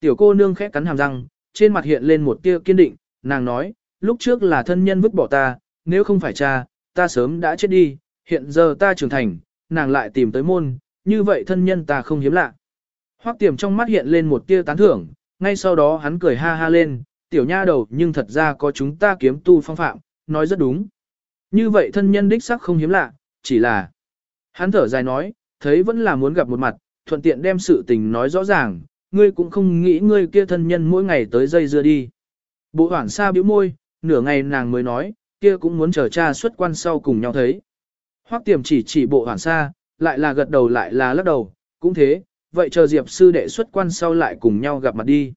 Tiểu cô nương khẽ cắn hàm răng, trên mặt hiện lên một tia kiên định, nàng nói, lúc trước là thân nhân vứt bỏ ta, nếu không phải cha, ta sớm đã chết đi, hiện giờ ta trưởng thành, nàng lại tìm tới môn, như vậy thân nhân ta không hiếm lạ. Hoắc tiềm trong mắt hiện lên một tia tán thưởng, ngay sau đó hắn cười ha ha lên, tiểu nha đầu nhưng thật ra có chúng ta kiếm tu phong phạm, nói rất đúng. Như vậy thân nhân đích sắc không hiếm lạ, chỉ là... Hắn thở dài nói, thấy vẫn là muốn gặp một mặt, thuận tiện đem sự tình nói rõ ràng, ngươi cũng không nghĩ ngươi kia thân nhân mỗi ngày tới dây dưa đi. Bộ hoảng xa bĩu môi, nửa ngày nàng mới nói, kia cũng muốn chờ cha xuất quan sau cùng nhau thấy. Hoắc tiềm chỉ chỉ bộ hoảng xa, lại là gật đầu lại là lắc đầu, cũng thế, vậy chờ Diệp sư đệ xuất quan sau lại cùng nhau gặp mặt đi.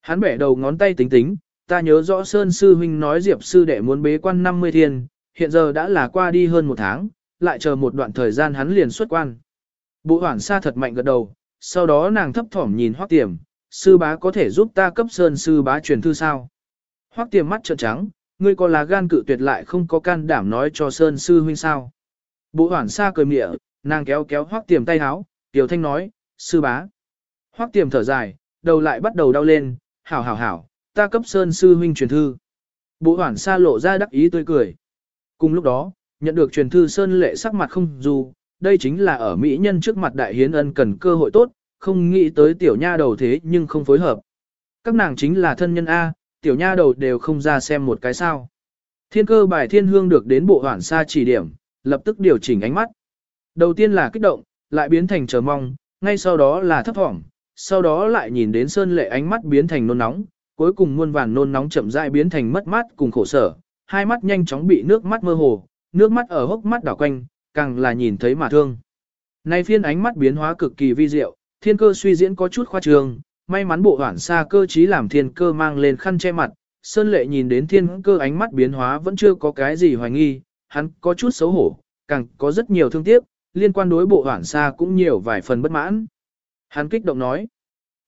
Hắn bẻ đầu ngón tay tính tính, ta nhớ rõ Sơn sư huynh nói Diệp sư đệ muốn bế quan 50 thiên, hiện giờ đã là qua đi hơn một tháng, lại chờ một đoạn thời gian hắn liền xuất quan. Bộ hoảng xa thật mạnh gật đầu, sau đó nàng thấp thỏm nhìn Hoắc Tiềm, sư bá có thể giúp ta cấp Sơn sư bá truyền thư sao? Hoắc Tiềm mắt trợn trắng, ngươi có là gan cự tuyệt lại không có can đảm nói cho Sơn sư huynh sao? Bộ hoảng xa cười mỉa, nàng kéo kéo Hoắc Tiềm tay áo, Tiểu Thanh nói, sư bá. Hoắc Tiềm thở dài, đầu lại bắt đầu đau lên, hảo hảo hảo, ta cấp Sơn sư huynh truyền thư. Bộ hoảng xa lộ ra đắc ý tươi cười. Cùng lúc đó, nhận được truyền thư Sơn lệ sắc mặt không dù, đây chính là ở Mỹ nhân trước mặt đại hiến ân cần cơ hội tốt, không nghĩ tới tiểu nha đầu thế nhưng không phối hợp. Các nàng chính là thân nhân A, tiểu nha đầu đều không ra xem một cái sao. Thiên cơ bài thiên hương được đến bộ hoảng xa chỉ điểm, lập tức điều chỉnh ánh mắt. Đầu tiên là kích động, lại biến thành chờ mong, ngay sau đó là thấp thỏm, sau đó lại nhìn đến sơn lệ ánh mắt biến thành nôn nóng, cuối cùng muôn vàn nôn nóng chậm rãi biến thành mất mát cùng khổ sở, hai mắt nhanh chóng bị nước mắt mơ hồ, nước mắt ở hốc mắt đảo quanh, càng là nhìn thấy mà thương. Nay phiên ánh mắt biến hóa cực kỳ vi diệu, thiên cơ suy diễn có chút khoa trường, may mắn bộ hoản xa cơ trí làm thiên cơ mang lên khăn che mặt, sơn lệ nhìn đến thiên cơ ánh mắt biến hóa vẫn chưa có cái gì hoài nghi, hắn có chút xấu hổ, càng có rất nhiều thương tiếc, liên quan đối bộ hoản xa cũng nhiều vài phần bất mãn. Hắn kích động nói,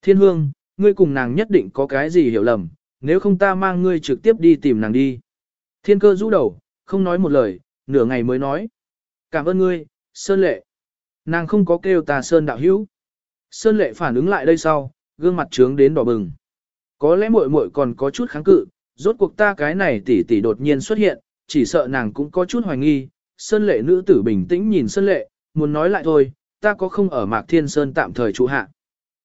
thiên hương, ngươi cùng nàng nhất định có cái gì hiểu lầm, nếu không ta mang ngươi trực tiếp đi tìm nàng đi. Thiên cơ rũ đầu, không nói một lời, nửa ngày mới nói. Cảm ơn ngươi, Sơn Lệ. Nàng không có kêu ta Sơn đạo hữu. Sơn Lệ phản ứng lại đây sau, gương mặt trướng đến đỏ bừng. Có lẽ muội muội còn có chút kháng cự, rốt cuộc ta cái này tỷ tỷ đột nhiên xuất hiện, chỉ sợ nàng cũng có chút hoài nghi. Sơn Lệ nữ tử bình tĩnh nhìn Sơn Lệ, muốn nói lại thôi, ta có không ở Mạc Thiên Sơn tạm thời trụ hạ.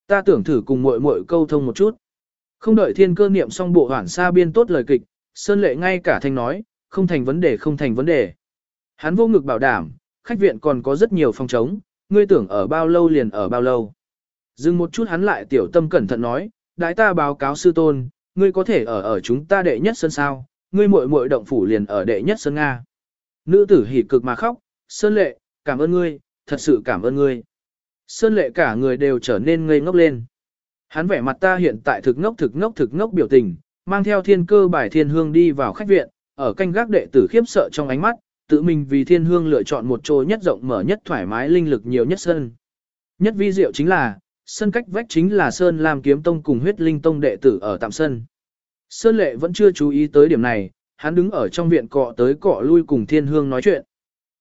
Ta tưởng thử cùng muội muội câu thông một chút. Không đợi thiên cơ niệm xong bộ hoảng xa biên tốt lời kịch, Sơn Lệ ngay cả thanh nói, không thành vấn đề không thành vấn đề. Hắn vô ngực bảo đảm, khách viện còn có rất nhiều phòng trống, ngươi tưởng ở bao lâu liền ở bao lâu. Dừng một chút hắn lại tiểu tâm cẩn thận nói, đại ta báo cáo sư tôn, ngươi có thể ở ở chúng ta đệ nhất sân sao, ngươi muội muội động phủ liền ở đệ nhất sân Nga. Nữ tử hỉ cực mà khóc, Sơn Lệ, cảm ơn ngươi, thật sự cảm ơn ngươi. Sơn Lệ cả người đều trở nên ngây ngốc lên. Hắn vẻ mặt ta hiện tại thực ngốc thực ngốc thực ngốc biểu tình, mang theo thiên cơ bài thiên hương đi vào khách viện, ở canh gác đệ tử khiếp sợ trong ánh mắt, tự mình vì thiên hương lựa chọn một chỗ nhất rộng mở nhất thoải mái linh lực nhiều nhất sân. Nhất vi diệu chính là, sân cách vách chính là Sơn Lam Kiếm Tông cùng huyết linh tông đệ tử ở tạm sân. Sơn Lệ vẫn chưa chú ý tới điểm này, hắn đứng ở trong viện cọ tới cọ lui cùng thiên hương nói chuyện.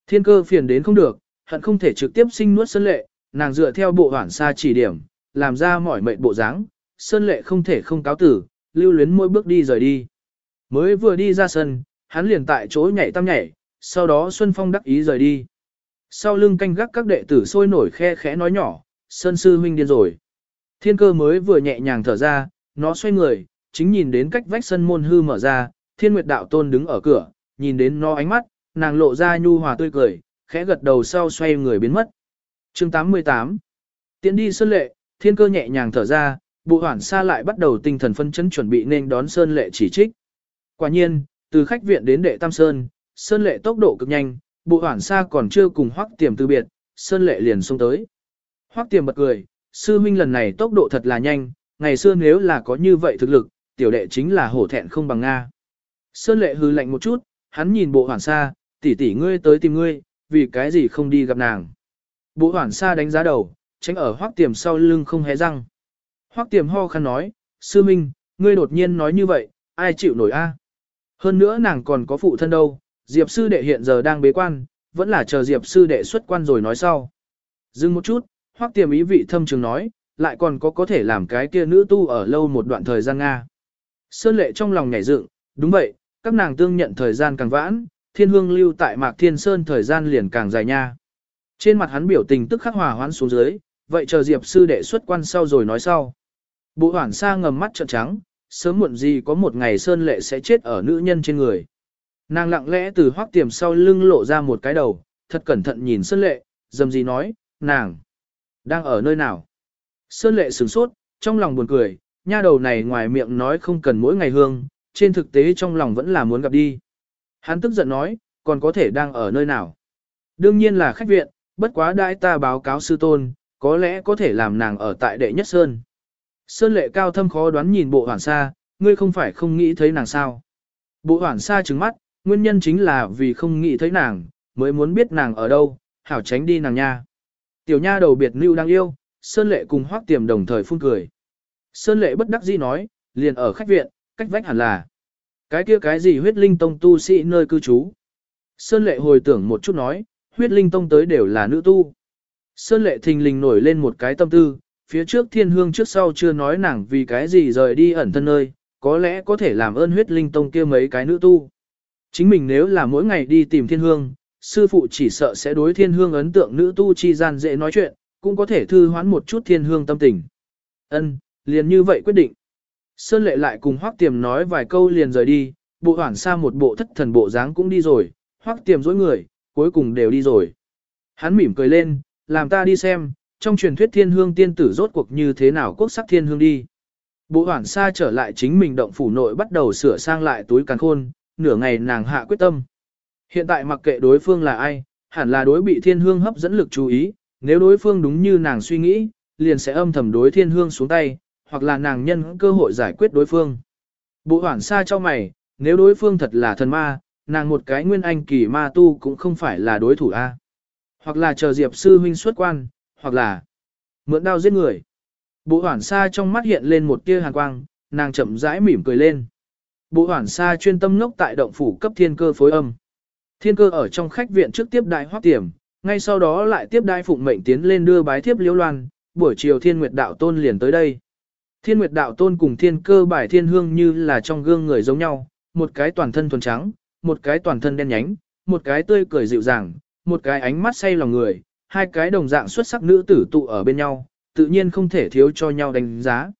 Thiên cơ phiền đến không được, hận không thể trực tiếp sinh nuốt Sơn Lệ, nàng dựa theo bộ hoản xa chỉ điểm, làm ra mỏi mệnh bộ dáng. Sơn Lệ không thể không cáo tử, lưu luyến mỗi bước đi rời đi. Mới vừa đi ra sân, hắn liền tại chỗ nhảy tam nhảy, sau đó Xuân Phong đắc ý rời đi. Sau lưng canh gác các đệ tử sôi nổi khe khẽ nói nhỏ, Sơn Sư huynh điên rồi. Thiên cơ mới vừa nhẹ nhàng thở ra, nó xoay người, chính nhìn đến cách vách sân môn hư mở ra, thiên nguyệt đạo tôn đứng ở cửa, nhìn đến nó ánh mắt, nàng lộ ra nhu hòa tươi cười, khẽ gật đầu sau xoay người biến mất. chương 88 Tiến đi Sơn Lệ, thiên cơ nhẹ nhàng thở ra, bộ hoảng xa lại bắt đầu tinh thần phân chấn chuẩn bị nên đón Sơn Lệ chỉ trích. Quả nhiên, từ khách viện đến đệ Tam Sơn, Sơn Lệ tốc độ cực nhanh, bộ hoảng xa còn chưa cùng Hoắc Tiềm từ biệt, Sơn Lệ liền xông tới. Hoắc Tiềm bật cười, sư huynh lần này tốc độ thật là nhanh, ngày xưa nếu là có như vậy thực lực, tiểu đệ chính là hổ thẹn không bằng Nga. Sơn Lệ hư lạnh một chút, hắn nhìn bộ hoảng xa, tỷ tỷ ngươi tới tìm ngươi, vì cái gì không đi gặp nàng. Bộ hoảng xa đánh giá đầu, tránh ở Hoắc Tiềm sau lưng không hé răng. Hoắc Tiềm ho khăn nói, sư minh, ngươi đột nhiên nói như vậy, ai chịu nổi a? Hơn nữa nàng còn có phụ thân đâu, Diệp sư đệ hiện giờ đang bế quan, vẫn là chờ Diệp sư đệ xuất quan rồi nói sau. Dừng một chút, hoắc tiềm ý vị thâm trường nói, lại còn có có thể làm cái kia nữ tu ở lâu một đoạn thời gian Nga. Sơn lệ trong lòng nhảy dựng, đúng vậy, các nàng tương nhận thời gian càng vãn, thiên hương lưu tại Mạc Thiên Sơn thời gian liền càng dài nha. Trên mặt hắn biểu tình tức khắc hòa hoãn xuống dưới, vậy chờ Diệp sư đệ xuất quan sau rồi nói sau. Bộ hoảng sa ngầm mắt trợn trắng, sớm muộn gì có một ngày Sơn lệ sẽ chết ở nữ nhân trên người. Nàng lặng lẽ từ hoác tiềm sau lưng lộ ra một cái đầu, thật cẩn thận nhìn Sơn lệ, dầm gì nói, nàng, đang ở nơi nào? Sơn lệ sửng sốt, trong lòng buồn cười, nha đầu này ngoài miệng nói không cần mỗi ngày hương, trên thực tế trong lòng vẫn là muốn gặp đi. Hắn tức giận nói, còn có thể đang ở nơi nào? Đương nhiên là khách viện, bất quá đãi ta báo cáo sư tôn, có lẽ có thể làm nàng ở tại đệ nhất sơn. Sơn lệ cao thâm khó đoán nhìn bộ hoảng xa, ngươi không phải không nghĩ thấy nàng sao. Bộ hoảng xa trứng mắt, nguyên nhân chính là vì không nghĩ thấy nàng, mới muốn biết nàng ở đâu, hảo tránh đi nàng nha. Tiểu nha đầu biệt lưu đang yêu, Sơn lệ cùng hoác tiềm đồng thời phun cười. Sơn lệ bất đắc dĩ nói, liền ở khách viện, cách vách hẳn là. Cái kia cái gì huyết linh tông tu sĩ nơi cư trú. Sơn lệ hồi tưởng một chút nói, huyết linh tông tới đều là nữ tu. Sơn lệ thình lình nổi lên một cái tâm tư, phía trước thiên hương trước sau chưa nói nàng vì cái gì rời đi ẩn thân nơi, có lẽ có thể làm ơn huyết linh tông kia mấy cái nữ tu. Chính mình nếu là mỗi ngày đi tìm thiên hương, sư phụ chỉ sợ sẽ đối thiên hương ấn tượng nữ tu chi gian dễ nói chuyện, cũng có thể thư hoán một chút thiên hương tâm tình. Ân, liền như vậy quyết định. Sơn lệ lại cùng Hoắc Tiềm nói vài câu liền rời đi, bộ hoảng xa một bộ thất thần bộ dáng cũng đi rồi, Hoắc Tiềm dối người, cuối cùng đều đi rồi. Hắn mỉm cười lên, làm ta đi xem, trong truyền thuyết thiên hương tiên tử rốt cuộc như thế nào quốc sắc thiên hương đi. Bộ hoảng xa trở lại chính mình động phủ nội bắt đầu sửa sang lại túi càng khôn, nửa ngày nàng hạ quyết tâm. Hiện tại mặc kệ đối phương là ai, hẳn là đối bị thiên hương hấp dẫn lực chú ý, nếu đối phương đúng như nàng suy nghĩ, liền sẽ âm thầm đối thiên hương xuống tay, hoặc là nàng nhân cơ hội giải quyết đối phương. Bộ hoảng xa cho mày, nếu đối phương thật là thần ma, nàng một cái nguyên anh kỳ ma tu cũng không phải là đối thủ a. Hoặc là chờ Diệp sư huynh xuất quan, hoặc là mượn đao giết người. Bộ hoảng xa trong mắt hiện lên một tia hàn quang, nàng chậm rãi mỉm cười lên. Bộ hoảng xa chuyên tâm ngốc tại động phủ cấp thiên cơ phối âm. Thiên cơ ở trong khách viện trước tiếp đại hoác tiềm, ngay sau đó lại tiếp đại phụng mệnh tiến lên đưa bái thiếp liễu loan, buổi chiều thiên nguyệt đạo tôn liền tới đây. Thiên Nguyệt Đạo Tôn cùng thiên cơ bài thiên hương như là trong gương người giống nhau, một cái toàn thân thuần trắng, một cái toàn thân đen nhánh, một cái tươi cười dịu dàng, một cái ánh mắt say lòng người, hai cái đồng dạng xuất sắc nữ tử tụ ở bên nhau, tự nhiên không thể thiếu cho nhau đánh giá.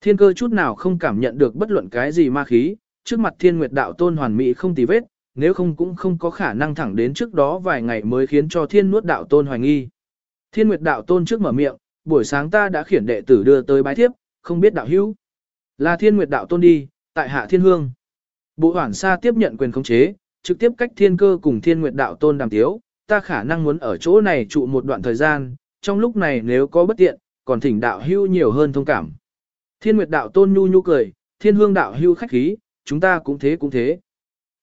Thiên cơ chút nào không cảm nhận được bất luận cái gì ma khí, trước mặt thiên nguyệt đạo tôn hoàn mỹ không tì vết, nếu không cũng không có khả năng thẳng đến trước đó vài ngày mới khiến cho thiên nuốt đạo tôn hoài nghi. Thiên nguyệt đạo tôn trước mở miệng, buổi sáng ta đã khiển đệ tử đưa tới bái thiếp, không biết đạo hữu. Là thiên nguyệt đạo tôn đi, tại hạ thiên hương. Bộ hoảng sa tiếp nhận quyền khống chế, trực tiếp cách thiên cơ cùng thiên nguyệt đạo tôn đàm tiếu, ta khả năng muốn ở chỗ này trụ một đoạn thời gian, trong lúc này nếu có bất tiện, còn thỉnh đạo hữu nhiều hơn thông cảm. Thiên nguyệt đạo tôn nhu nhu cười, thiên hương đạo hưu khách khí, chúng ta cũng thế cũng thế.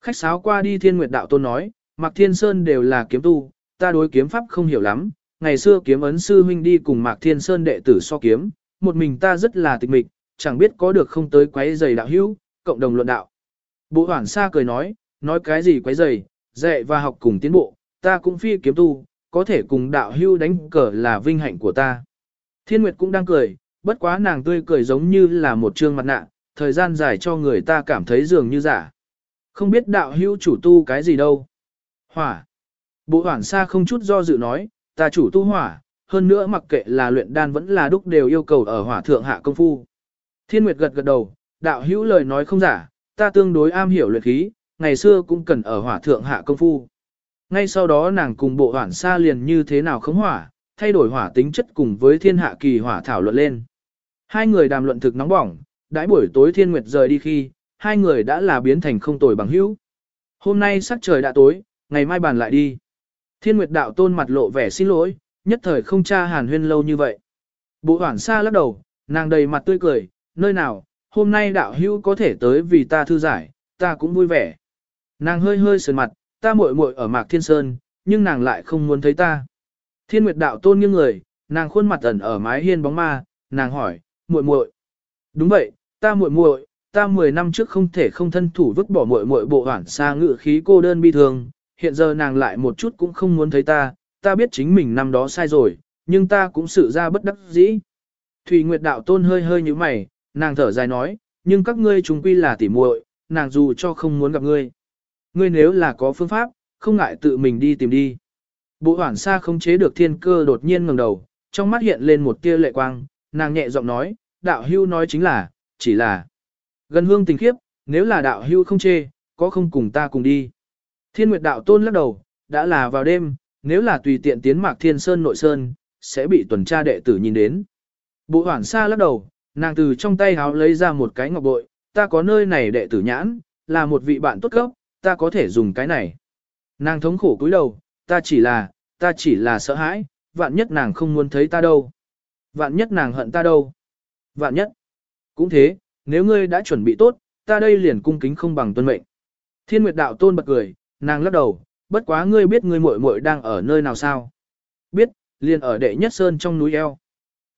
Khách sáo qua đi thiên nguyệt đạo tôn nói, Mạc Thiên Sơn đều là kiếm tu, ta đối kiếm pháp không hiểu lắm, ngày xưa kiếm ấn sư huynh đi cùng Mạc Thiên Sơn đệ tử so kiếm, một mình ta rất là tịch mịch, chẳng biết có được không tới quấy giày đạo hữu, cộng đồng luận đạo. Bộ Hoản xa cười nói, nói cái gì quấy giày, dạy và học cùng tiến bộ, ta cũng phi kiếm tu, có thể cùng đạo hữu đánh cờ là vinh hạnh của ta. Thiên Nguyệt cũng đang cười, bất quá nàng tươi cười giống như là một trương mặt nạ, thời gian dài cho người ta cảm thấy dường như giả. Không biết đạo hữu chủ tu cái gì đâu. Hỏa. Bộ hoảng xa không chút do dự nói, ta chủ tu hỏa, hơn nữa mặc kệ là luyện đan vẫn là đúc đều yêu cầu ở hỏa thượng hạ công phu. Thiên Nguyệt gật gật đầu, đạo hữu lời nói không giả, ta tương đối am hiểu luyện khí, ngày xưa cũng cần ở hỏa thượng hạ công phu. Ngay sau đó nàng cùng bộ hoảng xa liền như thế nào khống hỏa, thay đổi hỏa tính chất cùng với thiên hạ kỳ hỏa thảo luận lên. Hai người đàm luận thực nóng bỏng, đãi buổi tối Thiên Nguyệt rời đi khi, hai người đã là biến thành không tồi bằng hữu. Hôm nay sắc trời đã tối, ngày mai bàn lại đi. Thiên Nguyệt đạo tôn mặt lộ vẻ xin lỗi, nhất thời không tra hàn huyên lâu như vậy. Bộ hoảng xa lắc đầu, nàng đầy mặt tươi cười, nơi nào, hôm nay đạo hữu có thể tới vì ta thư giải, ta cũng vui vẻ. Nàng hơi hơi sườn mặt, ta muội muội ở Mạc Thiên Sơn, nhưng nàng lại không muốn thấy ta. Thiên Nguyệt đạo tôn nghiêng người, nàng khuôn mặt ẩn ở mái hiên bóng ma, nàng hỏi, muội muội. Đúng vậy, ta muội muội, ta 10 năm trước không thể không thân thủ vứt bỏ muội muội bộ hoảng xa ngự khí cô đơn bi thương, hiện giờ nàng lại một chút cũng không muốn thấy ta, ta biết chính mình năm đó sai rồi, nhưng ta cũng sự ra bất đắc dĩ. Thủy Nguyệt đạo tôn hơi hơi như mày, nàng thở dài nói, nhưng các ngươi chúng quy là tỉ muội, nàng dù cho không muốn gặp ngươi. Ngươi nếu là có phương pháp, không ngại tự mình đi tìm đi. Bộ hoảng xa không chế được thiên cơ đột nhiên ngẩng đầu, trong mắt hiện lên một tia lệ quang, nàng nhẹ giọng nói, đạo hưu nói chính là, chỉ là gần hương tình khiếp, nếu là đạo hưu không chê, có không cùng ta cùng đi. Thiên Nguyệt đạo tôn lắc đầu, đã là vào đêm, nếu là tùy tiện tiến mạc thiên sơn nội sơn, sẽ bị tuần tra đệ tử nhìn đến. Bộ hoảng xa lắc đầu, nàng từ trong tay háo lấy ra một cái ngọc bội, ta có nơi này đệ tử nhãn, là một vị bạn tốt cấp, ta có thể dùng cái này. Nàng thống khổ cúi đầu, ta chỉ là, ta chỉ là sợ hãi, vạn nhất nàng không muốn thấy ta đâu. Vạn nhất nàng hận ta đâu. Vạn nhất. Cũng thế, nếu ngươi đã chuẩn bị tốt, ta đây liền cung kính không bằng tuân mệnh. Thiên Nguyệt đạo tôn bật cười, nàng lắc đầu, bất quá ngươi biết ngươi muội muội đang ở nơi nào sao? Biết, liền ở đệ nhất sơn trong núi eo.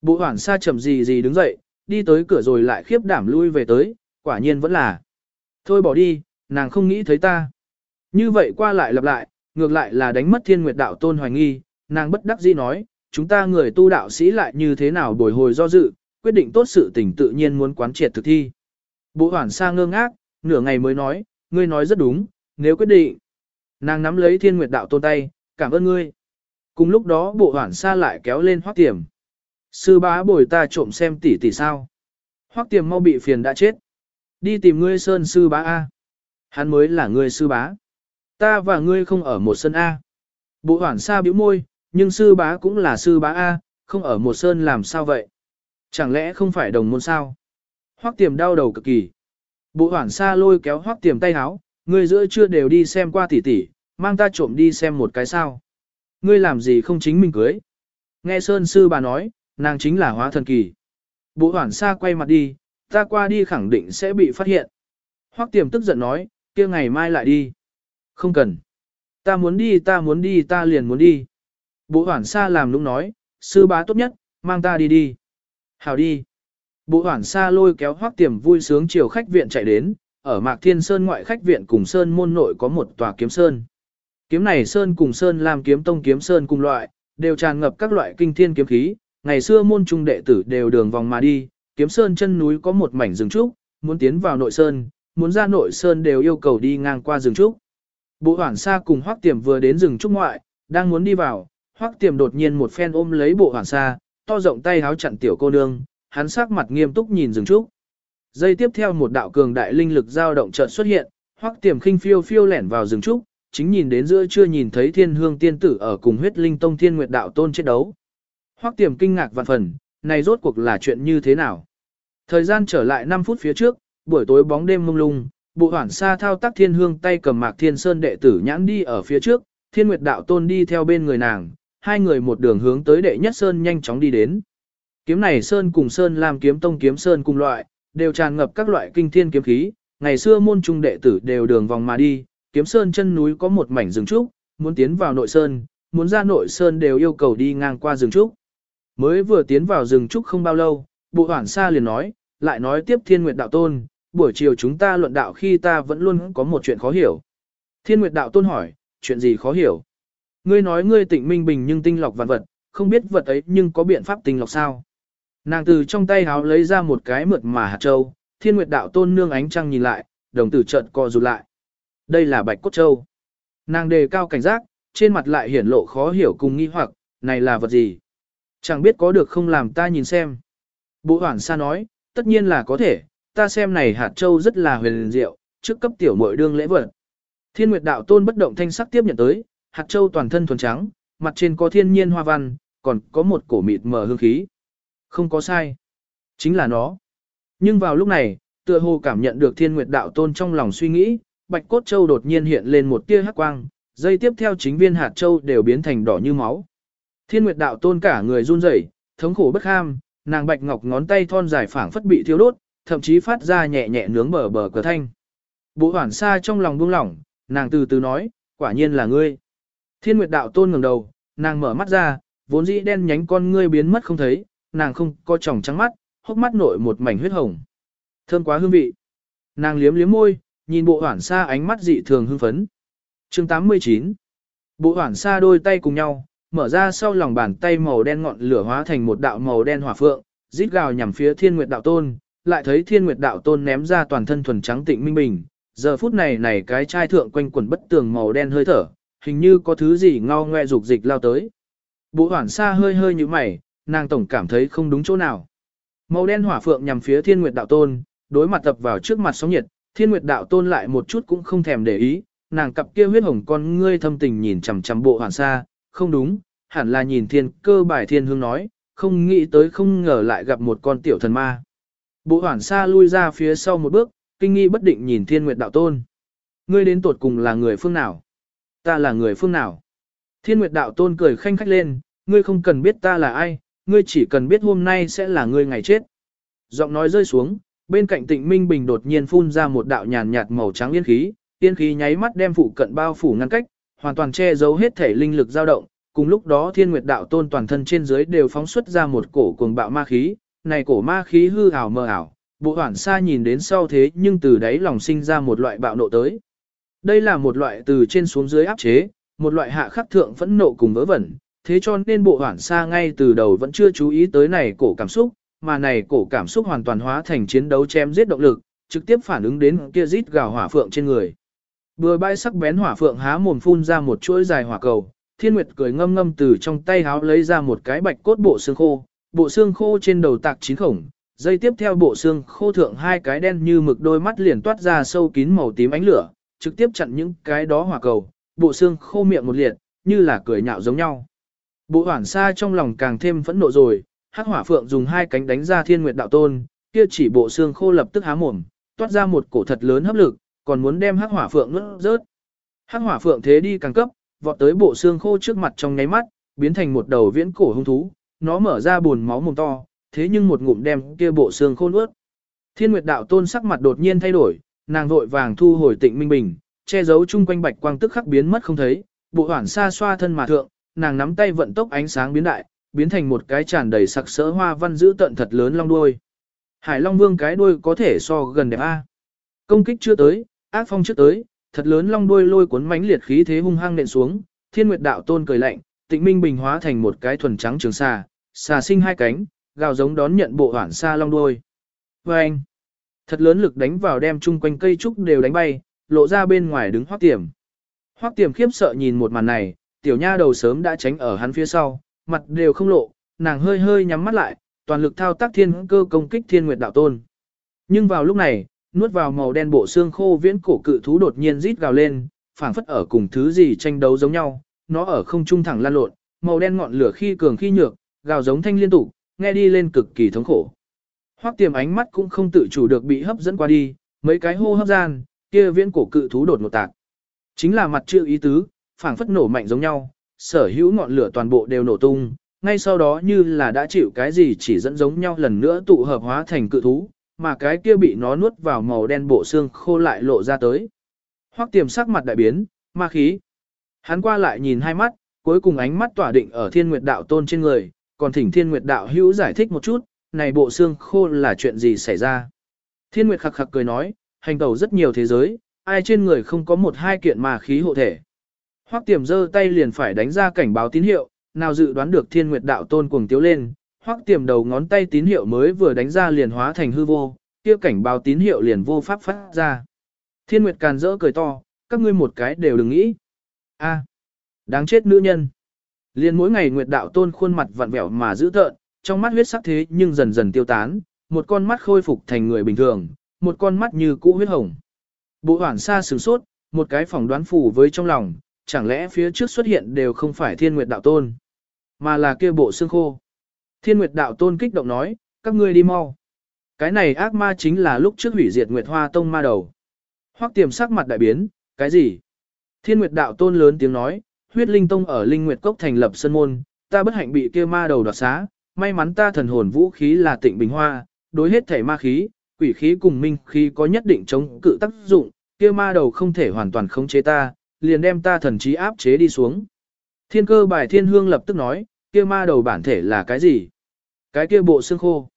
Bộ hoảng xa chậm gì gì đứng dậy, đi tới cửa rồi lại khiếp đảm lui về tới, quả nhiên vẫn là. Thôi bỏ đi, nàng không nghĩ thấy ta. Như vậy qua lại lặp lại, ngược lại là đánh mất thiên nguyệt đạo tôn hoài nghi, nàng bất đắc dĩ nói, chúng ta người tu đạo sĩ lại như thế nào bồi hồi do dự, quyết định tốt sự tình tự nhiên muốn quán triệt thực thi. Bộ hoảng sa ngơ ngác, nửa ngày mới nói, ngươi nói rất đúng, nếu quyết định. Nàng nắm lấy thiên nguyệt đạo tôn tay, cảm ơn ngươi. Cùng lúc đó bộ hoảng xa lại kéo lên hoác tiềm. Sư bá bồi ta trộm xem tỷ tỷ sao. Hoắc tiềm mau bị phiền đã chết. Đi tìm ngươi sơn sư bá A. Hắn mới là ngươi sư bá. Ta và ngươi không ở một sân A. Bộ hoảng xa bĩu môi, nhưng sư bá cũng là sư bá A, không ở một sơn làm sao vậy? Chẳng lẽ không phải đồng môn sao? Hoắc tiềm đau đầu cực kỳ. Bộ hoảng xa lôi kéo hoắc tiềm tay háo, ngươi giữa chưa đều đi xem qua tỷ tỷ, mang ta trộm đi xem một cái sao. Ngươi làm gì không chính mình cưới? Nghe Sơn sư bà nói, nàng chính là hóa thần kỳ. Bộ hoảng xa quay mặt đi, ta qua đi khẳng định sẽ bị phát hiện. Hoắc tiềm tức giận nói, kia ngày mai lại đi. Không cần. Ta muốn đi ta muốn đi ta liền muốn đi. Bộ hoảng xa làm lúc nói, sư bá tốt nhất, mang ta đi đi. Hào đi. Bộ hoảng xa lôi kéo hoắc tiềm vui sướng chiều khách viện chạy đến, ở Mạc Thiên Sơn ngoại khách viện cùng Sơn môn nội có một tòa kiếm sơn. Kiếm này Sơn cùng Sơn làm kiếm tông kiếm Sơn cùng loại, đều tràn ngập các loại kinh thiên kiếm khí, ngày xưa môn trung đệ tử đều đường vòng mà đi, kiếm sơn chân núi có một mảnh rừng trúc, muốn tiến vào nội sơn, muốn ra nội sơn đều yêu cầu đi ngang qua rừng trúc. Bộ hoảng xa cùng hoắc tiềm vừa đến rừng trúc ngoại, đang muốn đi vào, hoắc tiềm đột nhiên một phen ôm lấy bộ hoảng xa, to rộng tay háo chặn tiểu cô nương, hắn sắc mặt nghiêm túc nhìn rừng trúc. Giây tiếp theo một đạo cường đại linh lực dao động chợt xuất hiện, hoắc tiềm khinh phiêu phiêu lẻn vào rừng trúc, chính nhìn đến giữa chưa nhìn thấy thiên hương tiên tử ở cùng huyết linh tông thiên nguyệt đạo tôn chiến đấu. Hoắc tiềm kinh ngạc vạn phần, này rốt cuộc là chuyện như thế nào? Thời gian trở lại 5 phút phía trước, buổi tối bóng đêm mông lung, bộ hoảng xa thao tác thiên hương tay cầm mạc thiên sơn đệ tử nhãn đi ở phía trước, thiên nguyệt đạo tôn đi theo bên người nàng, hai người một đường hướng tới đệ nhất sơn nhanh chóng đi đến. Kiếm này sơn cùng sơn làm kiếm tông kiếm sơn cùng loại, đều tràn ngập các loại kinh thiên kiếm khí, ngày xưa môn trung đệ tử đều đường vòng mà đi, kiếm sơn chân núi có một mảnh rừng trúc, muốn tiến vào nội sơn, muốn ra nội sơn đều yêu cầu đi ngang qua rừng trúc. Mới vừa tiến vào rừng trúc không bao lâu, bộ hoảng xa liền nói, lại nói tiếp thiên nguyệt đạo tôn, buổi chiều chúng ta luận đạo khi ta vẫn luôn có một chuyện khó hiểu. Thiên nguyệt đạo tôn hỏi, chuyện gì khó hiểu? Ngươi nói ngươi tịnh minh bình nhưng tinh lọc vạn vật, không biết vật ấy nhưng có biện pháp tinh lọc sao? Nàng từ trong tay háo lấy ra một cái mượt mà hạt châu, thiên nguyệt đạo tôn nương ánh trăng nhìn lại, đồng tử trợn co rụt lại. Đây là bạch cốt châu. Nàng đề cao cảnh giác, trên mặt lại hiển lộ khó hiểu cùng nghi hoặc, này là vật gì? Chẳng biết có được không làm ta nhìn xem. Bộ hoảng xa nói, tất nhiên là có thể, ta xem này hạt châu rất là huyền diệu, trước cấp tiểu muội đương lễ vật. Thiên Nguyệt đạo tôn bất động thanh sắc tiếp nhận tới, hạt châu toàn thân thuần trắng, mặt trên có thiên nhiên hoa văn, còn có một cổ mịt mờ hương khí. Không có sai. Chính là nó. Nhưng vào lúc này, tựa hồ cảm nhận được Thiên Nguyệt đạo tôn trong lòng suy nghĩ, Bạch Cốt Châu đột nhiên hiện lên một tia hắc quang, dây tiếp theo chính viên hạt châu đều biến thành đỏ như máu. Thiên Nguyệt đạo tôn cả người run rẩy, thống khổ bất ham, nàng bạch ngọc ngón tay thon dài phảng phất bị thiêu đốt, thậm chí phát ra nhẹ nhẹ nướng bờ bờ cửa thanh. Bộ hoảng xa trong lòng buông lỏng, nàng từ từ nói, quả nhiên là ngươi. Thiên Nguyệt đạo tôn ngẩng đầu, nàng mở mắt ra, vốn dĩ đen nhánh con ngươi biến mất không thấy, nàng không có tròng trắng mắt, hốc mắt nội một mảnh huyết hồng. Thơm quá hương vị. Nàng liếm liếm môi, nhìn bộ hoảng xa ánh mắt dị thường hưng phấn. Chương 89 Bộ hoảng xa đôi tay cùng nhau, mở ra sau lòng bàn tay màu đen ngọn lửa hóa thành một đạo màu đen hỏa phượng, rít gào nhằm phía Thiên Nguyệt Đạo Tôn, lại thấy Thiên Nguyệt Đạo Tôn ném ra toàn thân thuần trắng tịnh minh bình. Giờ phút này này cái chai thượng quanh quần bất tường màu đen hơi thở, hình như có thứ gì ngao ngoe dục dịch lao tới. Bộ hoảng xa hơi hơi như mày, nàng tổng cảm thấy không đúng chỗ nào. Màu đen hỏa phượng nhằm phía Thiên Nguyệt Đạo Tôn, đối mặt tập vào trước mặt sóng nhiệt, Thiên Nguyệt Đạo Tôn lại một chút cũng không thèm để ý, nàng cặp kia huyết hồng con ngươi thâm tình nhìn chằm chằm bộ hoàn sa, không đúng, hẳn là nhìn thiên cơ bài thiên hương nói, không nghĩ tới không ngờ lại gặp một con tiểu thần ma. Bộ hoàn sa lui ra phía sau một bước, kinh nghi bất định nhìn thiên nguyệt đạo tôn. Ngươi đến tột cùng là người phương nào? Ta là người phương nào? Thiên nguyệt đạo tôn cười khanh khách lên, ngươi không cần biết ta là ai, ngươi chỉ cần biết hôm nay sẽ là ngươi ngày chết. Giọng nói rơi xuống, bên cạnh tịnh minh bình đột nhiên phun ra một đạo nhàn nhạt màu trắng yên khí, yên khí nháy mắt đem phụ cận bao phủ ngăn cách, hoàn toàn che giấu hết thể linh lực dao động. Cùng lúc đó Thiên Nguyệt Đạo Tôn toàn thân trên dưới đều phóng xuất ra một cổ cuồng bạo ma khí, này cổ ma khí hư ảo mờ ảo, bộ hoảng xa nhìn đến sau thế nhưng từ đấy lòng sinh ra một loại bạo nộ tới. Đây là một loại từ trên xuống dưới áp chế, một loại hạ khắc thượng phẫn nộ cùng vớ vẩn, thế cho nên bộ hoảng xa ngay từ đầu vẫn chưa chú ý tới này cổ cảm xúc, mà này cổ cảm xúc hoàn toàn hóa thành chiến đấu chém giết động lực, trực tiếp phản ứng đến kia rít gào hỏa phượng trên người. Bừa bãi sắc bén hỏa phượng há mồm phun ra một chuỗi dài hỏa cầu, Thiên Nguyệt cười ngâm ngâm từ trong tay háo lấy ra một cái bạch cốt bộ xương khô, bộ xương khô trên đầu tạc chín khổng, dây tiếp theo bộ xương khô thượng hai cái đen như mực đôi mắt liền toát ra sâu kín màu tím ánh lửa, trực tiếp chặn những cái đó hỏa cầu, bộ xương khô miệng một liệt, như là cười nhạo giống nhau. Bộ hoảng xa trong lòng càng thêm phẫn nộ rồi, hắc hỏa phượng dùng hai cánh đánh ra Thiên Nguyệt đạo tôn, kia chỉ bộ xương khô lập tức há mồm, toát ra một cổ thật lớn hấp lực, còn muốn đem hắc hỏa phượng nuốt rớt. Hắc hỏa phượng thế đi càng cấp, vọt tới bộ xương khô trước mặt trong nháy mắt, biến thành một đầu viễn cổ hung thú, nó mở ra buồn máu mồm to, thế nhưng một ngụm đem kia bộ xương khô nuốt. Thiên Nguyệt đạo tôn sắc mặt đột nhiên thay đổi, nàng vội vàng thu hồi tịnh minh bình, che giấu chung quanh bạch quang tức khắc biến mất không thấy, bộ hoảng xa xoa thân mà thượng, nàng nắm tay vận tốc ánh sáng biến đại, biến thành một cái tràn đầy sặc sỡ hoa văn giữ tận thật lớn long đuôi. Hải Long Vương cái đuôi có thể so gần đẹp a. Công kích chưa tới, ác phong trước tới, thật lớn long đuôi lôi cuốn mãnh liệt khí thế hung hăng nện xuống, Thiên Nguyệt đạo tôn cười lạnh, Tịnh Minh bình hóa thành một cái thuần trắng trường xà, xà sinh hai cánh, gào giống đón nhận bộ hoản xa long đuôi. Oeng! Thật lớn lực đánh vào đem chung quanh cây trúc đều đánh bay, lộ ra bên ngoài đứng Hoắc Tiềm. Hoắc Tiềm khiếp sợ nhìn một màn này, tiểu nha đầu sớm đã tránh ở hắn phía sau, mặt đều không lộ, nàng hơi hơi nhắm mắt lại, toàn lực thao tác thiên cơ công kích Thiên Nguyệt đạo tôn. Nhưng vào lúc này, nuốt vào màu đen bộ xương khô viễn cổ cự thú đột nhiên rít gào lên, phảng phất ở cùng thứ gì tranh đấu giống nhau, nó ở không trung thẳng lan lộn, màu đen ngọn lửa khi cường khi nhược, gào giống thanh liên tục, nghe đi lên cực kỳ thống khổ. Hoắc Tiềm ánh mắt cũng không tự chủ được bị hấp dẫn qua đi, mấy cái hô hấp gian, kia viễn cổ cự thú đột một tạc. Chính là mặt chưa ý tứ, phảng phất nổ mạnh giống nhau, sở hữu ngọn lửa toàn bộ đều nổ tung, ngay sau đó như là đã chịu cái gì chỉ dẫn giống nhau lần nữa tụ hợp hóa thành cự thú, mà cái kia bị nó nuốt vào màu đen bộ xương khô lại lộ ra tới. Hoắc tiềm sắc mặt đại biến, ma khí. Hắn qua lại nhìn hai mắt, cuối cùng ánh mắt tỏa định ở thiên nguyệt đạo tôn trên người, còn thỉnh thiên nguyệt đạo hữu giải thích một chút, này bộ xương khô là chuyện gì xảy ra. Thiên nguyệt khặc khặc cười nói, hành tẩu rất nhiều thế giới, ai trên người không có một hai kiện mà khí hộ thể. Hoắc tiềm giơ tay liền phải đánh ra cảnh báo tín hiệu, nào dự đoán được thiên nguyệt đạo tôn cuồng tiếu lên, hoắc tiềm đầu ngón tay tín hiệu mới vừa đánh ra liền hóa thành hư vô, kia cảnh báo tín hiệu liền vô pháp phát ra. Thiên Nguyệt càn rỡ cười to, các ngươi một cái đều đừng nghĩ. A, đáng chết nữ nhân. Liền mỗi ngày Nguyệt đạo tôn khuôn mặt vặn vẹo mà giữ tợn, trong mắt huyết sắc thế nhưng dần dần tiêu tán, một con mắt khôi phục thành người bình thường, một con mắt như cũ huyết hồng. Bộ hoảng xa sửng sốt, một cái phỏng đoán phủ với trong lòng, chẳng lẽ phía trước xuất hiện đều không phải thiên nguyệt đạo tôn, mà là kia bộ xương khô. Thiên Nguyệt Đạo Tôn kích động nói, các ngươi đi mau. Cái này ác ma chính là lúc trước hủy diệt Nguyệt Hoa Tông ma đầu. Hoắc tiềm sắc mặt đại biến, cái gì? Thiên Nguyệt Đạo Tôn lớn tiếng nói, huyết linh tông ở Linh Nguyệt Cốc thành lập sân môn, ta bất hạnh bị kia ma đầu đoạt xá, may mắn ta thần hồn vũ khí là tịnh bình hoa, đối hết thể ma khí, quỷ khí cùng minh khí có nhất định chống cự tác dụng, kia ma đầu không thể hoàn toàn khống chế ta, liền đem ta thần trí áp chế đi xuống. Thiên cơ bài thiên hương lập tức nói, kia ma đầu bản thể là cái gì? Cái kia bộ xương khô.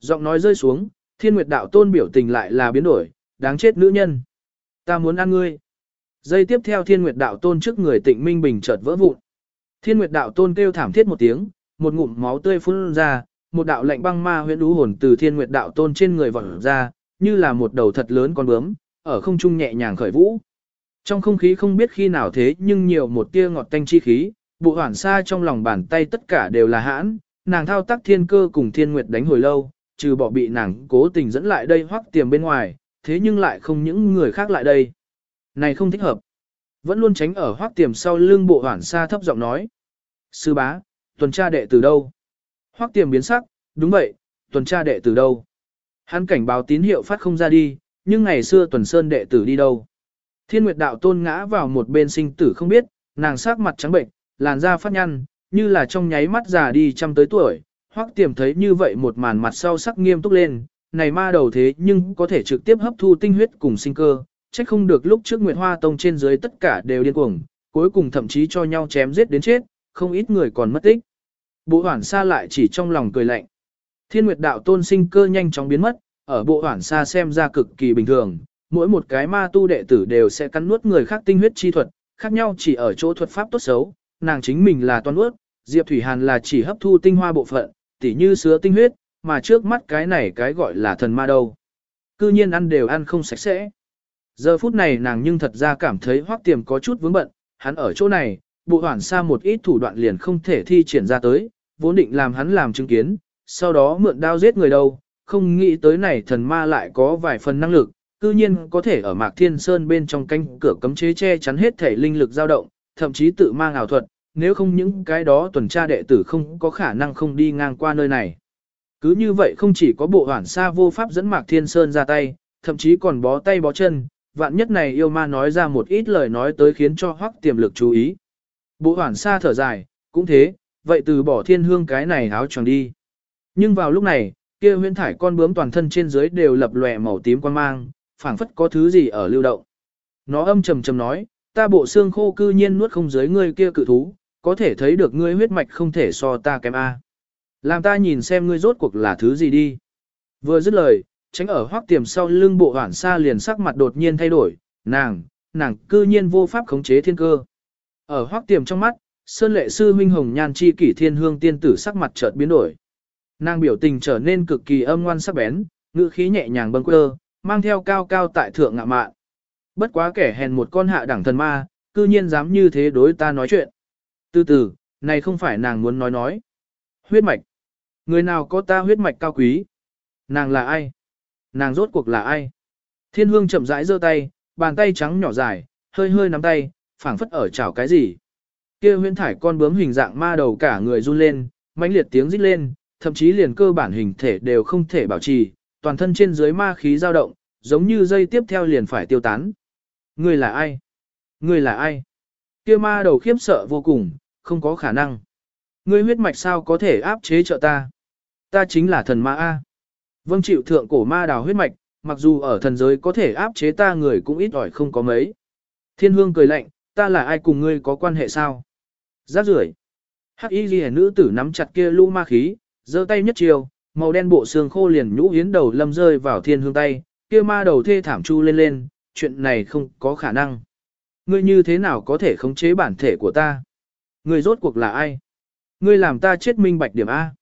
Giọng nói rơi xuống, thiên nguyệt đạo tôn biểu tình lại là biến đổi, đáng chết nữ nhân. Ta muốn ăn ngươi. Giây tiếp theo thiên nguyệt đạo tôn trước người tịnh minh bình chợt vỡ vụn. Thiên nguyệt đạo tôn kêu thảm thiết một tiếng, một ngụm máu tươi phun ra, một đạo lạnh băng ma huyễn đú hồn từ thiên nguyệt đạo tôn trên người vọt ra, như là một đầu thật lớn con bướm, ở không trung nhẹ nhàng khởi vũ. Trong không khí không biết khi nào thế nhưng nhiều một tia ngọt tanh chi khí, bộ hoảng xa trong lòng bàn tay tất cả đều là hãn, nàng thao tác thiên cơ cùng thiên nguyệt đánh hồi lâu, trừ bỏ bị nàng cố tình dẫn lại đây hoắc tiềm bên ngoài, thế nhưng lại không những người khác lại đây. Này không thích hợp. Vẫn luôn tránh ở hoắc tiềm sau lưng bộ hoảng xa thấp giọng nói. Sư bá, tuần tra đệ từ đâu? Hoắc tiềm biến sắc, đúng vậy, tuần tra đệ từ đâu? Hắn cảnh báo tín hiệu phát không ra đi, nhưng ngày xưa tuần sơn đệ tử đi đâu? Thiên Nguyệt đạo tôn ngã vào một bên sinh tử không biết, nàng sắc mặt trắng bệnh, làn da phát nhăn, như là trong nháy mắt già đi trăm tới tuổi. Hoắc tiềm thấy như vậy một màn mặt sau sắc nghiêm túc lên, này ma đầu thế nhưng có thể trực tiếp hấp thu tinh huyết cùng sinh cơ, trách không được lúc trước Nguyệt Hoa Tông trên dưới tất cả đều điên cuồng, cuối cùng thậm chí cho nhau chém giết đến chết, không ít người còn mất tích. Bộ hoảng xa lại chỉ trong lòng cười lạnh. Thiên Nguyệt đạo tôn sinh cơ nhanh chóng biến mất, ở bộ hoảng xa xem ra cực kỳ bình thường, mỗi một cái ma tu đệ tử đều sẽ cắn nuốt người khác tinh huyết chi thuật, khác nhau chỉ ở chỗ thuật pháp tốt xấu, nàng chính mình là toàn nuốt, Diệp Thủy Hàn là chỉ hấp thu tinh hoa bộ phận, tỉ như sứa tinh huyết, mà trước mắt cái này cái gọi là thần ma đâu. Cư nhiên ăn đều ăn không sạch sẽ. Giờ phút này nàng nhưng thật ra cảm thấy hoác tiềm có chút vướng bận, hắn ở chỗ này, bộ hoảng xa một ít thủ đoạn liền không thể thi triển ra tới, vốn định làm hắn làm chứng kiến, sau đó mượn đao giết người đâu, không nghĩ tới này thần ma lại có vài phần năng lực, cư nhiên có thể ở Mạc Thiên Sơn bên trong canh cửa cấm chế che chắn hết thể linh lực dao động, thậm chí tự mang ảo thuật, nếu không những cái đó tuần tra đệ tử không có khả năng không đi ngang qua nơi này. Cứ như vậy không chỉ có bộ hoản xa vô pháp dẫn Mạc Thiên Sơn ra tay, thậm chí còn bó tay bó chân, vạn nhất này yêu ma nói ra một ít lời nói tới khiến cho hoắc tiềm lực chú ý. Bộ hoảng xa thở dài, cũng thế, vậy từ bỏ thiên hương cái này áo choàng đi. Nhưng vào lúc này, kia huyễn thải con bướm toàn thân trên dưới đều lập lòe màu tím quan mang, phảng phất có thứ gì ở lưu động. Nó âm trầm trầm nói, ta bộ xương khô cư nhiên nuốt không dưới ngươi kia cự thú, có thể thấy được ngươi huyết mạch không thể so ta kém A. Làm ta nhìn xem ngươi rốt cuộc là thứ gì đi. Vừa dứt lời, tránh ở hoác tiềm sau lưng bộ hoảng xa liền sắc mặt đột nhiên thay đổi, nàng, nàng cư nhiên vô pháp khống chế thiên cơ. Ở hoác tiềm trong mắt, Sơn lệ sư huynh hồng nhan chi kỷ thiên hương tiên tử sắc mặt chợt biến đổi. Nàng biểu tình trở nên cực kỳ âm ngoan sắc bén, ngữ khí nhẹ nhàng bâng quơ, mang theo cao cao tại thượng ngạ mạn. Bất quá kẻ hèn một con hạ đẳng thần ma, cư nhiên dám như thế đối ta nói chuyện. Từ từ, này không phải nàng muốn nói nói. Huyết mạch. Người nào có ta huyết mạch cao quý? Nàng là ai? Nàng rốt cuộc là ai? Thiên hương chậm rãi giơ tay, bàn tay trắng nhỏ dài, hơi hơi nắm tay, phảng phất ở chảo cái gì. Kia huyễn thải con bướm hình dạng ma đầu cả người run lên, mãnh liệt tiếng rít lên, thậm chí liền cơ bản hình thể đều không thể bảo trì, toàn thân trên dưới ma khí dao động, giống như dây tiếp theo liền phải tiêu tán. Ngươi là ai? Ngươi là ai? Kia ma đầu khiếp sợ vô cùng, không có khả năng. Ngươi huyết mạch sao có thể áp chế trợ ta? Ta chính là thần ma A. Vâng chịu thượng cổ ma đào huyết mạch, mặc dù ở thần giới có thể áp chế ta người cũng ít ỏi không có mấy. Thiên hương cười lạnh, ta là ai cùng ngươi có quan hệ sao? Giác rưởi. Hắc y ghi nữ tử nắm chặt kia lũ ma khí, giơ tay nhất chiều, màu đen bộ xương khô liền nhũ yến đầu lâm rơi vào thiên hương tay, kia ma đầu thê thảm chu lên lên, chuyện này không có khả năng. Ngươi như thế nào có thể khống chế bản thể của ta? Ngươi rốt cuộc là ai? Ngươi làm ta chết minh bạch điểm A.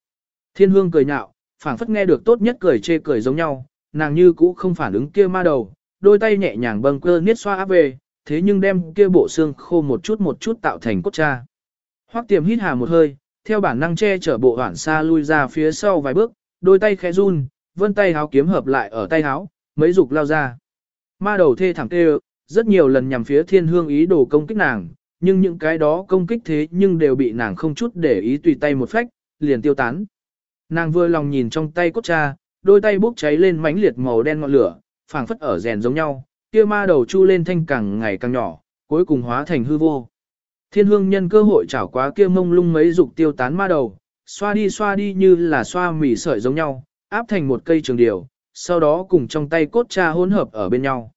Thiên hương cười nhạo, phảng phất nghe được tốt nhất cười chê cười giống nhau, nàng như cũ không phản ứng kia ma đầu, đôi tay nhẹ nhàng bâng cơ niết xoa áp về, thế nhưng đem kia bộ xương khô một chút một chút tạo thành cốt cha. Hoắc tiềm hít hà một hơi, theo bản năng che chở bộ hoảng xa lui ra phía sau vài bước, đôi tay khẽ run, vân tay háo kiếm hợp lại ở tay háo, mấy dục lao ra. Ma đầu thê thẳng tê rất nhiều lần nhằm phía thiên hương ý đồ công kích nàng, nhưng những cái đó công kích thế nhưng đều bị nàng không chút để ý tùy tay một phách, liền tiêu tán. Nàng vừa lòng nhìn trong tay cốt cha, đôi tay bốc cháy lên mãnh liệt màu đen ngọn lửa, phảng phất ở rèn giống nhau, kia ma đầu chu lên thanh càng ngày càng nhỏ, cuối cùng hóa thành hư vô. Thiên hương nhân cơ hội chảo quá kia mông lung mấy dục tiêu tán ma đầu, xoa đi xoa đi như là xoa mỉ sợi giống nhau, áp thành một cây trường điều, sau đó cùng trong tay cốt cha hỗn hợp ở bên nhau.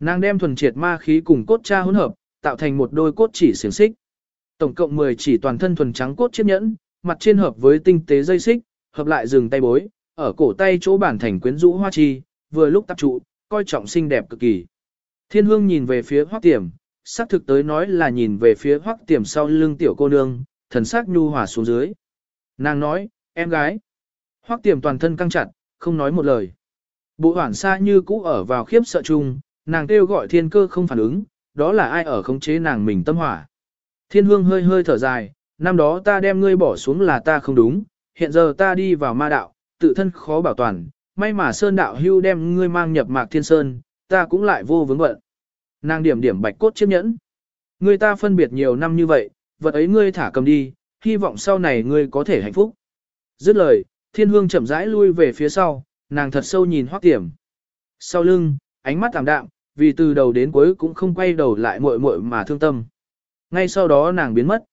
Nàng đem thuần triệt ma khí cùng cốt cha hỗn hợp, tạo thành một đôi cốt chỉ xiềng xích. Tổng cộng 10 chỉ toàn thân thuần trắng cốt chiếc nhẫn, mặt trên hợp với tinh tế dây xích, hợp lại dừng tay bối, ở cổ tay chỗ bản thành quyến rũ hoa chi, vừa lúc tập trụ, coi trọng xinh đẹp cực kỳ. Thiên hương nhìn về phía hoác tiềm, xác thực tới nói là nhìn về phía hoác tiềm sau lưng tiểu cô nương, thần sắc nhu hòa xuống dưới. Nàng nói, em gái, Hoắc tiềm toàn thân căng chặt, không nói một lời. Bộ hoảng xa như cũ ở vào khiếp sợ chung, nàng kêu gọi thiên cơ không phản ứng, đó là ai ở khống chế nàng mình tâm hỏa. Thiên hương hơi hơi thở dài, năm đó ta đem ngươi bỏ xuống là ta không đúng, hiện giờ ta đi vào ma đạo, tự thân khó bảo toàn, may mà sơn đạo hưu đem ngươi mang nhập mạc thiên sơn, ta cũng lại vô vướng bận. Nàng điểm điểm bạch cốt chiếc nhẫn. người ta phân biệt nhiều năm như vậy, vật ấy ngươi thả cầm đi, hy vọng sau này ngươi có thể hạnh phúc. Dứt lời, thiên hương chậm rãi lui về phía sau, nàng thật sâu nhìn hoác tiềm. Sau lưng, ánh mắt tạm đạm, vì từ đầu đến cuối cũng không quay đầu lại muội muội mà thương tâm. Ngay sau đó nàng biến mất.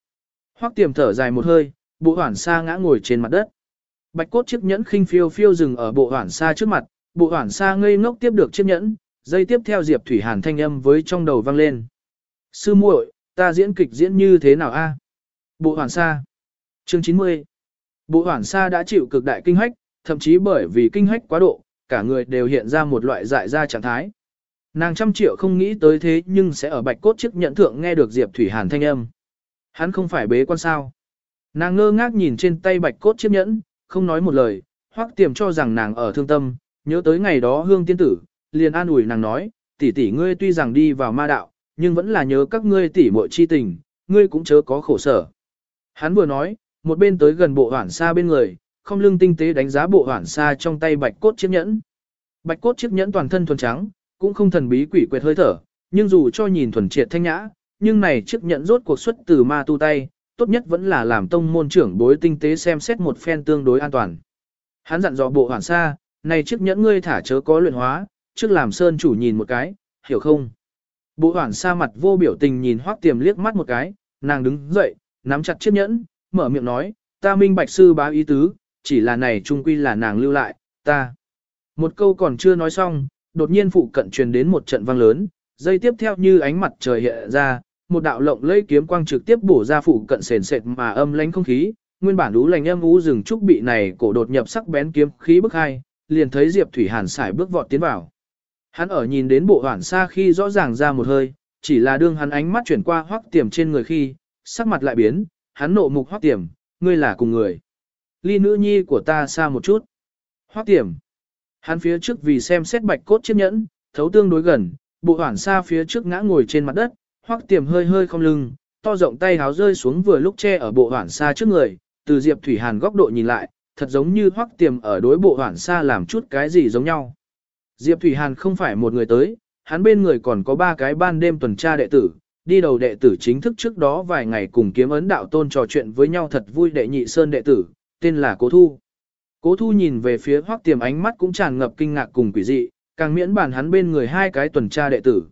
Hoắc tiềm thở dài một hơi, bộ hoản sa ngã ngồi trên mặt đất. Bạch cốt chiếc nhẫn khinh phiêu phiêu dừng ở bộ hoản sa trước mặt, bộ hoản sa ngây ngốc tiếp được chiếc nhẫn, dây tiếp theo Diệp Thủy Hàn thanh âm với trong đầu vang lên. Sư muội, ta diễn kịch diễn như thế nào a? Bộ hoản sa. Chương 90. Bộ hoản sa đã chịu cực đại kinh hách, thậm chí bởi vì kinh hách quá độ, cả người đều hiện ra một loại dại ra trạng thái. Nàng trăm triệu không nghĩ tới thế nhưng sẽ ở bạch cốt chiếc nhẫn thượng nghe được Diệp Thủy Hàn thanh âm. Hắn không phải bế quan sao. Nàng ngơ ngác nhìn trên tay bạch cốt chiếc nhẫn, không nói một lời, hoắc tiềm cho rằng nàng ở thương tâm, nhớ tới ngày đó hương tiên tử, liền an ủi nàng nói, tỷ tỷ ngươi tuy rằng đi vào ma đạo, nhưng vẫn là nhớ các ngươi tỷ muội chi tình, ngươi cũng chớ có khổ sở. Hắn vừa nói, một bên tới gần bộ hoản xa bên người, không lưng tinh tế đánh giá bộ hoản xa trong tay bạch cốt chiếc nhẫn. Bạch cốt chiếc nhẫn toàn thân thuần trắng, cũng không thần bí quỷ quyệt hơi thở, nhưng dù cho nhìn thuần triệt thanh nhã, nhưng này chiếc nhẫn rốt cuộc xuất từ ma tu tay, tốt nhất vẫn là làm tông môn trưởng bối tinh tế xem xét một phen tương đối an toàn. Hắn dặn dò bộ hoàn sa, này chiếc nhẫn ngươi thả chớ có luyện hóa, trước làm sơn chủ nhìn một cái, hiểu không? Bộ hoàn sa mặt vô biểu tình nhìn hoác tiềm liếc mắt một cái, nàng đứng dậy, nắm chặt chiếc nhẫn, mở miệng nói, ta minh bạch sư bá ý tứ, chỉ là này trung quy là nàng lưu lại, ta. Một câu còn chưa nói xong, đột nhiên phụ cận truyền đến một trận vang lớn, dây tiếp theo như ánh mặt trời hiện ra, một đạo lộng lây kiếm quang trực tiếp bổ ra phủ cận sền sệt mà âm lãnh không khí, nguyên bản lũ lành âm ú rừng trúc bị này cổ đột nhập sắc bén kiếm khí bức hai, liền thấy Diệp Thủy Hàn xài bước vọt tiến vào. Hắn ở nhìn đến bộ hoản xa khi rõ ràng ra một hơi, chỉ là đương hắn ánh mắt chuyển qua hoắc tiềm trên người khi, sắc mặt lại biến, hắn nộ mục hoắc tiềm, ngươi là cùng người. Ly nữ nhi của ta xa một chút. Hoắc tiềm. Hắn phía trước vì xem xét bạch cốt chiếc nhẫn, thấu tương đối gần, bộ hoản xa phía trước ngã ngồi trên mặt đất, hoắc tiềm hơi hơi không lưng, to rộng tay háo rơi xuống vừa lúc che ở bộ hoảng xa trước người, từ Diệp Thủy Hàn góc độ nhìn lại, thật giống như hoắc tiềm ở đối bộ hoảng xa làm chút cái gì giống nhau. Diệp Thủy Hàn không phải một người tới, hắn bên người còn có ba cái ban đêm tuần tra đệ tử, đi đầu đệ tử chính thức trước đó vài ngày cùng kiếm ấn đạo tôn trò chuyện với nhau thật vui đệ nhị sơn đệ tử, tên là Cố Thu. Cố Thu nhìn về phía hoắc tiềm ánh mắt cũng tràn ngập kinh ngạc cùng quỷ dị, càng miễn bàn hắn bên người hai cái tuần tra đệ tử.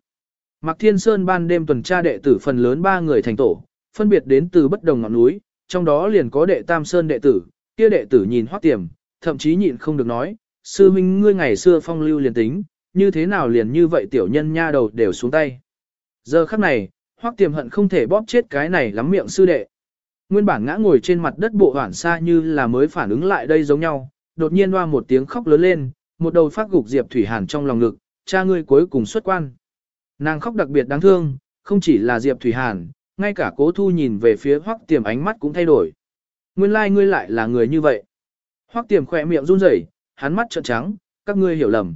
Mạc Thiên Sơn ban đêm tuần tra đệ tử phần lớn ba người thành tổ, phân biệt đến từ bất đồng ngọn núi, trong đó liền có đệ Tam Sơn đệ tử, kia đệ tử nhìn hoắc tiềm, thậm chí nhịn không được nói, sư huynh ngươi ngày xưa phong lưu liền tính, như thế nào liền như vậy tiểu nhân nha đầu đều xuống tay. Giờ khắc này, hoắc tiềm hận không thể bóp chết cái này lắm miệng sư đệ. Nguyên bản ngã ngồi trên mặt đất bộ hoảng xa như là mới phản ứng lại đây giống nhau, đột nhiên hoa một tiếng khóc lớn lên, một đầu phát gục Diệp Thủy Hàn trong lòng ngực, cha ngươi cuối cùng xuất quan. Nàng khóc đặc biệt đáng thương, không chỉ là Diệp Thủy Hàn, ngay cả cố thu nhìn về phía hoắc tiềm ánh mắt cũng thay đổi. Nguyên lai like ngươi lại là người như vậy. Hoắc tiềm khỏe miệng run rẩy, hắn mắt trợn trắng, các ngươi hiểu lầm.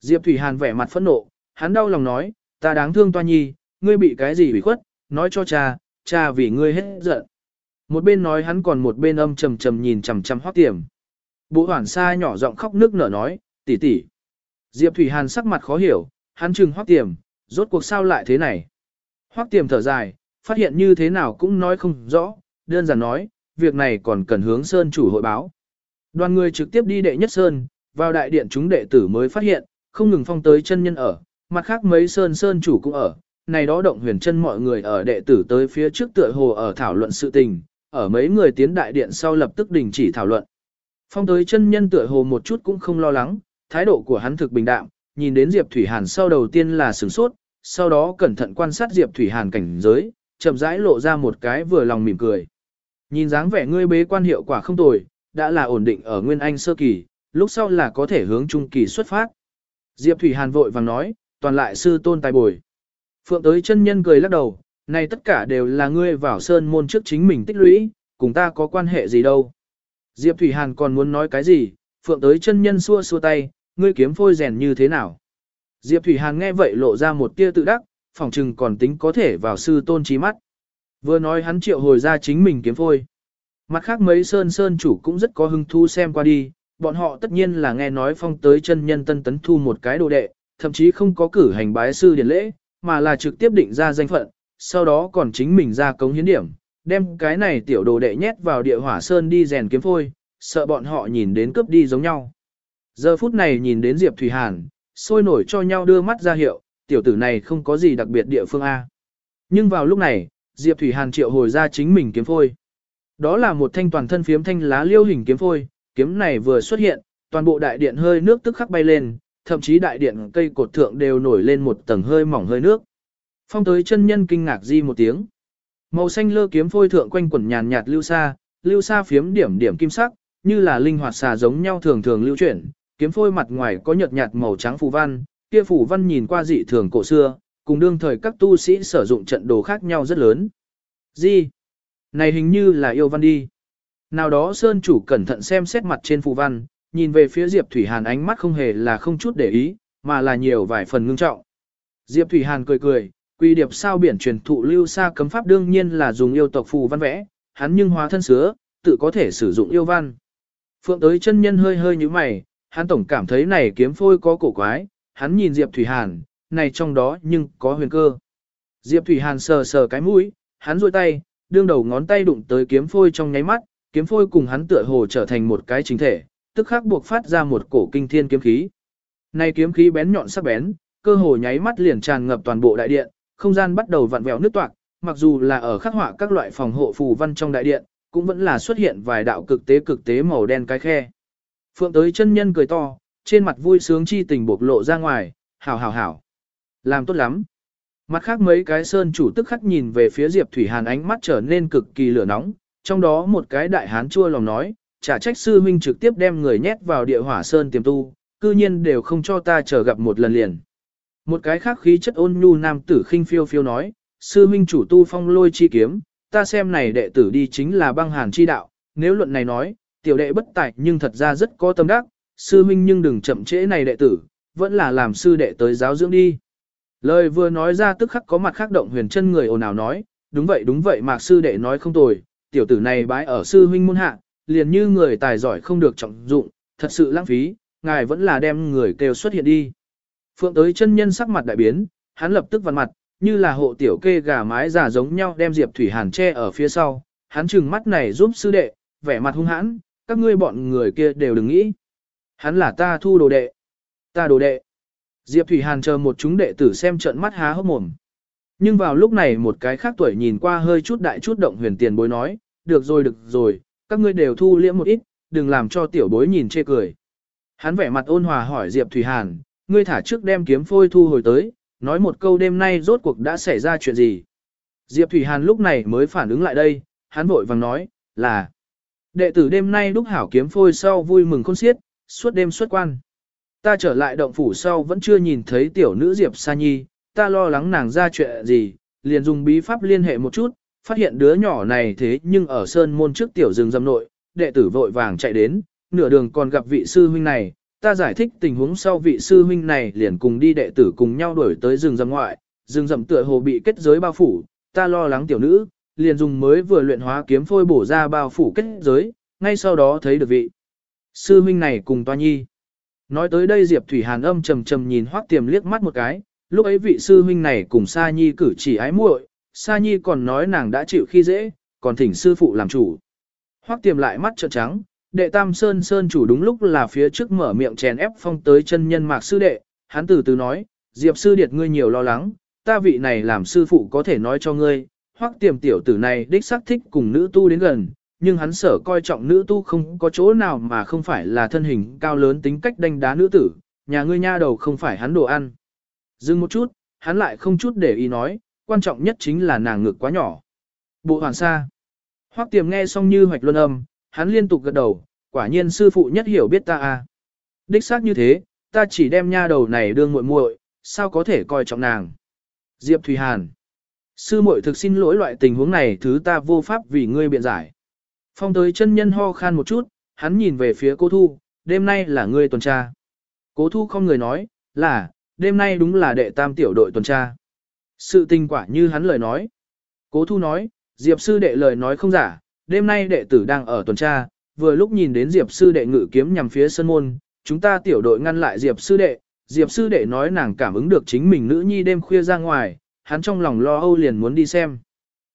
Diệp Thủy Hàn vẻ mặt phẫn nộ, hắn đau lòng nói, ta đáng thương toa nhi, ngươi bị cái gì bị khuất, nói cho cha, cha vì ngươi hết giận. Một bên nói hắn còn một bên âm trầm trầm nhìn chằm chằm hoắc tiềm. Bộ hoảng xa nhỏ giọng khóc nước nở nói, tỷ tỷ. Diệp Thủy Hàn sắc mặt khó hiểu, hắn trừng hoắc tiềm, rốt cuộc sao lại thế này. Hoắc tiềm thở dài, phát hiện như thế nào cũng nói không rõ, đơn giản nói, việc này còn cần hướng Sơn chủ hội báo. Đoàn người trực tiếp đi đệ nhất Sơn, vào đại điện chúng đệ tử mới phát hiện, không ngừng phong tới chân nhân ở, mặt khác mấy Sơn Sơn chủ cũng ở, này đó động huyền chân mọi người ở đệ tử tới phía trước tựa hồ ở thảo luận sự tình, ở mấy người tiến đại điện sau lập tức đình chỉ thảo luận. Phong tới chân nhân tựa hồ một chút cũng không lo lắng, thái độ của hắn thực bình đạm, nhìn đến Diệp Thủy Hàn sau đầu tiên là sửng sốt, sau đó cẩn thận quan sát Diệp Thủy Hàn cảnh giới, chậm rãi lộ ra một cái vừa lòng mỉm cười. Nhìn dáng vẻ ngươi bế quan hiệu quả không tồi, đã là ổn định ở Nguyên Anh sơ kỳ, lúc sau là có thể hướng trung kỳ xuất phát. Diệp Thủy Hàn vội vàng nói, toàn lại sư tôn tài bồi. Phượng tới chân nhân cười lắc đầu, này tất cả đều là ngươi vào sơn môn trước chính mình tích lũy, cùng ta có quan hệ gì đâu. Diệp Thủy Hàn còn muốn nói cái gì, phượng tới chân nhân xua xua tay, ngươi kiếm phôi rèn như thế nào. Diệp Thủy Hàn nghe vậy lộ ra một tia tự đắc, phòng trừng còn tính có thể vào sư tôn trí mắt. Vừa nói hắn triệu hồi ra chính mình kiếm phôi. Mặt khác mấy sơn sơn chủ cũng rất có hứng thú xem qua đi, bọn họ tất nhiên là nghe nói phong tới chân nhân tân tấn thu một cái đồ đệ, thậm chí không có cử hành bái sư điển lễ, mà là trực tiếp định ra danh phận, sau đó còn chính mình ra cống hiến điểm, đem cái này tiểu đồ đệ nhét vào địa hỏa sơn đi rèn kiếm phôi, sợ bọn họ nhìn đến cướp đi giống nhau. Giờ phút này nhìn đến Diệp Thủy Hàn, sôi nổi cho nhau đưa mắt ra hiệu, tiểu tử này không có gì đặc biệt địa phương A. Nhưng vào lúc này, Diệp Thủy Hàn triệu hồi ra chính mình kiếm phôi. Đó là một thanh toàn thân phiếm thanh lá liêu hình kiếm phôi, kiếm này vừa xuất hiện, toàn bộ đại điện hơi nước tức khắc bay lên, thậm chí đại điện cây cột thượng đều nổi lên một tầng hơi mỏng hơi nước. Phong tới chân nhân kinh ngạc di một tiếng. Màu xanh lơ kiếm phôi thượng quanh quẩn nhàn nhạt lưu xa, lưu xa phiếm điểm điểm kim sắc, như là linh hoạt xà giống nhau thường thường lưu chuyển, kiếm phôi mặt ngoài có nhợt nhạt màu trắng phù văn, kia phù văn nhìn qua dị thường cổ xưa, cùng đương thời các tu sĩ sử dụng trận đồ khác nhau rất lớn. Gì? Này hình như là yêu văn đi. Nào đó Sơn chủ cẩn thận xem xét mặt trên phù văn, nhìn về phía Diệp Thủy Hàn ánh mắt không hề là không chút để ý, mà là nhiều vài phần ngưng trọng. Diệp Thủy Hàn cười cười, quy điệp sao biển truyền thụ lưu xa cấm pháp đương nhiên là dùng yêu tộc phù văn vẽ, hắn nhưng hóa thân sứa, tự có thể sử dụng yêu văn. Phượng tới chân nhân hơi hơi như mày, hắn tổng cảm thấy này kiếm phôi có cổ quái, hắn nhìn Diệp Thủy Hàn, này trong đó nhưng có huyền cơ. Diệp Thủy Hàn sờ sờ cái mũi, hắn duỗi tay, đương đầu ngón tay đụng tới kiếm phôi trong nháy mắt, kiếm phôi cùng hắn tựa hồ trở thành một cái chính thể, tức khắc buộc phát ra một cổ kinh thiên kiếm khí. Này kiếm khí bén nhọn sắc bén, cơ hồ nháy mắt liền tràn ngập toàn bộ đại điện, không gian bắt đầu vặn vẹo nứt toạc, mặc dù là ở khắc họa các loại phòng hộ phù văn trong đại điện, cũng vẫn là xuất hiện vài đạo cực tế cực tế màu đen cái khe. Phượng tới chân nhân cười to, trên mặt vui sướng chi tình bộc lộ ra ngoài, hảo hảo hảo. Làm tốt lắm. Mặt khác mấy cái sơn chủ tức khắc nhìn về phía Diệp Thủy Hàn ánh mắt trở nên cực kỳ lửa nóng, trong đó một cái đại hán chua lòng nói, trả trách sư huynh trực tiếp đem người nhét vào địa hỏa sơn tiềm tu, cư nhiên đều không cho ta chờ gặp một lần liền. Một cái khác khí chất ôn nhu nam tử khinh phiêu phiêu nói, sư huynh chủ tu phong lôi chi kiếm, ta xem này đệ tử đi chính là băng hàn chi đạo, nếu luận này nói, tiểu đệ bất tài nhưng thật ra rất có tâm đắc, sư huynh nhưng đừng chậm trễ này đệ tử, vẫn là làm sư đệ tới giáo dưỡng đi. Lời vừa nói ra tức khắc có mặt khác động huyền chân người ồn ào nói, đúng vậy đúng vậy mạc sư đệ nói không tồi, tiểu tử này bái ở sư huynh môn hạ, liền như người tài giỏi không được trọng dụng, thật sự lãng phí, ngài vẫn là đem người kêu xuất hiện đi. Phượng tới chân nhân sắc mặt đại biến, hắn lập tức vặn mặt, như là hộ tiểu kê gà mái giả giống nhau đem Diệp Thủy Hàn che ở phía sau, hắn trừng mắt này giúp sư đệ, vẻ mặt hung hãn, các ngươi bọn người kia đều đừng nghĩ. Hắn là ta thu đồ đệ. Ta đồ đệ. Diệp Thủy Hàn chờ một chúng đệ tử xem trận mắt há hốc mồm. Nhưng vào lúc này một cái khác tuổi nhìn qua hơi chút đại chút động huyền tiền bối nói, được rồi được rồi, các ngươi đều thu liễm một ít, đừng làm cho tiểu bối nhìn chê cười. Hắn vẻ mặt ôn hòa hỏi Diệp Thủy Hàn, ngươi thả trước đem kiếm phôi thu hồi tới, nói một câu đêm nay rốt cuộc đã xảy ra chuyện gì. Diệp Thủy Hàn lúc này mới phản ứng lại đây, hắn vội vàng nói, là đệ tử đêm nay đúc hảo kiếm phôi sau vui mừng khôn xiết, suốt đêm xuất quan. Ta trở lại động phủ sau vẫn chưa nhìn thấy tiểu nữ Diệp Sa Nhi, ta lo lắng nàng ra chuyện gì, liền dùng bí pháp liên hệ một chút, phát hiện đứa nhỏ này thế nhưng ở sơn môn trước tiểu rừng dâm nội, đệ tử vội vàng chạy đến, nửa đường còn gặp vị sư huynh này, ta giải thích tình huống sau vị sư huynh này liền cùng đi đệ tử cùng nhau đuổi tới rừng rậm ngoại, rừng rậm tựa hồ bị kết giới bao phủ, ta lo lắng tiểu nữ, liền dùng mới vừa luyện hóa kiếm phôi bổ ra bao phủ kết giới, ngay sau đó thấy được vị sư huynh này cùng toa nhi. Nói tới đây Diệp Thủy Hàn âm trầm trầm nhìn Hoắc Tiềm liếc mắt một cái, lúc ấy vị sư huynh này cùng Sa Nhi cử chỉ ái muội, Sa Nhi còn nói nàng đã chịu khi dễ, còn thỉnh sư phụ làm chủ. Hoắc Tiềm lại mắt trợn trắng, đệ Tam Sơn Sơn chủ đúng lúc là phía trước mở miệng chèn ép phong tới chân nhân Mạc sư đệ, hắn từ từ nói, Diệp sư điệt ngươi nhiều lo lắng, ta vị này làm sư phụ có thể nói cho ngươi, Hoắc Tiềm tiểu tử này đích xác thích cùng nữ tu đến gần, nhưng hắn sở coi trọng nữ tu không có chỗ nào mà không phải là thân hình cao lớn tính cách đánh đá nữ tử, nhà ngươi nha đầu không phải hắn đồ ăn. Dừng một chút, hắn lại không chút để ý nói, quan trọng nhất chính là nàng ngực quá nhỏ. Bộ hoàn sa. Hoắc tiềm nghe xong như hoạch luân âm, hắn liên tục gật đầu, quả nhiên sư phụ nhất hiểu biết ta a. Đích xác như thế, ta chỉ đem nha đầu này đương muội muội, sao có thể coi trọng nàng. Diệp Thùy Hàn. Sư muội thực xin lỗi loại tình huống này thứ ta vô pháp vì ngươi biện giải. Phong tới chân nhân ho khan một chút, hắn nhìn về phía cô Thu, đêm nay là ngươi tuần tra. Cố Thu không người nói, là, đêm nay đúng là đệ tam tiểu đội tuần tra. Sự tình quả như hắn lời nói. Cố Thu nói, Diệp sư đệ lời nói không giả, đêm nay đệ tử đang ở tuần tra, vừa lúc nhìn đến Diệp sư đệ ngự kiếm nhằm phía sân môn, chúng ta tiểu đội ngăn lại Diệp sư đệ, Diệp sư đệ nói nàng cảm ứng được chính mình nữ nhi đêm khuya ra ngoài, hắn trong lòng lo âu liền muốn đi xem.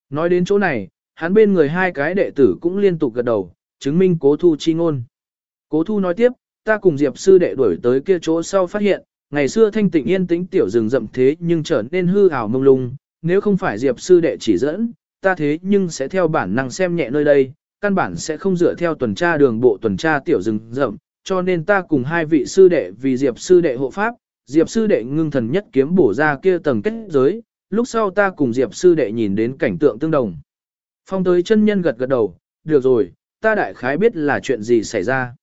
Nói đến chỗ này, hắn bên người hai cái đệ tử cũng liên tục gật đầu, chứng minh cố thu chi ngôn. Cố thu nói tiếp, ta cùng Diệp sư đệ đuổi tới kia chỗ sau phát hiện, ngày xưa thanh tịnh yên tĩnh tiểu rừng rậm thế nhưng trở nên hư ảo mông lung, nếu không phải Diệp sư đệ chỉ dẫn, ta thế nhưng sẽ theo bản năng xem nhẹ nơi đây, căn bản sẽ không dựa theo tuần tra đường bộ tuần tra tiểu rừng rậm, cho nên ta cùng hai vị sư đệ vì Diệp sư đệ hộ pháp, Diệp sư đệ ngưng thần nhất kiếm bổ ra kia tầng kết giới, lúc sau ta cùng Diệp sư đệ nhìn đến cảnh tượng tương đồng. Phong tới chân nhân gật gật đầu, được rồi, ta đại khái biết là chuyện gì xảy ra.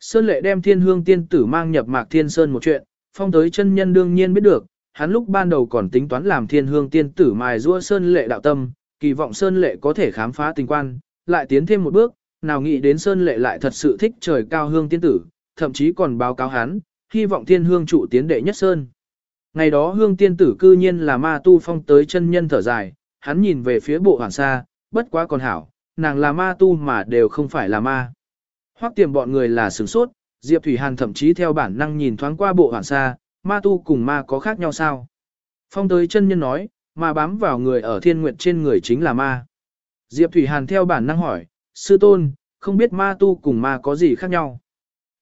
Sơn lệ đem thiên hương tiên tử mang nhập mạc thiên sơn một chuyện, phong tới chân nhân đương nhiên biết được, hắn lúc ban đầu còn tính toán làm thiên hương tiên tử mài rua sơn lệ đạo tâm, kỳ vọng sơn lệ có thể khám phá tình quan, lại tiến thêm một bước, nào nghĩ đến sơn lệ lại thật sự thích trời cao hương tiên tử, thậm chí còn báo cáo hắn, hy vọng thiên hương trụ tiến đệ nhất sơn. Ngày đó hương tiên tử cư nhiên là ma tu phong tới chân nhân thở dài, hắn nhìn về phía bộ hoàng sa, bất quá còn hảo, nàng là ma tu mà đều không phải là ma. Hoắc tiềm bọn người là sửng sốt, Diệp Thủy Hàn thậm chí theo bản năng nhìn thoáng qua bộ hoàng sa, ma tu cùng ma có khác nhau sao? Phong tới chân nhân nói, ma bám vào người ở thiên nguyệt trên người chính là ma. Diệp Thủy Hàn theo bản năng hỏi, sư tôn, không biết ma tu cùng ma có gì khác nhau?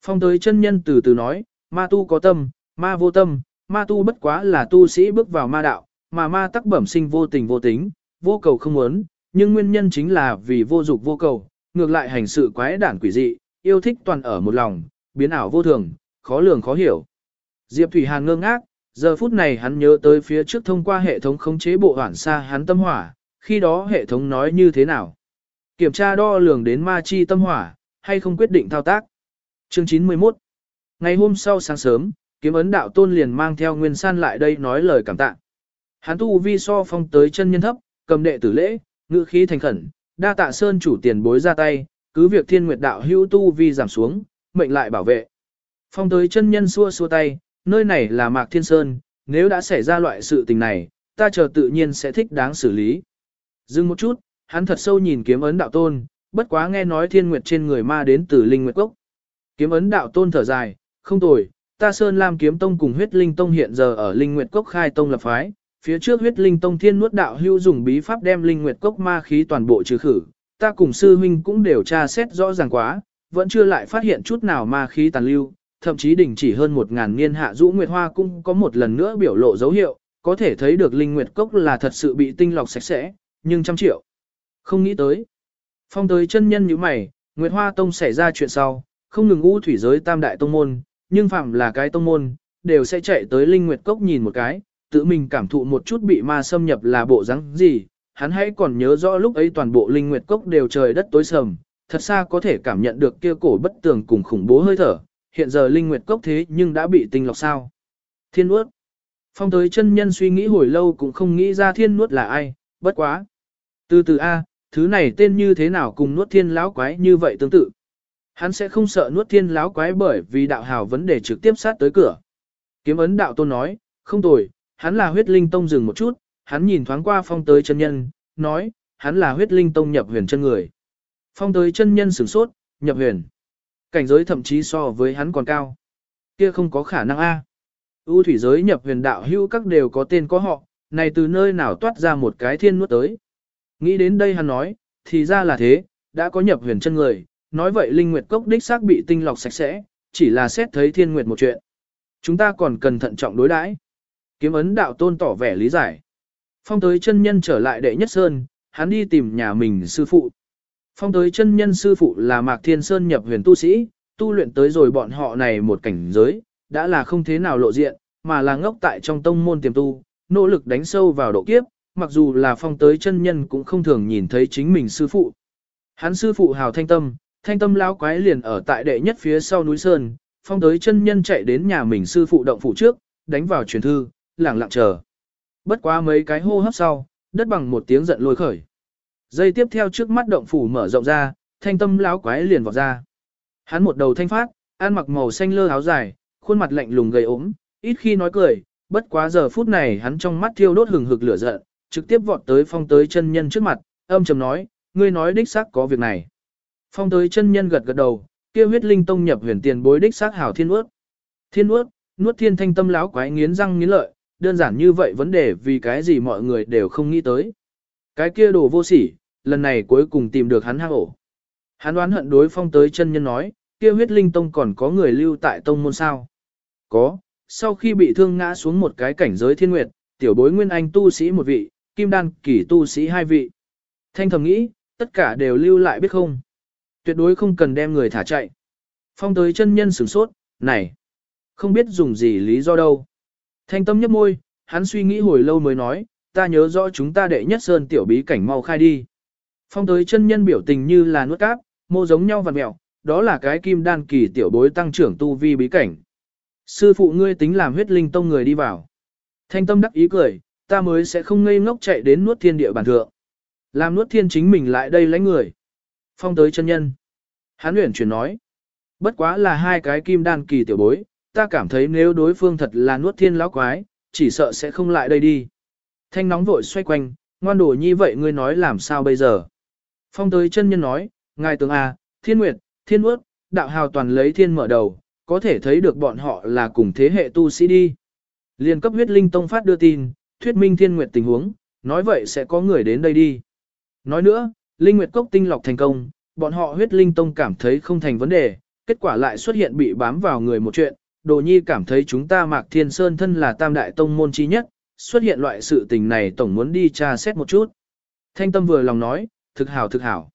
Phong tới chân nhân từ từ nói, ma tu có tâm, ma vô tâm, ma tu bất quá là tu sĩ bước vào ma đạo, mà ma tắc bẩm sinh vô tình vô tính, vô cầu không muốn, nhưng nguyên nhân chính là vì vô dục vô cầu, ngược lại hành sự quái đản quỷ dị, yêu thích toàn ở một lòng, biến ảo vô thường, khó lường khó hiểu. Diệp Thủy Hàn ngơ ngác, giờ phút này hắn nhớ tới phía trước thông qua hệ thống khống chế bộ hoản xa hắn tâm hỏa, khi đó hệ thống nói như thế nào. Kiểm tra đo lường đến ma chi tâm hỏa, hay không quyết định thao tác. Chương 91 Ngày hôm sau sáng sớm, kiếm ấn đạo tôn liền mang theo nguyên san lại đây nói lời cảm tạ. Hắn tu vi so phong tới chân nhân thấp, cầm đệ tử lễ, ngữ khí thành khẩn, đa tạ sơn chủ tiền bối ra tay, cứ việc thiên nguyệt đạo hữu tu vi giảm xuống, mệnh lại bảo vệ. Phong tới chân nhân xua xua tay, nơi này là mạc thiên sơn, nếu đã xảy ra loại sự tình này, ta chờ tự nhiên sẽ thích đáng xử lý. Dừng một chút, hắn thật sâu nhìn kiếm ấn đạo tôn, bất quá nghe nói thiên nguyệt trên người ma đến từ linh nguyệt cốc. Kiếm ấn đạo tôn thở dài, không tồi, ta Sơn Lam Kiếm Tông cùng huyết linh tông hiện giờ ở Linh Nguyệt Cốc khai tông lập phái, phía trước huyết linh tông thiên nuốt đạo hưu dùng bí pháp đem Linh Nguyệt Cốc ma khí toàn bộ trừ khử, ta cùng sư huynh cũng đều tra xét rõ ràng quá, vẫn chưa lại phát hiện chút nào ma khí tàn lưu, thậm chí đỉnh chỉ hơn một ngàn niên hạ rũ Nguyệt Hoa cũng có một lần nữa biểu lộ dấu hiệu, có thể thấy được Linh Nguyệt Cốc là thật sự bị tinh lọc sạch sẽ, nhưng trăm triệu. Không nghĩ tới. Phong tới chân nhân như mày, Nguyệt Hoa Tông xảy ra chuyện sau, không ngừng u thủy giới tam đại tông môn, nhưng phạm là cái tông môn, đều sẽ chạy tới Linh Nguyệt Cốc nhìn một cái, tự mình cảm thụ một chút bị ma xâm nhập là bộ rắn gì, hắn hãy còn nhớ rõ lúc ấy toàn bộ Linh Nguyệt Cốc đều trời đất tối sầm, thật xa có thể cảm nhận được kia cổ bất tường cùng khủng bố hơi thở, hiện giờ Linh Nguyệt Cốc thế nhưng đã bị tinh lọc sao. Thiên nuốt. Phong tới chân nhân suy nghĩ hồi lâu cũng không nghĩ ra thiên nuốt là ai, bất quá. Từ từ A, thứ này tên như thế nào cùng nuốt thiên lão quái như vậy tương tự. Hắn sẽ không sợ nuốt thiên láo quái bởi vì đạo hào vấn đề trực tiếp sát tới cửa. Kiếm ấn đạo tôn nói, không tồi, hắn là huyết linh tông dừng một chút, hắn nhìn thoáng qua phong tới chân nhân, nói, hắn là huyết linh tông nhập huyền chân người. Phong tới chân nhân sửng sốt, nhập huyền. Cảnh giới thậm chí so với hắn còn cao. Kia không có khả năng A. U thủy giới nhập huyền đạo hữu các đều có tên có họ, này từ nơi nào toát ra một cái thiên nuốt tới. Nghĩ đến đây hắn nói, thì ra là thế, đã có nhập huyền chân người, nói vậy linh nguyệt cốc đích xác bị tinh lọc sạch sẽ, chỉ là xét thấy thiên nguyệt một chuyện. Chúng ta còn cần thận trọng đối đãi. Kiếm ấn đạo tôn tỏ vẻ lý giải. Phong tới chân nhân trở lại đệ nhất sơn, hắn đi tìm nhà mình sư phụ. Phong tới chân nhân sư phụ là Mạc Thiên Sơn nhập huyền tu sĩ, tu luyện tới rồi bọn họ này một cảnh giới, đã là không thế nào lộ diện, mà là ngốc tại trong tông môn tiềm tu, nỗ lực đánh sâu vào độ kiếp, mặc dù là phong tới chân nhân cũng không thường nhìn thấy chính mình sư phụ. Hắn sư phụ hào thanh tâm, thanh tâm lão quái liền ở tại đệ nhất phía sau núi Sơn, phong tới chân nhân chạy đến nhà mình sư phụ động phủ trước, đánh vào truyền thư, lẳng lặng chờ. Bất quá mấy cái hô hấp sau, đất bằng một tiếng giận lôi khởi. Dây tiếp theo trước mắt động phủ mở rộng ra, thanh tâm lão quái liền vọt ra. Hắn một đầu thanh phát, ăn mặc màu xanh lơ áo dài, khuôn mặt lạnh lùng gầy ốm, ít khi nói cười, bất quá giờ phút này hắn trong mắt thiêu đốt hừng hực lửa giận, trực tiếp vọt tới phong tới chân nhân trước mặt, âm trầm nói, ngươi nói đích xác có việc này. Phong tới chân nhân gật gật đầu, kia huyết linh tông nhập huyền tiền bối đích xác hảo thiên nuốt, Thiên nuốt, nuốt thiên thanh tâm lão quái nghiến răng nghiến lợi, đơn giản như vậy vấn đề vì cái gì mọi người đều không nghĩ tới. Cái kia đồ vô sỉ, lần này cuối cùng tìm được hắn hang ổ. Hắn đoán hận đối phong tới chân nhân nói, kia huyết linh tông còn có người lưu tại tông môn sao. Có, sau khi bị thương ngã xuống một cái cảnh giới thiên nguyệt, tiểu bối nguyên anh tu sĩ một vị, kim đan kỳ tu sĩ hai vị. Thanh thầm nghĩ, tất cả đều lưu lại biết không. Tuyệt đối không cần đem người thả chạy. Phong tới chân nhân sửng sốt, này, không biết dùng gì lý do đâu. Thanh tâm nhấp môi, hắn suy nghĩ hồi lâu mới nói, ta nhớ rõ chúng ta đệ nhất sơn tiểu bí cảnh mau khai đi. Phong tới chân nhân biểu tình như là nuốt cáp, mô giống nhau vằn mẹo, đó là cái kim đan kỳ tiểu bối tăng trưởng tu vi bí cảnh. Sư phụ ngươi tính làm huyết linh tông người đi vào. Thanh tâm đắc ý cười, ta mới sẽ không ngây ngốc chạy đến nuốt thiên địa bản thượng. Làm nuốt thiên chính mình lại đây lấy người. Phong tới chân nhân. Hán luyện chuyển nói. Bất quá là hai cái kim đan kỳ tiểu bối, ta cảm thấy nếu đối phương thật là nuốt thiên lão quái, chỉ sợ sẽ không lại đây đi. Thanh nóng vội xoay quanh, ngoan đồ như vậy ngươi nói làm sao bây giờ. Phong tới chân nhân nói, ngài tướng A, à, thiên nguyệt, thiên ướt, đạo hào toàn lấy thiên mở đầu, có thể thấy được bọn họ là cùng thế hệ tu sĩ đi. Liên cấp huyết linh tông phát đưa tin, thuyết minh thiên nguyệt tình huống, nói vậy sẽ có người đến đây đi. Nói nữa, linh nguyệt cốc tinh lọc thành công, bọn họ huyết linh tông cảm thấy không thành vấn đề, kết quả lại xuất hiện bị bám vào người một chuyện, đồ nhi cảm thấy chúng ta mạc thiên sơn thân là tam đại tông môn chi nhất, xuất hiện loại sự tình này tổng muốn đi tra xét một chút. Thanh tâm vừa lòng nói, thực hảo thực hảo.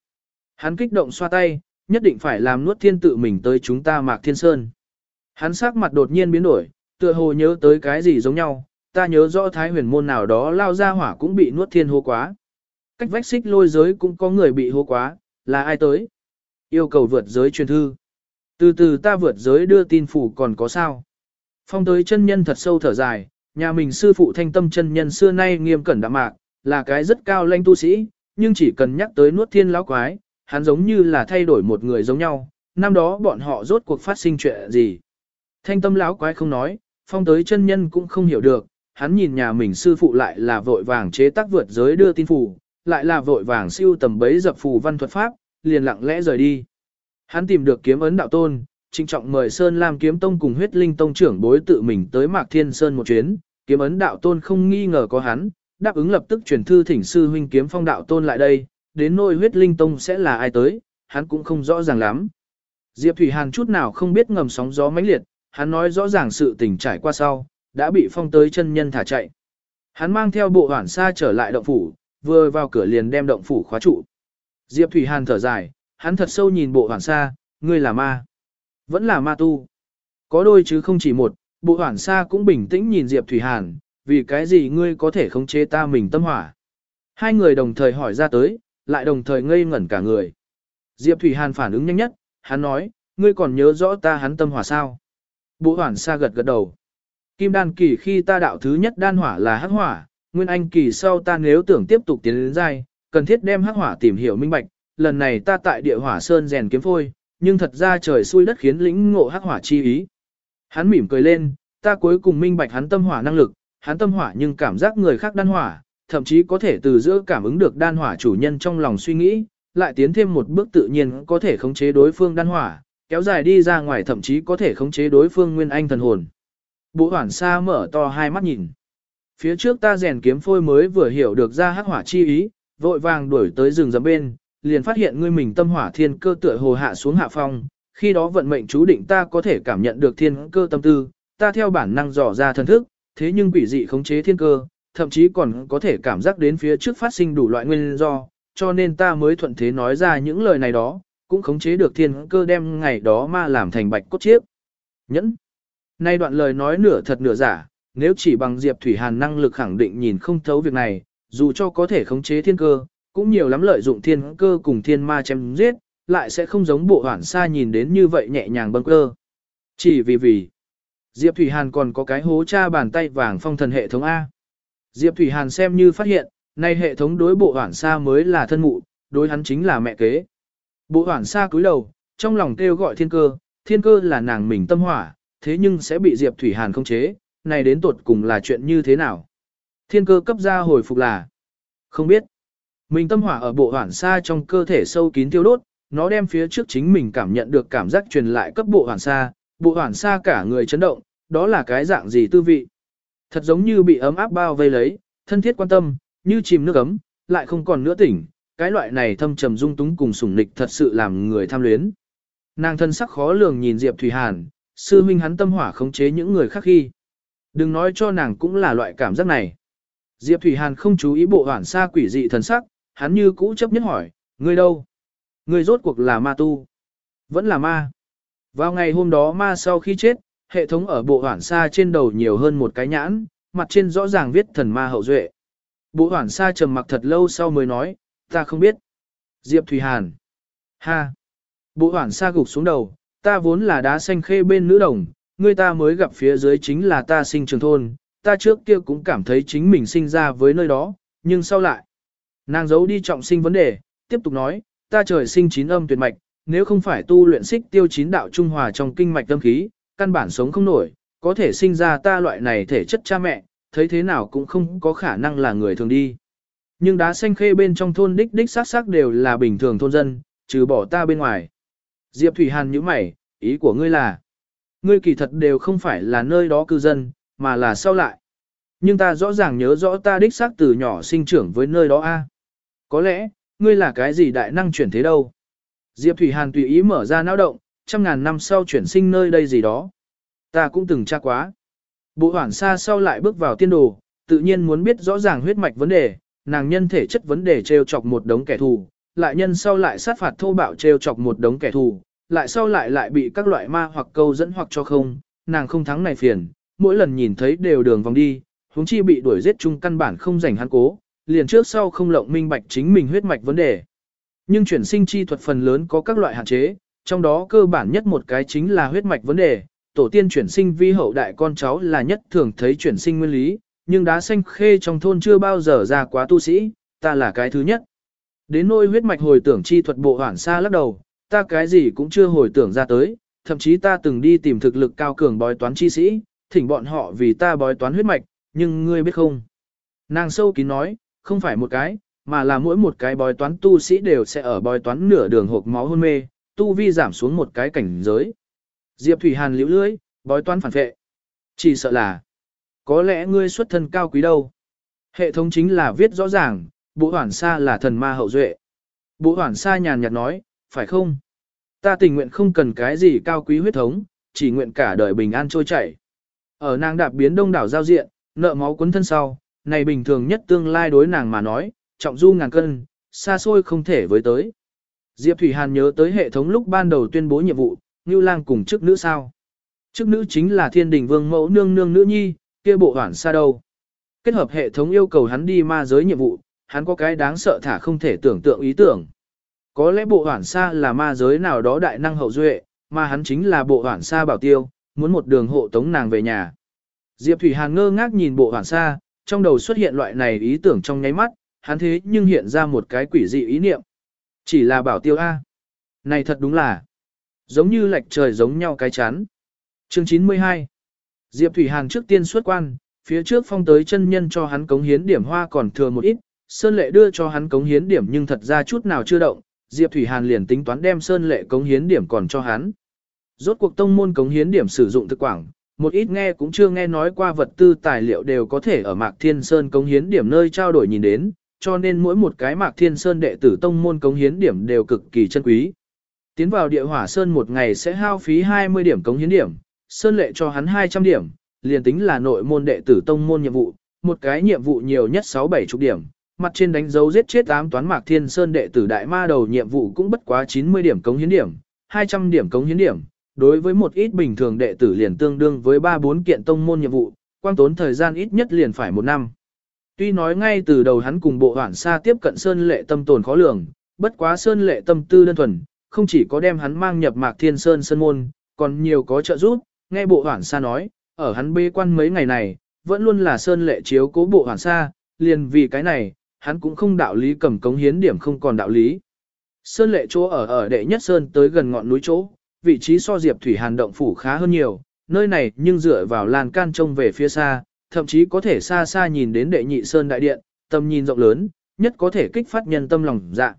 Hắn kích động xoa tay, nhất định phải làm nuốt thiên tự mình tới chúng ta mạc thiên sơn. Hắn sắc mặt đột nhiên biến đổi, tựa hồ nhớ tới cái gì giống nhau, ta nhớ rõ thái huyền môn nào đó lao ra hỏa cũng bị nuốt thiên hô quá. Cách vách xích lôi giới cũng có người bị hô quá, là ai tới? Yêu cầu vượt giới truyền thư. Từ từ ta vượt giới đưa tin phủ còn có sao? Phong tới chân nhân thật sâu thở dài, nhà mình sư phụ thanh tâm chân nhân xưa nay nghiêm cẩn đạm mạc, là cái rất cao lanh tu sĩ, nhưng chỉ cần nhắc tới nuốt thiên lão quái, hắn giống như là thay đổi một người giống nhau, năm đó bọn họ rốt cuộc phát sinh chuyện gì. Thanh tâm lão quái không nói, phong tới chân nhân cũng không hiểu được, hắn nhìn nhà mình sư phụ lại là vội vàng chế tác vượt giới đưa tin phủ, lại là vội vàng siêu tầm bấy dập phù văn thuật pháp, liền lặng lẽ rời đi. Hắn tìm được kiếm ấn đạo tôn, trinh trọng mời Sơn Lam kiếm tông cùng huyết linh tông trưởng bối tự mình tới Mạc Thiên Sơn một chuyến, kiếm ấn đạo tôn không nghi ngờ có hắn, đáp ứng lập tức truyền thư thỉnh sư huynh kiếm phong đạo tôn lại đây, đến nôi huyết linh tông sẽ là ai tới, hắn cũng không rõ ràng lắm. Diệp Thủy Hàn chút nào không biết ngầm sóng gió mãnh liệt, hắn nói rõ ràng sự tình trải qua sau, đã bị phong tới chân nhân thả chạy. Hắn mang theo bộ hoản xa trở lại động phủ, vừa vào cửa liền đem động phủ khóa trụ. Diệp Thủy Hàn thở dài, hắn thật sâu nhìn bộ hoảng xa, ngươi là ma. Vẫn là ma tu. Có đôi chứ không chỉ một, bộ hoảng xa cũng bình tĩnh nhìn Diệp Thủy Hàn, vì cái gì ngươi có thể khống chế ta mình tâm hỏa. Hai người đồng thời hỏi ra tới, lại đồng thời ngây ngẩn cả người. Diệp Thủy Hàn phản ứng nhanh nhất, hắn nói, ngươi còn nhớ rõ ta hắn tâm hỏa sao? Bộ hoảng xa gật gật đầu. Kim đan kỳ khi ta đạo thứ nhất đan hỏa là hắc hỏa, nguyên anh kỳ sau ta nếu tưởng tiếp tục tiến đến giai, cần thiết đem hắc hỏa tìm hiểu minh bạch, lần này ta tại địa hỏa sơn rèn kiếm phôi, nhưng thật ra trời xui đất khiến lĩnh ngộ hắc hỏa chi ý. Hắn mỉm cười lên, ta cuối cùng minh bạch hắn tâm hỏa năng lực, hắn tâm hỏa nhưng cảm giác người khác đan hỏa, thậm chí có thể từ giữa cảm ứng được đan hỏa chủ nhân trong lòng suy nghĩ, lại tiến thêm một bước tự nhiên có thể khống chế đối phương đan hỏa, kéo dài đi ra ngoài thậm chí có thể khống chế đối phương nguyên anh thần hồn. Bộ hoản xa mở to hai mắt nhìn. Phía trước ta rèn kiếm phôi mới vừa hiểu được ra hắc hỏa chi ý, vội vàng đuổi tới rừng rậm bên, liền phát hiện ngươi mình tâm hỏa thiên cơ tựa hồ hạ xuống hạ phong, khi đó vận mệnh chú định ta có thể cảm nhận được thiên cơ tâm tư, ta theo bản năng dò ra thần thức, thế nhưng quỷ dị khống chế thiên cơ, thậm chí còn có thể cảm giác đến phía trước phát sinh đủ loại nguyên do, cho nên ta mới thuận thế nói ra những lời này đó, cũng khống chế được thiên cơ đem ngày đó ma làm thành bạch cốt chiếc. Nhẫn. Nay đoạn lời nói nửa thật nửa giả, nếu chỉ bằng Diệp Thủy Hàn năng lực khẳng định nhìn không thấu việc này, dù cho có thể khống chế thiên cơ, cũng nhiều lắm lợi dụng thiên cơ cùng thiên ma chém giết, lại sẽ không giống bộ Hoản xa nhìn đến như vậy nhẹ nhàng bâng cơ. Chỉ vì vì, Diệp Thủy Hàn còn có cái hố cha bàn tay vàng phong thần hệ thống A. Diệp Thủy Hàn xem như phát hiện, nay hệ thống đối bộ Hoản xa mới là thân mụ, đối hắn chính là mẹ kế. Bộ Hoản xa cúi đầu, trong lòng kêu gọi thiên cơ, thiên cơ là nàng mình tâm hỏa, thế nhưng sẽ bị Diệp Thủy Hàn không chế, này đến tuột cùng là chuyện như thế nào? Thiên cơ cấp ra hồi phục là không biết. Mình tâm hỏa ở bộ hoản xa trong cơ thể sâu kín tiêu đốt, nó đem phía trước chính mình cảm nhận được cảm giác truyền lại cấp bộ hoản xa, bộ hoản xa cả người chấn động, đó là cái dạng gì tư vị. Thật giống như bị ấm áp bao vây lấy, thân thiết quan tâm, như chìm nước ấm, lại không còn nữa tỉnh, cái loại này thâm trầm dung túng cùng sủng nịch thật sự làm người tham luyến. Nàng thân sắc khó lường nhìn Diệp Thủy Hàn, sư minh hắn tâm hỏa khống chế những người khác khi. Đừng nói cho nàng cũng là loại cảm giác này. Diệp Thủy Hàn không chú ý bộ hoảng xa quỷ dị thần sắc, hắn như cũ chấp nhất hỏi, ngươi đâu? Ngươi rốt cuộc là ma tu? Vẫn là ma. Vào ngày hôm đó ma sau khi chết, hệ thống ở bộ hoảng xa trên đầu nhiều hơn một cái nhãn, mặt trên rõ ràng viết thần ma hậu duệ. Bộ hoảng xa trầm mặc thật lâu sau mới nói, ta không biết. Diệp Thủy Hàn. Ha. Bộ hoảng xa gục xuống đầu, ta vốn là đá xanh khê bên nữ đồng, người ta mới gặp phía dưới chính là ta sinh trường thôn, ta trước kia cũng cảm thấy chính mình sinh ra với nơi đó, nhưng sau lại. Nàng giấu đi trọng sinh vấn đề, tiếp tục nói, ta trời sinh chín âm tuyệt mạch, nếu không phải tu luyện xích tiêu chín đạo trung hòa trong kinh mạch tâm khí, căn bản sống không nổi, có thể sinh ra ta loại này thể chất cha mẹ, thấy thế nào cũng không có khả năng là người thường đi. Nhưng đá xanh khê bên trong thôn đích đích sát sắc đều là bình thường thôn dân, trừ bỏ ta bên ngoài. Diệp Thủy Hàn như mày, ý của ngươi là, ngươi kỳ thật đều không phải là nơi đó cư dân, mà là sau lại. Nhưng ta rõ ràng nhớ rõ ta đích xác từ nhỏ sinh trưởng với nơi đó a. Có lẽ, ngươi là cái gì đại năng chuyển thế đâu. Diệp Thủy Hàn tùy ý mở ra não động, trăm ngàn năm sau chuyển sinh nơi đây gì đó. Ta cũng từng tra quá. Bộ hoảng xa sau lại bước vào tiên đồ, tự nhiên muốn biết rõ ràng huyết mạch vấn đề, nàng nhân thể chất vấn đề treo chọc một đống kẻ thù, lại nhân sau lại sát phạt thô bạo treo chọc một đống kẻ thù, lại sau lại lại bị các loại ma hoặc câu dẫn hoặc cho không, nàng không thắng này phiền, mỗi lần nhìn thấy đều đường vòng đi, huống chi bị đuổi giết chung căn bản không rảnh hắn cố, liền trước sau không lộng minh bạch chính mình huyết mạch vấn đề. Nhưng chuyển sinh chi thuật phần lớn có các loại hạn chế, trong đó cơ bản nhất một cái chính là huyết mạch vấn đề, tổ tiên chuyển sinh vi hậu đại con cháu là nhất thường thấy chuyển sinh nguyên lý, nhưng đá xanh khê trong thôn chưa bao giờ ra quá tu sĩ, ta là cái thứ nhất. Đến nôi huyết mạch hồi tưởng chi thuật bộ hoảng xa lắc đầu, ta cái gì cũng chưa hồi tưởng ra tới, thậm chí ta từng đi tìm thực lực cao cường bói toán chi sĩ, thỉnh bọn họ vì ta bói toán huyết mạch, nhưng ngươi biết không? Nàng sâu kín nói, không phải một cái, mà là mỗi một cái bói toán tu sĩ đều sẽ ở bói toán nửa đường hộp máu hôn mê, tu vi giảm xuống một cái cảnh giới. Diệp Thủy Hàn liễu lưới, bói toán phản vệ. Chỉ sợ là, có lẽ ngươi xuất thân cao quý đâu. Hệ thống chính là viết rõ ràng, bộ hoản sa là thần ma hậu duệ. Bộ hoản sa nhàn nhạt nói, phải không? Ta tình nguyện không cần cái gì cao quý huyết thống, chỉ nguyện cả đời bình an trôi chảy. Ở nàng đạp biến đông đảo giao diện, nợ máu cuốn thân sau, này bình thường nhất tương lai đối nàng mà nói, trọng du ngàn cân, xa xôi không thể với tới. Diệp Thủy Hàn nhớ tới hệ thống lúc ban đầu tuyên bố nhiệm vụ, Ngưu Lang cùng chức nữ sao. Chức nữ chính là thiên đình vương mẫu nương nương nữ nhi, kia bộ hoảng xa đâu. Kết hợp hệ thống yêu cầu hắn đi ma giới nhiệm vụ, hắn có cái đáng sợ thả không thể tưởng tượng ý tưởng. Có lẽ bộ hoảng xa là ma giới nào đó đại năng hậu duệ, mà hắn chính là bộ hoảng xa bảo tiêu, muốn một đường hộ tống nàng về nhà. Diệp Thủy Hàn ngơ ngác nhìn bộ hoảng xa, trong đầu xuất hiện loại này ý tưởng trong nháy mắt, hắn thế nhưng hiện ra một cái quỷ dị ý niệm. Chỉ là bảo tiêu A. Này thật đúng là, giống như lệch trời giống nhau cái chán. Chương 92 Diệp Thủy Hàn trước tiên xuất quan, phía trước phong tới chân nhân cho hắn cống hiến điểm hoa còn thừa một ít, Sơn Lệ đưa cho hắn cống hiến điểm nhưng thật ra chút nào chưa động, Diệp Thủy Hàn liền tính toán đem Sơn Lệ cống hiến điểm còn cho hắn. Rốt cuộc tông môn cống hiến điểm sử dụng thực quảng, một ít nghe cũng chưa nghe nói qua vật tư tài liệu đều có thể ở Mạc Thiên Sơn cống hiến điểm nơi trao đổi nhìn đến, cho nên mỗi một cái Mạc Thiên Sơn đệ tử tông môn cống hiến điểm đều cực kỳ chân quý. Tiến vào địa hỏa sơn một ngày sẽ hao phí 20 điểm cống hiến điểm, Sơn lệ cho hắn 200 điểm, liền tính là nội môn đệ tử tông môn nhiệm vụ, một cái nhiệm vụ nhiều nhất 6-7 chục điểm, mặt trên đánh dấu giết chết ám toán Mạc Thiên Sơn đệ tử đại ma đầu nhiệm vụ cũng bất quá 90 điểm cống hiến điểm, 200 điểm cống hiến điểm, đối với một ít bình thường đệ tử liền tương đương với 3-4 kiện tông môn nhiệm vụ, quang tốn thời gian ít nhất liền phải một năm. Tuy nói ngay từ đầu hắn cùng bộ hoảng xa tiếp cận Sơn Lệ tâm tồn khó lường, bất quá Sơn Lệ tâm tư đơn thuần, không chỉ có đem hắn mang nhập Mạc Thiên Sơn Sơn Môn, còn nhiều có trợ giúp, nghe bộ hoảng xa nói, ở hắn bê quan mấy ngày này, vẫn luôn là Sơn Lệ chiếu cố bộ hoảng xa, liền vì cái này, hắn cũng không đạo lý cầm cống hiến điểm không còn đạo lý. Sơn lệ chỗ ở ở đệ nhất sơn tới gần ngọn núi chỗ, vị trí so Diệp Thủy Hàn động phủ khá hơn nhiều, nơi này nhưng dựa vào lan can trông về phía xa, thậm chí có thể xa xa nhìn đến đệ nhị sơn đại điện, tầm nhìn rộng lớn, nhất có thể kích phát nhân tâm lòng dạ.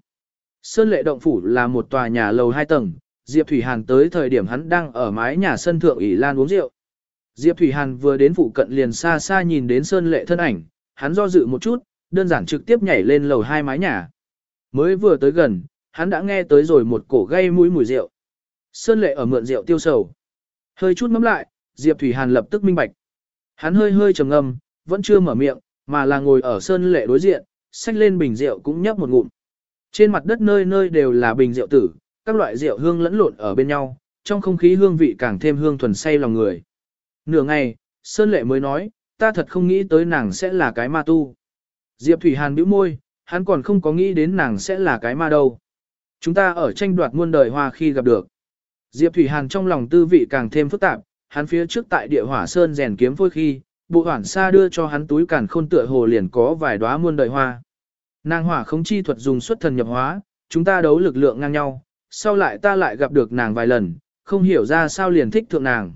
Sơn lệ động phủ là một tòa nhà lầu hai tầng, Diệp Thủy Hàn tới thời điểm hắn đang ở mái nhà sân thượng ỷ lan uống rượu. Diệp Thủy Hàn vừa đến phụ cận liền xa xa nhìn đến Sơn lệ thân ảnh, hắn do dự một chút, đơn giản trực tiếp nhảy lên lầu hai mái nhà. Mới vừa tới gần, hắn đã nghe tới rồi một cổ gây mũi mùi rượu. Sơn lệ ở mượn rượu tiêu sầu. Hơi chút ngắm lại, Diệp Thủy Hàn lập tức minh bạch. Hắn hơi hơi trầm ngâm, vẫn chưa mở miệng, mà là ngồi ở sơn lệ đối diện, xách lên bình rượu cũng nhấp một ngụm. Trên mặt đất nơi nơi đều là bình rượu tử, các loại rượu hương lẫn lộn ở bên nhau, trong không khí hương vị càng thêm hương thuần say lòng người. Nửa ngày, Sơn Lệ mới nói, ta thật không nghĩ tới nàng sẽ là cái ma tu. Diệp Thủy Hàn bĩu môi, hắn còn không có nghĩ đến nàng sẽ là cái ma đâu. Chúng ta ở tranh đoạt muôn đời hoa khi gặp được. Diệp Thủy Hàn trong lòng tư vị càng thêm phức tạp, hắn phía trước tại địa hỏa sơn rèn kiếm phôi khi, bộ hoảng xa đưa cho hắn túi càn khôn tựa hồ liền có vài đóa muôn đời hoa. Nàng hỏa không chi thuật dùng xuất thần nhập hóa, chúng ta đấu lực lượng ngang nhau, sau lại ta lại gặp được nàng vài lần, không hiểu ra sao liền thích thượng nàng.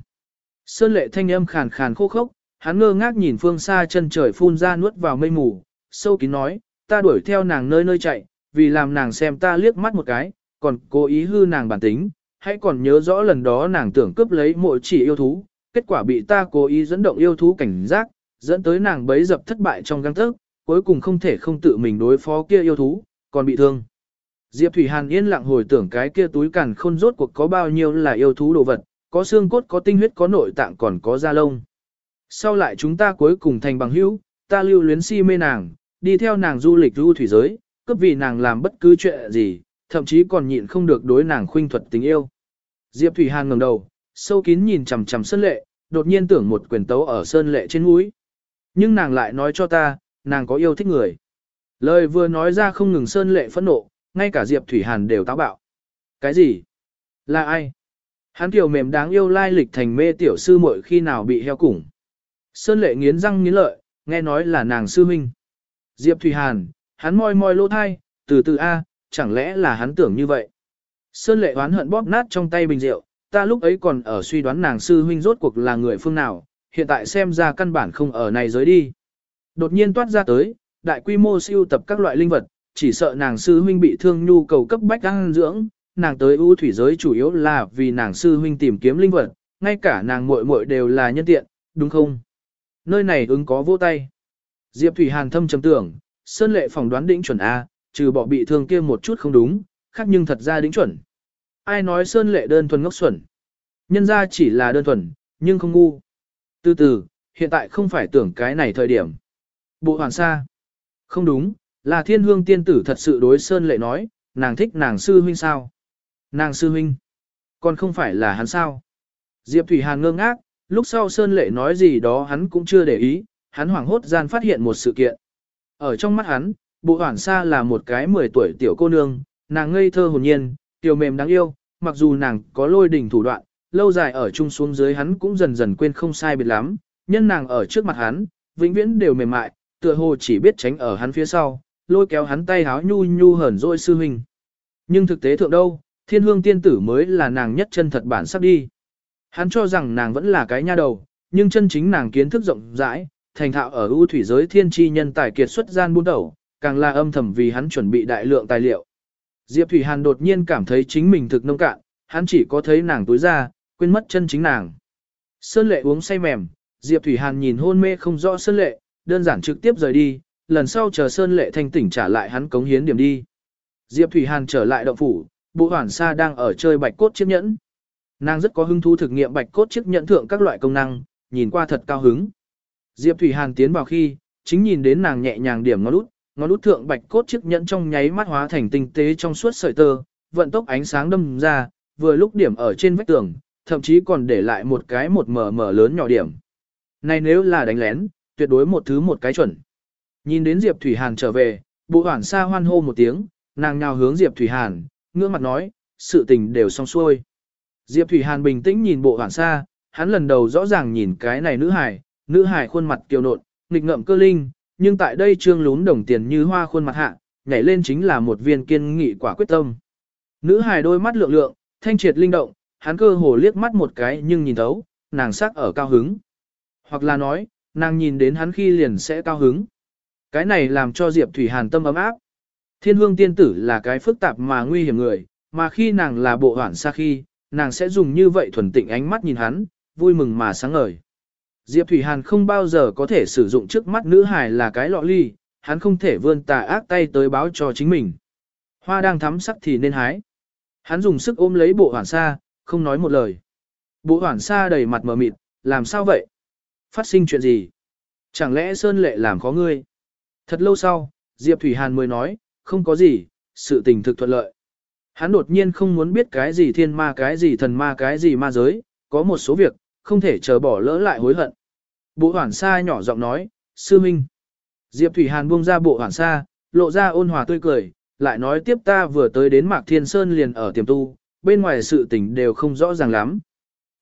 Sơn lệ thanh âm khàn khàn khô khốc, hắn ngơ ngác nhìn phương xa chân trời phun ra nuốt vào mây mù, sâu kín nói, ta đuổi theo nàng nơi nơi chạy, vì làm nàng xem ta liếc mắt một cái, còn cố ý hư nàng bản tính, hãy còn nhớ rõ lần đó nàng tưởng cướp lấy mỗi chỉ yêu thú, kết quả bị ta cố ý dẫn động yêu thú cảnh giác, dẫn tới nàng bấy dập thất bại trong găng thức, cuối cùng không thể không tự mình đối phó kia yêu thú, còn bị thương. Diệp Thủy Hàn yên lặng hồi tưởng cái kia túi càn khôn rốt cuộc có bao nhiêu là yêu thú đồ vật, có xương cốt có tinh huyết có nội tạng còn có da lông. Sau lại chúng ta cuối cùng thành bằng hữu, ta lưu luyến si mê nàng, đi theo nàng du lịch du thủy giới, cấp vì nàng làm bất cứ chuyện gì, thậm chí còn nhịn không được đối nàng khuynh thuật tình yêu. Diệp Thủy Hàn ngẩng đầu, sâu kín nhìn chằm chằm Sơn Lệ, đột nhiên tưởng một quyền tấu ở Sơn Lệ trên mũi. Nhưng nàng lại nói cho ta, nàng có yêu thích người. Lời vừa nói ra không ngừng Sơn Lệ phẫn nộ, ngay cả Diệp Thủy Hàn đều táo bạo. Cái gì? Là ai? Hắn tiểu mềm đáng yêu lai lịch thành mê tiểu sư muội khi nào bị heo củng. Sơn Lệ nghiến răng nghiến lợi, nghe nói là nàng sư huynh. Diệp Thủy Hàn, hắn moi moi lỗ thai, từ từ A, chẳng lẽ là hắn tưởng như vậy. Sơn lệ oán hận bóp nát trong tay bình rượu, ta lúc ấy còn ở suy đoán nàng sư huynh rốt cuộc là người phương nào, hiện tại xem ra căn bản không ở này giới đi. Đột nhiên toát ra tới, đại quy mô siêu tập các loại linh vật, chỉ sợ nàng sư huynh bị thương nhu cầu cấp bách ăn dưỡng, nàng tới ưu thủy giới chủ yếu là vì nàng sư huynh tìm kiếm linh vật, ngay cả nàng muội muội đều là nhân tiện, đúng không? Nơi này ứng có vô tay. Diệp Thủy Hàn thâm trầm tưởng, Sơn Lệ phỏng đoán đỉnh chuẩn A, trừ bỏ bị thương kia một chút không đúng, khác nhưng thật ra đỉnh chuẩn. Ai nói Sơn Lệ đơn thuần ngốc xuẩn. Nhân ra chỉ là đơn thuần, nhưng không ngu. Từ từ, hiện tại không phải tưởng cái này thời điểm. Bộ hoàn sa. Không đúng, là thiên hương tiên tử thật sự đối Sơn Lệ nói, nàng thích nàng sư huynh sao. Nàng sư huynh. Còn không phải là hắn sao. Diệp Thủy Hàn ngơ ngác, lúc sau Sơn Lệ nói gì đó hắn cũng chưa để ý, hắn hoảng hốt gian phát hiện một sự kiện. Ở trong mắt hắn, bộ hoảng sa là một cái 10 tuổi tiểu cô nương, nàng ngây thơ hồn nhiên, tiểu mềm đáng yêu, mặc dù nàng có lôi đỉnh thủ đoạn, lâu dài ở chung xuống dưới hắn cũng dần dần quên không sai biệt lắm, nhân nàng ở trước mặt hắn, vĩnh viễn đều mềm mại, tựa hồ chỉ biết tránh ở hắn phía sau, lôi kéo hắn tay háo nhu nhu hởn dỗi sư huynh. Nhưng thực tế thượng đâu, thiên hương tiên tử mới là nàng nhất chân thật bản sắp đi. Hắn cho rằng nàng vẫn là cái nha đầu, nhưng chân chính nàng kiến thức rộng rãi, thành thạo ở ưu thủy giới thiên tri nhân tài kiệt xuất gian buôn đầu, càng là âm thầm vì hắn chuẩn bị đại lượng tài liệu. Diệp Thủy Hàn đột nhiên cảm thấy chính mình thực nông cạn, hắn chỉ có thấy nàng tối ra, quên mất chân chính nàng. Sơn lệ uống say mềm, Diệp Thủy Hàn nhìn hôn mê không rõ Sơn lệ, đơn giản trực tiếp rời đi, lần sau chờ Sơn lệ thanh tỉnh trả lại hắn cống hiến điểm đi. Diệp Thủy Hàn trở lại động phủ, bộ hoảng sa đang ở chơi bạch cốt chiếc nhẫn. Nàng rất có hứng thú thực nghiệm bạch cốt chiếc nhẫn thượng các loại công năng, nhìn qua thật cao hứng. Diệp Thủy Hàn tiến vào khi, chính nhìn đến nàng nhẹ nhàng điểm ngón út, ngón út thượng bạch cốt chiếc nhẫn trong nháy mắt hóa thành tinh tế trong suốt sợi tơ, vận tốc ánh sáng đâm ra, vừa lúc điểm ở trên vách tường, thậm chí còn để lại một cái một mở mở lớn nhỏ điểm. Này nếu là đánh lén, tuyệt đối một thứ một cái chuẩn. Nhìn đến Diệp Thủy Hàn trở về, bộ hoảng xa hoan hô một tiếng, nàng nhào hướng Diệp Thủy Hàn, ngưỡng mặt nói, sự tình đều xong xuôi. Diệp Thủy Hàn bình tĩnh nhìn bộ hoảng xa, hắn lần đầu rõ ràng nhìn cái này nữ hài, nữ hài khuôn mặt kiều nộn, nghịch ngợm cơ linh, nhưng tại đây trương lún đồng tiền như hoa khuôn mặt hạ, nhảy lên chính là một viên kiên nghị quả quyết tâm. Nữ hài đôi mắt lượng lượng, thanh triệt linh động, hắn cơ hồ liếc mắt một cái nhưng nhìn thấu, nàng sắc ở cao hứng. Hoặc là nói, nàng nhìn đến hắn khi liền sẽ cao hứng. Cái này làm cho Diệp Thủy Hàn tâm ấm áp. Thiên hương tiên tử là cái phức tạp mà nguy hiểm người, mà khi nàng là bộ hoảng xa khi, nàng sẽ dùng như vậy thuần tịnh ánh mắt nhìn hắn, vui mừng mà sáng ngời. Diệp Thủy Hàn không bao giờ có thể sử dụng trước mắt nữ hài là cái lọ ly, hắn không thể vươn tà ác tay tới báo cho chính mình. Hoa đang thắm sắc thì nên hái. Hắn dùng sức ôm lấy bộ hoảng xa, không nói một lời. Bộ hoảng xa đầy mặt mờ mịt, làm sao vậy? Phát sinh chuyện gì? Chẳng lẽ Sơn Lệ làm khó ngươi? Thật lâu sau, Diệp Thủy Hàn mới nói, không có gì, sự tình thực thuận lợi. Hắn đột nhiên không muốn biết cái gì thiên ma cái gì thần ma cái gì ma giới, có một số việc, không thể chờ bỏ lỡ lại hối hận. Bộ hoảng xa nhỏ giọng nói, sư minh. Diệp Thủy Hàn buông ra bộ hoảng xa, lộ ra ôn hòa tươi cười, lại nói tiếp ta vừa tới đến Mạc Thiên Sơn liền ở tiềm tu, bên ngoài sự tình đều không rõ ràng lắm.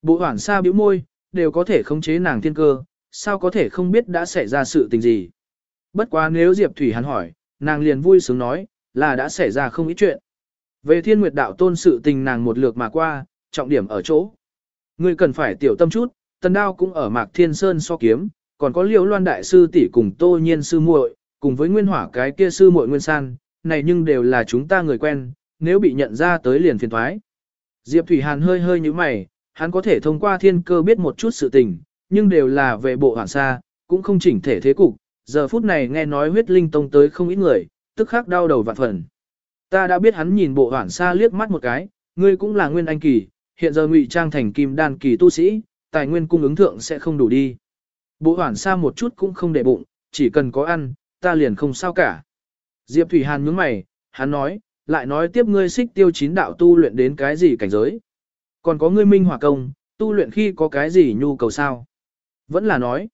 Bộ hoảng xa bĩu môi, đều có thể khống chế nàng thiên cơ, sao có thể không biết đã xảy ra sự tình gì. Bất quá nếu Diệp Thủy Hàn hỏi, nàng liền vui sướng nói, là đã xảy ra không ít chuyện. Về thiên nguyệt đạo tôn sự tình nàng một lượt mà qua, trọng điểm ở chỗ. Ngươi cần phải tiểu tâm chút, tần đao cũng ở mạc thiên sơn so kiếm, còn có liễu loan đại sư tỷ cùng tô nhiên sư muội, cùng với nguyên hỏa cái kia sư muội nguyên san, này nhưng đều là chúng ta người quen, nếu bị nhận ra tới liền phiền thoái. Diệp Thủy Hàn hơi hơi như mày, hắn có thể thông qua thiên cơ biết một chút sự tình, nhưng đều là về bộ hoảng sa, cũng không chỉnh thể thế cục, giờ phút này nghe nói huyết linh tông tới không ít người, tức khắc đau đầu vạn phần. Ta đã biết hắn nhìn bộ hoảng xa liếc mắt một cái, ngươi cũng là nguyên anh kỳ, hiện giờ ngụy trang thành kim đan kỳ tu sĩ, tài nguyên cung ứng thượng sẽ không đủ đi. Bộ hoản xa một chút cũng không để bụng, chỉ cần có ăn, ta liền không sao cả. Diệp Thủy Hàn nhướng mày, hắn nói, lại nói tiếp ngươi xích tiêu chín đạo tu luyện đến cái gì cảnh giới. Còn có ngươi minh hỏa công, tu luyện khi có cái gì nhu cầu sao. Vẫn là nói,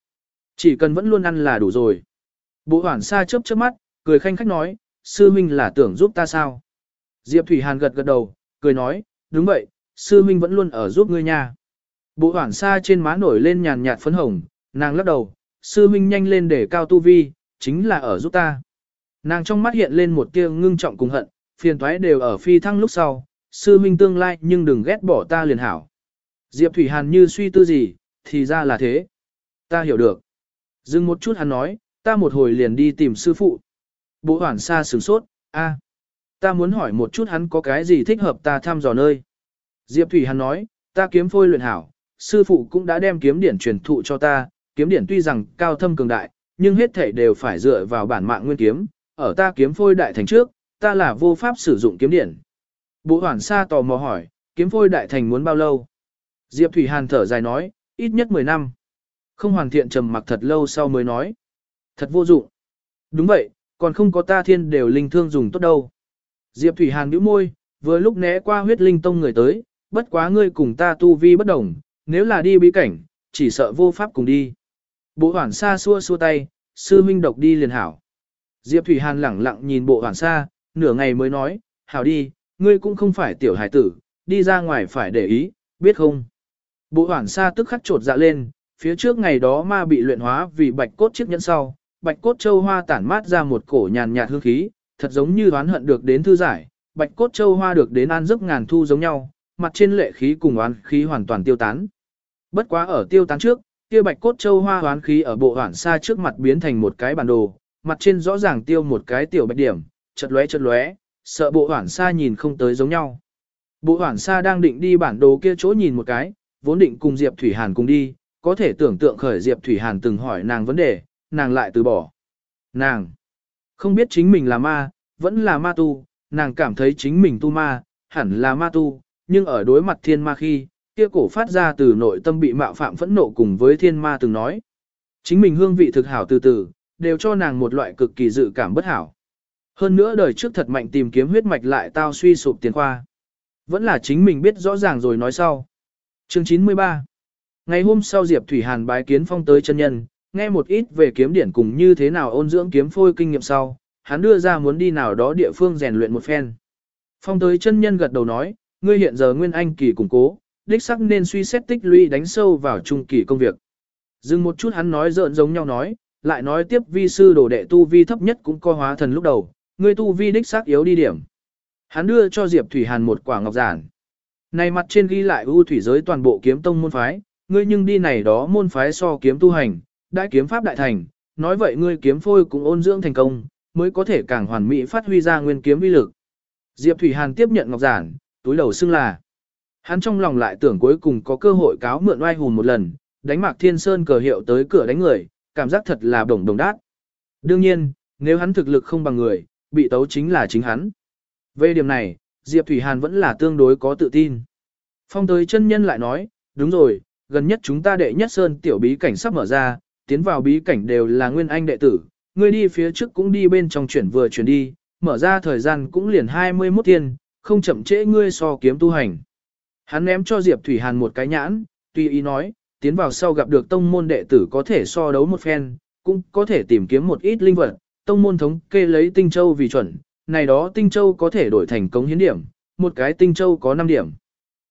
chỉ cần vẫn luôn ăn là đủ rồi. Bộ hoản xa chớp chớp mắt, cười khanh khách nói, sư minh là tưởng giúp ta sao? Diệp Thủy Hàn gật gật đầu, cười nói, đúng vậy, sư minh vẫn luôn ở giúp ngươi nha. Bộ hoảng xa trên má nổi lên nhàn nhạt phấn hồng, nàng lắc đầu, sư minh nhanh lên để cao tu vi, chính là ở giúp ta. Nàng trong mắt hiện lên một tia ngưng trọng cùng hận, phiền toái đều ở phi thăng lúc sau, sư minh tương lai nhưng đừng ghét bỏ ta liền hảo. Diệp Thủy Hàn như suy tư gì, thì ra là thế. Ta hiểu được. Dừng một chút hắn nói, ta một hồi liền đi tìm sư phụ. Bộ hoảng xa sửng sốt, a, ta muốn hỏi một chút hắn có cái gì thích hợp ta thăm dò nơi. Diệp Thủy Hàn nói, ta kiếm phôi luyện hảo, sư phụ cũng đã đem kiếm điển truyền thụ cho ta, kiếm điển tuy rằng cao thâm cường đại, nhưng hết thể đều phải dựa vào bản mạng nguyên kiếm, ở ta kiếm phôi đại thành trước, ta là vô pháp sử dụng kiếm điển. Bộ Hoản Sa tò mò hỏi, kiếm phôi đại thành muốn bao lâu? Diệp Thủy Hàn thở dài nói, ít nhất 10 năm. Không hoàn thiện trầm mặc thật lâu sau mới nói. Thật vô dụng. Đúng vậy, còn không có ta thiên đều linh thương dùng tốt đâu. Diệp Thủy Hàn nhíu môi, vừa lúc né qua huyết linh tông người tới, bất quá ngươi cùng ta tu vi bất đồng, nếu là đi bí cảnh, chỉ sợ vô pháp cùng đi. Bộ hoảng xa xua xua tay, sư huynh độc đi liền hảo. Diệp Thủy Hàn lẳng lặng nhìn bộ hoảng xa, nửa ngày mới nói, hảo đi, ngươi cũng không phải tiểu hải tử, đi ra ngoài phải để ý, biết không? Bộ hoảng xa tức khắc trột dạ lên, phía trước ngày đó ma bị luyện hóa vì bạch cốt chiếc nhẫn sau, bạch cốt châu hoa tản mát ra một cổ nhàn nhạt hương khí, thật giống như oán hận được đến thư giải, bạch cốt châu hoa được đến an giấc ngàn thu giống nhau, mặt trên lệ khí cùng oán khí hoàn toàn tiêu tán. Bất quá ở tiêu tán trước, kia bạch cốt châu hoa oán khí ở bộ hoảng xa trước mặt biến thành một cái bản đồ, mặt trên rõ ràng tiêu một cái tiểu bạch điểm, chật lóe chật lóe, sợ bộ hoảng xa nhìn không tới giống nhau. Bộ hoảng xa đang định đi bản đồ kia chỗ nhìn một cái, vốn định cùng Diệp Thủy Hàn cùng đi, có thể tưởng tượng khởi Diệp Thủy Hàn từng hỏi nàng vấn đề, nàng lại từ bỏ. Nàng không biết chính mình là ma, vẫn là ma tu, nàng cảm thấy chính mình tu ma, hẳn là ma tu, nhưng ở đối mặt thiên ma khi, kia cổ phát ra từ nội tâm bị mạo phạm phẫn nộ cùng với thiên ma từng nói. Chính mình hương vị thực hảo từ từ, đều cho nàng một loại cực kỳ dự cảm bất hảo. Hơn nữa đời trước thật mạnh tìm kiếm huyết mạch lại tao suy sụp tiền khoa. Vẫn là chính mình biết rõ ràng rồi nói sau. Chương 93 Ngày hôm sau Diệp Thủy Hàn bái kiến phong tới chân nhân, nghe một ít về kiếm điển cùng như thế nào ôn dưỡng kiếm phôi kinh nghiệm sau, hắn đưa ra muốn đi nào đó địa phương rèn luyện một phen. Phong tới chân nhân gật đầu nói, ngươi hiện giờ nguyên anh kỳ củng cố, đích sắc nên suy xét tích lũy đánh sâu vào trung kỳ công việc. Dừng một chút hắn nói giỡn giống nhau nói, lại nói tiếp vi sư đồ đệ tu vi thấp nhất cũng co hóa thần lúc đầu, ngươi tu vi đích sắc yếu đi điểm. Hắn đưa cho Diệp Thủy Hàn một quả ngọc giản. Này mặt trên ghi lại ưu thủy giới toàn bộ kiếm tông môn phái, ngươi nhưng đi này đó môn phái so kiếm tu hành, đại kiếm pháp đại thành, nói vậy ngươi kiếm phôi cũng ôn dưỡng thành công, mới có thể càng hoàn mỹ phát huy ra nguyên kiếm uy lực. Diệp Thủy Hàn tiếp nhận ngọc giản, túi đầu xưng là. Hắn trong lòng lại tưởng cuối cùng có cơ hội cáo mượn oai hùng một lần, đánh Mạc Thiên Sơn cờ hiệu tới cửa đánh người, cảm giác thật là đồng đồng đát. Đương nhiên, nếu hắn thực lực không bằng người, bị tấu chính là chính hắn. Về điểm này, Diệp Thủy Hàn vẫn là tương đối có tự tin. Phong tới chân nhân lại nói, đúng rồi, gần nhất chúng ta đệ nhất sơn tiểu bí cảnh sắp mở ra, tiến vào bí cảnh đều là nguyên anh đệ tử, ngươi đi phía trước cũng đi bên trong chuyển vừa chuyển đi, mở ra thời gian cũng liền 21 thiên, không chậm trễ ngươi so kiếm tu hành. Hắn ném cho Diệp Thủy Hàn một cái nhãn, tuy ý nói, tiến vào sau gặp được tông môn đệ tử có thể so đấu một phen, cũng có thể tìm kiếm một ít linh vật, tông môn thống kê lấy tinh châu vì chuẩn, này đó tinh châu có thể đổi thành cống hiến điểm, một cái tinh châu có 5 điểm.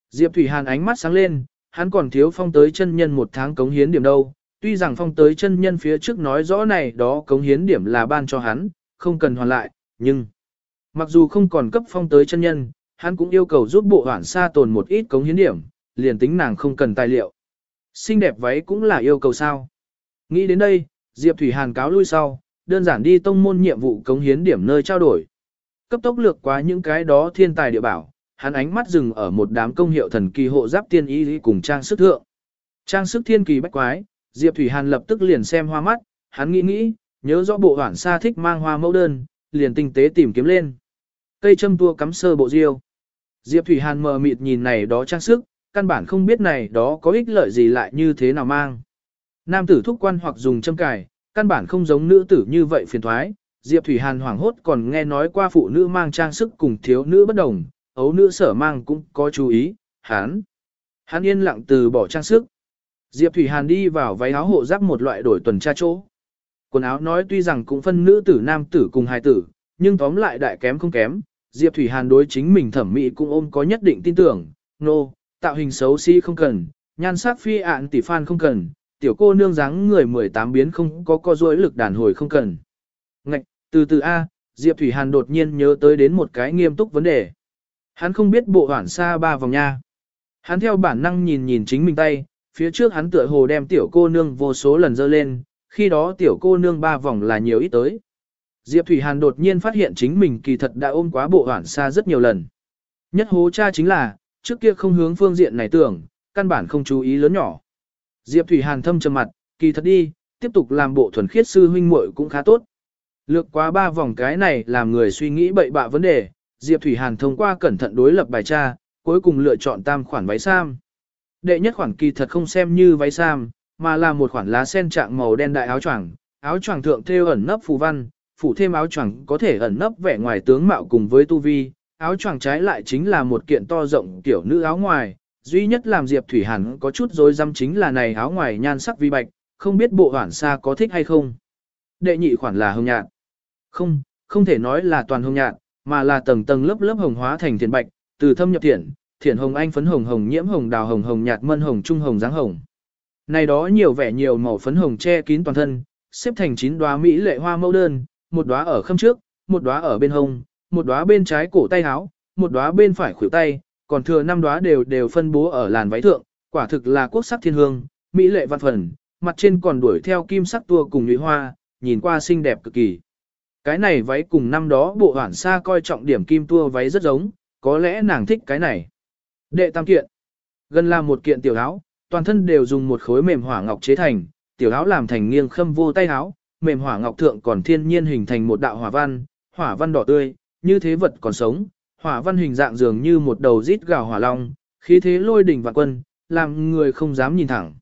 Diệp Thủy Hàn ánh mắt sáng lên, hắn còn thiếu phong tới chân nhân một tháng cống hiến điểm đâu, tuy rằng phong tới chân nhân phía trước nói rõ này đó cống hiến điểm là ban cho hắn, không cần hoàn lại, nhưng mặc dù không còn cấp phong tới chân nhân, hắn cũng yêu cầu giúp bộ hoảng xa tồn một ít cống hiến điểm, liền tính nàng không cần tài liệu. Xinh đẹp váy cũng là yêu cầu sao. Nghĩ đến đây, Diệp Thủy Hàn cáo lui sau, đơn giản đi tông môn nhiệm vụ cống hiến điểm nơi trao đổi. Cấp tốc lược qua những cái đó thiên tài địa bảo, hắn ánh mắt dừng ở một đám công hiệu thần kỳ hộ giáp tiên y cùng trang sức thượng. Trang sức thiên kỳ bách quái, Diệp Thủy Hàn lập tức liền xem hoa mắt, hắn nghĩ nghĩ, nhớ rõ bộ hoảng xa thích mang hoa mẫu đơn, liền tinh tế tìm kiếm lên. Cây châm tua cắm sơ bộ diêu. Diệp Thủy Hàn mờ mịt nhìn này đó trang sức, căn bản không biết này đó có ích lợi gì lại như thế nào mang. Nam tử thúc quan hoặc dùng châm cài, căn bản không giống nữ tử như vậy phiền thoái. Diệp Thủy Hàn hoảng hốt còn nghe nói qua phụ nữ mang trang sức cùng thiếu nữ bất đồng, ấu nữ sở mang cũng có chú ý, hán, hán yên lặng từ bỏ trang sức. Diệp Thủy Hàn đi vào váy áo hộ giáp một loại đổi tuần tra chỗ. Quần áo nói tuy rằng cũng phân nữ tử nam tử cùng hài tử, nhưng tóm lại đại kém không kém. Diệp Thủy Hàn đối chính mình thẩm mỹ cũng ôm có nhất định tin tưởng, nô, no, tạo hình xấu xí si không cần, nhan sắc phi ạn tỷ phan không cần, tiểu cô nương dáng người 18 biến không có co duỗi lực đàn hồi không cần. Ngạch, từ từ A, Diệp Thủy Hàn đột nhiên nhớ tới đến một cái nghiêm túc vấn đề. Hắn không biết bộ hoảng xa ba vòng nha. Hắn theo bản năng nhìn nhìn chính mình tay, phía trước hắn tựa hồ đem tiểu cô nương vô số lần dơ lên, khi đó tiểu cô nương ba vòng là nhiều ít tới. Diệp Thủy Hàn đột nhiên phát hiện chính mình kỳ thật đã ôm quá bộ hoảng xa rất nhiều lần. Nhất hố cha chính là, trước kia không hướng phương diện này tưởng, căn bản không chú ý lớn nhỏ. Diệp Thủy Hàn thâm trầm mặt, kỳ thật đi, tiếp tục làm bộ thuần khiết sư huynh muội cũng khá tốt. Lược quá ba vòng cái này làm người suy nghĩ bậy bạ vấn đề, Diệp Thủy Hàn thông qua cẩn thận đối lập bài tra, cuối cùng lựa chọn tam khoản váy sam. Đệ nhất khoản kỳ thật không xem như váy sam, mà là một khoản lá sen trạng màu đen đại áo choàng, áo choàng thượng thêu ẩn nấp phù văn, phủ thêm áo choàng có thể ẩn nấp vẻ ngoài tướng mạo cùng với tu vi, áo choàng trái lại chính là một kiện to rộng tiểu nữ áo ngoài, duy nhất làm Diệp Thủy Hàn có chút rối rắm chính là này áo ngoài nhan sắc vi bạch, không biết bộ hoản xa có thích hay không. Đệ nhị khoản là hồng nhạt. Không, không thể nói là toàn hồng nhạt, mà là tầng tầng lớp lớp hồng hóa thành thiền bạch, từ thâm nhập thiện, thiện hồng anh phấn hồng hồng nhiễm hồng đào hồng hồng nhạt mân hồng trung hồng dáng hồng. Này đó nhiều vẻ nhiều màu phấn hồng che kín toàn thân, xếp thành chín đóa mỹ lệ hoa mẫu đơn, một đóa ở khâm trước, một đóa ở bên hông, một đóa bên trái cổ tay áo, một đóa bên phải khuỷu tay, còn thừa năm đóa đều đều phân bố ở làn váy thượng, quả thực là quốc sắc thiên hương, mỹ lệ văn phần, mặt trên còn đuổi theo kim sắc tua cùng nhụy hoa, nhìn qua xinh đẹp cực kỳ. Cái này váy cùng năm đó bộ hoản xa coi trọng điểm kim tua váy rất giống, có lẽ nàng thích cái này. Đệ tam kiện. Gần là một kiện tiểu áo, toàn thân đều dùng một khối mềm hỏa ngọc chế thành, tiểu áo làm thành nghiêng khâm vô tay áo, mềm hỏa ngọc thượng còn thiên nhiên hình thành một đạo hỏa văn, hỏa văn đỏ tươi, như thế vật còn sống, hỏa văn hình dạng dường như một đầu rít gào hỏa long, khí thế lôi đỉnh vạn quân, làm người không dám nhìn thẳng.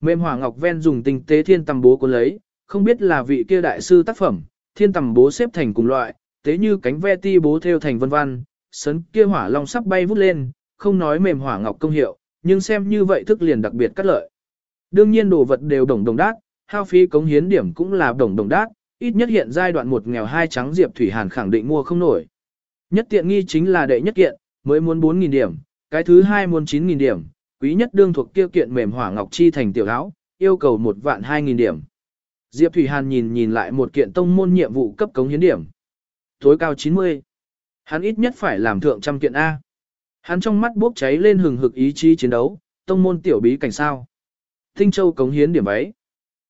Mềm hỏa ngọc ven dùng tinh tế thiên tầm bố cuốn lấy, không biết là vị kia đại sư tác phẩm, thiên tầm bố xếp thành cùng loại, tế như cánh ve ti bố theo thành vân văn, sấn kia hỏa long sắp bay vút lên, không nói mềm hỏa ngọc công hiệu, nhưng xem như vậy thức liền đặc biệt cắt lợi. Đương nhiên đồ vật đều đồng đồng đát, hao phí cống hiến điểm cũng là đồng đồng đát, ít nhất hiện giai đoạn một nghèo hai trắng Diệp Thủy Hàn khẳng định mua không nổi. Nhất tiện nghi chính là đệ nhất kiện, mới muốn 4.000 điểm, cái thứ hai muốn 9.000 điểm, quý nhất đương thuộc tiêu kiện mềm hỏa ngọc chi thành tiểu áo, yêu cầu một vạn 2.000 điểm. Diệp Thủy Hàn nhìn nhìn lại một kiện tông môn nhiệm vụ cấp cống hiến điểm. Tối cao 90. Hắn ít nhất phải làm thượng trăm kiện A. Hắn trong mắt bốc cháy lên hừng hực ý chí chiến đấu, tông môn tiểu bí cảnh sao. Tinh Châu cống hiến điểm ấy.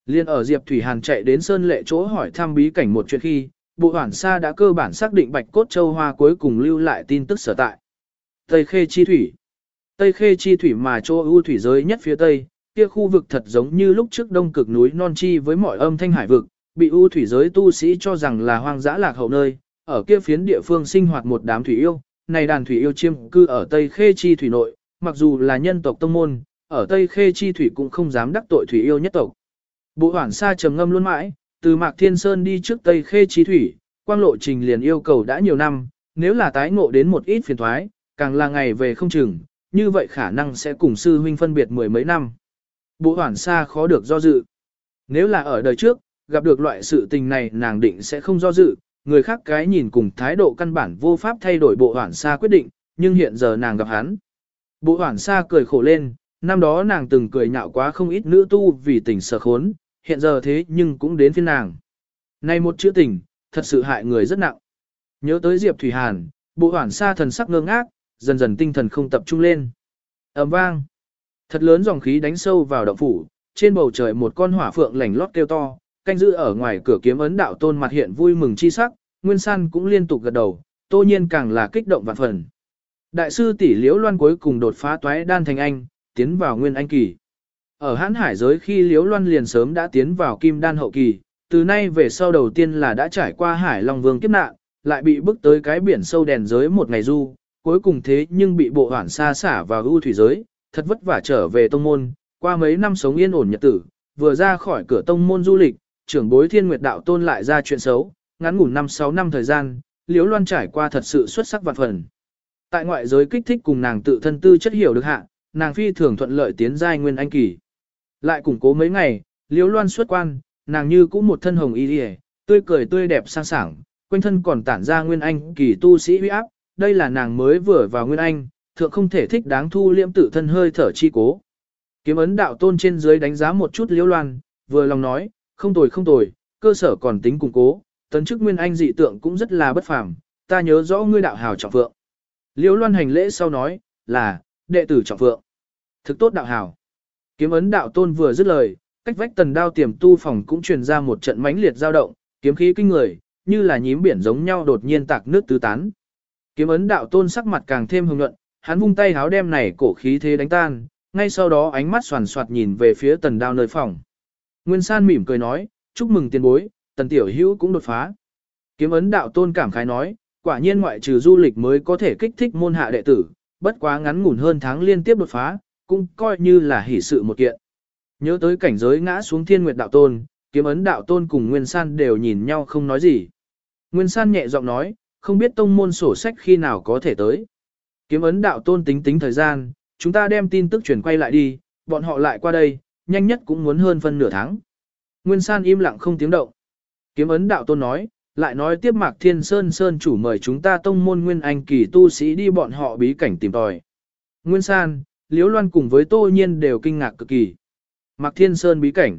Liên ở Diệp Thủy Hàn chạy đến Sơn Lệ chỗ hỏi thăm bí cảnh một chuyện khi, Bộ Hoản Sa đã cơ bản xác định Bạch Cốt Châu Hoa cuối cùng lưu lại tin tức sở tại. Tây Khê Chi Thủy Tây Khê Chi Thủy mà chỗ ưu thủy giới nhất phía Tây, kia khu vực thật giống như lúc trước đông cực núi non chi với mọi âm thanh hải vực, bị ưu thủy giới tu sĩ cho rằng là hoang dã lạc hậu nơi, ở kia phiến địa phương sinh hoạt một đám thủy yêu, này đàn thủy yêu chiêm cư ở Tây Khê Chi Thủy nội, mặc dù là nhân tộc tông môn, ở Tây Khê Chi Thủy cũng không dám đắc tội thủy yêu nhất tộc. Bộ hoảng sa trầm ngâm luôn mãi, từ Mạc Thiên Sơn đi trước Tây Khê Chi Thủy, quang lộ trình liền yêu cầu đã nhiều năm, nếu là tái ngộ đến một ít phiền thoái, càng là ngày về không chừng, như vậy khả năng sẽ cùng sư huynh phân biệt mười mấy năm. Bộ hoảng sa khó được do dự. Nếu là ở đời trước, gặp được loại sự tình này nàng định sẽ không do dự, người khác cái nhìn cùng thái độ căn bản vô pháp thay đổi bộ hoảng sa quyết định, nhưng hiện giờ nàng gặp hắn. Bộ hoảng sa cười khổ lên, năm đó nàng từng cười nhạo quá không ít nữ tu vì tình sở khốn, hiện giờ thế nhưng cũng đến phiên nàng. Này một chữ tình, thật sự hại người rất nặng. Nhớ tới Diệp Thủy Hàn, bộ hoảng sa thần sắc ngơ ngác, dần dần tinh thần không tập trung lên. ầm vang. Thật lớn dòng khí đánh sâu vào động phủ, trên bầu trời một con hỏa phượng lảnh lót kêu to, canh giữ ở ngoài cửa kiếm ấn đạo tôn mặt hiện vui mừng chi sắc, Nguyên San cũng liên tục gật đầu, tô nhiên càng là kích động vạn phần. Đại sư tỷ Liễu Loan cuối cùng đột phá toái đan thành anh, tiến vào nguyên anh kỳ. Ở hãn hải giới khi Liễu Loan liền sớm đã tiến vào kim đan hậu kỳ, từ nay về sau đầu tiên là đã trải qua hải long vương kiếp nạn, lại bị bức tới cái biển sâu đèn giới một ngày du, cuối cùng thế nhưng bị bộ hoản xa xả vào ưu thủy giới, thật vất vả trở về tông môn, qua mấy năm sống yên ổn nhật tử, vừa ra khỏi cửa tông môn du lịch, trưởng bối thiên nguyệt đạo tôn lại ra chuyện xấu, ngắn ngủn 5-6 năm thời gian, liễu loan trải qua thật sự xuất sắc vạn phần. Tại ngoại giới kích thích cùng nàng tự thân tư chất hiểu được hạ, nàng phi thường thuận lợi tiến giai nguyên anh kỳ. Lại củng cố mấy ngày, liễu loan xuất quan, nàng như cũng một thân hồng y điề, tươi cười tươi đẹp sang sảng, quanh thân còn tản ra nguyên anh kỳ tu sĩ huy áp, đây là nàng mới vừa vào nguyên anh, thượng không thể thích đáng thu liễm tự thân hơi thở chi cố. Kiếm ấn đạo tôn trên dưới đánh giá một chút liễu loan, vừa lòng nói, không tồi không tồi, cơ sở còn tính củng cố, tấn chức nguyên anh dị tượng cũng rất là bất phàm, ta nhớ rõ ngươi đạo hào trọng phượng. Liễu loan hành lễ sau nói, là, đệ tử trọng phượng. Thực tốt đạo hào. Kiếm ấn đạo tôn vừa dứt lời, cách vách tần đao tiềm tu phòng cũng truyền ra một trận mãnh liệt dao động, kiếm khí kinh người, như là nhím biển giống nhau đột nhiên tạc nước tứ tán. Kiếm ấn đạo tôn sắc mặt càng thêm hưng nhuận, hắn vung tay háo đem này cổ khí thế đánh tan, ngay sau đó ánh mắt soàn soạt nhìn về phía tần đao nơi phòng. Nguyên San mỉm cười nói, chúc mừng tiền bối, tần tiểu hữu cũng đột phá. Kiếm ấn đạo tôn cảm khái nói, quả nhiên ngoại trừ du lịch mới có thể kích thích môn hạ đệ tử, bất quá ngắn ngủn hơn tháng liên tiếp đột phá, cũng coi như là hỷ sự một kiện. Nhớ tới cảnh giới ngã xuống thiên nguyệt đạo tôn, kiếm ấn đạo tôn cùng Nguyên San đều nhìn nhau không nói gì. Nguyên San nhẹ giọng nói, không biết tông môn sổ sách khi nào có thể tới. Kiếm ấn đạo tôn tính tính thời gian, chúng ta đem tin tức chuyển quay lại đi, bọn họ lại qua đây, nhanh nhất cũng muốn hơn phân nửa tháng. Nguyên San im lặng không tiếng động. Kiếm ấn đạo tôn nói, lại nói tiếp Mạc Thiên Sơn Sơn chủ mời chúng ta tông môn Nguyên Anh kỳ tu sĩ đi bọn họ bí cảnh tìm tòi. Nguyên San, Liễu Loan cùng với Tô Nhiên đều kinh ngạc cực kỳ. Mạc Thiên Sơn bí cảnh.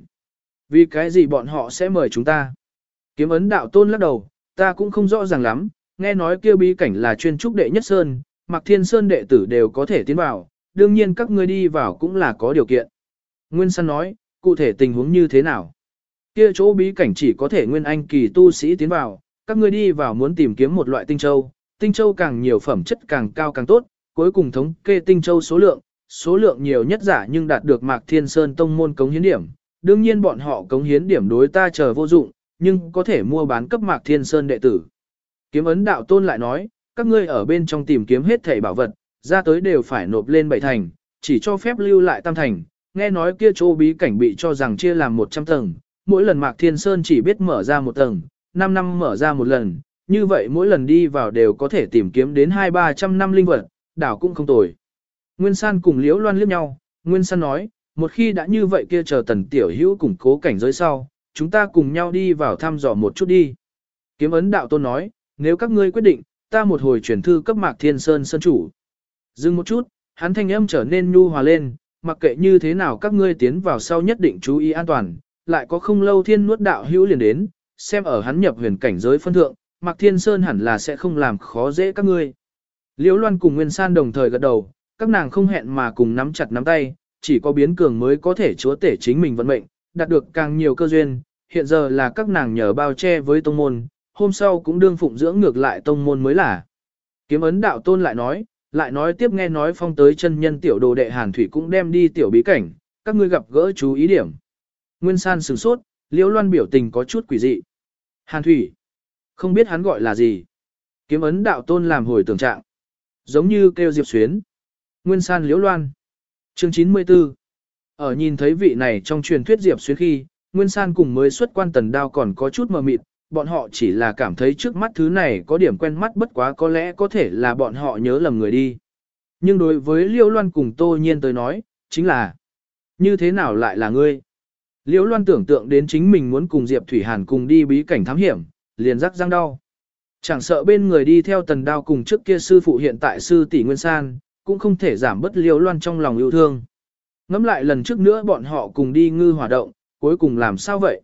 Vì cái gì bọn họ sẽ mời chúng ta? Kiếm ấn đạo tôn lắc đầu, ta cũng không rõ ràng lắm, nghe nói kêu bí cảnh là chuyên trúc đệ nhất Sơn, Mạc Thiên Sơn đệ tử đều có thể tiến vào, đương nhiên các ngươi đi vào cũng là có điều kiện. Nguyên San nói, cụ thể tình huống như thế nào? Kia chỗ bí cảnh chỉ có thể nguyên anh kỳ tu sĩ tiến vào, các ngươi đi vào muốn tìm kiếm một loại tinh châu, tinh châu càng nhiều phẩm chất càng cao càng tốt, cuối cùng thống kê tinh châu số lượng, số lượng nhiều nhất giả nhưng đạt được Mạc Thiên Sơn tông môn cống hiến điểm. Đương nhiên bọn họ cống hiến điểm đối ta chờ vô dụng, nhưng có thể mua bán cấp Mạc Thiên Sơn đệ tử. Kiếm ấn đạo tôn lại nói, các ngươi ở bên trong tìm kiếm hết thảy bảo vật, ra tới đều phải nộp lên bảy thành, chỉ cho phép lưu lại tam thành. Nghe nói kia chỗ bí cảnh bị cho rằng chia làm 100 tầng, mỗi lần Mạc Thiên Sơn chỉ biết mở ra một tầng, 5 năm mở ra một lần, như vậy mỗi lần đi vào đều có thể tìm kiếm đến 2-300 năm linh vật, đảo cũng không tồi. Nguyên San cùng Liễu Loan liếc nhau, Nguyên San nói, một khi đã như vậy kia chờ tần tiểu hữu củng cố cảnh giới sau, chúng ta cùng nhau đi vào thăm dò một chút đi. Kiếm ấn đạo tôn nói, nếu các ngươi quyết định, ta một hồi chuyển thư cấp Mạc Thiên Sơn Sơn chủ. Dừng một chút, hắn thanh âm trở nên nhu hòa lên, mặc kệ như thế nào các ngươi tiến vào sau nhất định chú ý an toàn, lại có không lâu thiên nuốt đạo hữu liền đến, xem ở hắn nhập huyền cảnh giới phân thượng, Mạc Thiên Sơn hẳn là sẽ không làm khó dễ các ngươi. Liễu Loan cùng Nguyên San đồng thời gật đầu, các nàng không hẹn mà cùng nắm chặt nắm tay, chỉ có biến cường mới có thể chúa tể chính mình vận mệnh, đạt được càng nhiều cơ duyên, hiện giờ là các nàng nhờ bao che với tông môn, hôm sau cũng đương phụng dưỡng ngược lại tông môn mới là. Kiếm ấn đạo tôn lại nói, lại nói tiếp nghe nói phong tới chân nhân tiểu đồ đệ Hàn Thủy cũng đem đi tiểu bí cảnh, các ngươi gặp gỡ chú ý điểm. Nguyên San sửng sốt, Liễu Loan biểu tình có chút quỷ dị. Hàn Thủy, không biết hắn gọi là gì. Kiếm ấn đạo tôn làm hồi tưởng trạng. Giống như kêu Diệp Xuyến. Nguyên San Liễu Loan. Chương 94. Ở nhìn thấy vị này trong truyền thuyết Diệp Xuyến khi, Nguyên San cùng mới xuất quan tần đao còn có chút mờ mịt, bọn họ chỉ là cảm thấy trước mắt thứ này có điểm quen mắt bất quá có lẽ có thể là bọn họ nhớ lầm người đi. Nhưng đối với Liễu Loan cùng Tô Nhiên tới nói, chính là như thế nào lại là ngươi? Liễu Loan tưởng tượng đến chính mình muốn cùng Diệp Thủy Hàn cùng đi bí cảnh thám hiểm, liền rắc răng đau. Chẳng sợ bên người đi theo tần đao cùng trước kia sư phụ hiện tại sư tỷ Nguyên San, cũng không thể giảm bất Liễu Loan trong lòng yêu thương. Ngắm lại lần trước nữa bọn họ cùng đi ngư hỏa động, cuối cùng làm sao vậy?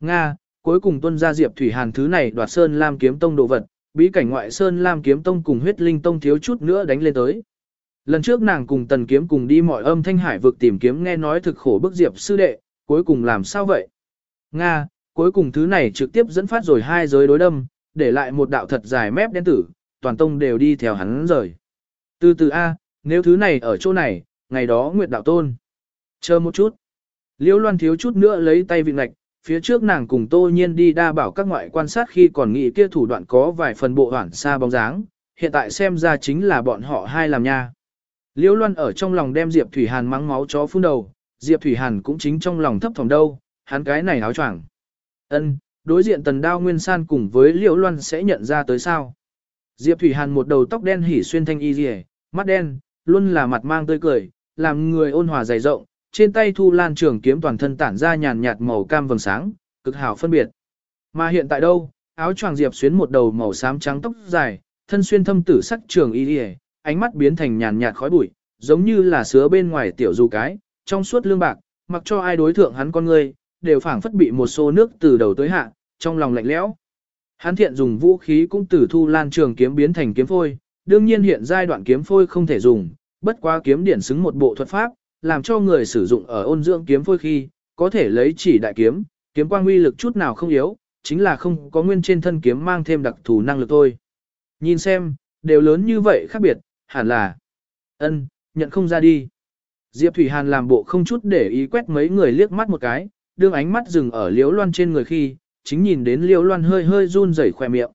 Nga, cuối cùng tuân ra Diệp Thủy Hàn thứ này đoạt Sơn Lam kiếm tông đồ vật, bí cảnh ngoại Sơn Lam kiếm tông cùng huyết linh tông thiếu chút nữa đánh lên tới. Lần trước nàng cùng tần kiếm cùng đi mọi âm thanh hải vực tìm kiếm nghe nói thực khổ bức Diệp sư đệ, cuối cùng làm sao vậy? Nga, cuối cùng thứ này trực tiếp dẫn phát rồi hai giới đối đâm, để lại một đạo thật dài mép đen tử, toàn tông đều đi theo hắn rời. Từ từ A, nếu thứ này ở chỗ này, ngày đó Nguyệt đạo tôn. Chờ một chút. Liễu Loan thiếu chút nữa lấy tay vịn ngạch, phía trước nàng cùng Tô Nhiên đi đa bảo các ngoại quan sát khi còn nghĩ kia thủ đoạn có vài phần bộ hoảng xa bóng dáng, hiện tại xem ra chính là bọn họ hai làm nha. Liễu Loan ở trong lòng đem Diệp Thủy Hàn mắng máu chó phun đầu, Diệp Thủy Hàn cũng chính trong lòng thấp thỏm đâu, hắn cái này áo choàng. Ân, đối diện Tần Đao Nguyên San cùng với Liễu Loan sẽ nhận ra tới sao? Diệp Thủy Hàn một đầu tóc đen hỉ xuyên thanh y liễu, mắt đen, luôn là mặt mang tươi cười, làm người ôn hòa dày rộng, trên tay thu lan trường kiếm toàn thân tản ra nhàn nhạt màu cam vầng sáng, cực hảo phân biệt. Mà hiện tại đâu, áo choàng diệp xuyến một đầu màu xám trắng tóc dài, thân xuyên thâm tử sắc trường y y, ánh mắt biến thành nhàn nhạt khói bụi, giống như là sứa bên ngoài tiểu du cái, trong suốt lương bạc, mặc cho ai đối thượng hắn con người, đều phảng phất bị một xô nước từ đầu tới hạ, trong lòng lạnh lẽo. Hắn thiện dùng vũ khí cũng từ thu lan trường kiếm biến thành kiếm phôi, đương nhiên hiện giai đoạn kiếm phôi không thể dùng, bất quá kiếm điển xứng một bộ thuật pháp, làm cho người sử dụng ở ôn dưỡng kiếm phôi khi, có thể lấy chỉ đại kiếm, kiếm quang uy lực chút nào không yếu, chính là không có nguyên trên thân kiếm mang thêm đặc thù năng lực thôi. Nhìn xem, đều lớn như vậy khác biệt, hẳn là ân nhận không ra đi. Diệp Thủy Hàn làm bộ không chút để ý quét mấy người liếc mắt một cái, đương ánh mắt dừng ở Liễu Loan trên người khi, chính nhìn đến Liễu Loan hơi hơi run rẩy khỏe miệng.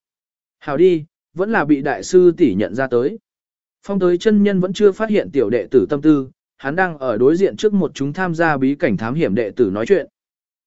Hào đi, vẫn là bị đại sư tỷ nhận ra tới. Phong tới chân nhân vẫn chưa phát hiện tiểu đệ tử tâm tư, hắn đang ở đối diện trước một chúng tham gia bí cảnh thám hiểm đệ tử nói chuyện.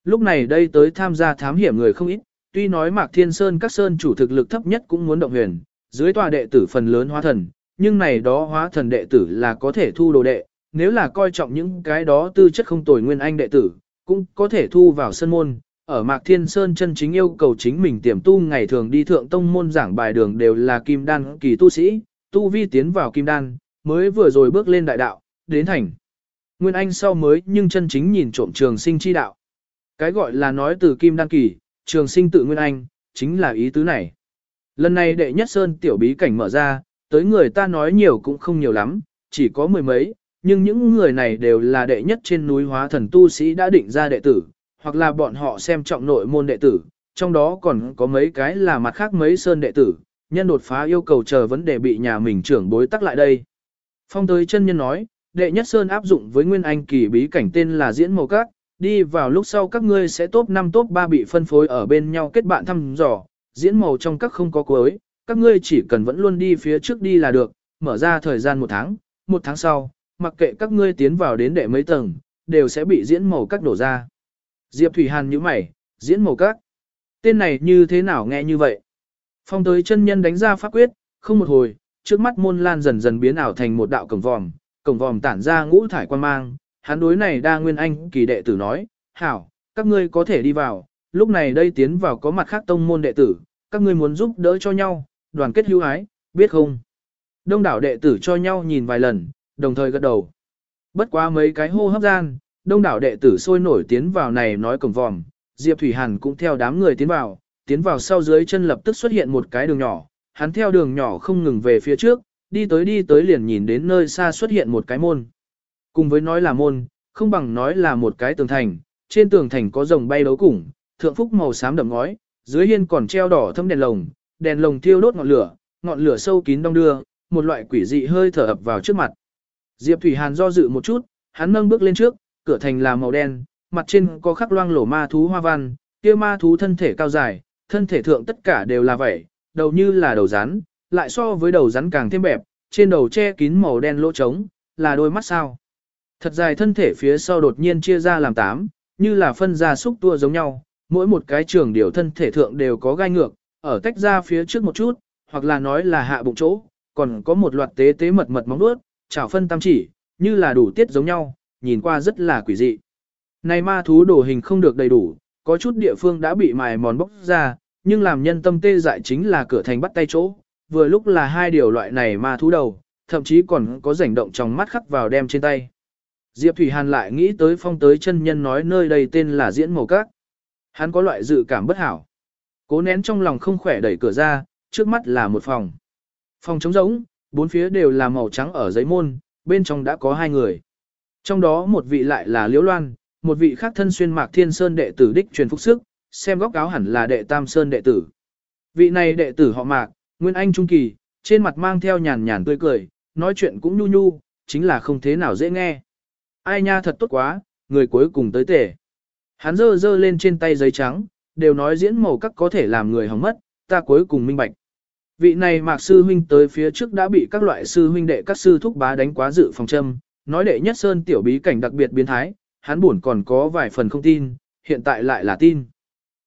Lúc này đây tới tham gia thám hiểm người không ít, tuy nói Mạc Thiên Sơn các sơn chủ thực lực thấp nhất cũng muốn động huyền, dưới tòa đệ tử phần lớn hóa thần, nhưng này đó hóa thần đệ tử là có thể thu đồ đệ, nếu là coi trọng những cái đó tư chất không tồi nguyên anh đệ tử, cũng có thể thu vào sân môn. Ở Mạc Thiên Sơn chân chính yêu cầu chính mình tiềm tu ngày thường đi thượng tông môn giảng bài đường đều là kim đan kỳ tu sĩ, tu vi tiến vào kim đan, mới vừa rồi bước lên đại đạo, đến thành. Nguyên Anh sau mới nhưng chân chính nhìn trộm trường sinh chi đạo. Cái gọi là nói từ kim đan kỳ, trường sinh tự Nguyên Anh, chính là ý tứ này. Lần này đệ nhất sơn tiểu bí cảnh mở ra, tới người ta nói nhiều cũng không nhiều lắm, chỉ có mười mấy, nhưng những người này đều là đệ nhất trên núi hóa thần tu sĩ đã định ra đệ tử, hoặc là bọn họ xem trọng nội môn đệ tử, trong đó còn có mấy cái là mặt khác mấy sơn đệ tử, nhân đột phá yêu cầu chờ vấn đề bị nhà mình trưởng bối tắc lại đây. Phong tới chân nhân nói, đệ nhất sơn áp dụng với nguyên anh kỳ bí cảnh tên là diễn màu các, đi vào lúc sau các ngươi sẽ top 5 top 3 bị phân phối ở bên nhau kết bạn thăm dò, diễn màu trong các không có cuối, các ngươi chỉ cần vẫn luôn đi phía trước đi là được, mở ra thời gian một tháng, một tháng sau, mặc kệ các ngươi tiến vào đến đệ mấy tầng, đều sẽ bị diễn màu các đổ ra. Diệp Thủy Hàn như mày, diễn màu các. Tên này như thế nào nghe như vậy? Phong tới chân nhân đánh ra pháp quyết, không một hồi, trước mắt môn lan dần dần biến ảo thành một đạo cổng vòm, cổng vòm tản ra ngũ thải quan mang, hắn đối này đa nguyên anh kỳ đệ tử nói, hảo, các ngươi có thể đi vào, lúc này đây tiến vào có mặt khác tông môn đệ tử, các ngươi muốn giúp đỡ cho nhau, đoàn kết hữu ái, biết không? Đông đảo đệ tử cho nhau nhìn vài lần, đồng thời gật đầu. Bất quá mấy cái hô hấp gian, đông đảo đệ tử sôi nổi tiến vào này nói cổng vòm, Diệp Thủy Hàn cũng theo đám người tiến vào, tiến vào sau dưới chân lập tức xuất hiện một cái đường nhỏ, hắn theo đường nhỏ không ngừng về phía trước, đi tới đi tới liền nhìn đến nơi xa xuất hiện một cái môn. Cùng với nói là môn, không bằng nói là một cái tường thành, trên tường thành có rồng bay đấu củng, thượng phúc màu xám đậm ngói, dưới hiên còn treo đỏ thâm đèn lồng, đèn lồng thiêu đốt ngọn lửa, ngọn lửa sâu kín đông đưa, một loại quỷ dị hơi thở ập vào trước mặt. Diệp Thủy Hàn do dự một chút, hắn nâng bước lên trước, cửa thành là màu đen, mặt trên có khắc loang lổ ma thú hoa văn, kia ma thú thân thể cao dài, thân thể thượng tất cả đều là vậy, đầu như là đầu rắn, lại so với đầu rắn càng thêm bẹp, trên đầu che kín màu đen lỗ trống, là đôi mắt sao. Thật dài thân thể phía sau đột nhiên chia ra làm tám, như là phân ra xúc tua giống nhau, mỗi một cái trường điều thân thể thượng đều có gai ngược, ở tách ra phía trước một chút, hoặc là nói là hạ bụng chỗ, còn có một loạt tế tế mật mật móng đuốt, chảo phân tam chỉ, như là đủ tiết giống nhau, nhìn qua rất là quỷ dị. Này ma thú đồ hình không được đầy đủ, có chút địa phương đã bị mài mòn bóc ra, nhưng làm nhân tâm tê dại chính là cửa thành bắt tay chỗ, vừa lúc là hai điều loại này ma thú đầu, thậm chí còn có rảnh động trong mắt khắc vào đem trên tay. Diệp Thủy Hàn lại nghĩ tới phong tới chân nhân nói nơi đây tên là diễn màu các. Hắn có loại dự cảm bất hảo. Cố nén trong lòng không khỏe đẩy cửa ra, trước mắt là một phòng. Phòng trống rỗng, bốn phía đều là màu trắng ở giấy môn, bên trong đã có hai người. Trong đó một vị lại là Liễu Loan, một vị khác thân xuyên mạc thiên sơn đệ tử đích truyền phúc sức, xem góc áo hẳn là đệ tam sơn đệ tử. Vị này đệ tử họ mạc, Nguyên Anh Trung Kỳ, trên mặt mang theo nhàn nhàn tươi cười, nói chuyện cũng nhu nhu, chính là không thế nào dễ nghe. Ai nha thật tốt quá, người cuối cùng tới tể. Hắn dơ dơ lên trên tay giấy trắng, đều nói diễn màu các có thể làm người hỏng mất, ta cuối cùng minh bạch. Vị này mạc sư huynh tới phía trước đã bị các loại sư huynh đệ các sư thúc bá đánh quá dự phòng châm, nói đệ nhất sơn tiểu bí cảnh đặc biệt biến thái, hắn buồn còn có vài phần không tin, hiện tại lại là tin.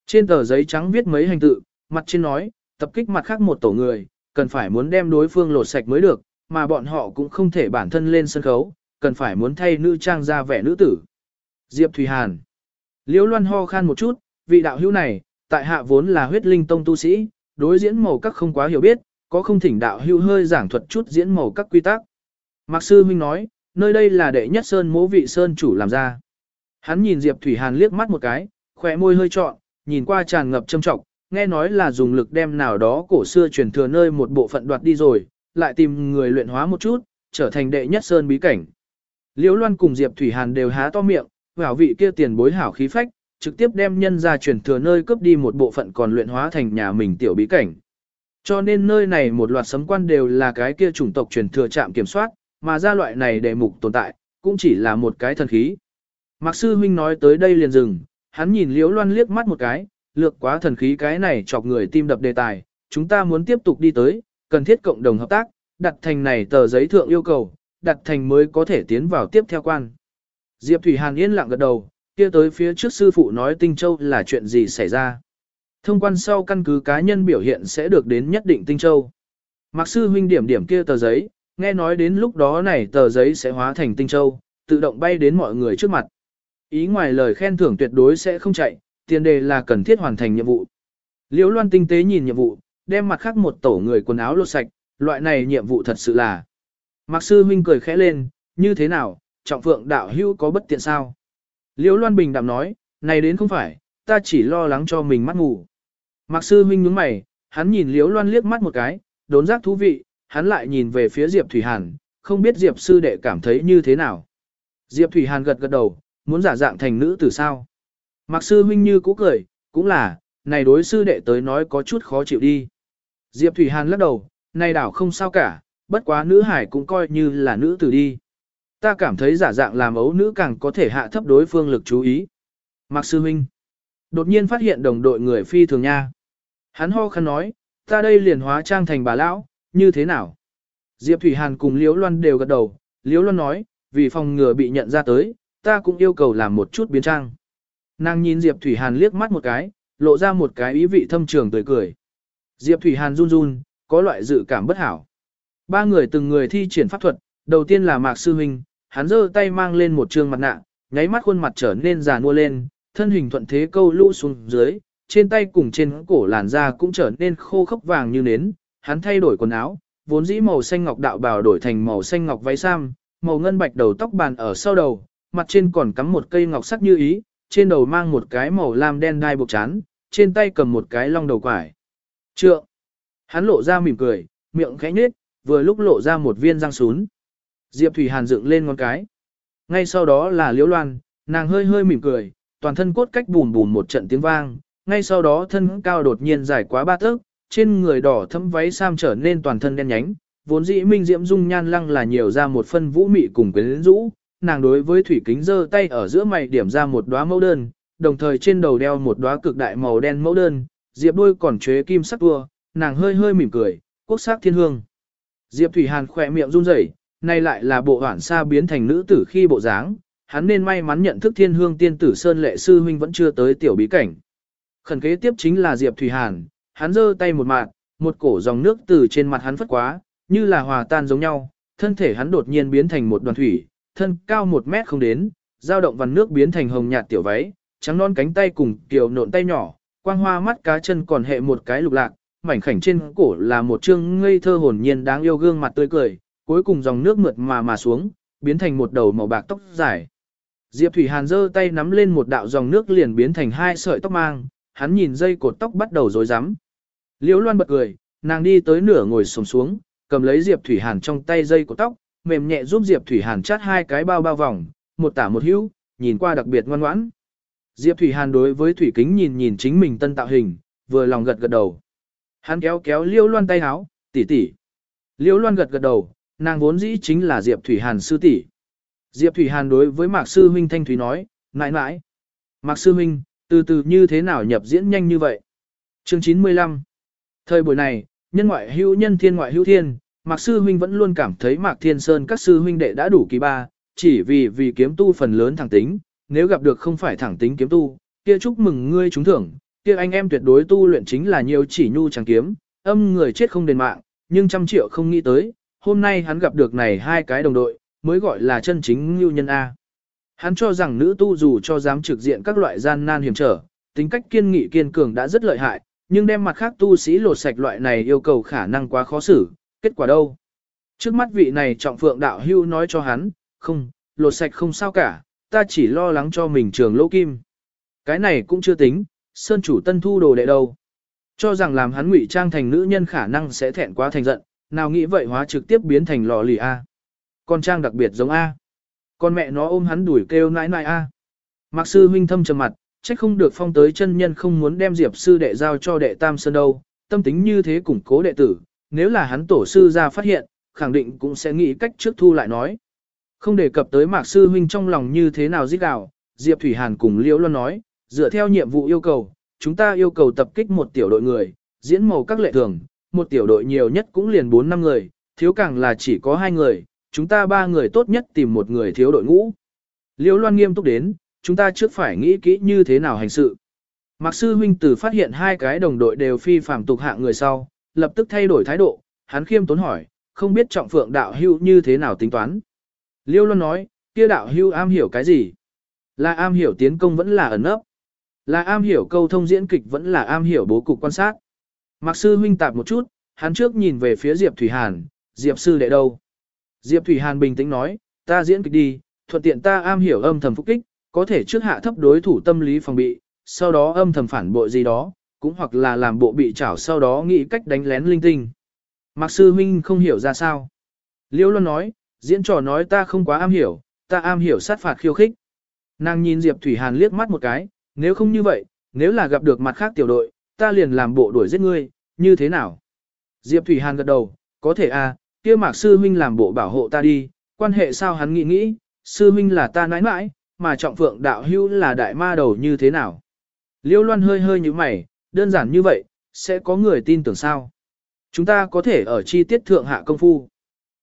Trên tờ giấy trắng viết mấy hành tự, mặt trên nói, tập kích mặt khác một tổ người, cần phải muốn đem đối phương lột sạch mới được, mà bọn họ cũng không thể bản thân lên sân khấu, cần phải muốn thay nữ trang ra vẻ nữ tử. Diệp Thùy Hàn Liễu Loan ho khan một chút, vị đạo hữu này, tại hạ vốn là huyết linh tông tu sĩ, đối diễn màu các không quá hiểu biết, có không thỉnh đạo hữu hơi giảng thuật chút diễn màu các quy tắc. Mạc sư huynh nói, nơi đây là đệ nhất sơn mố vị sơn chủ làm ra. Hắn nhìn Diệp Thủy Hàn liếc mắt một cái, khỏe môi hơi trọn, nhìn qua tràn ngập châm trọng, nghe nói là dùng lực đem nào đó cổ xưa truyền thừa nơi một bộ phận đoạt đi rồi, lại tìm người luyện hóa một chút, trở thành đệ nhất sơn bí cảnh. Liễu Loan cùng Diệp Thủy Hàn đều há to miệng, vào vị kia tiền bối hảo khí phách, trực tiếp đem nhân ra truyền thừa nơi cướp đi một bộ phận còn luyện hóa thành nhà mình tiểu bí cảnh. Cho nên nơi này một loạt sấm quan đều là cái kia chủng tộc truyền thừa trạm kiểm soát, mà ra loại này đề mục tồn tại, cũng chỉ là một cái thần khí. Mạc sư huynh nói tới đây liền dừng, hắn nhìn Liễu Loan liếc mắt một cái, lược quá thần khí cái này chọc người tim đập đề tài, chúng ta muốn tiếp tục đi tới, cần thiết cộng đồng hợp tác, đặt thành này tờ giấy thượng yêu cầu, đặt thành mới có thể tiến vào tiếp theo quan. Diệp Thủy Hàn yên lặng gật đầu, kia tới phía trước sư phụ nói Tinh Châu là chuyện gì xảy ra. Thông quan sau căn cứ cá nhân biểu hiện sẽ được đến nhất định Tinh Châu. Mạc sư huynh điểm điểm kia tờ giấy, nghe nói đến lúc đó này tờ giấy sẽ hóa thành Tinh Châu, tự động bay đến mọi người trước mặt. Ý ngoài lời khen thưởng tuyệt đối sẽ không chạy, tiền đề là cần thiết hoàn thành nhiệm vụ. Liễu Loan tinh tế nhìn nhiệm vụ, đem mặt khác một tổ người quần áo lột sạch, loại này nhiệm vụ thật sự là. Mạc sư huynh cười khẽ lên, như thế nào, trọng phượng đạo hữu có bất tiện sao? Liễu Loan bình đạm nói, này đến không phải, ta chỉ lo lắng cho mình mắt ngủ. Mạc sư huynh nhướng mày, hắn nhìn Liễu Loan liếc mắt một cái, đốn giác thú vị, hắn lại nhìn về phía Diệp Thủy Hàn, không biết Diệp sư đệ cảm thấy như thế nào. Diệp Thủy Hàn gật gật đầu, muốn giả dạng thành nữ tử sao. Mạc sư huynh như cũ cười, cũng là, này đối sư đệ tới nói có chút khó chịu đi. Diệp Thủy Hàn lắc đầu, này đảo không sao cả, bất quá nữ hải cũng coi như là nữ tử đi. Ta cảm thấy giả dạng làm ấu nữ càng có thể hạ thấp đối phương lực chú ý. Mạc sư huynh, đột nhiên phát hiện đồng đội người phi thường nha. Hắn ho khăn nói, ta đây liền hóa trang thành bà lão, như thế nào? Diệp Thủy Hàn cùng Liễu Loan đều gật đầu, Liễu Loan nói, vì phòng ngừa bị nhận ra tới, ta cũng yêu cầu làm một chút biến trang. Nàng nhìn Diệp Thủy Hàn liếc mắt một cái, lộ ra một cái ý vị thâm trường tươi cười. Diệp Thủy Hàn run run, có loại dự cảm bất hảo. Ba người từng người thi triển pháp thuật, đầu tiên là Mạc Sư Huynh, hắn giơ tay mang lên một trương mặt nạ, nháy mắt khuôn mặt trở nên già nua lên, thân hình thuận thế câu lũ xuống dưới, trên tay cùng trên cổ làn da cũng trở nên khô khốc vàng như nến, hắn thay đổi quần áo, vốn dĩ màu xanh ngọc đạo bào đổi thành màu xanh ngọc váy sam, màu ngân bạch đầu tóc bàn ở sau đầu, mặt trên còn cắm một cây ngọc sắc như ý, trên đầu mang một cái màu lam đen đai buộc chán, trên tay cầm một cái long đầu quải. Trượng. Hắn lộ ra mỉm cười, miệng khẽ nhếch, vừa lúc lộ ra một viên răng sún. Diệp Thủy Hàn dựng lên ngón cái. Ngay sau đó là Liễu Loan, nàng hơi hơi mỉm cười, toàn thân cốt cách bùn bùn một trận tiếng vang, ngay sau đó thân cao đột nhiên dài quá ba tấc, trên người đỏ thấm váy sam trở nên toàn thân đen nhánh, vốn dĩ minh diễm dung nhan lăng là nhiều ra một phân vũ mị cùng quyến rũ, nàng đối với thủy kính giơ tay ở giữa mày điểm ra một đóa mẫu đơn, đồng thời trên đầu đeo một đóa cực đại màu đen mẫu đơn, diệp đôi còn chế kim sắc tua, nàng hơi hơi mỉm cười, quốc sắc thiên hương. Diệp Thủy Hàn khỏe miệng run rẩy, nay lại là bộ hoản xa biến thành nữ tử khi bộ dáng, hắn nên may mắn nhận thức thiên hương tiên tử Sơn Lệ Sư Huynh vẫn chưa tới tiểu bí cảnh. Khẩn kế tiếp chính là Diệp Thủy Hàn, hắn giơ tay một mạng, một cổ dòng nước từ trên mặt hắn phất quá, như là hòa tan giống nhau, thân thể hắn đột nhiên biến thành một đoàn thủy, thân cao một mét không đến, dao động vằn nước biến thành hồng nhạt tiểu váy, trắng non cánh tay cùng tiểu nộn tay nhỏ, quang hoa mắt cá chân còn hệ một cái lục lạc, mảnh khảnh trên cổ là một trương ngây thơ hồn nhiên đáng yêu gương mặt tươi cười, cuối cùng dòng nước mượt mà mà xuống, biến thành một đầu màu bạc tóc dài. Diệp Thủy Hàn giơ tay nắm lên một đạo dòng nước liền biến thành hai sợi tóc mang, hắn nhìn dây cột tóc bắt đầu rối rắm. Liễu Loan bật cười, nàng đi tới nửa ngồi xổm xuống, cầm lấy Diệp Thủy Hàn trong tay dây cột tóc, mềm nhẹ giúp Diệp Thủy Hàn chát hai cái bao bao vòng, một tả một hữu, nhìn qua đặc biệt ngoan ngoãn. Diệp Thủy Hàn đối với thủy kính nhìn nhìn chính mình tân tạo hình, vừa lòng gật gật đầu. Hắn kéo kéo Liễu Loan tay háo, tỷ tỷ. Liễu Loan gật gật đầu, nàng vốn dĩ chính là Diệp Thủy Hàn sư tỷ. Diệp Thủy Hàn đối với Mạc Sư Huynh Thanh Thủy nói, mãi mãi. Mạc Sư Huynh, từ từ như thế nào nhập diễn nhanh như vậy? Chương 95 Thời buổi này, nhân ngoại hữu nhân thiên ngoại hữu thiên, Mạc Sư Huynh vẫn luôn cảm thấy Mạc Thiên Sơn các sư huynh đệ đã đủ kỳ ba, chỉ vì vì kiếm tu phần lớn thẳng tính, nếu gặp được không phải thẳng tính kiếm tu, kia chúc mừng ngươi trúng thưởng, kia anh em tuyệt đối tu luyện chính là nhiều chỉ nhu chẳng kiếm, âm người chết không đền mạng, nhưng trăm triệu không nghĩ tới, hôm nay hắn gặp được này hai cái đồng đội, mới gọi là chân chính lưu nhân A. Hắn cho rằng nữ tu dù cho dám trực diện các loại gian nan hiểm trở, tính cách kiên nghị kiên cường đã rất lợi hại, nhưng đem mặt khác tu sĩ lột sạch loại này yêu cầu khả năng quá khó xử, kết quả đâu? Trước mắt vị này trọng phượng đạo hưu nói cho hắn, không, lột sạch không sao cả, ta chỉ lo lắng cho mình trường lỗ kim. Cái này cũng chưa tính, sơn chủ tân thu đồ đệ đâu. Cho rằng làm hắn ngụy trang thành nữ nhân khả năng sẽ thẹn quá thành giận, nào nghĩ vậy hóa trực tiếp biến thành lò lì A. Con trang đặc biệt giống A. Con mẹ nó ôm hắn đuổi kêu nãi nãi A. Mạc sư huynh thâm trầm mặt, trách không được phong tới chân nhân không muốn đem diệp sư đệ giao cho đệ tam sơn đâu, tâm tính như thế củng cố đệ tử, nếu là hắn tổ sư ra phát hiện, khẳng định cũng sẽ nghĩ cách trước thu lại nói. Không đề cập tới mạc sư huynh trong lòng như thế nào giết đạo, Diệp Thủy Hàn cùng Liễu Loan nói, dựa theo nhiệm vụ yêu cầu, chúng ta yêu cầu tập kích một tiểu đội người, diễn màu các lệ thường, một tiểu đội nhiều nhất cũng liền 4 năm người, thiếu càng là chỉ có hai người, chúng ta ba người tốt nhất tìm một người thiếu đội ngũ. Liễu Loan nghiêm túc đến, chúng ta trước phải nghĩ kỹ như thế nào hành sự. Mạc sư huynh từ phát hiện hai cái đồng đội đều phi phạm tục hạng người sau, lập tức thay đổi thái độ, hắn khiêm tốn hỏi, không biết trọng phượng đạo hưu như thế nào tính toán. Liêu Loan nói, kia đạo hưu am hiểu cái gì? Là am hiểu tiến công vẫn là ẩn ấp. Là am hiểu câu thông diễn kịch vẫn là am hiểu bố cục quan sát. Mạc sư huynh tạp một chút, hắn trước nhìn về phía Diệp Thủy Hàn, Diệp sư đệ đâu? Diệp Thủy Hàn bình tĩnh nói, ta diễn kịch đi, thuận tiện ta am hiểu âm thầm phúc kích, có thể trước hạ thấp đối thủ tâm lý phòng bị, sau đó âm thầm phản bội gì đó, cũng hoặc là làm bộ bị chảo sau đó nghĩ cách đánh lén linh tinh. Mạc sư huynh không hiểu ra sao. Liễu Loan nói, diễn trò nói ta không quá am hiểu, ta am hiểu sát phạt khiêu khích. Nàng nhìn Diệp Thủy Hàn liếc mắt một cái, nếu không như vậy, nếu là gặp được mặt khác tiểu đội, ta liền làm bộ đuổi giết ngươi, như thế nào? Diệp Thủy Hàn gật đầu, có thể à, kia Mạc sư huynh làm bộ bảo hộ ta đi, quan hệ sao hắn nghĩ nghĩ, sư huynh là ta nãi nãi, mà trọng phượng đạo hưu là đại ma đầu như thế nào? Liêu Loan hơi hơi như mày, đơn giản như vậy, sẽ có người tin tưởng sao? Chúng ta có thể ở chi tiết thượng hạ công phu.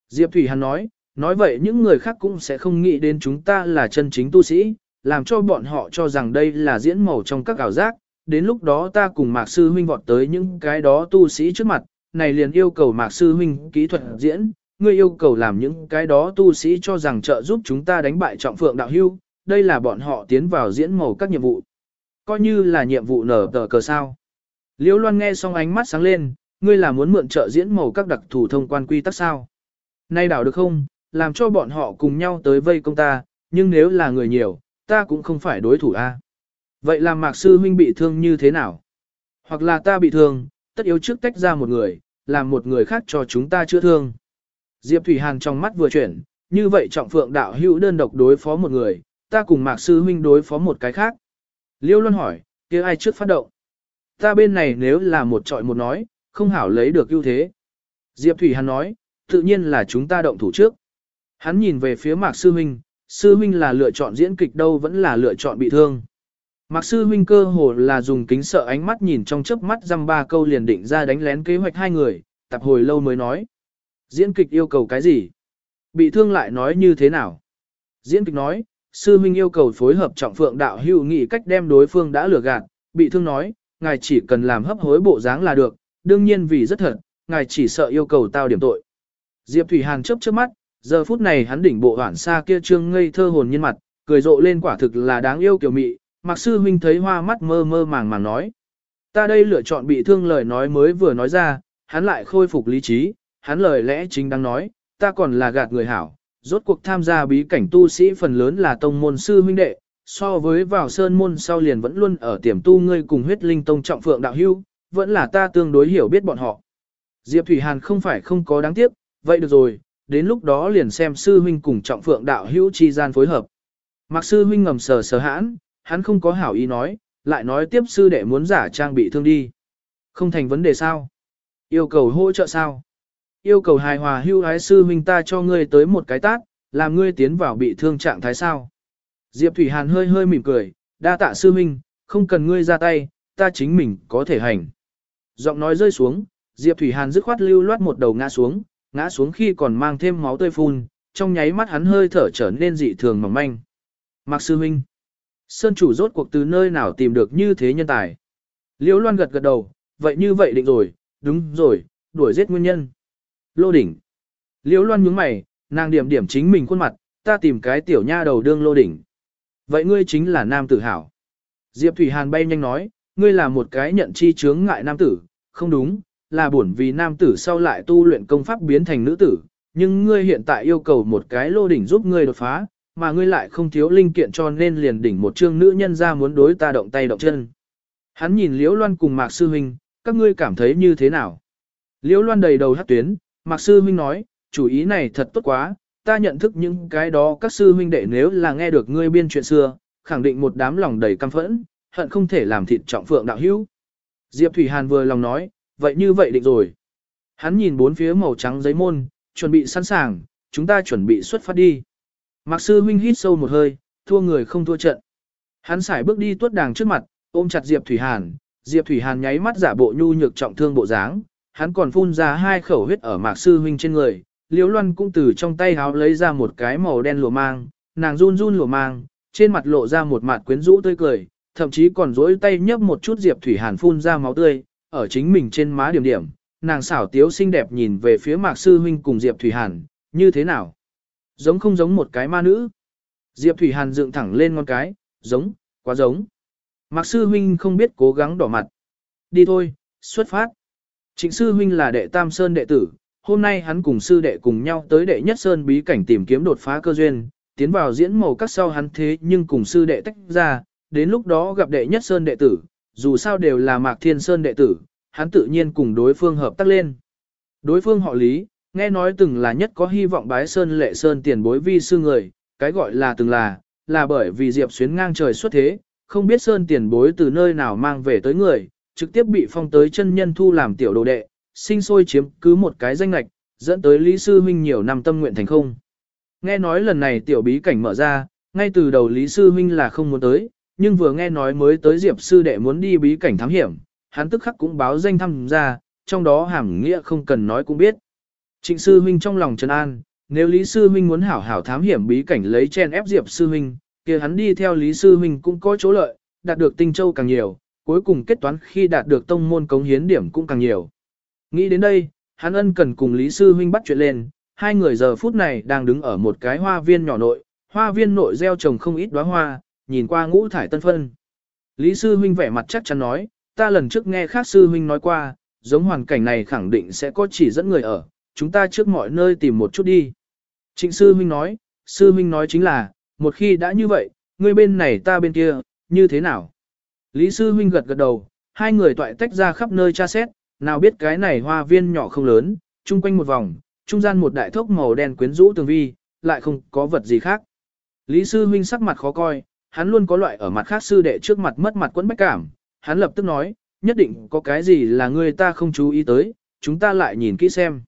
Diệp Thủy Hàn nói, nói vậy những người khác cũng sẽ không nghĩ đến chúng ta là chân chính tu sĩ, làm cho bọn họ cho rằng đây là diễn màu trong các ảo giác, đến lúc đó ta cùng Mạc Sư Huynh vọt tới những cái đó tu sĩ trước mặt, này liền yêu cầu Mạc Sư Huynh kỹ thuật diễn, ngươi yêu cầu làm những cái đó tu sĩ cho rằng trợ giúp chúng ta đánh bại trọng phượng đạo hưu, đây là bọn họ tiến vào diễn màu các nhiệm vụ. Coi như là nhiệm vụ nở tờ cờ sao. Liễu Loan nghe xong ánh mắt sáng lên, ngươi là muốn mượn trợ diễn màu các đặc thủ thông quan quy tắc sao. Nay đảo được không, làm cho bọn họ cùng nhau tới vây công ta, nhưng nếu là người nhiều, ta cũng không phải đối thủ a. Vậy làm mạc sư huynh bị thương như thế nào? Hoặc là ta bị thương, tất yếu trước tách ra một người, làm một người khác cho chúng ta chữa thương. Diệp Thủy Hàn trong mắt vừa chuyển, như vậy trọng phượng đạo hữu đơn độc đối phó một người, ta cùng Mạc Sư Huynh đối phó một cái khác. Liêu Luân hỏi, kia ai trước phát động? Ta bên này nếu là một trọi một nói, không hảo lấy được ưu thế. Diệp Thủy Hàn nói, tự nhiên là chúng ta động thủ trước. Hắn nhìn về phía Mạc Sư Minh, Sư Minh là lựa chọn diễn kịch đâu vẫn là lựa chọn bị thương. Mạc Sư Minh cơ hồ là dùng kính sợ ánh mắt nhìn trong chớp mắt dăm ba câu liền định ra đánh lén kế hoạch hai người, tập hồi lâu mới nói. Diễn kịch yêu cầu cái gì? Bị thương lại nói như thế nào? Diễn kịch nói, Sư Minh yêu cầu phối hợp trọng phượng đạo hữu nghị cách đem đối phương đã lừa gạt, bị thương nói, ngài chỉ cần làm hấp hối bộ dáng là được, đương nhiên vì rất thật, ngài chỉ sợ yêu cầu tao điểm tội. Diệp Thủy Hàn chớp chớp mắt, giờ phút này hắn đỉnh bộ hoảng xa kia trương ngây thơ hồn nhiên mặt, cười rộ lên quả thực là đáng yêu kiểu mị, Mạc sư huynh thấy hoa mắt mơ mơ màng màng nói. Ta đây lựa chọn bị thương lời nói mới vừa nói ra, hắn lại khôi phục lý trí, hắn lời lẽ chính đang nói, ta còn là gạt người hảo, rốt cuộc tham gia bí cảnh tu sĩ phần lớn là tông môn sư huynh đệ, so với vào sơn môn sau liền vẫn luôn ở tiềm tu ngươi cùng huyết linh tông trọng phượng đạo hưu, vẫn là ta tương đối hiểu biết bọn họ. Diệp Thủy Hàn không phải không có đáng tiếc, vậy được rồi, đến lúc đó liền xem sư huynh cùng trọng phượng đạo hữu chi gian phối hợp. mặc sư huynh ngầm sờ sờ hãn, hắn không có hảo ý nói, lại nói tiếp sư đệ muốn giả trang bị thương đi. Không thành vấn đề sao? Yêu cầu hỗ trợ sao? Yêu cầu hài hòa hưu ái sư huynh ta cho ngươi tới một cái tát, làm ngươi tiến vào bị thương trạng thái sao? Diệp Thủy Hàn hơi hơi mỉm cười, đa tạ sư huynh, không cần ngươi ra tay, ta chính mình có thể hành. Giọng nói rơi xuống, Diệp Thủy Hàn dứt khoát lưu loát một đầu ngã xuống, ngã xuống khi còn mang thêm máu tươi phun, trong nháy mắt hắn hơi thở trở nên dị thường mỏng manh. Mạc sư huynh, Sơn chủ rốt cuộc từ nơi nào tìm được như thế nhân tài. Liễu Loan gật gật đầu, vậy như vậy định rồi, đúng rồi, đuổi giết nguyên nhân. Lô đỉnh. Liễu Loan nhướng mày, nàng điểm điểm chính mình khuôn mặt, ta tìm cái tiểu nha đầu đương lô đỉnh. Vậy ngươi chính là nam tử hảo. Diệp Thủy Hàn bay nhanh nói, ngươi là một cái nhận chi chướng ngại nam tử, không đúng, là buồn vì nam tử sau lại tu luyện công pháp biến thành nữ tử, nhưng ngươi hiện tại yêu cầu một cái lô đỉnh giúp ngươi đột phá, mà ngươi lại không thiếu linh kiện cho nên liền đỉnh một chương nữ nhân ra muốn đối ta động tay động chân. Hắn nhìn Liễu Loan cùng Mạc Sư Huynh, các ngươi cảm thấy như thế nào? Liễu Loan đầy đầu hát tuyến, Mạc Sư Huynh nói, chủ ý này thật tốt quá, ta nhận thức những cái đó các sư huynh đệ nếu là nghe được ngươi biên chuyện xưa, khẳng định một đám lòng đầy căm phẫn, hận không thể làm thịt trọng phượng đạo hữu. Diệp Thủy Hàn vừa lòng nói, vậy như vậy định rồi. Hắn nhìn bốn phía màu trắng giấy môn, chuẩn bị sẵn sàng, chúng ta chuẩn bị xuất phát đi. Mạc sư huynh hít sâu một hơi, thua người không thua trận. Hắn xài bước đi tuốt đàng trước mặt, ôm chặt Diệp Thủy Hàn, Diệp Thủy Hàn nháy mắt giả bộ nhu nhược trọng thương bộ dáng, hắn còn phun ra hai khẩu huyết ở Mạc sư huynh trên người. Liễu Loan cũng từ trong tay háo lấy ra một cái màu đen lụa mang, nàng run run lụa mang, trên mặt lộ ra một mặt quyến rũ tươi cười, thậm chí còn dối tay nhấp một chút Diệp Thủy Hàn phun ra máu tươi, ở chính mình trên má điểm điểm, nàng xảo tiếu xinh đẹp nhìn về phía Mạc sư huynh cùng Diệp Thủy Hàn, như thế nào? Giống không giống một cái ma nữ. Diệp Thủy Hàn dựng thẳng lên ngón cái, giống, quá giống. Mạc Sư Huynh không biết cố gắng đỏ mặt. Đi thôi, xuất phát. Trịnh Sư Huynh là đệ Tam Sơn đệ tử, hôm nay hắn cùng sư đệ cùng nhau tới đệ nhất Sơn bí cảnh tìm kiếm đột phá cơ duyên, tiến vào diễn màu các sau hắn thế nhưng cùng sư đệ tách ra, đến lúc đó gặp đệ nhất Sơn đệ tử, dù sao đều là Mạc Thiên Sơn đệ tử, hắn tự nhiên cùng đối phương hợp tác lên. Đối phương họ Lý, nghe nói từng là nhất có hy vọng bái sơn lệ sơn tiền bối vi sư người, cái gọi là từng là, là bởi vì Diệp xuyến ngang trời xuất thế, không biết sơn tiền bối từ nơi nào mang về tới người, trực tiếp bị phong tới chân nhân thu làm tiểu đồ đệ, sinh sôi chiếm cứ một cái danh lạch, dẫn tới Lý Sư Huynh nhiều năm tâm nguyện thành không. Nghe nói lần này tiểu bí cảnh mở ra, ngay từ đầu Lý Sư Huynh là không muốn tới, nhưng vừa nghe nói mới tới Diệp Sư Đệ muốn đi bí cảnh thám hiểm, hắn tức khắc cũng báo danh thăm ra, trong đó hàm nghĩa không cần nói cũng biết. Trịnh sư huynh trong lòng trấn an, nếu Lý sư huynh muốn hảo hảo thám hiểm bí cảnh lấy chen ép Diệp sư huynh, kia hắn đi theo Lý sư huynh cũng có chỗ lợi, đạt được tinh châu càng nhiều, cuối cùng kết toán khi đạt được tông môn cống hiến điểm cũng càng nhiều. Nghĩ đến đây, hắn ân cần cùng Lý sư huynh bắt chuyện lên, hai người giờ phút này đang đứng ở một cái hoa viên nhỏ nội, hoa viên nội gieo trồng không ít đóa hoa, nhìn qua ngũ thải tân phân. Lý sư huynh vẻ mặt chắc chắn nói, ta lần trước nghe khác sư huynh nói qua, giống hoàn cảnh này khẳng định sẽ có chỉ dẫn người ở, chúng ta trước mọi nơi tìm một chút đi. Trịnh sư huynh nói, sư huynh nói chính là, một khi đã như vậy, ngươi bên này ta bên kia, như thế nào? Lý sư huynh gật gật đầu, hai người toại tách ra khắp nơi tra xét, nào biết cái này hoa viên nhỏ không lớn, chung quanh một vòng, trung gian một đại thốc màu đen quyến rũ tường vi, lại không có vật gì khác. Lý sư huynh sắc mặt khó coi, hắn luôn có loại ở mặt khác sư đệ trước mặt mất mặt quẫn bách cảm, hắn lập tức nói, nhất định có cái gì là người ta không chú ý tới, chúng ta lại nhìn kỹ xem.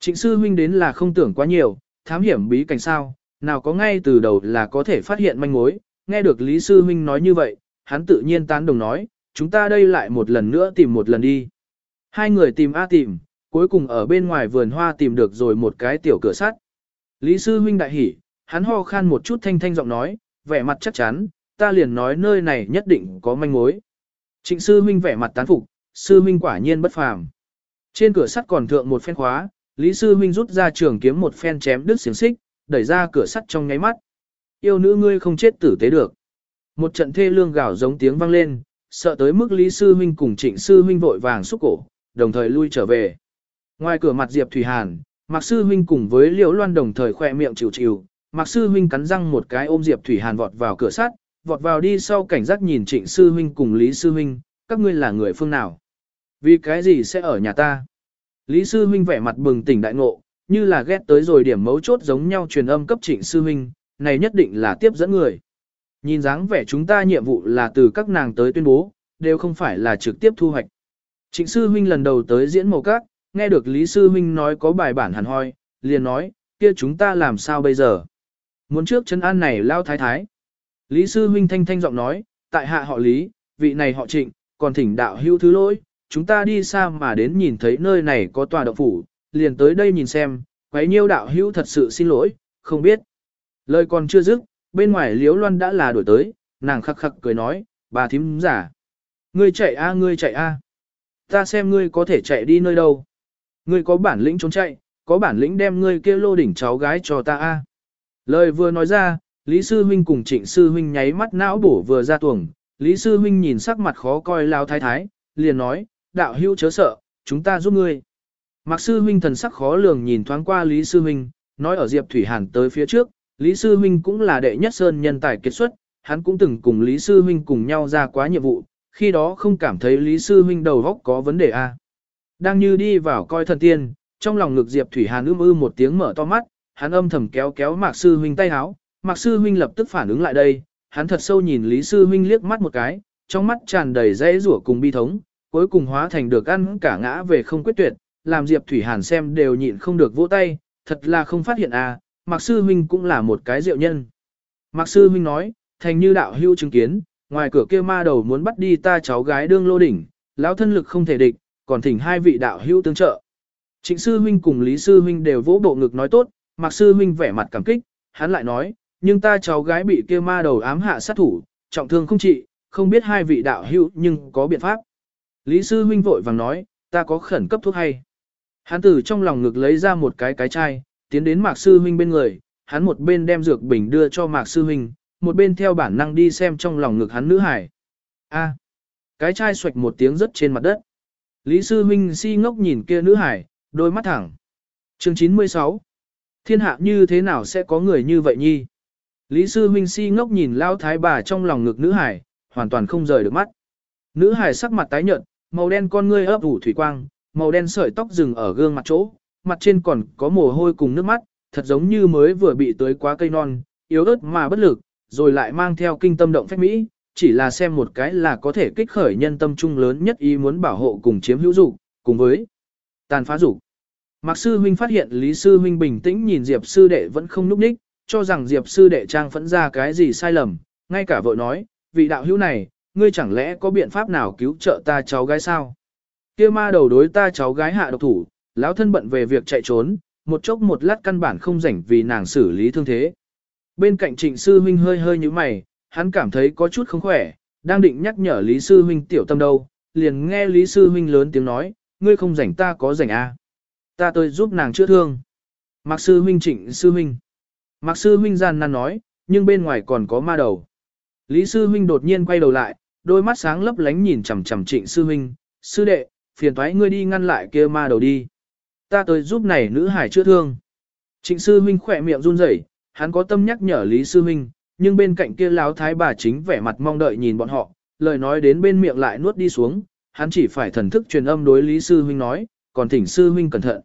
Trịnh sư huynh đến là không tưởng quá nhiều, thám hiểm bí cảnh sao, nào có ngay từ đầu là có thể phát hiện manh mối, nghe được Lý sư huynh nói như vậy, hắn tự nhiên tán đồng nói, chúng ta đây lại một lần nữa tìm một lần đi. Hai người tìm A tìm, cuối cùng ở bên ngoài vườn hoa tìm được rồi một cái tiểu cửa sắt. Lý sư huynh đại hỉ, hắn ho khan một chút thanh thanh giọng nói, vẻ mặt chắc chắn, ta liền nói nơi này nhất định có manh mối. Trịnh sư huynh vẻ mặt tán phục, sư huynh quả nhiên bất phàm. Trên cửa sắt còn thượng một phen khóa, Lý sư huynh rút ra trường kiếm một phen chém đứt xiềng xích, đẩy ra cửa sắt trong nháy mắt. Yêu nữ ngươi không chết tử tế được. Một trận thê lương gào giống tiếng vang lên, sợ tới mức Lý sư huynh cùng Trịnh sư huynh vội vàng xúc cổ, đồng thời lui trở về. Ngoài cửa mặt Diệp Thủy Hàn, Mạc sư huynh cùng với Liễu Loan đồng thời khỏe miệng chịu chịu, Mạc sư huynh cắn răng một cái ôm Diệp Thủy Hàn vọt vào cửa sắt, vọt vào đi sau cảnh giác nhìn Trịnh sư huynh cùng Lý sư huynh, các ngươi là người phương nào? Vì cái gì sẽ ở nhà ta? Lý sư huynh vẻ mặt bừng tỉnh đại ngộ, như là ghét tới rồi điểm mấu chốt giống nhau truyền âm cấp Trịnh sư huynh, này nhất định là tiếp dẫn người. Nhìn dáng vẻ chúng ta nhiệm vụ là từ các nàng tới tuyên bố, đều không phải là trực tiếp thu hoạch. Trịnh sư huynh lần đầu tới diễn màu các, nghe được Lý sư huynh nói có bài bản hẳn hoi, liền nói, kia chúng ta làm sao bây giờ? Muốn trước chân an này lao thái thái. Lý sư huynh thanh thanh giọng nói, tại hạ họ Lý, vị này họ Trịnh, còn thỉnh đạo hưu thứ lỗi, chúng ta đi xa mà đến nhìn thấy nơi này có tòa động phủ, liền tới đây nhìn xem, quấy nhiêu đạo hưu thật sự xin lỗi, không biết. Lời còn chưa dứt, bên ngoài liếu loan đã là đổi tới, nàng khắc khắc cười nói, bà thím giả. Ngươi chạy a ngươi chạy a Ta xem ngươi có thể chạy đi nơi đâu. Ngươi có bản lĩnh trốn chạy, có bản lĩnh đem ngươi kia lô đỉnh cháu gái cho ta a. Lời vừa nói ra, Lý Sư Huynh cùng Trịnh Sư Huynh nháy mắt não bổ vừa ra tuồng. Lý Sư Huynh nhìn sắc mặt khó coi lao thái thái, liền nói, đạo hữu chớ sợ, chúng ta giúp ngươi. Mạc Sư Huynh thần sắc khó lường nhìn thoáng qua Lý Sư Huynh, nói ở Diệp Thủy Hàn tới phía trước, Lý Sư Huynh cũng là đệ nhất sơn nhân tài kết xuất, hắn cũng từng cùng Lý Sư Huynh cùng nhau ra quá nhiệm vụ, khi đó không cảm thấy Lý Sư Huynh đầu góc có vấn đề a. À. Đang như đi vào coi thần tiên, trong lòng ngực Diệp Thủy Hàn ưm ư một tiếng mở to mắt, hắn âm thầm kéo kéo Mạc Sư Huynh tay háo, Mạc Sư Huynh lập tức phản ứng lại đây, hắn thật sâu nhìn Lý Sư Huynh liếc mắt một cái, trong mắt tràn đầy dãy rủa cùng bi thống, cuối cùng hóa thành được ăn cả ngã về không quyết tuyệt, làm Diệp Thủy Hàn xem đều nhịn không được vỗ tay, thật là không phát hiện à, Mạc Sư Huynh cũng là một cái diệu nhân. Mạc Sư Huynh nói, thành như đạo hưu chứng kiến, ngoài cửa kia ma đầu muốn bắt đi ta cháu gái đương lô đỉnh, lão thân lực không thể địch, còn thỉnh hai vị đạo hữu tương trợ. Trịnh Sư Huynh cùng Lý Sư Huynh đều vỗ bộ ngực nói tốt, Mạc Sư Huynh vẻ mặt cảm kích, hắn lại nói, nhưng ta cháu gái bị kia ma đầu ám hạ sát thủ, trọng thương không trị, không biết hai vị đạo hữu nhưng có biện pháp. Lý Sư Huynh vội vàng nói, ta có khẩn cấp thuốc hay. Hắn từ trong lòng ngực lấy ra một cái cái chai, tiến đến Mạc Sư Huynh bên người, hắn một bên đem dược bình đưa cho Mạc Sư Huynh, một bên theo bản năng đi xem trong lòng ngực hắn nữ hải. A, cái chai xoạch một tiếng rớt trên mặt đất. Lý Sư Huynh si ngốc nhìn kia nữ hải, đôi mắt thẳng. Chương 96 Thiên hạ như thế nào sẽ có người như vậy nhi? Lý Sư Huynh si ngốc nhìn lao thái bà trong lòng ngực nữ hải, hoàn toàn không rời được mắt. Nữ hải sắc mặt tái nhợt, màu đen con ngươi ấp ủ thủy quang, màu đen sợi tóc rừng ở gương mặt chỗ, mặt trên còn có mồ hôi cùng nước mắt, thật giống như mới vừa bị tưới quá cây non, yếu ớt mà bất lực, rồi lại mang theo kinh tâm động phách mỹ, chỉ là xem một cái là có thể kích khởi nhân tâm trung lớn nhất ý muốn bảo hộ cùng chiếm hữu dục, cùng với tàn phá dục. Mạc sư huynh phát hiện Lý sư huynh bình tĩnh nhìn Diệp sư đệ vẫn không núp đích, cho rằng Diệp sư đệ trang phẫn ra cái gì sai lầm, ngay cả vợ nói, vị đạo hữu này, ngươi chẳng lẽ có biện pháp nào cứu trợ ta cháu gái sao? Kia ma đầu đối ta cháu gái hạ độc thủ, lão thân bận về việc chạy trốn, một chốc một lát căn bản không rảnh vì nàng xử lý thương thế. Bên cạnh trịnh sư huynh hơi hơi như mày, hắn cảm thấy có chút không khỏe, đang định nhắc nhở Lý sư huynh tiểu tâm đâu, liền nghe Lý sư huynh lớn tiếng nói, ngươi không rảnh ta có rảnh a, à? Ta tôi giúp nàng chữa thương. Mạc sư huynh trịnh sư huynh. Mạc sư huynh gian nan nói, nhưng bên ngoài còn có ma đầu. Lý sư huynh đột nhiên quay đầu lại, đôi mắt sáng lấp lánh nhìn chằm chằm trịnh sư huynh, sư đệ, phiền thoái ngươi đi ngăn lại kia ma đầu đi. Ta tới giúp này nữ hải chữa thương. Trịnh sư huynh khỏe miệng run rẩy, hắn có tâm nhắc nhở Lý sư huynh, nhưng bên cạnh kia lão thái bà chính vẻ mặt mong đợi nhìn bọn họ, lời nói đến bên miệng lại nuốt đi xuống, hắn chỉ phải thần thức truyền âm đối Lý Sư Huynh nói, còn thỉnh Sư Huynh cẩn thận.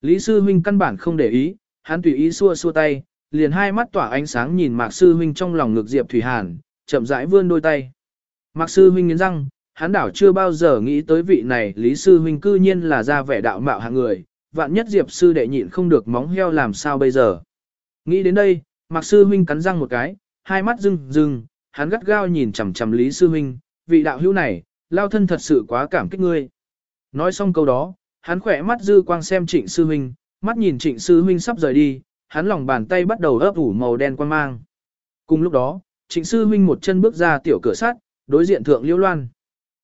Lý Sư Huynh căn bản không để ý, hắn tùy ý xua xua tay, liền hai mắt tỏa ánh sáng nhìn Mạc Sư Huynh trong lòng ngực Diệp Thủy Hàn, chậm rãi vươn đôi tay. Mạc Sư Huynh nghiến răng, hắn đảo chưa bao giờ nghĩ tới vị này Lý Sư Huynh cư nhiên là ra vẻ đạo mạo hạng người, vạn nhất Diệp Sư đệ nhịn không được móng heo làm sao bây giờ. Nghĩ đến đây, Mạc Sư Huynh cắn răng một cái, hai mắt rưng rưng, hắn gắt gao nhìn chằm chằm Lý Sư Huynh, vị đạo hữu này, lao thân thật sự quá cảm kích ngươi. Nói xong câu đó, hắn khỏe mắt dư quang xem trịnh sư huynh, mắt nhìn trịnh sư huynh sắp rời đi, hắn lòng bàn tay bắt đầu ấp ủ màu đen quang mang. Cùng lúc đó, trịnh sư huynh một chân bước ra tiểu cửa sắt, đối diện thượng liễu loan.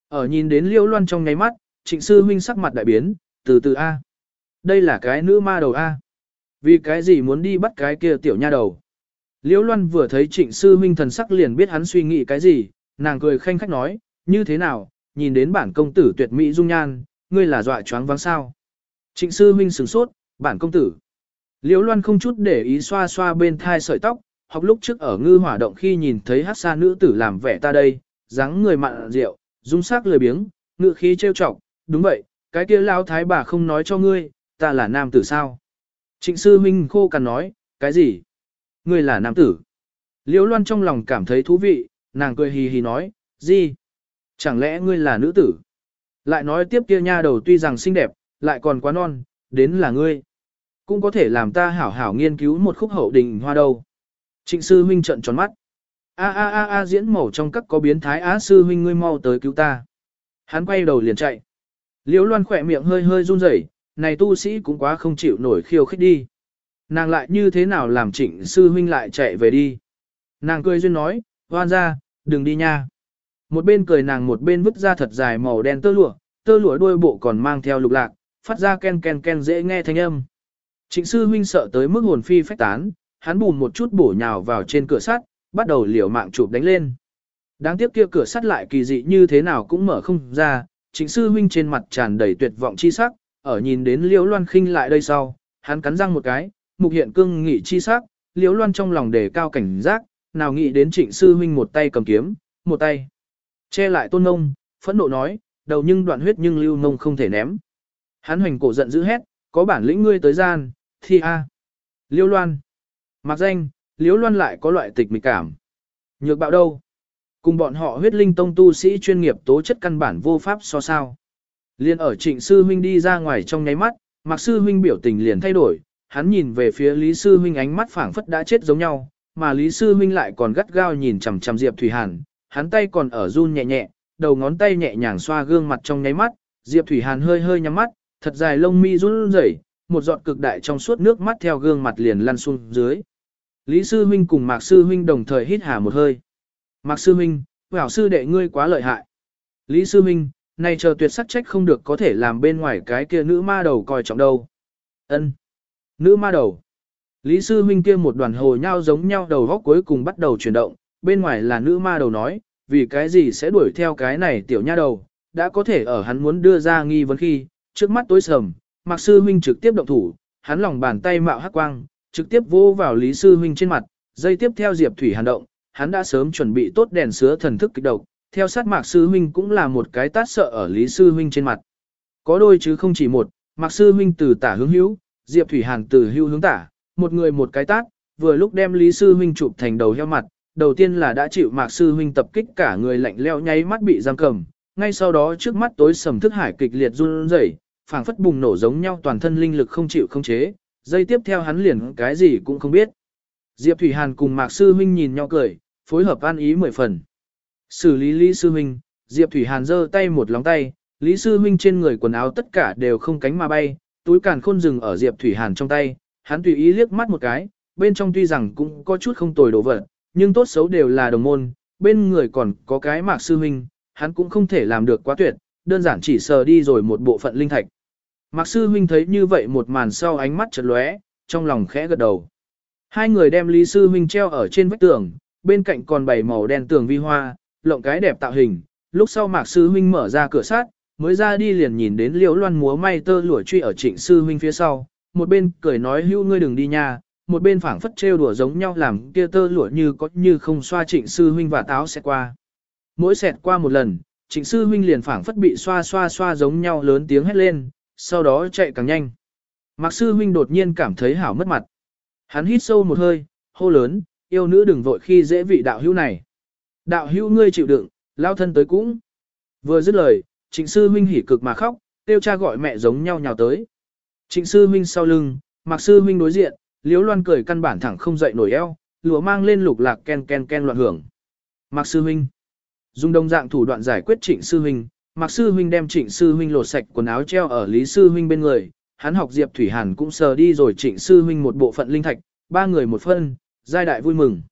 Ở nhìn đến liễu loan trong ngáy mắt, trịnh sư huynh sắc mặt đại biến, từ từ A. Đây là cái nữ ma đầu A. Vì cái gì muốn đi bắt cái kia tiểu nha đầu. Liễu loan vừa thấy trịnh sư huynh thần sắc liền biết hắn suy nghĩ cái gì, nàng cười khanh khách nói, như thế nào, nhìn đến bản công tử tuyệt mỹ dung nhan, ngươi là dọa choáng váng sao. Trịnh sư huynh sửng sốt, bản công tử. Liễu Loan không chút để ý xoa xoa bên thai sợi tóc, học lúc trước ở ngư hỏa động khi nhìn thấy hát xa nữ tử làm vẻ ta đây, dáng người mặn rượu, dung sắc lười biếng, ngựa khí trêu chọc, đúng vậy, cái kia lao thái bà không nói cho ngươi, ta là nam tử sao. Trịnh sư huynh khô cằn nói, cái gì? Ngươi là nam tử. Liễu Loan trong lòng cảm thấy thú vị, nàng cười hì hì nói, gì? Chẳng lẽ ngươi là nữ tử? Lại nói tiếp kia nha đầu tuy rằng xinh đẹp, lại còn quá non, đến là ngươi. Cũng có thể làm ta hảo hảo nghiên cứu một khúc hậu đình hoa đâu. Trịnh sư huynh trợn tròn mắt. A a a a diễn màu trong các có biến thái á sư huynh ngươi mau tới cứu ta. Hắn quay đầu liền chạy. Liễu loan khỏe miệng hơi hơi run rẩy, này tu sĩ cũng quá không chịu nổi khiêu khích đi. Nàng lại như thế nào làm trịnh sư huynh lại chạy về đi. Nàng cười duyên nói, hoan ra, đừng đi nha. Một bên cười nàng một bên vứt ra thật dài màu đen tơ lụa, tơ lụa đuôi bộ còn mang theo lục lạc, phát ra ken ken ken dễ nghe thanh âm. Trịnh sư huynh sợ tới mức hồn phi phách tán, hắn bùn một chút bổ nhào vào trên cửa sắt, bắt đầu liều mạng chụp đánh lên. Đáng tiếc kia cửa sắt lại kỳ dị như thế nào cũng mở không ra, trịnh sư huynh trên mặt tràn đầy tuyệt vọng chi sắc, ở nhìn đến liễu loan khinh lại đây sau, hắn cắn răng một cái, mục hiện cương nghị chi sắc, liễu loan trong lòng đề cao cảnh giác, nào nghĩ đến trịnh sư huynh một tay cầm kiếm, một tay che lại tôn nông, phẫn nộ nói, đầu nhưng đoạn huyết nhưng lưu nông không thể ném. Hắn hoành cổ giận dữ hét, có bản lĩnh ngươi tới gian, thi a. Liễu loan. Mặc danh, Liễu loan lại có loại tịch mịch cảm. Nhược bạo đâu? Cùng bọn họ huyết linh tông tu sĩ chuyên nghiệp tố chất căn bản vô pháp so sao. Liên ở trịnh sư huynh đi ra ngoài trong nháy mắt, mặc sư huynh biểu tình liền thay đổi, hắn nhìn về phía lý sư huynh ánh mắt phảng phất đã chết giống nhau, mà lý sư huynh lại còn gắt gao nhìn chằm chằm diệp thủy hàn, hắn tay còn ở run nhẹ nhẹ, đầu ngón tay nhẹ nhàng xoa gương mặt trong nháy mắt, Diệp Thủy Hàn hơi hơi nhắm mắt, thật dài lông mi run rẩy, một giọt cực đại trong suốt nước mắt theo gương mặt liền lăn xuống dưới. Lý sư huynh cùng Mạc sư huynh đồng thời hít hà một hơi. Mạc sư huynh, bảo sư đệ ngươi quá lợi hại. Lý sư huynh, này chờ tuyệt sắc trách không được có thể làm bên ngoài cái kia nữ ma đầu coi trọng đâu. Ân, Nữ ma đầu. Lý sư huynh kia một đoàn hồ nhau giống nhau đầu góc cuối cùng bắt đầu chuyển động, bên ngoài là nữ ma đầu nói, vì cái gì sẽ đuổi theo cái này tiểu nha đầu, đã có thể ở hắn muốn đưa ra nghi vấn khi, trước mắt tối sầm, mặc Sư Huynh trực tiếp động thủ, hắn lòng bàn tay mạo hắc quang, trực tiếp vô vào Lý Sư Huynh trên mặt, dây tiếp theo Diệp Thủy hàn động, hắn đã sớm chuẩn bị tốt đèn sứa thần thức kích độc, theo sát Mạc Sư Huynh cũng là một cái tát sợ ở Lý Sư Huynh trên mặt. Có đôi chứ không chỉ một, Mạc Sư Huynh từ tả hướng hữu, Diệp Thủy Hàn từ hữu hướng tả, một người một cái tát, vừa lúc đem Lý Sư Huynh chụp thành đầu heo mặt, đầu tiên là đã chịu mạc sư huynh tập kích cả người lạnh leo nháy mắt bị giam cầm, ngay sau đó trước mắt tối sầm thức hải kịch liệt run rẩy, phảng phất bùng nổ giống nhau toàn thân linh lực không chịu không chế, dây tiếp theo hắn liền cái gì cũng không biết. Diệp Thủy Hàn cùng mạc sư huynh nhìn nhau cười, phối hợp an ý mười phần. Xử lý Lý sư huynh, Diệp Thủy Hàn giơ tay một lóng tay, Lý sư huynh trên người quần áo tất cả đều không cánh mà bay, túi càn khôn rừng ở Diệp Thủy Hàn trong tay, hắn tùy ý liếc mắt một cái, bên trong tuy rằng cũng có chút không tồi đồ vật, nhưng tốt xấu đều là đồng môn, bên người còn có cái mạc sư huynh, hắn cũng không thể làm được quá tuyệt, đơn giản chỉ sờ đi rồi một bộ phận linh thạch. Mạc sư huynh thấy như vậy một màn sau ánh mắt chợt lóe, trong lòng khẽ gật đầu. Hai người đem Lý sư huynh treo ở trên vách tường, bên cạnh còn bảy màu đen tường vi hoa, lộng cái đẹp tạo hình. Lúc sau Mạc sư huynh mở ra cửa sát, mới ra đi liền nhìn đến Liễu Loan múa may tơ lụa truy ở Trịnh sư huynh phía sau, một bên cười nói hưu ngươi đừng đi nha, một bên phảng phất trêu đùa giống nhau làm kia tơ lụa như có như không xoa trịnh sư huynh và táo sẽ qua. Mỗi xẹt qua một lần, trịnh sư huynh liền phảng phất bị xoa xoa xoa giống nhau lớn tiếng hét lên, sau đó chạy càng nhanh. Mạc sư huynh đột nhiên cảm thấy hảo mất mặt. Hắn hít sâu một hơi, hô lớn, yêu nữ đừng vội khi dễ vị đạo hữu này. Đạo hữu ngươi chịu đựng, lao thân tới cũng. Vừa dứt lời, trịnh sư huynh hỉ cực mà khóc, tiêu cha gọi mẹ giống nhau nhào tới. Trịnh sư huynh sau lưng, mạc sư huynh đối diện, liếu loan cười căn bản thẳng không dậy nổi eo, lụa mang lên lục lạc ken ken ken loạn hưởng. Mạc sư huynh. Dùng đồng dạng thủ đoạn giải quyết trịnh sư huynh, Mạc sư huynh đem trịnh sư huynh lột sạch quần áo treo ở lý sư huynh bên người, hắn học Diệp Thủy Hàn cũng sờ đi rồi trịnh sư huynh một bộ phận linh thạch, ba người một phân, giai đại vui mừng.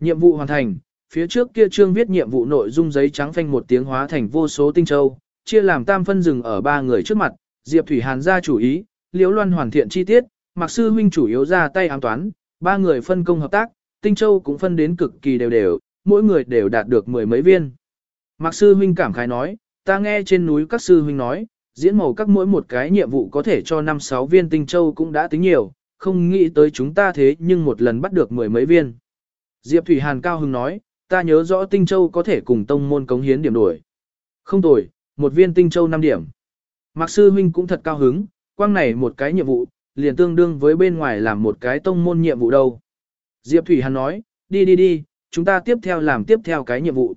Nhiệm vụ hoàn thành, phía trước kia trương viết nhiệm vụ nội dung giấy trắng phanh một tiếng hóa thành vô số tinh châu, chia làm tam phân rừng ở ba người trước mặt, Diệp Thủy Hàn ra chủ ý, Liễu Loan hoàn thiện chi tiết, Mạc sư huynh chủ yếu ra tay ám toán, ba người phân công hợp tác, tinh châu cũng phân đến cực kỳ đều đều, mỗi người đều đạt được mười mấy viên. Mạc sư huynh cảm khái nói, ta nghe trên núi các sư huynh nói, diễn màu các mỗi một cái nhiệm vụ có thể cho 5-6 viên tinh châu cũng đã tính nhiều, không nghĩ tới chúng ta thế nhưng một lần bắt được mười mấy viên. Diệp Thủy Hàn cao hứng nói, ta nhớ rõ tinh châu có thể cùng tông môn cống hiến điểm đổi. Không tồi, một viên tinh châu 5 điểm. Mạc sư huynh cũng thật cao hứng, quang này một cái nhiệm vụ, liền tương đương với bên ngoài làm một cái tông môn nhiệm vụ đâu. Diệp Thủy Hàn nói, đi đi đi, chúng ta tiếp theo làm tiếp theo cái nhiệm vụ.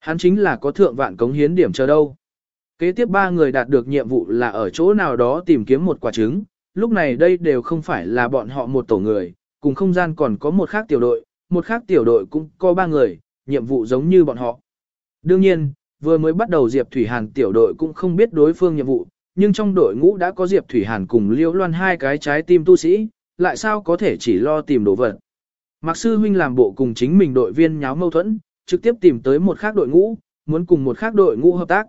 Hắn chính là có thượng vạn cống hiến điểm chờ đâu. Kế tiếp ba người đạt được nhiệm vụ là ở chỗ nào đó tìm kiếm một quả trứng, lúc này đây đều không phải là bọn họ một tổ người, cùng không gian còn có một khác tiểu đội, một khác tiểu đội cũng có ba người, nhiệm vụ giống như bọn họ. Đương nhiên, vừa mới bắt đầu Diệp Thủy Hàn tiểu đội cũng không biết đối phương nhiệm vụ, nhưng trong đội ngũ đã có Diệp Thủy Hàn cùng Liễu Loan hai cái trái tim tu sĩ, lại sao có thể chỉ lo tìm đồ vật. Mạc Sư Huynh làm bộ cùng chính mình đội viên nháo mâu thuẫn, trực tiếp tìm tới một khác đội ngũ, muốn cùng một khác đội ngũ hợp tác.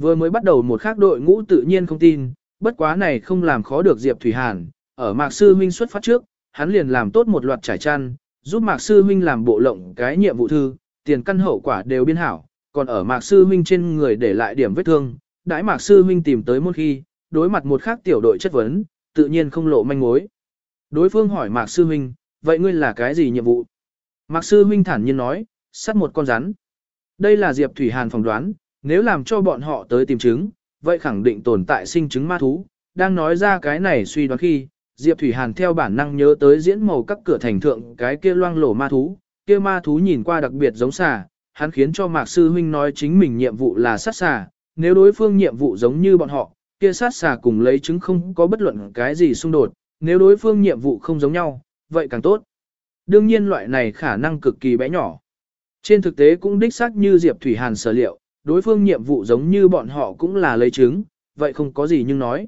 Vừa mới bắt đầu một khác đội ngũ tự nhiên không tin, bất quá này không làm khó được Diệp Thủy Hàn, ở Mạc Sư Huynh xuất phát trước, hắn liền làm tốt một loạt trải chăn, giúp Mạc Sư Huynh làm bộ lộng cái nhiệm vụ thư, tiền căn hậu quả đều biên hảo, còn ở Mạc Sư Huynh trên người để lại điểm vết thương, đãi Mạc Sư Huynh tìm tới một khi, đối mặt một khác tiểu đội chất vấn, tự nhiên không lộ manh mối. Đối phương hỏi Mạc Sư Huynh, vậy ngươi là cái gì nhiệm vụ? Mạc Sư Huynh thản nhiên nói, sát một con rắn. Đây là Diệp Thủy Hàn phỏng đoán, nếu làm cho bọn họ tới tìm chứng, vậy khẳng định tồn tại sinh chứng ma thú. Đang nói ra cái này suy đoán khi, Diệp Thủy Hàn theo bản năng nhớ tới diễn màu các cửa thành thượng cái kia loang lổ ma thú, kia ma thú nhìn qua đặc biệt giống xà, hắn khiến cho Mạc Sư Huynh nói chính mình nhiệm vụ là sát xà, nếu đối phương nhiệm vụ giống như bọn họ, kia sát xà cùng lấy chứng không có bất luận cái gì xung đột, nếu đối phương nhiệm vụ không giống nhau, vậy càng tốt. Đương nhiên loại này khả năng cực kỳ bé nhỏ. Trên thực tế cũng đích xác như Diệp Thủy Hàn sở liệu, đối phương nhiệm vụ giống như bọn họ cũng là lấy chứng, vậy không có gì nhưng nói.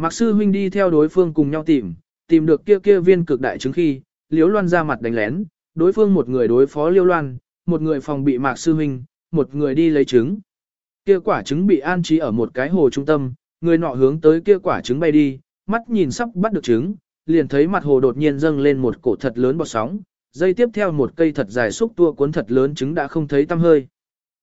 Mạc sư huynh đi theo đối phương cùng nhau tìm, tìm được kia kia viên cực đại chứng khi, Liễu Loan ra mặt đánh lén, đối phương một người đối phó Liễu Loan, một người phòng bị Mạc sư huynh, một người đi lấy trứng. Kia quả trứng bị an trí ở một cái hồ trung tâm, người nọ hướng tới kia quả trứng bay đi, mắt nhìn sắp bắt được trứng, liền thấy mặt hồ đột nhiên dâng lên một cổ thật lớn bọt sóng, dây tiếp theo một cây thật dài xúc tua cuốn thật lớn trứng đã không thấy tăm hơi.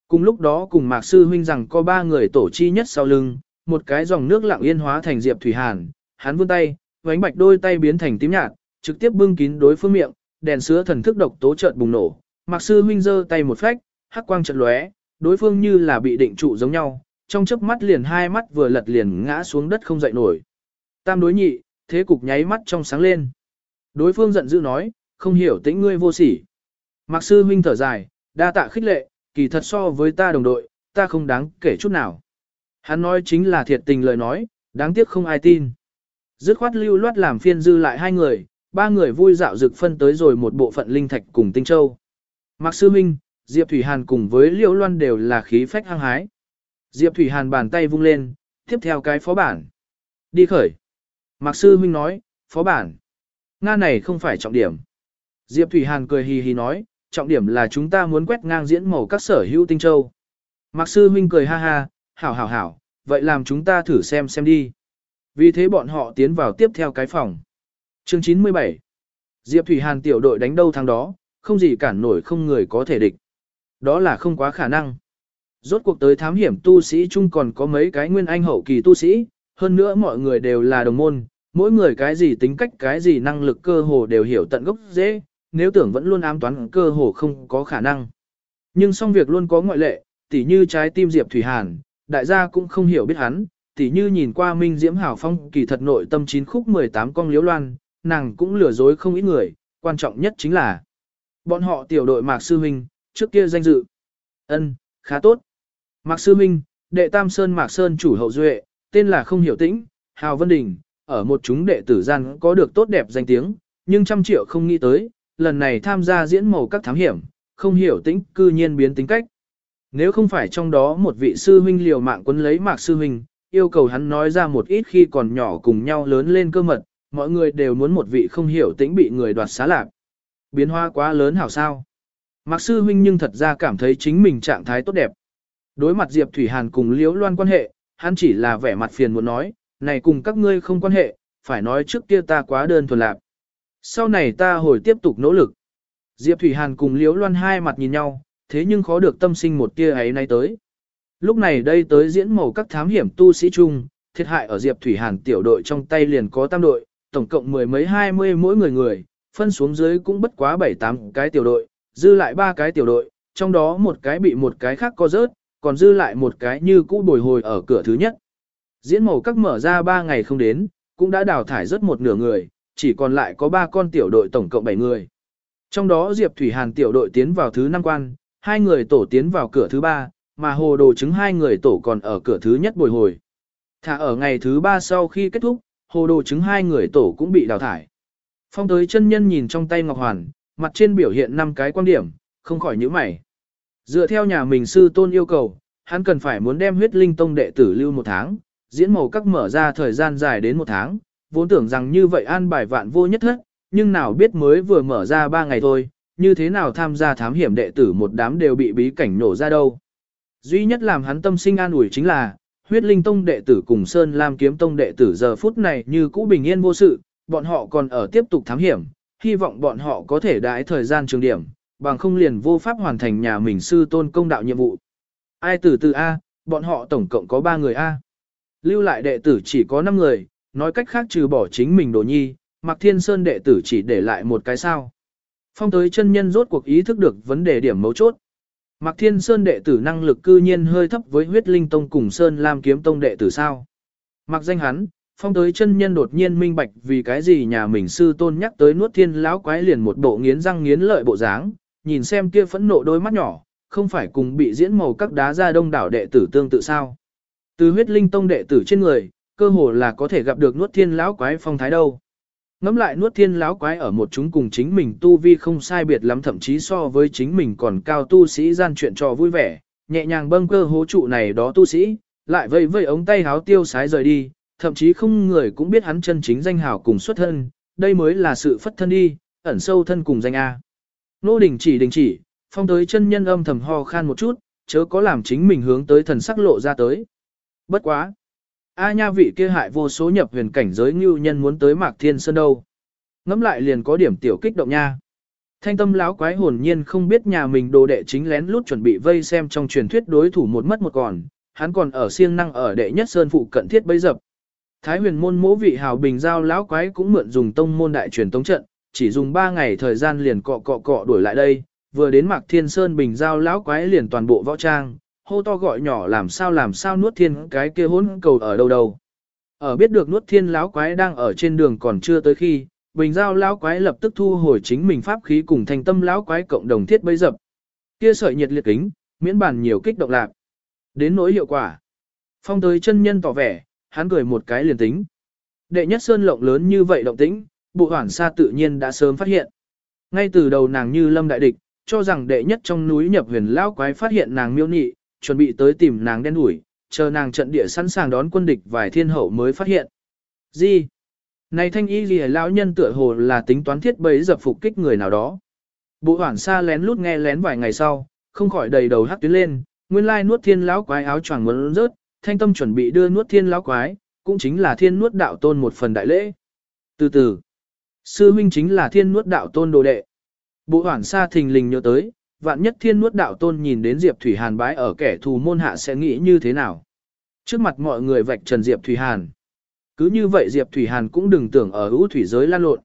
Cùng lúc đó cùng Mạc Sư Huynh rằng có ba người tổ chi nhất sau lưng, một cái dòng nước lặng yên hóa thành Diệp Thủy Hàn, hắn vươn tay, vánh bạch đôi tay biến thành tím nhạt, trực tiếp bưng kín đối phương miệng, đèn sữa thần thức độc tố chợt bùng nổ. Mạc Sư Huynh giơ tay một phách, hắc quang chợt lóe, đối phương như là bị định trụ giống nhau, trong chớp mắt liền hai mắt vừa lật liền ngã xuống đất không dậy nổi. Tam đối nhị, thế cục nháy mắt trong sáng lên. Đối phương giận dữ nói, không hiểu tính ngươi vô sỉ. Mạc sư huynh thở dài, đa tạ khích lệ, kỳ thật so với ta đồng đội, ta không đáng kể chút nào. Hắn nói chính là thiệt tình lời nói, đáng tiếc không ai tin. Dứt khoát lưu loát làm phiên dư lại hai người, ba người vui dạo dực phân tới rồi một bộ phận linh thạch cùng tinh châu. Mạc sư huynh, Diệp Thủy Hàn cùng với Liễu Loan đều là khí phách hăng hái. Diệp Thủy Hàn bàn tay vung lên, tiếp theo cái phó bản. Đi khởi. Mạc sư huynh nói, phó bản. Nga này không phải trọng điểm. Diệp Thủy Hàn cười hì hì nói, trọng điểm là chúng ta muốn quét ngang diễn màu các sở hữu tinh châu. Mạc sư huynh cười ha ha, hảo hảo hảo, vậy làm chúng ta thử xem xem đi. Vì thế bọn họ tiến vào tiếp theo cái phòng. Chương 97 Diệp Thủy Hàn tiểu đội đánh đâu thắng đó, không gì cản nổi không người có thể địch. Đó là không quá khả năng. Rốt cuộc tới thám hiểm tu sĩ chung còn có mấy cái nguyên anh hậu kỳ tu sĩ, hơn nữa mọi người đều là đồng môn, mỗi người cái gì tính cách cái gì năng lực cơ hồ đều hiểu tận gốc dễ, nếu tưởng vẫn luôn ám toán cơ hồ không có khả năng. Nhưng song việc luôn có ngoại lệ, tỉ như trái tim Diệp Thủy Hàn, đại gia cũng không hiểu biết hắn, tỉ như nhìn qua Minh Diễm Hảo Phong kỳ thật nội tâm chín khúc 18 con liếu loan, nàng cũng lừa dối không ít người, quan trọng nhất chính là bọn họ tiểu đội Mạc Sư Minh, trước kia danh dự. ân khá tốt. Mạc Sư Minh, đệ Tam Sơn Mạc Sơn chủ hậu duệ, tên là Không Hiểu Tĩnh, Hào Vân Đình, ở một chúng đệ tử gian có được tốt đẹp danh tiếng, nhưng trăm triệu không nghĩ tới, lần này tham gia diễn màu các thám hiểm, Không Hiểu Tĩnh cư nhiên biến tính cách. Nếu không phải trong đó một vị sư huynh liều mạng quấn lấy Mạc Sư Huynh, yêu cầu hắn nói ra một ít khi còn nhỏ cùng nhau lớn lên cơ mật, mọi người đều muốn một vị không hiểu tĩnh bị người đoạt xá lạc. Biến hóa quá lớn hảo sao. Mạc Sư Huynh nhưng thật ra cảm thấy chính mình trạng thái tốt đẹp. Đối mặt Diệp Thủy Hàn cùng Liễu Loan quan hệ, hắn chỉ là vẻ mặt phiền muốn nói, này cùng các ngươi không quan hệ, phải nói trước kia ta quá đơn thuần lạc. Sau này ta hồi tiếp tục nỗ lực. Diệp Thủy Hàn cùng Liễu Loan hai mặt nhìn nhau, thế nhưng khó được tâm sinh một tia ấy nay tới. Lúc này đây tới diễn màu các thám hiểm tu sĩ chung, thiệt hại ở Diệp Thủy Hàn tiểu đội trong tay liền có tam đội, tổng cộng mười mấy hai mươi mỗi người người, phân xuống dưới cũng bất quá bảy tám cái tiểu đội, dư lại ba cái tiểu đội, trong đó một cái bị một cái khác co rớt, còn dư lại một cái như cũ bồi hồi ở cửa thứ nhất. Diễn màu các mở ra ba ngày không đến, cũng đã đào thải rất một nửa người, chỉ còn lại có ba con tiểu đội tổng cộng bảy người. Trong đó Diệp Thủy Hàn tiểu đội tiến vào thứ năm quan, hai người tổ tiến vào cửa thứ ba, mà hồ đồ chứng hai người tổ còn ở cửa thứ nhất bồi hồi. Thả ở ngày thứ ba sau khi kết thúc, hồ đồ chứng hai người tổ cũng bị đào thải. Phong tới chân nhân nhìn trong tay Ngọc Hoàn, mặt trên biểu hiện năm cái quan điểm, không khỏi nhíu mày. Dựa theo nhà mình sư tôn yêu cầu, hắn cần phải muốn đem huyết linh tông đệ tử lưu một tháng, diễn màu các mở ra thời gian dài đến một tháng, vốn tưởng rằng như vậy an bài vạn vô nhất hết, nhưng nào biết mới vừa mở ra ba ngày thôi, như thế nào tham gia thám hiểm đệ tử một đám đều bị bí cảnh nổ ra đâu. Duy nhất làm hắn tâm sinh an ủi chính là, huyết linh tông đệ tử cùng Sơn Lam kiếm tông đệ tử giờ phút này như cũ bình yên vô sự, bọn họ còn ở tiếp tục thám hiểm, hy vọng bọn họ có thể đãi thời gian trường điểm, bằng không liền vô pháp hoàn thành nhà mình sư tôn công đạo nhiệm vụ. Ai từ từ A, bọn họ tổng cộng có 3 người A. Lưu lại đệ tử chỉ có 5 người, nói cách khác trừ bỏ chính mình đồ nhi, Mạc Thiên Sơn đệ tử chỉ để lại một cái sao. Phong tới chân nhân rốt cuộc ý thức được vấn đề điểm mấu chốt. Mạc Thiên Sơn đệ tử năng lực cư nhiên hơi thấp với huyết linh tông cùng Sơn Lam kiếm tông đệ tử sao. Mặc danh hắn, phong tới chân nhân đột nhiên minh bạch vì cái gì nhà mình sư tôn nhắc tới nuốt thiên lão quái liền một bộ nghiến răng nghiến lợi bộ dáng, nhìn xem kia phẫn nộ đôi mắt nhỏ, không phải cùng bị diễn màu các đá ra đông đảo đệ tử tương tự sao. Từ huyết linh tông đệ tử trên người, cơ hồ là có thể gặp được nuốt thiên lão quái phong thái đâu. Ngắm lại nuốt thiên lão quái ở một chúng cùng chính mình tu vi không sai biệt lắm thậm chí so với chính mình còn cao tu sĩ gian chuyện trò vui vẻ, nhẹ nhàng bâng cơ hố trụ này đó tu sĩ, lại vây vây ống tay háo tiêu sái rời đi, thậm chí không người cũng biết hắn chân chính danh hào cùng xuất thân, đây mới là sự phất thân đi, ẩn sâu thân cùng danh A. Nô đình chỉ đình chỉ, phong tới chân nhân âm thầm ho khan một chút, chớ có làm chính mình hướng tới thần sắc lộ ra tới. Bất quá. A nha vị kia hại vô số nhập huyền cảnh giới ngưu nhân muốn tới Mạc Thiên Sơn đâu. Ngắm lại liền có điểm tiểu kích động nha. Thanh tâm láo quái hồn nhiên không biết nhà mình đồ đệ chính lén lút chuẩn bị vây xem trong truyền thuyết đối thủ một mất một còn, hắn còn ở siêng năng ở đệ nhất sơn phụ cận thiết bấy dập. Thái huyền môn mỗ vị hào bình giao lão quái cũng mượn dùng tông môn đại truyền tống trận, chỉ dùng 3 ngày thời gian liền cọ cọ cọ đuổi lại đây, vừa đến Mạc Thiên Sơn bình giao lão quái liền toàn bộ võ trang, hô to gọi nhỏ làm sao làm sao nuốt thiên cái kia hỗn cầu ở đâu đâu. Ở biết được nuốt thiên lão quái đang ở trên đường còn chưa tới khi, bình giao lão quái lập tức thu hồi chính mình pháp khí cùng thành tâm lão quái cộng đồng thiết bấy dập. Kia sợi nhiệt liệt kính, miễn bàn nhiều kích động lạc. Đến nỗi hiệu quả. Phong tới chân nhân tỏ vẻ, hắn cười một cái liền tính. Đệ nhất sơn lộng lớn như vậy động tĩnh, bộ hoảng xa tự nhiên đã sớm phát hiện. Ngay từ đầu nàng như lâm đại địch, cho rằng đệ nhất trong núi nhập huyền lão quái phát hiện nàng miêu nị, chuẩn bị tới tìm nàng đen đuổi, chờ nàng trận địa sẵn sàng đón quân địch vài thiên hậu mới phát hiện. Gì? Này thanh y gì lão nhân tựa hồ là tính toán thiết bấy dập phục kích người nào đó. Bộ hoảng xa lén lút nghe lén vài ngày sau, không khỏi đầy đầu hắc tuyến lên, nguyên lai nuốt thiên lão quái áo choàng muốn rớt, thanh tâm chuẩn bị đưa nuốt thiên lão quái, cũng chính là thiên nuốt đạo tôn một phần đại lễ. Từ từ, sư huynh chính là thiên nuốt đạo tôn đồ đệ. Bộ hoảng xa thình lình nhớ tới, vạn nhất thiên nuốt đạo tôn nhìn đến Diệp Thủy Hàn bái ở kẻ thù môn hạ sẽ nghĩ như thế nào. Trước mặt mọi người vạch trần Diệp Thủy Hàn. Cứ như vậy Diệp Thủy Hàn cũng đừng tưởng ở ưu thủy giới lan lộn.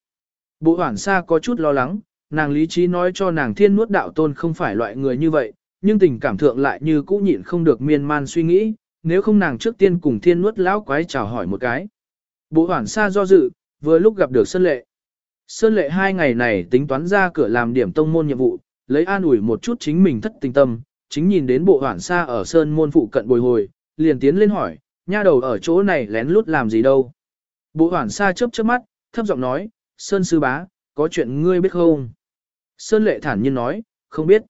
Bộ hoảng xa có chút lo lắng, nàng lý trí nói cho nàng thiên nuốt đạo tôn không phải loại người như vậy, nhưng tình cảm thượng lại như cũ nhịn không được miên man suy nghĩ, nếu không nàng trước tiên cùng thiên nuốt lão quái chào hỏi một cái. Bộ hoảng xa do dự, vừa lúc gặp được Sơn Lệ. Sơn Lệ hai ngày này tính toán ra cửa làm điểm tông môn nhiệm vụ, lấy an ủi một chút chính mình thất tình tâm, chính nhìn đến bộ hoảng xa ở Sơn môn phụ cận bồi hồi, liền tiến lên hỏi, nha đầu ở chỗ này lén lút làm gì đâu. Bộ hoảng xa chớp chớp mắt, thấp giọng nói, Sơn sư bá, có chuyện ngươi biết không? Sơn lệ thản nhiên nói, không biết.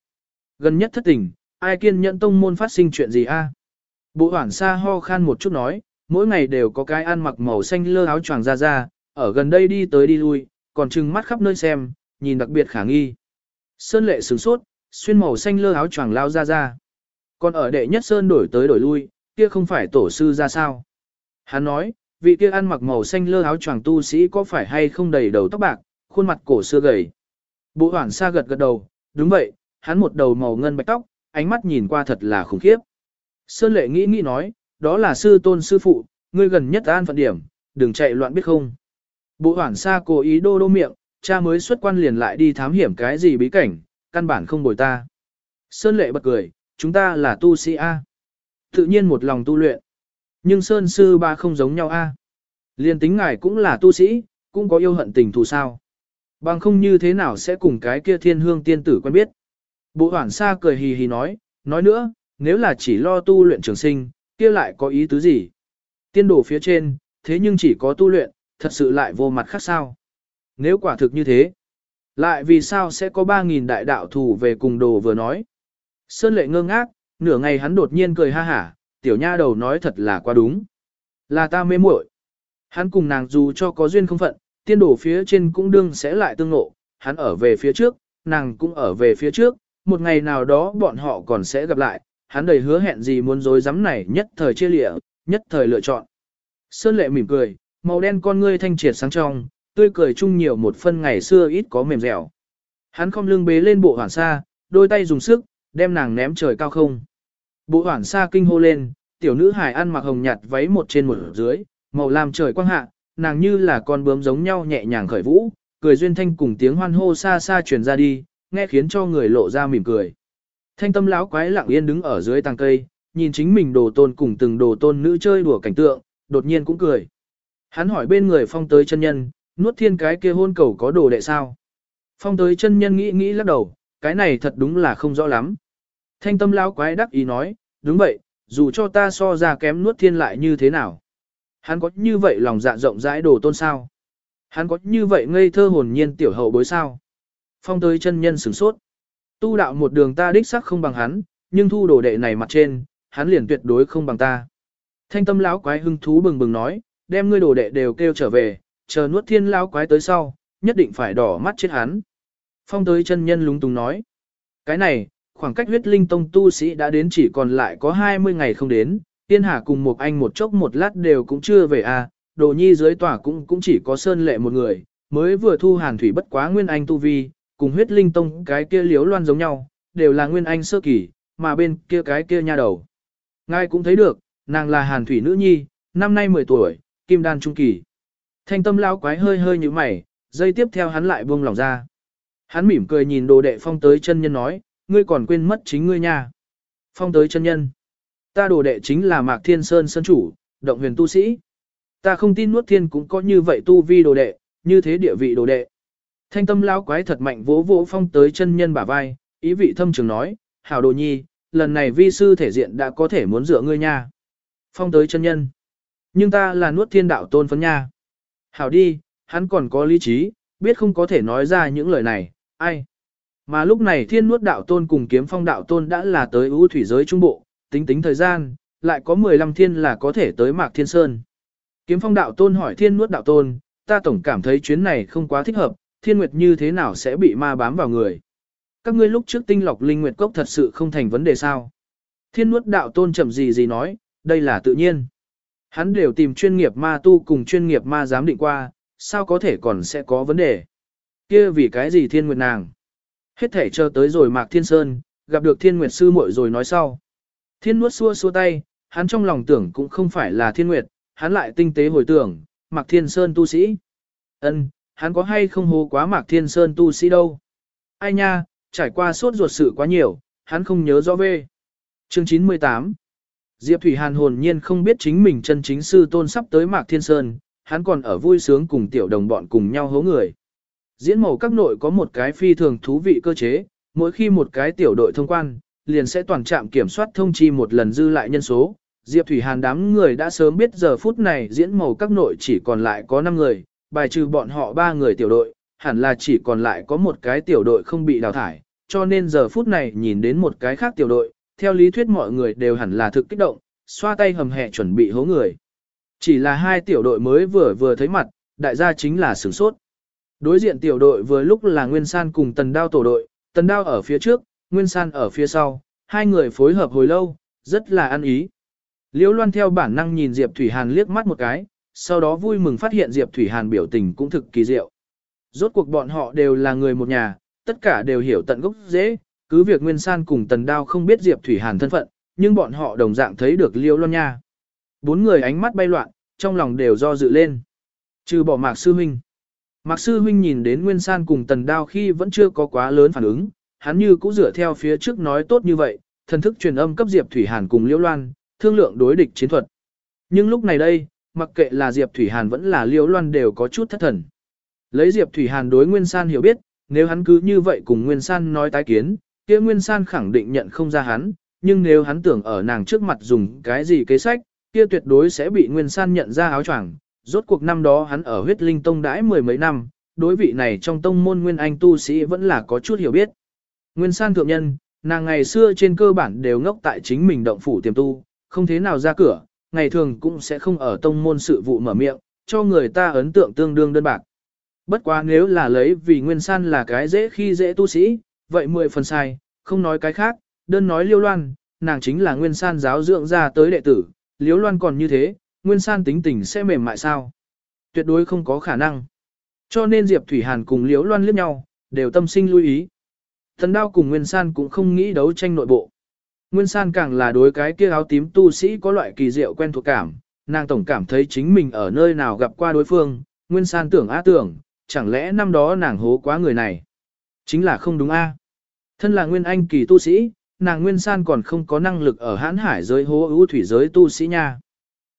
Gần nhất thất tình, ai kiên nhẫn tông môn phát sinh chuyện gì a? Bộ hoảng xa ho khan một chút nói, mỗi ngày đều có cái ăn mặc màu xanh lơ áo choàng ra ra, ở gần đây đi tới đi lui, còn trừng mắt khắp nơi xem, nhìn đặc biệt khả nghi. Sơn lệ sửng sốt, xuyên màu xanh lơ áo choàng lao ra ra. Còn ở đệ nhất Sơn đổi tới đổi lui, kia không phải tổ sư ra sao. Hắn nói, vị kia ăn mặc màu xanh lơ áo choàng tu sĩ có phải hay không đầy đầu tóc bạc, khuôn mặt cổ xưa gầy. Bộ hoảng xa gật gật đầu, đúng vậy, hắn một đầu màu ngân bạch tóc, ánh mắt nhìn qua thật là khủng khiếp. Sơn lệ nghĩ nghĩ nói, đó là sư tôn sư phụ, ngươi gần nhất an phận điểm, đừng chạy loạn biết không. Bộ hoảng xa cố ý đô đô miệng, cha mới xuất quan liền lại đi thám hiểm cái gì bí cảnh, căn bản không bồi ta. Sơn lệ bật cười, chúng ta là tu sĩ A. Tự nhiên một lòng tu luyện. Nhưng Sơn sư ba không giống nhau A. Liên tính ngài cũng là tu sĩ, cũng có yêu hận tình thù sao. Bằng không như thế nào sẽ cùng cái kia thiên hương tiên tử quen biết. Bộ hoảng xa cười hì hì nói, nói nữa, nếu là chỉ lo tu luyện trường sinh, kia lại có ý tứ gì? Tiên đồ phía trên, thế nhưng chỉ có tu luyện, thật sự lại vô mặt khác sao? Nếu quả thực như thế, lại vì sao sẽ có 3.000 đại đạo thủ về cùng đồ vừa nói? Sơn lệ ngơ ngác, nửa ngày hắn đột nhiên cười ha hả, tiểu nha đầu nói thật là quá đúng. Là ta mê muội. Hắn cùng nàng dù cho có duyên không phận, tiên đổ phía trên cũng đương sẽ lại tương ngộ, hắn ở về phía trước, nàng cũng ở về phía trước, một ngày nào đó bọn họ còn sẽ gặp lại, hắn đầy hứa hẹn gì muốn dối dám này nhất thời chia lịa, nhất thời lựa chọn. Sơn lệ mỉm cười, màu đen con ngươi thanh triệt sáng trong, tươi cười chung nhiều một phân ngày xưa ít có mềm dẻo. Hắn không lưng bế lên bộ hoảng xa, đôi tay dùng sức, đem nàng ném trời cao không. Bộ hoảng xa kinh hô lên, tiểu nữ hài ăn mặc hồng nhạt váy một trên một dưới, màu lam trời quang hạ, nàng như là con bướm giống nhau nhẹ nhàng khởi vũ, cười duyên thanh cùng tiếng hoan hô xa xa truyền ra đi, nghe khiến cho người lộ ra mỉm cười. Thanh tâm lão quái lặng yên đứng ở dưới tàng cây, nhìn chính mình đồ tôn cùng từng đồ tôn nữ chơi đùa cảnh tượng, đột nhiên cũng cười. Hắn hỏi bên người phong tới chân nhân, nuốt thiên cái kia hôn cầu có đồ đệ sao? Phong tới chân nhân nghĩ nghĩ lắc đầu, cái này thật đúng là không rõ lắm. Thanh tâm lão quái đắc ý nói, đúng vậy, dù cho ta so ra kém nuốt thiên lại như thế nào. Hắn có như vậy lòng dạ rộng rãi đồ tôn sao? Hắn có như vậy ngây thơ hồn nhiên tiểu hậu bối sao? Phong tới chân nhân sửng sốt. Tu đạo một đường ta đích sắc không bằng hắn, nhưng thu đồ đệ này mặt trên, hắn liền tuyệt đối không bằng ta. Thanh tâm lão quái hưng thú bừng bừng nói, đem ngươi đồ đệ đều kêu trở về, chờ nuốt thiên lao quái tới sau, nhất định phải đỏ mắt chết hắn. Phong tới chân nhân lúng túng nói. Cái này, khoảng cách huyết linh tông tu sĩ đã đến chỉ còn lại có 20 ngày không đến, tiên hà cùng một anh một chốc một lát đều cũng chưa về à, đồ nhi dưới tỏa cũng cũng chỉ có sơn lệ một người, mới vừa thu hàn thủy bất quá nguyên anh tu vi, cùng huyết linh tông cái kia liếu loan giống nhau, đều là nguyên anh sơ kỳ, mà bên kia cái kia nha đầu. Ngài cũng thấy được, nàng là hàn thủy nữ nhi, năm nay 10 tuổi, kim đan trung kỳ. Thanh tâm lao quái hơi hơi như mày, dây tiếp theo hắn lại buông lòng ra. Hắn mỉm cười nhìn đồ đệ phong tới chân nhân nói, ngươi còn quên mất chính ngươi nha. Phong tới chân nhân. Ta đồ đệ chính là Mạc Thiên Sơn Sơn Chủ, động huyền tu sĩ. Ta không tin nuốt thiên cũng có như vậy tu vi đồ đệ, như thế địa vị đồ đệ. Thanh tâm lao quái thật mạnh vỗ vỗ phong tới chân nhân bả vai, ý vị thâm trường nói, hảo đồ nhi, lần này vi sư thể diện đã có thể muốn dựa ngươi nha. Phong tới chân nhân. Nhưng ta là nuốt thiên đạo tôn phấn nha. Hảo đi, hắn còn có lý trí, biết không có thể nói ra những lời này, ai. Mà lúc này thiên nuốt đạo tôn cùng kiếm phong đạo tôn đã là tới ưu thủy giới trung bộ, tính tính thời gian, lại có 15 thiên là có thể tới mạc thiên sơn. Kiếm phong đạo tôn hỏi thiên nuốt đạo tôn, ta tổng cảm thấy chuyến này không quá thích hợp, thiên nguyệt như thế nào sẽ bị ma bám vào người. Các ngươi lúc trước tinh lọc linh nguyệt cốc thật sự không thành vấn đề sao. Thiên nuốt đạo tôn chậm gì gì nói, đây là tự nhiên. Hắn đều tìm chuyên nghiệp ma tu cùng chuyên nghiệp ma giám định qua, sao có thể còn sẽ có vấn đề. kia vì cái gì thiên nguyệt nàng. Hết thể chờ tới rồi mạc thiên sơn, gặp được thiên nguyệt sư muội rồi nói sau. Thiên nuốt xua xua tay, hắn trong lòng tưởng cũng không phải là thiên nguyệt, hắn lại tinh tế hồi tưởng, mạc thiên sơn tu sĩ. ân hắn có hay không hô quá mạc thiên sơn tu sĩ đâu. Ai nha, trải qua suốt ruột sự quá nhiều, hắn không nhớ rõ về. Chương 98 Diệp Thủy Hàn hồn nhiên không biết chính mình chân chính sư tôn sắp tới Mạc Thiên Sơn, hắn còn ở vui sướng cùng tiểu đồng bọn cùng nhau hố người. Diễn màu các nội có một cái phi thường thú vị cơ chế, mỗi khi một cái tiểu đội thông quan, liền sẽ toàn trạm kiểm soát thông chi một lần dư lại nhân số. Diệp Thủy Hàn đám người đã sớm biết giờ phút này diễn màu các nội chỉ còn lại có 5 người, bài trừ bọn họ 3 người tiểu đội, hẳn là chỉ còn lại có một cái tiểu đội không bị đào thải, cho nên giờ phút này nhìn đến một cái khác tiểu đội, theo lý thuyết mọi người đều hẳn là thực kích động, xoa tay hầm hẹ chuẩn bị hố người. Chỉ là hai tiểu đội mới vừa vừa thấy mặt, đại gia chính là sửng sốt. Đối diện tiểu đội vừa lúc là Nguyên San cùng Tần Đao tổ đội, Tần Đao ở phía trước, Nguyên San ở phía sau, hai người phối hợp hồi lâu, rất là ăn ý. Liễu Loan theo bản năng nhìn Diệp Thủy Hàn liếc mắt một cái, sau đó vui mừng phát hiện Diệp Thủy Hàn biểu tình cũng thực kỳ diệu. Rốt cuộc bọn họ đều là người một nhà, tất cả đều hiểu tận gốc dễ, cứ việc Nguyên San cùng Tần Đao không biết Diệp Thủy Hàn thân phận, nhưng bọn họ đồng dạng thấy được Liễu Loan nha. Bốn người ánh mắt bay loạn, trong lòng đều do dự lên. Trừ bỏ Mạc Sư Huynh. Mạc Sư Huynh nhìn đến Nguyên San cùng Tần Đao khi vẫn chưa có quá lớn phản ứng, hắn như cũ dựa theo phía trước nói tốt như vậy, thần thức truyền âm cấp Diệp Thủy Hàn cùng Liễu Loan, thương lượng đối địch chiến thuật. Nhưng lúc này đây, mặc kệ là Diệp Thủy Hàn vẫn là Liễu Loan đều có chút thất thần. Lấy Diệp Thủy Hàn đối Nguyên San hiểu biết, nếu hắn cứ như vậy cùng Nguyên San nói tái kiến, kia Nguyên San khẳng định nhận không ra hắn, nhưng nếu hắn tưởng ở nàng trước mặt dùng cái gì kế sách, kia tuyệt đối sẽ bị Nguyên San nhận ra áo choàng. Rốt cuộc năm đó hắn ở huyết linh tông đãi mười mấy năm, đối vị này trong tông môn Nguyên Anh tu sĩ vẫn là có chút hiểu biết. Nguyên San thượng nhân, nàng ngày xưa trên cơ bản đều ngốc tại chính mình động phủ tiềm tu, không thế nào ra cửa, ngày thường cũng sẽ không ở tông môn sự vụ mở miệng, cho người ta ấn tượng tương đương đơn bạc. Bất quá nếu là lấy vì Nguyên San là cái dễ khi dễ tu sĩ, vậy mười phần sai, không nói cái khác, đơn nói liêu loan, nàng chính là Nguyên San giáo dưỡng ra tới đệ tử, liêu loan còn như thế, Nguyên San tính tình sẽ mềm mại sao? Tuyệt đối không có khả năng. Cho nên Diệp Thủy Hàn cùng liêu loan liếc nhau, đều tâm sinh lưu ý. Thần đao cùng Nguyên San cũng không nghĩ đấu tranh nội bộ. Nguyên San càng là đối cái kia áo tím tu sĩ có loại kỳ diệu quen thuộc cảm, nàng tổng cảm thấy chính mình ở nơi nào gặp qua đối phương, Nguyên San tưởng á tưởng, chẳng lẽ năm đó nàng hố quá người này? Chính là không đúng a. Thân là Nguyên Anh kỳ tu sĩ, nàng Nguyên San còn không có năng lực ở hãn hải giới hố ưu thủy giới tu sĩ nha.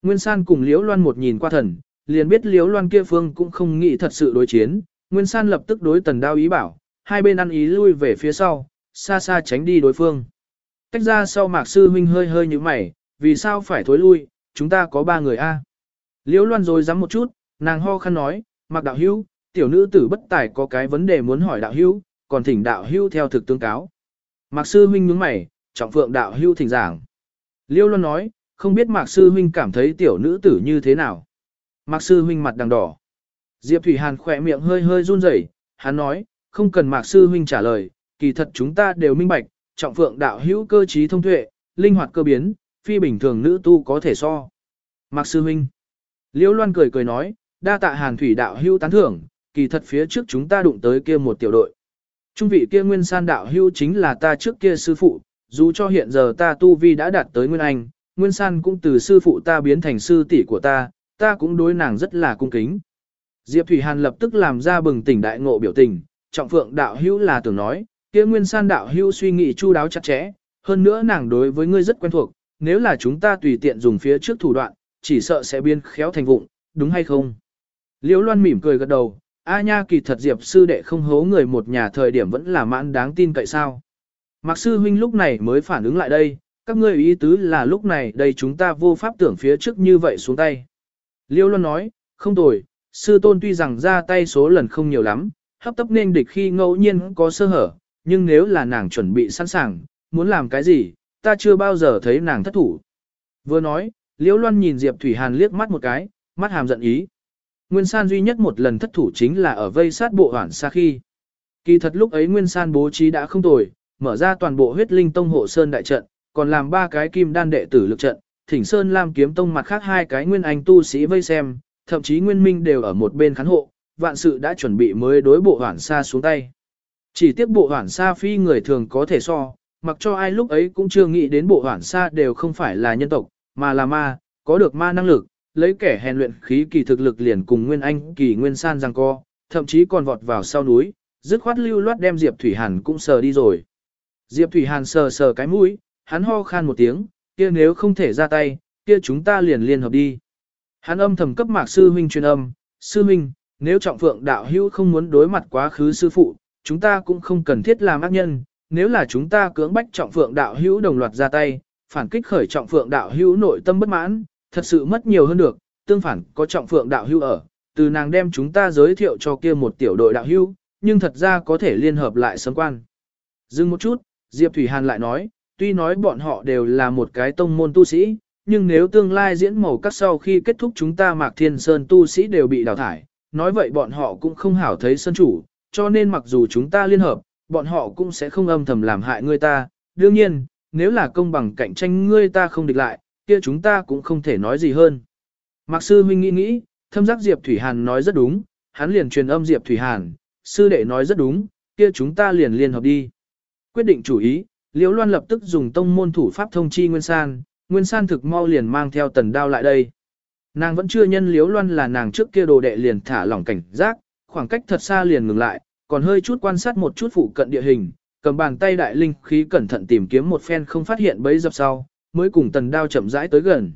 Nguyên San cùng Liễu Loan một nhìn qua thần, liền biết Liễu Loan kia phương cũng không nghĩ thật sự đối chiến, Nguyên San lập tức đối tần đao ý bảo, hai bên ăn ý lui về phía sau, xa xa tránh đi đối phương. Tách ra sau mạc sư huynh hơi hơi như mày, vì sao phải thối lui, chúng ta có ba người a. Liễu loan rồi dám một chút, nàng ho khăn nói, mạc đạo hữu, tiểu nữ tử bất tài có cái vấn đề muốn hỏi đạo hữu, còn thỉnh đạo hưu theo thực tương cáo. Mạc sư huynh nhướng mày, trọng phượng đạo hưu thỉnh giảng. Liêu loan nói, không biết mạc sư huynh cảm thấy tiểu nữ tử như thế nào. Mạc sư huynh mặt đằng đỏ. Diệp Thủy Hàn khỏe miệng hơi hơi run rẩy, hắn nói, không cần mạc sư huynh trả lời, kỳ thật chúng ta đều minh bạch, trọng phượng đạo hữu cơ trí thông tuệ, linh hoạt cơ biến, phi bình thường nữ tu có thể so. Mạc sư huynh. Liễu Loan cười cười nói, đa tạ hàn thủy đạo hữu tán thưởng, kỳ thật phía trước chúng ta đụng tới kia một tiểu đội. Trung vị kia nguyên san đạo hưu chính là ta trước kia sư phụ, dù cho hiện giờ ta tu vi đã đạt tới nguyên anh, nguyên san cũng từ sư phụ ta biến thành sư tỷ của ta, ta cũng đối nàng rất là cung kính. Diệp Thủy Hàn lập tức làm ra bừng tỉnh đại ngộ biểu tình, trọng phượng đạo hưu là tưởng nói, kia nguyên san đạo hưu suy nghĩ chu đáo chặt chẽ, hơn nữa nàng đối với ngươi rất quen thuộc, nếu là chúng ta tùy tiện dùng phía trước thủ đoạn, chỉ sợ sẽ biên khéo thành vụng, đúng hay không? Liễu Loan mỉm cười gật đầu, A nha kỳ thật Diệp sư đệ không hố người một nhà thời điểm vẫn là mãn đáng tin cậy sao. Mạc sư huynh lúc này mới phản ứng lại đây, các ngươi ý tứ là lúc này đây chúng ta vô pháp tưởng phía trước như vậy xuống tay. Liêu Loan nói, không tồi, sư tôn tuy rằng ra tay số lần không nhiều lắm, hấp tấp nên địch khi ngẫu nhiên có sơ hở, nhưng nếu là nàng chuẩn bị sẵn sàng, muốn làm cái gì, ta chưa bao giờ thấy nàng thất thủ. Vừa nói, Liễu Loan nhìn Diệp Thủy Hàn liếc mắt một cái, mắt hàm giận ý. Nguyên San duy nhất một lần thất thủ chính là ở vây sát bộ hoảng xa khi. Kỳ thật lúc ấy Nguyên San bố trí đã không tồi, mở ra toàn bộ huyết linh tông hộ sơn đại trận, còn làm ba cái kim đan đệ tử lực trận, thỉnh sơn lam kiếm tông mặt khác hai cái nguyên anh tu sĩ vây xem, thậm chí nguyên minh đều ở một bên khán hộ, vạn sự đã chuẩn bị mới đối bộ hoảng xa xuống tay. Chỉ tiếc bộ hoảng xa phi người thường có thể so, mặc cho ai lúc ấy cũng chưa nghĩ đến bộ hoảng xa đều không phải là nhân tộc, mà là ma, có được ma năng lực, lấy kẻ hèn luyện khí kỳ thực lực liền cùng nguyên anh kỳ nguyên san giang co, thậm chí còn vọt vào sau núi, dứt khoát lưu loát đem Diệp Thủy Hàn cũng sờ đi rồi. Diệp Thủy Hàn sờ sờ cái mũi, hắn ho khan một tiếng, kia nếu không thể ra tay, kia chúng ta liền liên hợp đi. Hắn âm thầm cấp mạc sư huynh truyền âm, sư huynh, nếu trọng phượng đạo hữu không muốn đối mặt quá khứ sư phụ, chúng ta cũng không cần thiết làm ác nhân, nếu là chúng ta cưỡng bách trọng phượng đạo hữu đồng loạt ra tay, phản kích khởi trọng phượng đạo hữu nội tâm bất mãn, thật sự mất nhiều hơn được, tương phản có trọng phượng đạo hưu ở, từ nàng đem chúng ta giới thiệu cho kia một tiểu đội đạo hưu, nhưng thật ra có thể liên hợp lại sớm quan. Dừng một chút, Diệp Thủy Hàn lại nói, tuy nói bọn họ đều là một cái tông môn tu sĩ, nhưng nếu tương lai diễn màu cắt sau khi kết thúc chúng ta Mạc Thiên Sơn tu sĩ đều bị đào thải, nói vậy bọn họ cũng không hảo thấy sơn chủ, cho nên mặc dù chúng ta liên hợp, bọn họ cũng sẽ không âm thầm làm hại người ta. Đương nhiên, nếu là công bằng cạnh tranh ngươi ta không địch lại, kia chúng ta cũng không thể nói gì hơn. Mạc sư huynh nghĩ nghĩ, thâm giác Diệp Thủy Hàn nói rất đúng, hắn liền truyền âm Diệp Thủy Hàn, sư đệ nói rất đúng, kia chúng ta liền liên hợp đi. Quyết định chủ ý, Liễu Loan lập tức dùng tông môn thủ pháp thông chi Nguyên San, Nguyên San thực mau liền mang theo tần đao lại đây. Nàng vẫn chưa nhân Liễu Loan là nàng trước kia đồ đệ liền thả lỏng cảnh giác, khoảng cách thật xa liền ngừng lại, còn hơi chút quan sát một chút phụ cận địa hình, cầm bàn tay đại linh khí cẩn thận tìm kiếm một phen không phát hiện bấy dập sau, mới cùng tần đao chậm rãi tới gần.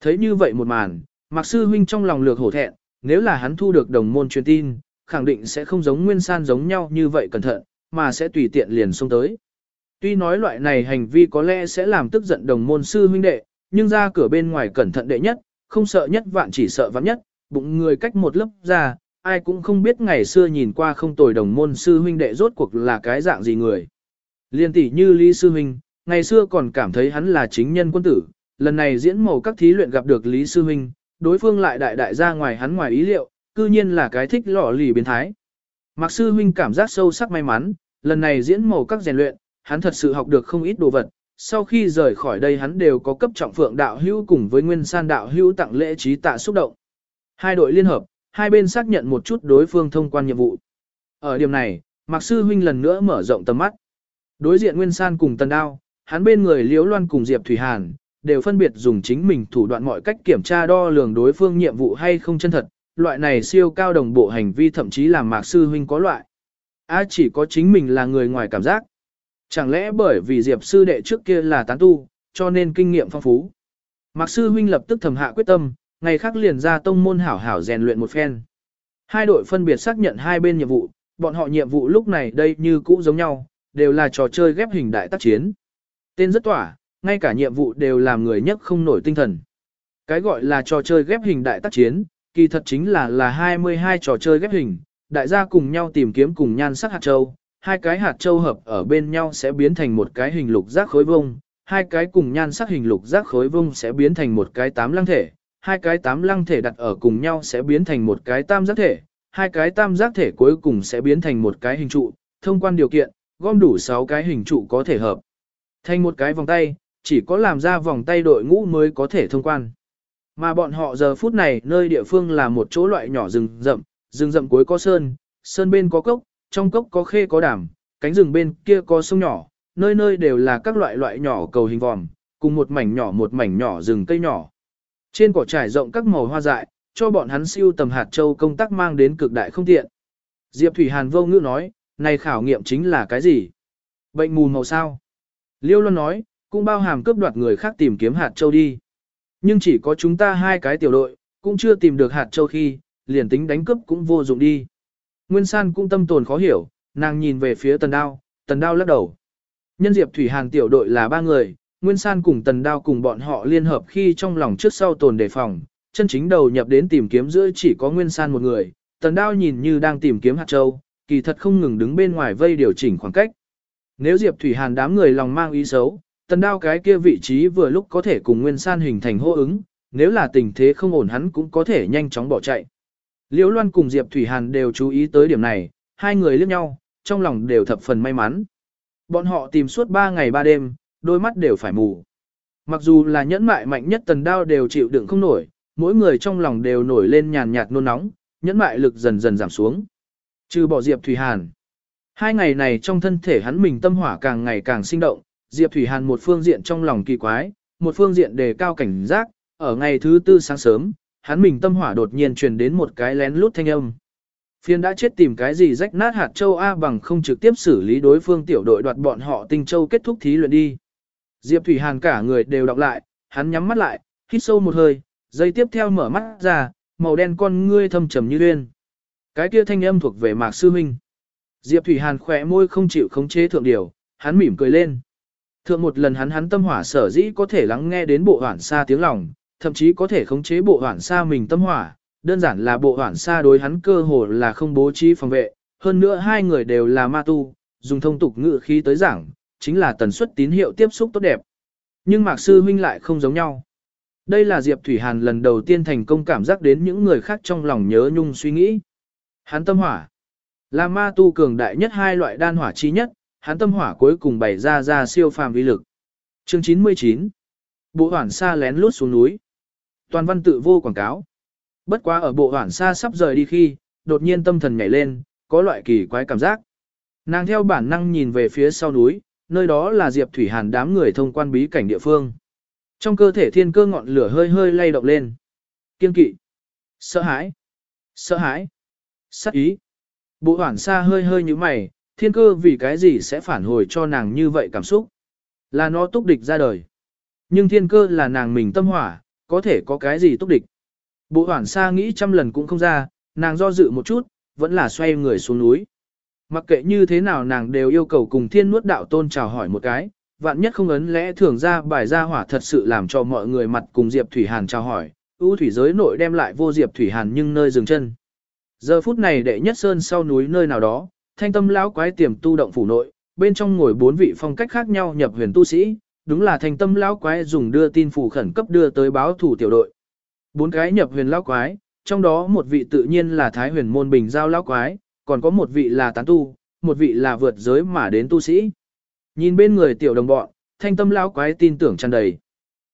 Thấy như vậy một màn, Mạc Sư Huynh trong lòng lược hổ thẹn, nếu là hắn thu được đồng môn truyền tin, khẳng định sẽ không giống Nguyên San giống nhau như vậy cẩn thận, mà sẽ tùy tiện liền xông tới. Tuy nói loại này hành vi có lẽ sẽ làm tức giận đồng môn sư huynh đệ, nhưng ra cửa bên ngoài cẩn thận đệ nhất, không sợ nhất vạn chỉ sợ vạn nhất, bụng người cách một lớp ra, ai cũng không biết ngày xưa nhìn qua không tồi đồng môn sư huynh đệ rốt cuộc là cái dạng gì người. Liên tỷ như Lý sư huynh, ngày xưa còn cảm thấy hắn là chính nhân quân tử, lần này diễn màu các thí luyện gặp được Lý sư huynh, đối phương lại đại đại ra ngoài hắn ngoài ý liệu, cư nhiên là cái thích lọ lì biến thái. Mạc sư huynh cảm giác sâu sắc may mắn, lần này diễn màu các rèn luyện, hắn thật sự học được không ít đồ vật. Sau khi rời khỏi đây hắn đều có cấp trọng phượng đạo hữu cùng với nguyên san đạo hữu tặng lễ trí tạ xúc động. Hai đội liên hợp, hai bên xác nhận một chút đối phương thông quan nhiệm vụ. Ở điểm này, Mạc Sư Huynh lần nữa mở rộng tầm mắt. Đối diện Nguyên San cùng Tần Đao, hắn bên người Liễu Loan cùng Diệp Thủy Hàn, đều phân biệt dùng chính mình thủ đoạn mọi cách kiểm tra đo lường đối phương nhiệm vụ hay không chân thật, loại này siêu cao đồng bộ hành vi thậm chí làm Mạc Sư Huynh có loại. A chỉ có chính mình là người ngoài cảm giác. Chẳng lẽ bởi vì Diệp Sư đệ trước kia là tán tu, cho nên kinh nghiệm phong phú. Mạc Sư Huynh lập tức thầm hạ quyết tâm, ngày khác liền ra tông môn hảo hảo rèn luyện một phen. Hai đội phân biệt xác nhận hai bên nhiệm vụ, bọn họ nhiệm vụ lúc này đây như cũ giống nhau, đều là trò chơi ghép hình đại tác chiến. Tên rất tỏa, ngay cả nhiệm vụ đều làm người nhất không nổi tinh thần. Cái gọi là trò chơi ghép hình đại tác chiến, kỳ thật chính là là 22 trò chơi ghép hình, đại gia cùng nhau tìm kiếm cùng nhan sắc hạt châu, hai cái hạt châu hợp ở bên nhau sẽ biến thành một cái hình lục giác khối vông, hai cái cùng nhan sắc hình lục giác khối vông sẽ biến thành một cái tám lăng thể, hai cái tám lăng thể đặt ở cùng nhau sẽ biến thành một cái tam giác thể, hai cái tam giác thể cuối cùng sẽ biến thành một cái hình trụ, thông quan điều kiện, gom đủ 6 cái hình trụ có thể hợp. Thành một cái vòng tay, chỉ có làm ra vòng tay đội ngũ mới có thể thông quan. Mà bọn họ giờ phút này nơi địa phương là một chỗ loại nhỏ rừng rậm, rừng rậm cuối có sơn, sơn bên có cốc, trong cốc có khê có đàm, cánh rừng bên kia có sông nhỏ, nơi nơi đều là các loại loại nhỏ cầu hình vòm, cùng một mảnh nhỏ một mảnh nhỏ rừng cây nhỏ. Trên cỏ trải rộng các màu hoa dại, cho bọn hắn siêu tầm hạt châu công tác mang đến cực đại không tiện. Diệp Thủy Hàn vô ngữ nói, này khảo nghiệm chính là cái gì? Bệnh mù màu sao? Liêu Luân nói, cũng bao hàm cướp đoạt người khác tìm kiếm hạt châu đi. Nhưng chỉ có chúng ta hai cái tiểu đội, cũng chưa tìm được hạt châu khi, liền tính đánh cướp cũng vô dụng đi. Nguyên San cũng tâm tồn khó hiểu, nàng nhìn về phía tần đao, tần đao lắc đầu. Nhân Diệp Thủy Hàn tiểu đội là ba người, Nguyên San cùng Tần Đao cùng bọn họ liên hợp khi trong lòng trước sau tồn đề phòng, chân chính đầu nhập đến tìm kiếm giữa chỉ có Nguyên San một người, Tần Đao nhìn như đang tìm kiếm hạt châu, kỳ thật không ngừng đứng bên ngoài vây điều chỉnh khoảng cách. Nếu Diệp Thủy Hàn đám người lòng mang ý xấu, Tần Đao cái kia vị trí vừa lúc có thể cùng Nguyên San hình thành hô ứng, nếu là tình thế không ổn hắn cũng có thể nhanh chóng bỏ chạy. Liễu Loan cùng Diệp Thủy Hàn đều chú ý tới điểm này, hai người liếc nhau, trong lòng đều thập phần may mắn. Bọn họ tìm suốt 3 ngày 3 đêm, đôi mắt đều phải mù. Mặc dù là nhẫn mại mạnh nhất tần đao đều chịu đựng không nổi, mỗi người trong lòng đều nổi lên nhàn nhạt nôn nóng, nhẫn mại lực dần dần giảm xuống. Trừ bỏ Diệp Thủy Hàn. Hai ngày này trong thân thể hắn mình tâm hỏa càng ngày càng sinh động, Diệp Thủy Hàn một phương diện trong lòng kỳ quái, một phương diện đề cao cảnh giác, ở ngày thứ tư sáng sớm, hắn mình tâm hỏa đột nhiên truyền đến một cái lén lút thanh âm. Phiên đã chết tìm cái gì rách nát hạt châu A bằng không trực tiếp xử lý đối phương tiểu đội đoạt bọn họ tinh châu kết thúc thí luyện đi. Diệp Thủy Hàn cả người đều đọc lại, hắn nhắm mắt lại, hít sâu một hơi, giây tiếp theo mở mắt ra, màu đen con ngươi thâm trầm như liên. Cái kia thanh âm thuộc về Mạc Sư Minh. Diệp Thủy Hàn khỏe môi không chịu khống chế thượng điều, hắn mỉm cười lên. Thượng một lần hắn hắn tâm hỏa sở dĩ có thể lắng nghe đến bộ hoảng xa tiếng lòng, thậm chí có thể khống chế bộ hoảng xa mình tâm hỏa, đơn giản là bộ hoảng xa đối hắn cơ hồ là không bố trí phòng vệ, hơn nữa hai người đều là ma tu, dùng thông tục ngữ khí tới giảng, chính là tần suất tín hiệu tiếp xúc tốt đẹp. Nhưng Mạc Sư Huynh lại không giống nhau. Đây là Diệp Thủy Hàn lần đầu tiên thành công cảm giác đến những người khác trong lòng nhớ nhung suy nghĩ. Hắn tâm hỏa là ma tu cường đại nhất hai loại đan hỏa chi nhất, hắn tâm hỏa cuối cùng bày ra ra siêu phàm vi lực. Chương 99 Bộ hoảng xa lén lút xuống núi. Toàn văn tự vô quảng cáo. Bất quá ở bộ hoảng xa sắp rời đi khi, đột nhiên tâm thần nhảy lên, có loại kỳ quái cảm giác. Nàng theo bản năng nhìn về phía sau núi, nơi đó là Diệp Thủy Hàn đám người thông quan bí cảnh địa phương. Trong cơ thể thiên cơ ngọn lửa hơi hơi lay động lên. Kiên kỵ. Sợ hãi. Sợ hãi. Sắc ý. Bộ hoảng xa hơi hơi như mày, thiên cơ vì cái gì sẽ phản hồi cho nàng như vậy cảm xúc. Là nó túc địch ra đời. Nhưng thiên cơ là nàng mình tâm hỏa, có thể có cái gì túc địch. Bộ hoảng xa nghĩ trăm lần cũng không ra, nàng do dự một chút, vẫn là xoay người xuống núi. Mặc kệ như thế nào nàng đều yêu cầu cùng thiên nuốt đạo tôn chào hỏi một cái, vạn nhất không ấn lẽ thường ra bài ra hỏa thật sự làm cho mọi người mặt cùng Diệp Thủy Hàn chào hỏi, ưu thủy giới nội đem lại vô Diệp Thủy Hàn nhưng nơi dừng chân. Giờ phút này đệ nhất sơn sau núi nơi nào đó, thanh tâm lão quái tiềm tu động phủ nội, bên trong ngồi bốn vị phong cách khác nhau nhập huyền tu sĩ, đúng là thanh tâm lão quái dùng đưa tin phủ khẩn cấp đưa tới báo thủ tiểu đội. Bốn cái nhập huyền lão quái, trong đó một vị tự nhiên là thái huyền môn bình giao lão quái, còn có một vị là tán tu, một vị là vượt giới mà đến tu sĩ. Nhìn bên người tiểu đồng bọn, thanh tâm lão quái tin tưởng tràn đầy.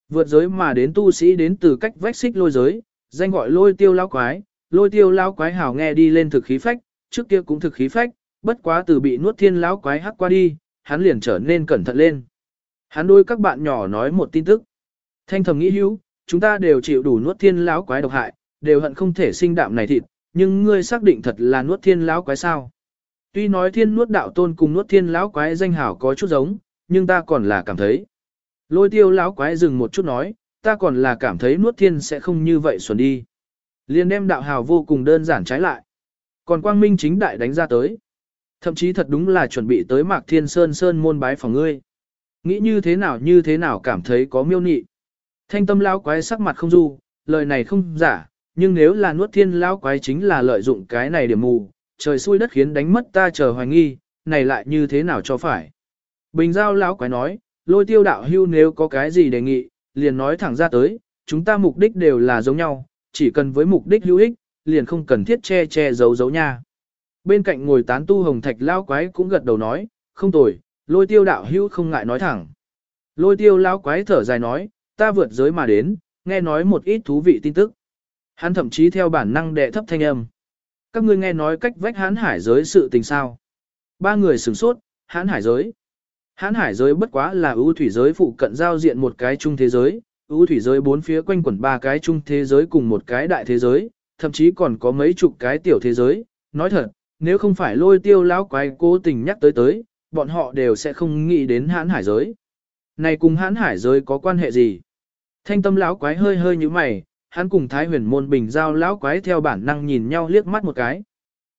Vượt giới mà đến tu sĩ đến từ cách vách xích lôi giới, danh gọi lôi tiêu lão quái, lôi tiêu lão quái hào nghe đi lên thực khí phách, trước kia cũng thực khí phách, bất quá từ bị nuốt thiên lão quái hắc qua đi, hắn liền trở nên cẩn thận lên. Hắn đôi các bạn nhỏ nói một tin tức. Thanh thầm nghĩ hữu, chúng ta đều chịu đủ nuốt thiên lão quái độc hại, đều hận không thể sinh đạm này thịt, nhưng ngươi xác định thật là nuốt thiên lão quái sao? Tuy nói thiên nuốt đạo tôn cùng nuốt thiên lão quái danh hảo có chút giống, nhưng ta còn là cảm thấy. Lôi tiêu lão quái dừng một chút nói, ta còn là cảm thấy nuốt thiên sẽ không như vậy xuẩn đi. Liên đem đạo hào vô cùng đơn giản trái lại. Còn quang minh chính đại đánh ra tới. Thậm chí thật đúng là chuẩn bị tới mạc thiên sơn sơn môn bái phòng ngươi. Nghĩ như thế nào như thế nào cảm thấy có miêu nị. Thanh tâm lão quái sắc mặt không du, lời này không giả, nhưng nếu là nuốt thiên lão quái chính là lợi dụng cái này để mù, trời xui đất khiến đánh mất ta chờ hoài nghi, này lại như thế nào cho phải. Bình giao lão quái nói, lôi tiêu đạo hưu nếu có cái gì đề nghị, liền nói thẳng ra tới, chúng ta mục đích đều là giống nhau, chỉ cần với mục đích hữu ích, liền không cần thiết che che giấu giấu nha. Bên cạnh ngồi tán tu hồng thạch lão quái cũng gật đầu nói, không tồi, lôi tiêu đạo hữu không ngại nói thẳng. Lôi tiêu lão quái thở dài nói, ta vượt giới mà đến, nghe nói một ít thú vị tin tức. Hắn thậm chí theo bản năng đệ thấp thanh âm. Các ngươi nghe nói cách vách hán hải giới sự tình sao. Ba người sửng sốt, hán hải giới. Hán hải giới bất quá là ưu thủy giới phụ cận giao diện một cái chung thế giới, ưu thủy giới bốn phía quanh quẩn ba cái chung thế giới cùng một cái đại thế giới, thậm chí còn có mấy chục cái tiểu thế giới. Nói thật, nếu không phải lôi tiêu lão quái cố tình nhắc tới tới, bọn họ đều sẽ không nghĩ đến hán hải giới. Này cùng hán hải giới có quan hệ gì? Thanh tâm lão quái hơi hơi như mày, hắn cùng Thái huyền môn bình giao lão quái theo bản năng nhìn nhau liếc mắt một cái.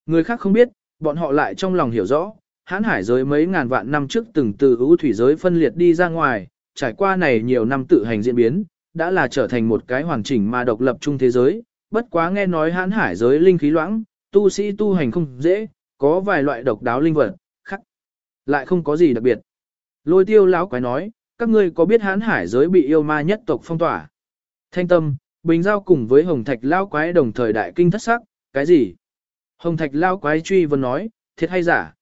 Người khác không biết, bọn họ lại trong lòng hiểu rõ, hán hải giới mấy ngàn vạn năm trước từng từ ưu thủy giới phân liệt đi ra ngoài, trải qua này nhiều năm tự hành diễn biến, đã là trở thành một cái hoàn chỉnh mà độc lập chung thế giới, bất quá nghe nói hán hải giới linh khí loãng, tu sĩ tu hành không dễ, có vài loại độc đáo linh vật, khắc, lại không có gì đặc biệt. Lôi tiêu lão quái nói, các ngươi có biết hán hải giới bị yêu ma nhất tộc phong tỏa? Thanh tâm, Bình Giao cùng với Hồng Thạch lão Quái đồng thời đại kinh thất sắc, cái gì? Hồng Thạch lão Quái truy vấn nói, thiệt hay giả?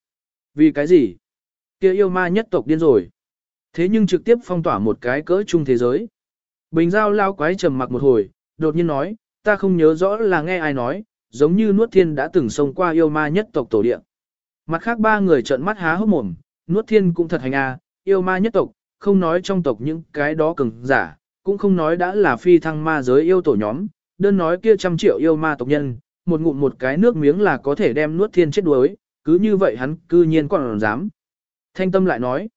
Vì cái gì? kia yêu ma nhất tộc điên rồi. Thế nhưng trực tiếp phong tỏa một cái cỡ chung thế giới. Bình Giao Lao Quái trầm mặc một hồi, đột nhiên nói, ta không nhớ rõ là nghe ai nói, giống như Nuốt Thiên đã từng xông qua yêu ma nhất tộc tổ địa. Mặt khác ba người trợn mắt há hốc mồm, Nuốt Thiên cũng thật hành à, yêu ma nhất tộc, không nói trong tộc những cái đó cường giả, cũng không nói đã là phi thăng ma giới yêu tổ nhóm, đơn nói kia trăm triệu yêu ma tộc nhân, một ngụm một cái nước miếng là có thể đem nuốt thiên chết đuối, cứ như vậy hắn cư nhiên còn dám. Thanh tâm lại nói,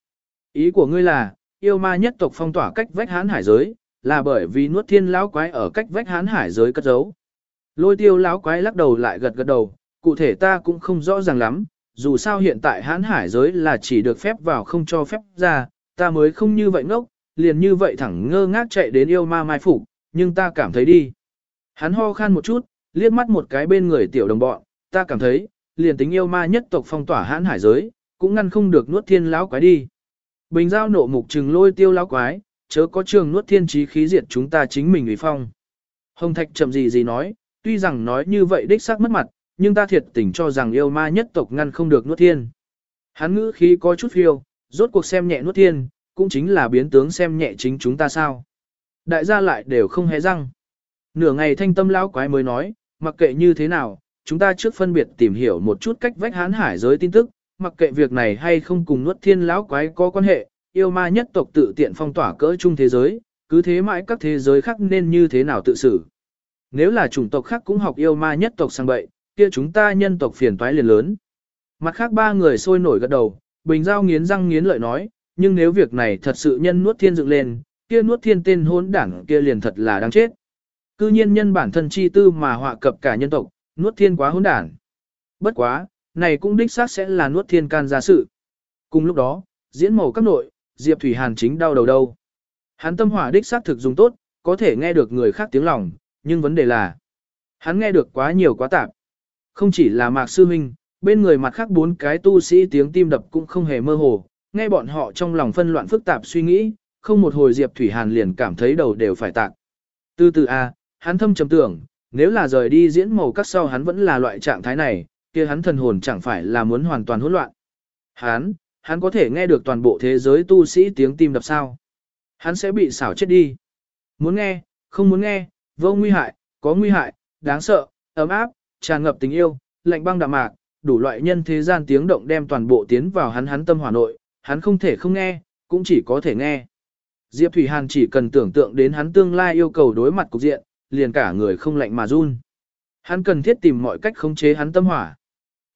ý của ngươi là, yêu ma nhất tộc phong tỏa cách vách hán hải giới, là bởi vì nuốt thiên lão quái ở cách vách hán hải giới cất giấu. Lôi tiêu lão quái lắc đầu lại gật gật đầu, cụ thể ta cũng không rõ ràng lắm, dù sao hiện tại hán hải giới là chỉ được phép vào không cho phép ra, ta mới không như vậy ngốc, liền như vậy thẳng ngơ ngác chạy đến yêu ma mai phục, nhưng ta cảm thấy đi. Hắn ho khan một chút, liếc mắt một cái bên người tiểu đồng bọn, ta cảm thấy, liền tính yêu ma nhất tộc phong tỏa hãn hải giới, cũng ngăn không được nuốt thiên lão quái đi. Bình giao nộ mục trừng lôi tiêu lão quái, chớ có trường nuốt thiên trí khí diệt chúng ta chính mình ủy phong. Hồng Thạch chậm gì gì nói, tuy rằng nói như vậy đích xác mất mặt, nhưng ta thiệt tình cho rằng yêu ma nhất tộc ngăn không được nuốt thiên. Hắn ngữ khí có chút phiêu, rốt cuộc xem nhẹ nuốt thiên, cũng chính là biến tướng xem nhẹ chính chúng ta sao. Đại gia lại đều không hé răng. Nửa ngày thanh tâm lão quái mới nói, mặc kệ như thế nào, chúng ta trước phân biệt tìm hiểu một chút cách vách hán hải giới tin tức, mặc kệ việc này hay không cùng nuốt thiên lão quái có quan hệ, yêu ma nhất tộc tự tiện phong tỏa cỡ chung thế giới, cứ thế mãi các thế giới khác nên như thế nào tự xử. Nếu là chủng tộc khác cũng học yêu ma nhất tộc sang bậy, kia chúng ta nhân tộc phiền toái liền lớn. Mặt khác ba người sôi nổi gật đầu, Bình Giao nghiến răng nghiến lợi nói, nhưng nếu việc này thật sự nhân nuốt thiên dựng lên, kia nuốt thiên tên hỗn đảng kia liền thật là đáng chết. Cư nhiên nhân bản thân chi tư mà họa cập cả nhân tộc, nuốt thiên quá hỗn đảng. Bất quá, này cũng đích xác sẽ là nuốt thiên can ra sự. Cùng lúc đó, diễn màu các nội, Diệp Thủy Hàn chính đau đầu đâu. Hắn tâm hỏa đích xác thực dùng tốt, có thể nghe được người khác tiếng lòng, nhưng vấn đề là, hắn nghe được quá nhiều quá tạp. Không chỉ là Mạc Sư Minh, bên người mặt khác bốn cái tu sĩ tiếng tim đập cũng không hề mơ hồ, nghe bọn họ trong lòng phân loạn phức tạp suy nghĩ, không một hồi Diệp Thủy Hàn liền cảm thấy đầu đều phải tạc. Từ từ a, hắn thâm trầm tưởng, nếu là rời đi diễn màu các sau hắn vẫn là loại trạng thái này, kia hắn thần hồn chẳng phải là muốn hoàn toàn hỗn loạn. Hắn, hắn có thể nghe được toàn bộ thế giới tu sĩ tiếng tim đập sao? Hắn sẽ bị xảo chết đi. Muốn nghe, không muốn nghe, vô nguy hại, có nguy hại, đáng sợ, ấm áp, tràn ngập tình yêu, lạnh băng đạm mạc, đủ loại nhân thế gian tiếng động đem toàn bộ tiến vào hắn hắn tâm hỏa nội, hắn không thể không nghe, cũng chỉ có thể nghe. Diệp Thủy Hàn chỉ cần tưởng tượng đến hắn tương lai yêu cầu đối mặt cục diện, liền cả người không lạnh mà run. Hắn cần thiết tìm mọi cách khống chế hắn tâm hỏa.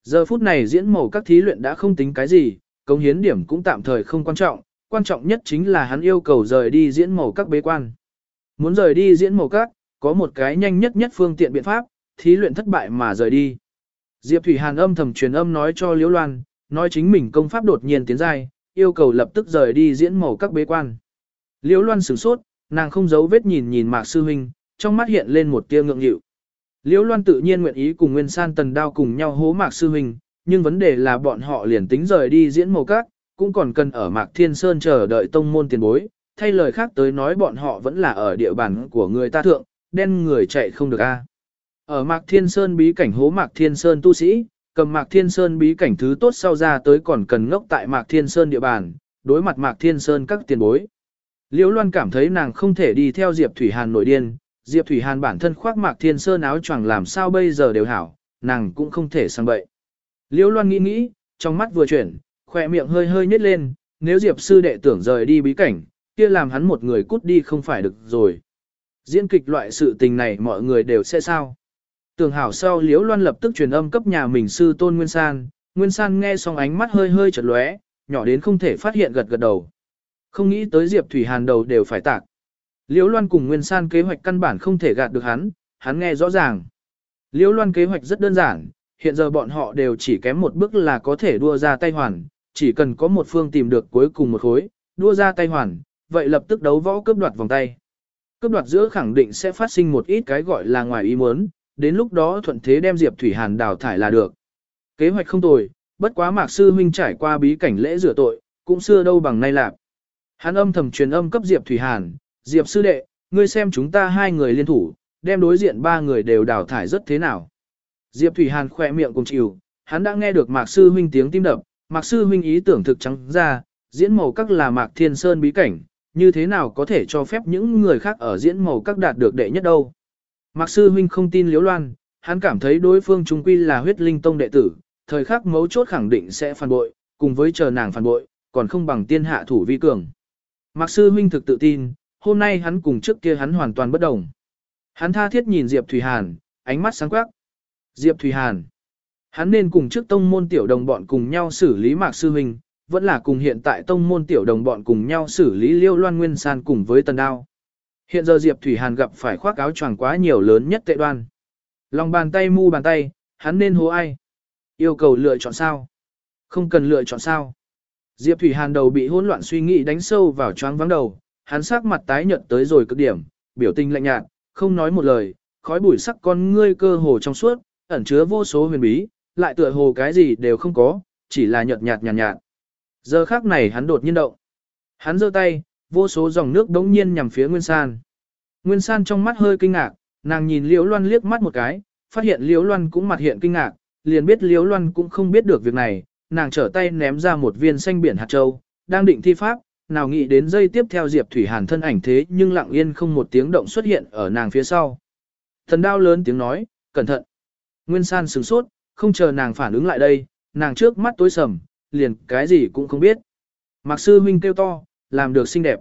Giờ phút này diễn màu các thí luyện đã không tính cái gì, công hiến điểm cũng tạm thời không quan trọng, quan trọng nhất chính là hắn yêu cầu rời đi diễn màu các bế quan. Muốn rời đi diễn màu các, có một cái nhanh nhất nhất phương tiện biện pháp, thí luyện thất bại mà rời đi. Diệp Thủy Hàn âm thầm truyền âm nói cho Liễu Loan, nói chính mình công pháp đột nhiên tiến giai, yêu cầu lập tức rời đi diễn màu các bế quan. Liễu Loan sửng sốt, nàng không giấu vết nhìn nhìn Mạc Sư Huynh, trong mắt hiện lên một tia ngượng nghịu. Liễu Loan tự nhiên nguyện ý cùng Nguyên San Tần Đao cùng nhau hố Mạc Sư Huynh, nhưng vấn đề là bọn họ liền tính rời đi diễn màu các, cũng còn cần ở Mạc Thiên Sơn chờ đợi tông môn tiền bối, thay lời khác tới nói bọn họ vẫn là ở địa bàn của người ta thượng, đen người chạy không được a. Ở Mạc Thiên Sơn bí cảnh hố Mạc Thiên Sơn tu sĩ, cầm Mạc Thiên Sơn bí cảnh thứ tốt sau ra tới còn cần ngốc tại Mạc Thiên Sơn địa bàn, đối mặt Mạc Thiên Sơn các tiền bối. Liễu Loan cảm thấy nàng không thể đi theo Diệp Thủy Hàn nổi điên, Diệp Thủy Hàn bản thân khoác Mạc Thiên Sơn áo choàng làm sao bây giờ đều hảo, nàng cũng không thể sang bậy. Liễu Loan nghĩ nghĩ, trong mắt vừa chuyển, khỏe miệng hơi hơi nhếch lên, nếu Diệp sư đệ tưởng rời đi bí cảnh, kia làm hắn một người cút đi không phải được rồi. Diễn kịch loại sự tình này mọi người đều sẽ sao. Tưởng hảo sau Liễu Loan lập tức truyền âm cấp nhà mình sư tôn Nguyên San, Nguyên San nghe xong ánh mắt hơi hơi chật lóe, nhỏ đến không thể phát hiện gật gật đầu. Không nghĩ tới Diệp Thủy Hàn đầu đều phải tạc. Liễu Loan cùng Nguyên San kế hoạch căn bản không thể gạt được hắn, hắn nghe rõ ràng. Liễu Loan kế hoạch rất đơn giản, hiện giờ bọn họ đều chỉ kém một bước là có thể đua ra tay hoàn, chỉ cần có một phương tìm được cuối cùng một khối, đua ra tay hoàn, vậy lập tức đấu võ cướp đoạt vòng tay. Cướp đoạt giữa khẳng định sẽ phát sinh một ít cái gọi là ngoài ý muốn, đến lúc đó thuận thế đem Diệp Thủy Hàn đào thải là được. Kế hoạch không tồi, bất quá Mạc Sư Huynh trải qua bí cảnh lễ rửa tội, cũng xưa đâu bằng nay lạc. Hắn âm thầm truyền âm cấp Diệp Thủy Hàn, Diệp Sư Đệ, ngươi xem chúng ta hai người liên thủ, đem đối diện ba người đều đào thải rất thế nào. Diệp Thủy Hàn khỏe miệng cùng chịu, hắn đã nghe được Mạc Sư Huynh tiếng tim đập, Mạc Sư Huynh ý tưởng thực trắng ra, diễn màu các là Mạc Thiên Sơn bí cảnh, như thế nào có thể cho phép những người khác ở diễn màu các đạt được đệ nhất đâu. Mạc Sư Huynh không tin Liễu Loan, hắn cảm thấy đối phương trung quy là huyết linh tông đệ tử, thời khắc mấu chốt khẳng định sẽ phản bội, cùng với chờ nàng phản bội, còn không bằng tiên hạ thủ vi cường. Mạc Sư Huynh thực tự tin, hôm nay hắn cùng trước kia hắn hoàn toàn bất đồng. Hắn tha thiết nhìn Diệp Thủy Hàn, ánh mắt sáng quắc. Diệp Thủy Hàn. Hắn nên cùng trước tông môn tiểu đồng bọn cùng nhau xử lý Mạc Sư Huynh, vẫn là cùng hiện tại tông môn tiểu đồng bọn cùng nhau xử lý Liêu Loan Nguyên San cùng với Tần Đao. Hiện giờ Diệp Thủy Hàn gặp phải khoác áo choàng quá nhiều lớn nhất tệ đoan. Lòng bàn tay mu bàn tay, hắn nên hố ai? Yêu cầu lựa chọn sao? Không cần lựa chọn sao? Diệp Thủy Hàn đầu bị hỗn loạn suy nghĩ đánh sâu vào choáng vắng đầu, hắn sắc mặt tái nhợt tới rồi cực điểm, biểu tình lạnh nhạt, không nói một lời, khói bụi sắc con ngươi cơ hồ trong suốt, ẩn chứa vô số huyền bí, lại tựa hồ cái gì đều không có, chỉ là nhợt nhạt nhàn nhạt, nhạt. Giờ khắc này hắn đột nhiên động. Hắn giơ tay, vô số dòng nước đống nhiên nhằm phía Nguyên San. Nguyên San trong mắt hơi kinh ngạc, nàng nhìn Liễu Loan liếc mắt một cái, phát hiện Liễu Loan cũng mặt hiện kinh ngạc, liền biết Liễu Loan cũng không biết được việc này, nàng trở tay ném ra một viên xanh biển hạt châu, đang định thi pháp, nào nghĩ đến giây tiếp theo Diệp Thủy Hàn thân ảnh thế nhưng lặng yên không một tiếng động xuất hiện ở nàng phía sau. Thần đao lớn tiếng nói, cẩn thận. Nguyên San sửng sốt, không chờ nàng phản ứng lại đây, nàng trước mắt tối sầm, liền cái gì cũng không biết. Mạc sư huynh kêu to, làm được xinh đẹp.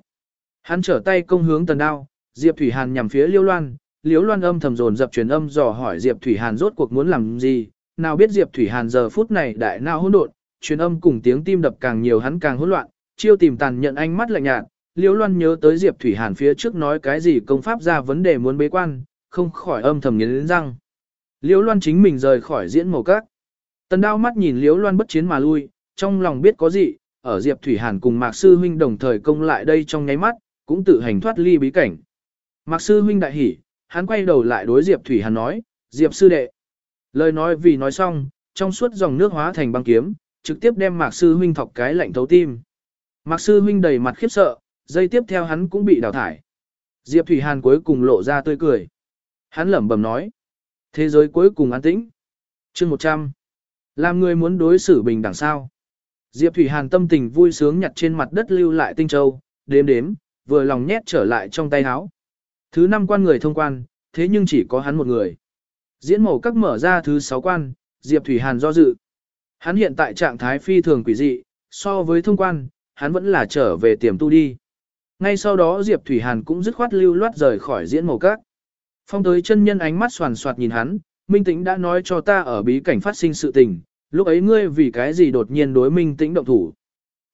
Hắn trở tay công hướng tần đao, Diệp Thủy Hàn nhằm phía Liêu Loan, Liêu Loan âm thầm dồn dập truyền âm dò hỏi Diệp Thủy Hàn rốt cuộc muốn làm gì, nào biết Diệp Thủy Hàn giờ phút này đại nào hỗn độn, truyền âm cùng tiếng tim đập càng nhiều hắn càng hỗn loạn, chiêu tìm tàn nhận ánh mắt lạnh nhạt. Liễu Loan nhớ tới Diệp Thủy Hàn phía trước nói cái gì công pháp ra vấn đề muốn bế quan, không khỏi âm thầm nghiến răng. Liễu Loan chính mình rời khỏi diễn màu các. Tần đao mắt nhìn Liễu Loan bất chiến mà lui, trong lòng biết có gì, ở Diệp Thủy Hàn cùng Mạc Sư Huynh đồng thời công lại đây trong nháy mắt, cũng tự hành thoát ly bí cảnh. Mạc Sư Huynh đại hỉ, hắn quay đầu lại đối Diệp Thủy Hàn nói, Diệp Sư Đệ. Lời nói vì nói xong, trong suốt dòng nước hóa thành băng kiếm, trực tiếp đem Mạc Sư Huynh thọc cái lạnh thấu tim. Mạc Sư Huynh đầy mặt khiếp sợ, dây tiếp theo hắn cũng bị đào thải. Diệp Thủy Hàn cuối cùng lộ ra tươi cười. Hắn lẩm bẩm nói. Thế giới cuối cùng an tĩnh. chương 100. Làm người muốn đối xử bình đẳng sao. Diệp Thủy Hàn tâm tình vui sướng nhặt trên mặt đất lưu lại tinh châu, đếm đếm, vừa lòng nhét trở lại trong tay áo. Thứ năm quan người thông quan, thế nhưng chỉ có hắn một người. Diễn mổ các mở ra thứ sáu quan, Diệp Thủy Hàn do dự. Hắn hiện tại trạng thái phi thường quỷ dị, so với thông quan, hắn vẫn là trở về tiềm tu đi. Ngay sau đó Diệp Thủy Hàn cũng dứt khoát lưu loát rời khỏi diễn màu các. Phong tới chân nhân ánh mắt soàn soạt nhìn hắn, Minh Tĩnh đã nói cho ta ở bí cảnh phát sinh sự tình, lúc ấy ngươi vì cái gì đột nhiên đối Minh Tĩnh động thủ.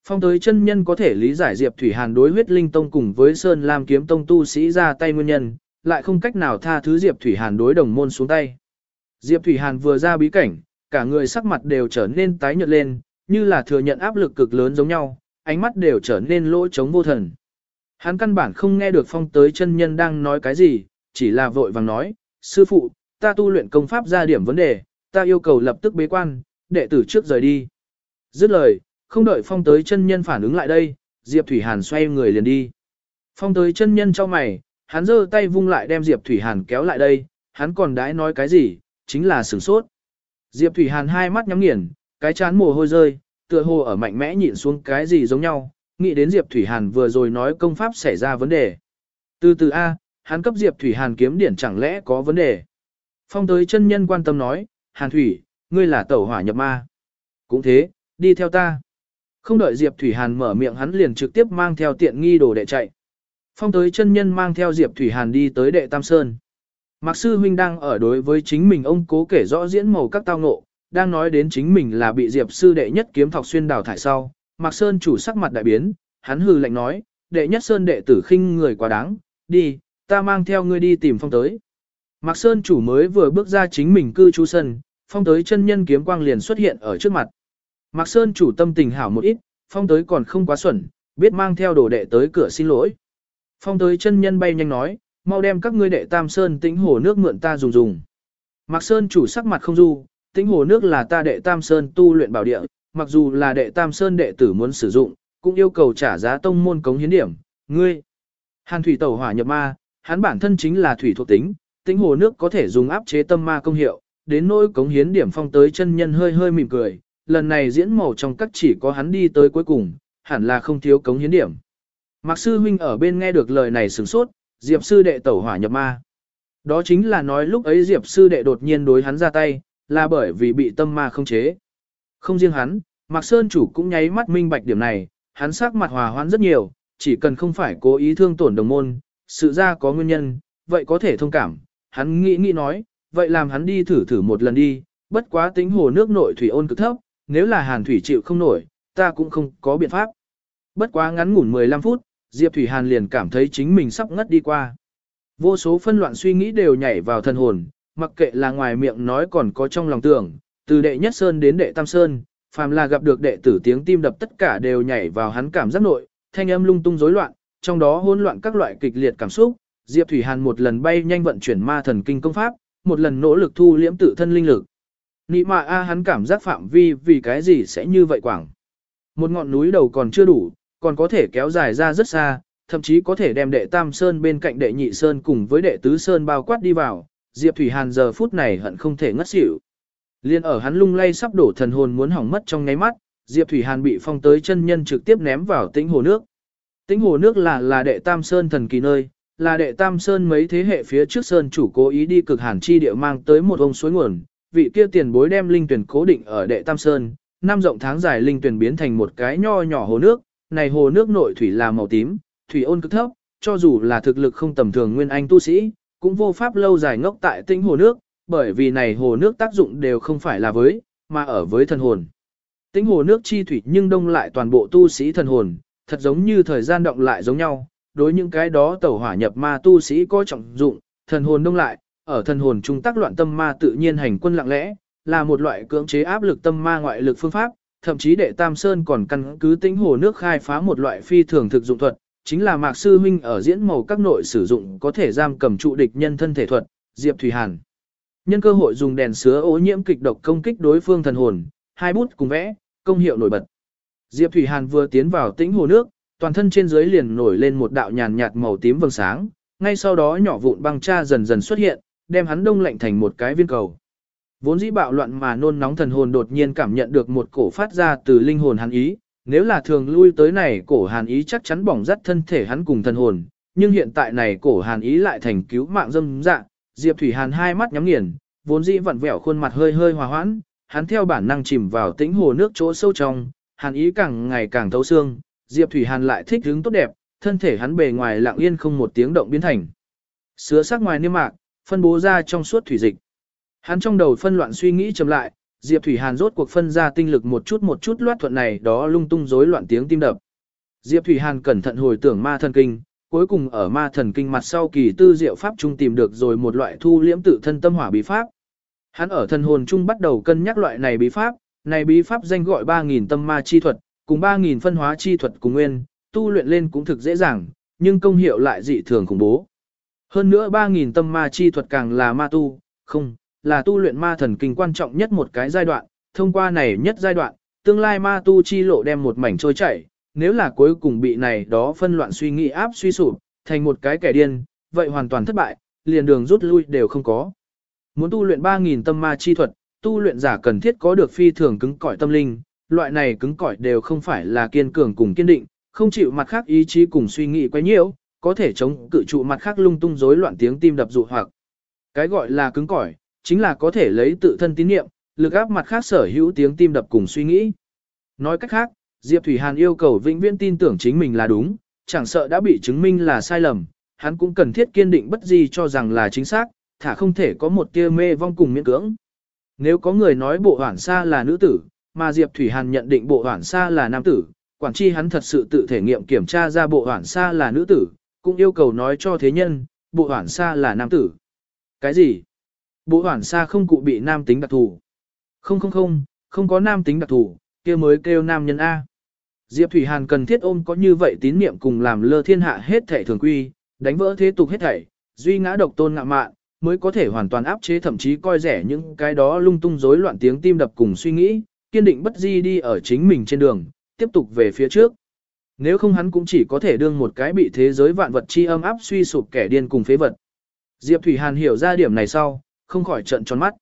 Phong tới chân nhân có thể lý giải Diệp Thủy Hàn đối huyết linh tông cùng với Sơn Lam kiếm tông tu sĩ ra tay nguyên nhân, lại không cách nào tha thứ Diệp Thủy Hàn đối đồng môn xuống tay. Diệp Thủy Hàn vừa ra bí cảnh, cả người sắc mặt đều trở nên tái nhợt lên, như là thừa nhận áp lực cực lớn giống nhau, ánh mắt đều trở nên lỗ trống vô thần. Hắn căn bản không nghe được phong tới chân nhân đang nói cái gì, chỉ là vội vàng nói, sư phụ, ta tu luyện công pháp ra điểm vấn đề, ta yêu cầu lập tức bế quan, đệ tử trước rời đi. Dứt lời, không đợi phong tới chân nhân phản ứng lại đây, Diệp Thủy Hàn xoay người liền đi. Phong tới chân nhân cho mày, hắn giơ tay vung lại đem Diệp Thủy Hàn kéo lại đây, hắn còn đãi nói cái gì, chính là sửng sốt. Diệp Thủy Hàn hai mắt nhắm nghiền, cái chán mồ hôi rơi, tựa hồ ở mạnh mẽ nhịn xuống cái gì giống nhau, nghĩ đến Diệp Thủy Hàn vừa rồi nói công pháp xảy ra vấn đề. Từ từ A, hắn cấp Diệp Thủy Hàn kiếm điển chẳng lẽ có vấn đề. Phong tới chân nhân quan tâm nói, Hàn Thủy, ngươi là tẩu hỏa nhập ma. Cũng thế, đi theo ta. Không đợi Diệp Thủy Hàn mở miệng hắn liền trực tiếp mang theo tiện nghi đồ đệ chạy. Phong tới chân nhân mang theo Diệp Thủy Hàn đi tới đệ Tam Sơn. Mạc Sư Huynh đang ở đối với chính mình ông cố kể rõ diễn màu các tao ngộ, đang nói đến chính mình là bị Diệp Sư đệ nhất kiếm thọc xuyên đào thải sau. Mạc Sơn chủ sắc mặt đại biến, hắn hừ lạnh nói, đệ nhất Sơn đệ tử khinh người quá đáng, đi, ta mang theo ngươi đi tìm phong tới. Mạc Sơn chủ mới vừa bước ra chính mình cư trú sân, phong tới chân nhân kiếm quang liền xuất hiện ở trước mặt. Mạc Sơn chủ tâm tình hảo một ít, phong tới còn không quá xuẩn, biết mang theo đồ đệ tới cửa xin lỗi. Phong tới chân nhân bay nhanh nói, mau đem các ngươi đệ tam sơn tĩnh hồ nước mượn ta dùng dùng. Mạc Sơn chủ sắc mặt không du, tĩnh hồ nước là ta đệ tam sơn tu luyện bảo địa, mặc dù là đệ tam sơn đệ tử muốn sử dụng, cũng yêu cầu trả giá tông môn cống hiến điểm. Ngươi, hàn thủy tẩu hỏa nhập ma, hắn bản thân chính là thủy thuộc tính, tĩnh hồ nước có thể dùng áp chế tâm ma công hiệu, đến nỗi cống hiến điểm phong tới chân nhân hơi hơi mỉm cười, lần này diễn màu trong các chỉ có hắn đi tới cuối cùng, hẳn là không thiếu cống hiến điểm. Mạc sư huynh ở bên nghe được lời này sửng sốt, Diệp sư đệ tẩu hỏa nhập ma. Đó chính là nói lúc ấy Diệp sư đệ đột nhiên đối hắn ra tay, là bởi vì bị tâm ma không chế. Không riêng hắn, Mạc Sơn chủ cũng nháy mắt minh bạch điểm này, hắn sắc mặt hòa hoãn rất nhiều, chỉ cần không phải cố ý thương tổn đồng môn, sự ra có nguyên nhân, vậy có thể thông cảm. Hắn nghĩ nghĩ nói, vậy làm hắn đi thử thử một lần đi, bất quá tính hồ nước nội thủy ôn cực thấp, nếu là hàn thủy chịu không nổi, ta cũng không có biện pháp. Bất quá ngắn ngủn 15 phút, Diệp Thủy Hàn liền cảm thấy chính mình sắp ngất đi qua. Vô số phân loạn suy nghĩ đều nhảy vào thân hồn, mặc kệ là ngoài miệng nói còn có trong lòng tưởng, từ đệ nhất sơn đến đệ tam sơn, phàm là gặp được đệ tử tiếng tim đập tất cả đều nhảy vào hắn cảm giác nội, thanh âm lung tung rối loạn, trong đó hỗn loạn các loại kịch liệt cảm xúc. Diệp Thủy Hàn một lần bay nhanh vận chuyển ma thần kinh công pháp, một lần nỗ lực thu liễm tự thân linh lực. Nị mạ a hắn cảm giác phạm vi vì cái gì sẽ như vậy quảng. Một ngọn núi đầu còn chưa đủ, còn có thể kéo dài ra rất xa, thậm chí có thể đem đệ tam sơn bên cạnh đệ nhị sơn cùng với đệ tứ sơn bao quát đi vào. Diệp Thủy Hàn giờ phút này hận không thể ngất xỉu. Liên ở hắn lung lay sắp đổ thần hồn muốn hỏng mất trong nháy mắt, Diệp Thủy Hàn bị phong tới chân nhân trực tiếp ném vào tĩnh hồ nước. Tĩnh hồ nước là là đệ tam sơn thần kỳ nơi, là đệ tam sơn mấy thế hệ phía trước sơn chủ cố ý đi cực hàn chi địa mang tới một ông suối nguồn, vị kia tiền bối đem linh tuyển cố định ở đệ tam sơn, năm rộng tháng dài linh tuyển biến thành một cái nho nhỏ hồ nước, này hồ nước nội thủy là màu tím, thủy ôn cực thấp, cho dù là thực lực không tầm thường nguyên anh tu sĩ, cũng vô pháp lâu dài ngốc tại tinh hồ nước, bởi vì này hồ nước tác dụng đều không phải là với, mà ở với thần hồn. Tinh hồ nước chi thủy nhưng đông lại toàn bộ tu sĩ thần hồn, thật giống như thời gian động lại giống nhau, đối những cái đó tẩu hỏa nhập ma tu sĩ có trọng dụng, thần hồn đông lại, ở thần hồn trung tác loạn tâm ma tự nhiên hành quân lặng lẽ, là một loại cưỡng chế áp lực tâm ma ngoại lực phương pháp, thậm chí đệ Tam Sơn còn căn cứ tính hồ nước khai phá một loại phi thường thực dụng thuật, chính là Mạc Sư Huynh ở diễn màu các nội sử dụng có thể giam cầm trụ địch nhân thân thể thuật, Diệp Thủy Hàn. Nhân cơ hội dùng đèn sứa ô nhiễm kịch độc công kích đối phương thần hồn, hai bút cùng vẽ, công hiệu nổi bật. Diệp Thủy Hàn vừa tiến vào tĩnh hồ nước, toàn thân trên dưới liền nổi lên một đạo nhàn nhạt màu tím vầng sáng, ngay sau đó nhỏ vụn băng cha dần dần xuất hiện, đem hắn đông lạnh thành một cái viên cầu. Vốn dĩ bạo loạn mà nôn nóng thần hồn đột nhiên cảm nhận được một cổ phát ra từ linh hồn hắn ý, nếu là thường lui tới này cổ hàn ý chắc chắn bỏng rắt thân thể hắn cùng thần hồn, nhưng hiện tại này cổ hàn ý lại thành cứu mạng dâm dạ, Diệp Thủy Hàn hai mắt nhắm nghiền, vốn dĩ vặn vẹo khuôn mặt hơi hơi hòa hoãn, hắn theo bản năng chìm vào tĩnh hồ nước chỗ sâu trong, hàn ý càng ngày càng thấu xương, Diệp Thủy Hàn lại thích hứng tốt đẹp, thân thể hắn bề ngoài lặng yên không một tiếng động biến thành. Sứa sắc ngoài niêm mạc, phân bố ra trong suốt thủy dịch. Hắn trong đầu phân loạn suy nghĩ chậm lại, Diệp Thủy Hàn rốt cuộc phân ra tinh lực một chút một chút loát thuận này đó lung tung rối loạn tiếng tim đập. Diệp Thủy Hàn cẩn thận hồi tưởng ma thần kinh, cuối cùng ở ma thần kinh mặt sau kỳ tư diệu pháp trung tìm được rồi một loại thu liễm tự thân tâm hỏa bí pháp. Hắn ở thần hồn trung bắt đầu cân nhắc loại này bí pháp, này bí pháp danh gọi 3000 tâm ma chi thuật, cùng 3000 phân hóa chi thuật cùng nguyên, tu luyện lên cũng thực dễ dàng, nhưng công hiệu lại dị thường khủng bố. Hơn nữa 3000 tâm ma chi thuật càng là ma tu, không, là tu luyện ma thần kinh quan trọng nhất một cái giai đoạn, thông qua này nhất giai đoạn, tương lai ma tu chi lộ đem một mảnh trôi chảy, nếu là cuối cùng bị này đó phân loạn suy nghĩ áp suy sụp, thành một cái kẻ điên, vậy hoàn toàn thất bại, liền đường rút lui đều không có. Muốn tu luyện 3.000 tâm ma chi thuật, tu luyện giả cần thiết có được phi thường cứng cỏi tâm linh, loại này cứng cỏi đều không phải là kiên cường cùng kiên định, không chịu mặt khác ý chí cùng suy nghĩ quá nhiều, có thể chống cự trụ mặt khác lung tung rối loạn tiếng tim đập dụ hoặc. Cái gọi là cứng cỏi, chính là có thể lấy tự thân tín niệm, lực áp mặt khác sở hữu tiếng tim đập cùng suy nghĩ. Nói cách khác, Diệp Thủy Hàn yêu cầu vĩnh viễn tin tưởng chính mình là đúng, chẳng sợ đã bị chứng minh là sai lầm, hắn cũng cần thiết kiên định bất di cho rằng là chính xác, thả không thể có một tia mê vong cùng miễn cưỡng. Nếu có người nói bộ hoảng sa là nữ tử, mà Diệp Thủy Hàn nhận định bộ hoảng sa là nam tử, quản chi hắn thật sự tự thể nghiệm kiểm tra ra bộ hoảng sa là nữ tử, cũng yêu cầu nói cho thế nhân, bộ hoảng sa là nam tử. Cái gì? Bộ hoản sa không cụ bị nam tính đặc thù. Không không không, không có nam tính đặc thù, kia mới kêu nam nhân A. Diệp Thủy Hàn cần thiết ôm có như vậy tín niệm cùng làm lơ thiên hạ hết thể thường quy, đánh vỡ thế tục hết thảy, duy ngã độc tôn ngạ mạn, mới có thể hoàn toàn áp chế thậm chí coi rẻ những cái đó lung tung rối loạn tiếng tim đập cùng suy nghĩ, kiên định bất di đi ở chính mình trên đường, tiếp tục về phía trước. Nếu không hắn cũng chỉ có thể đương một cái bị thế giới vạn vật chi âm áp suy sụp kẻ điên cùng phế vật. Diệp Thủy Hàn hiểu ra điểm này sau, không khỏi trận tròn mắt.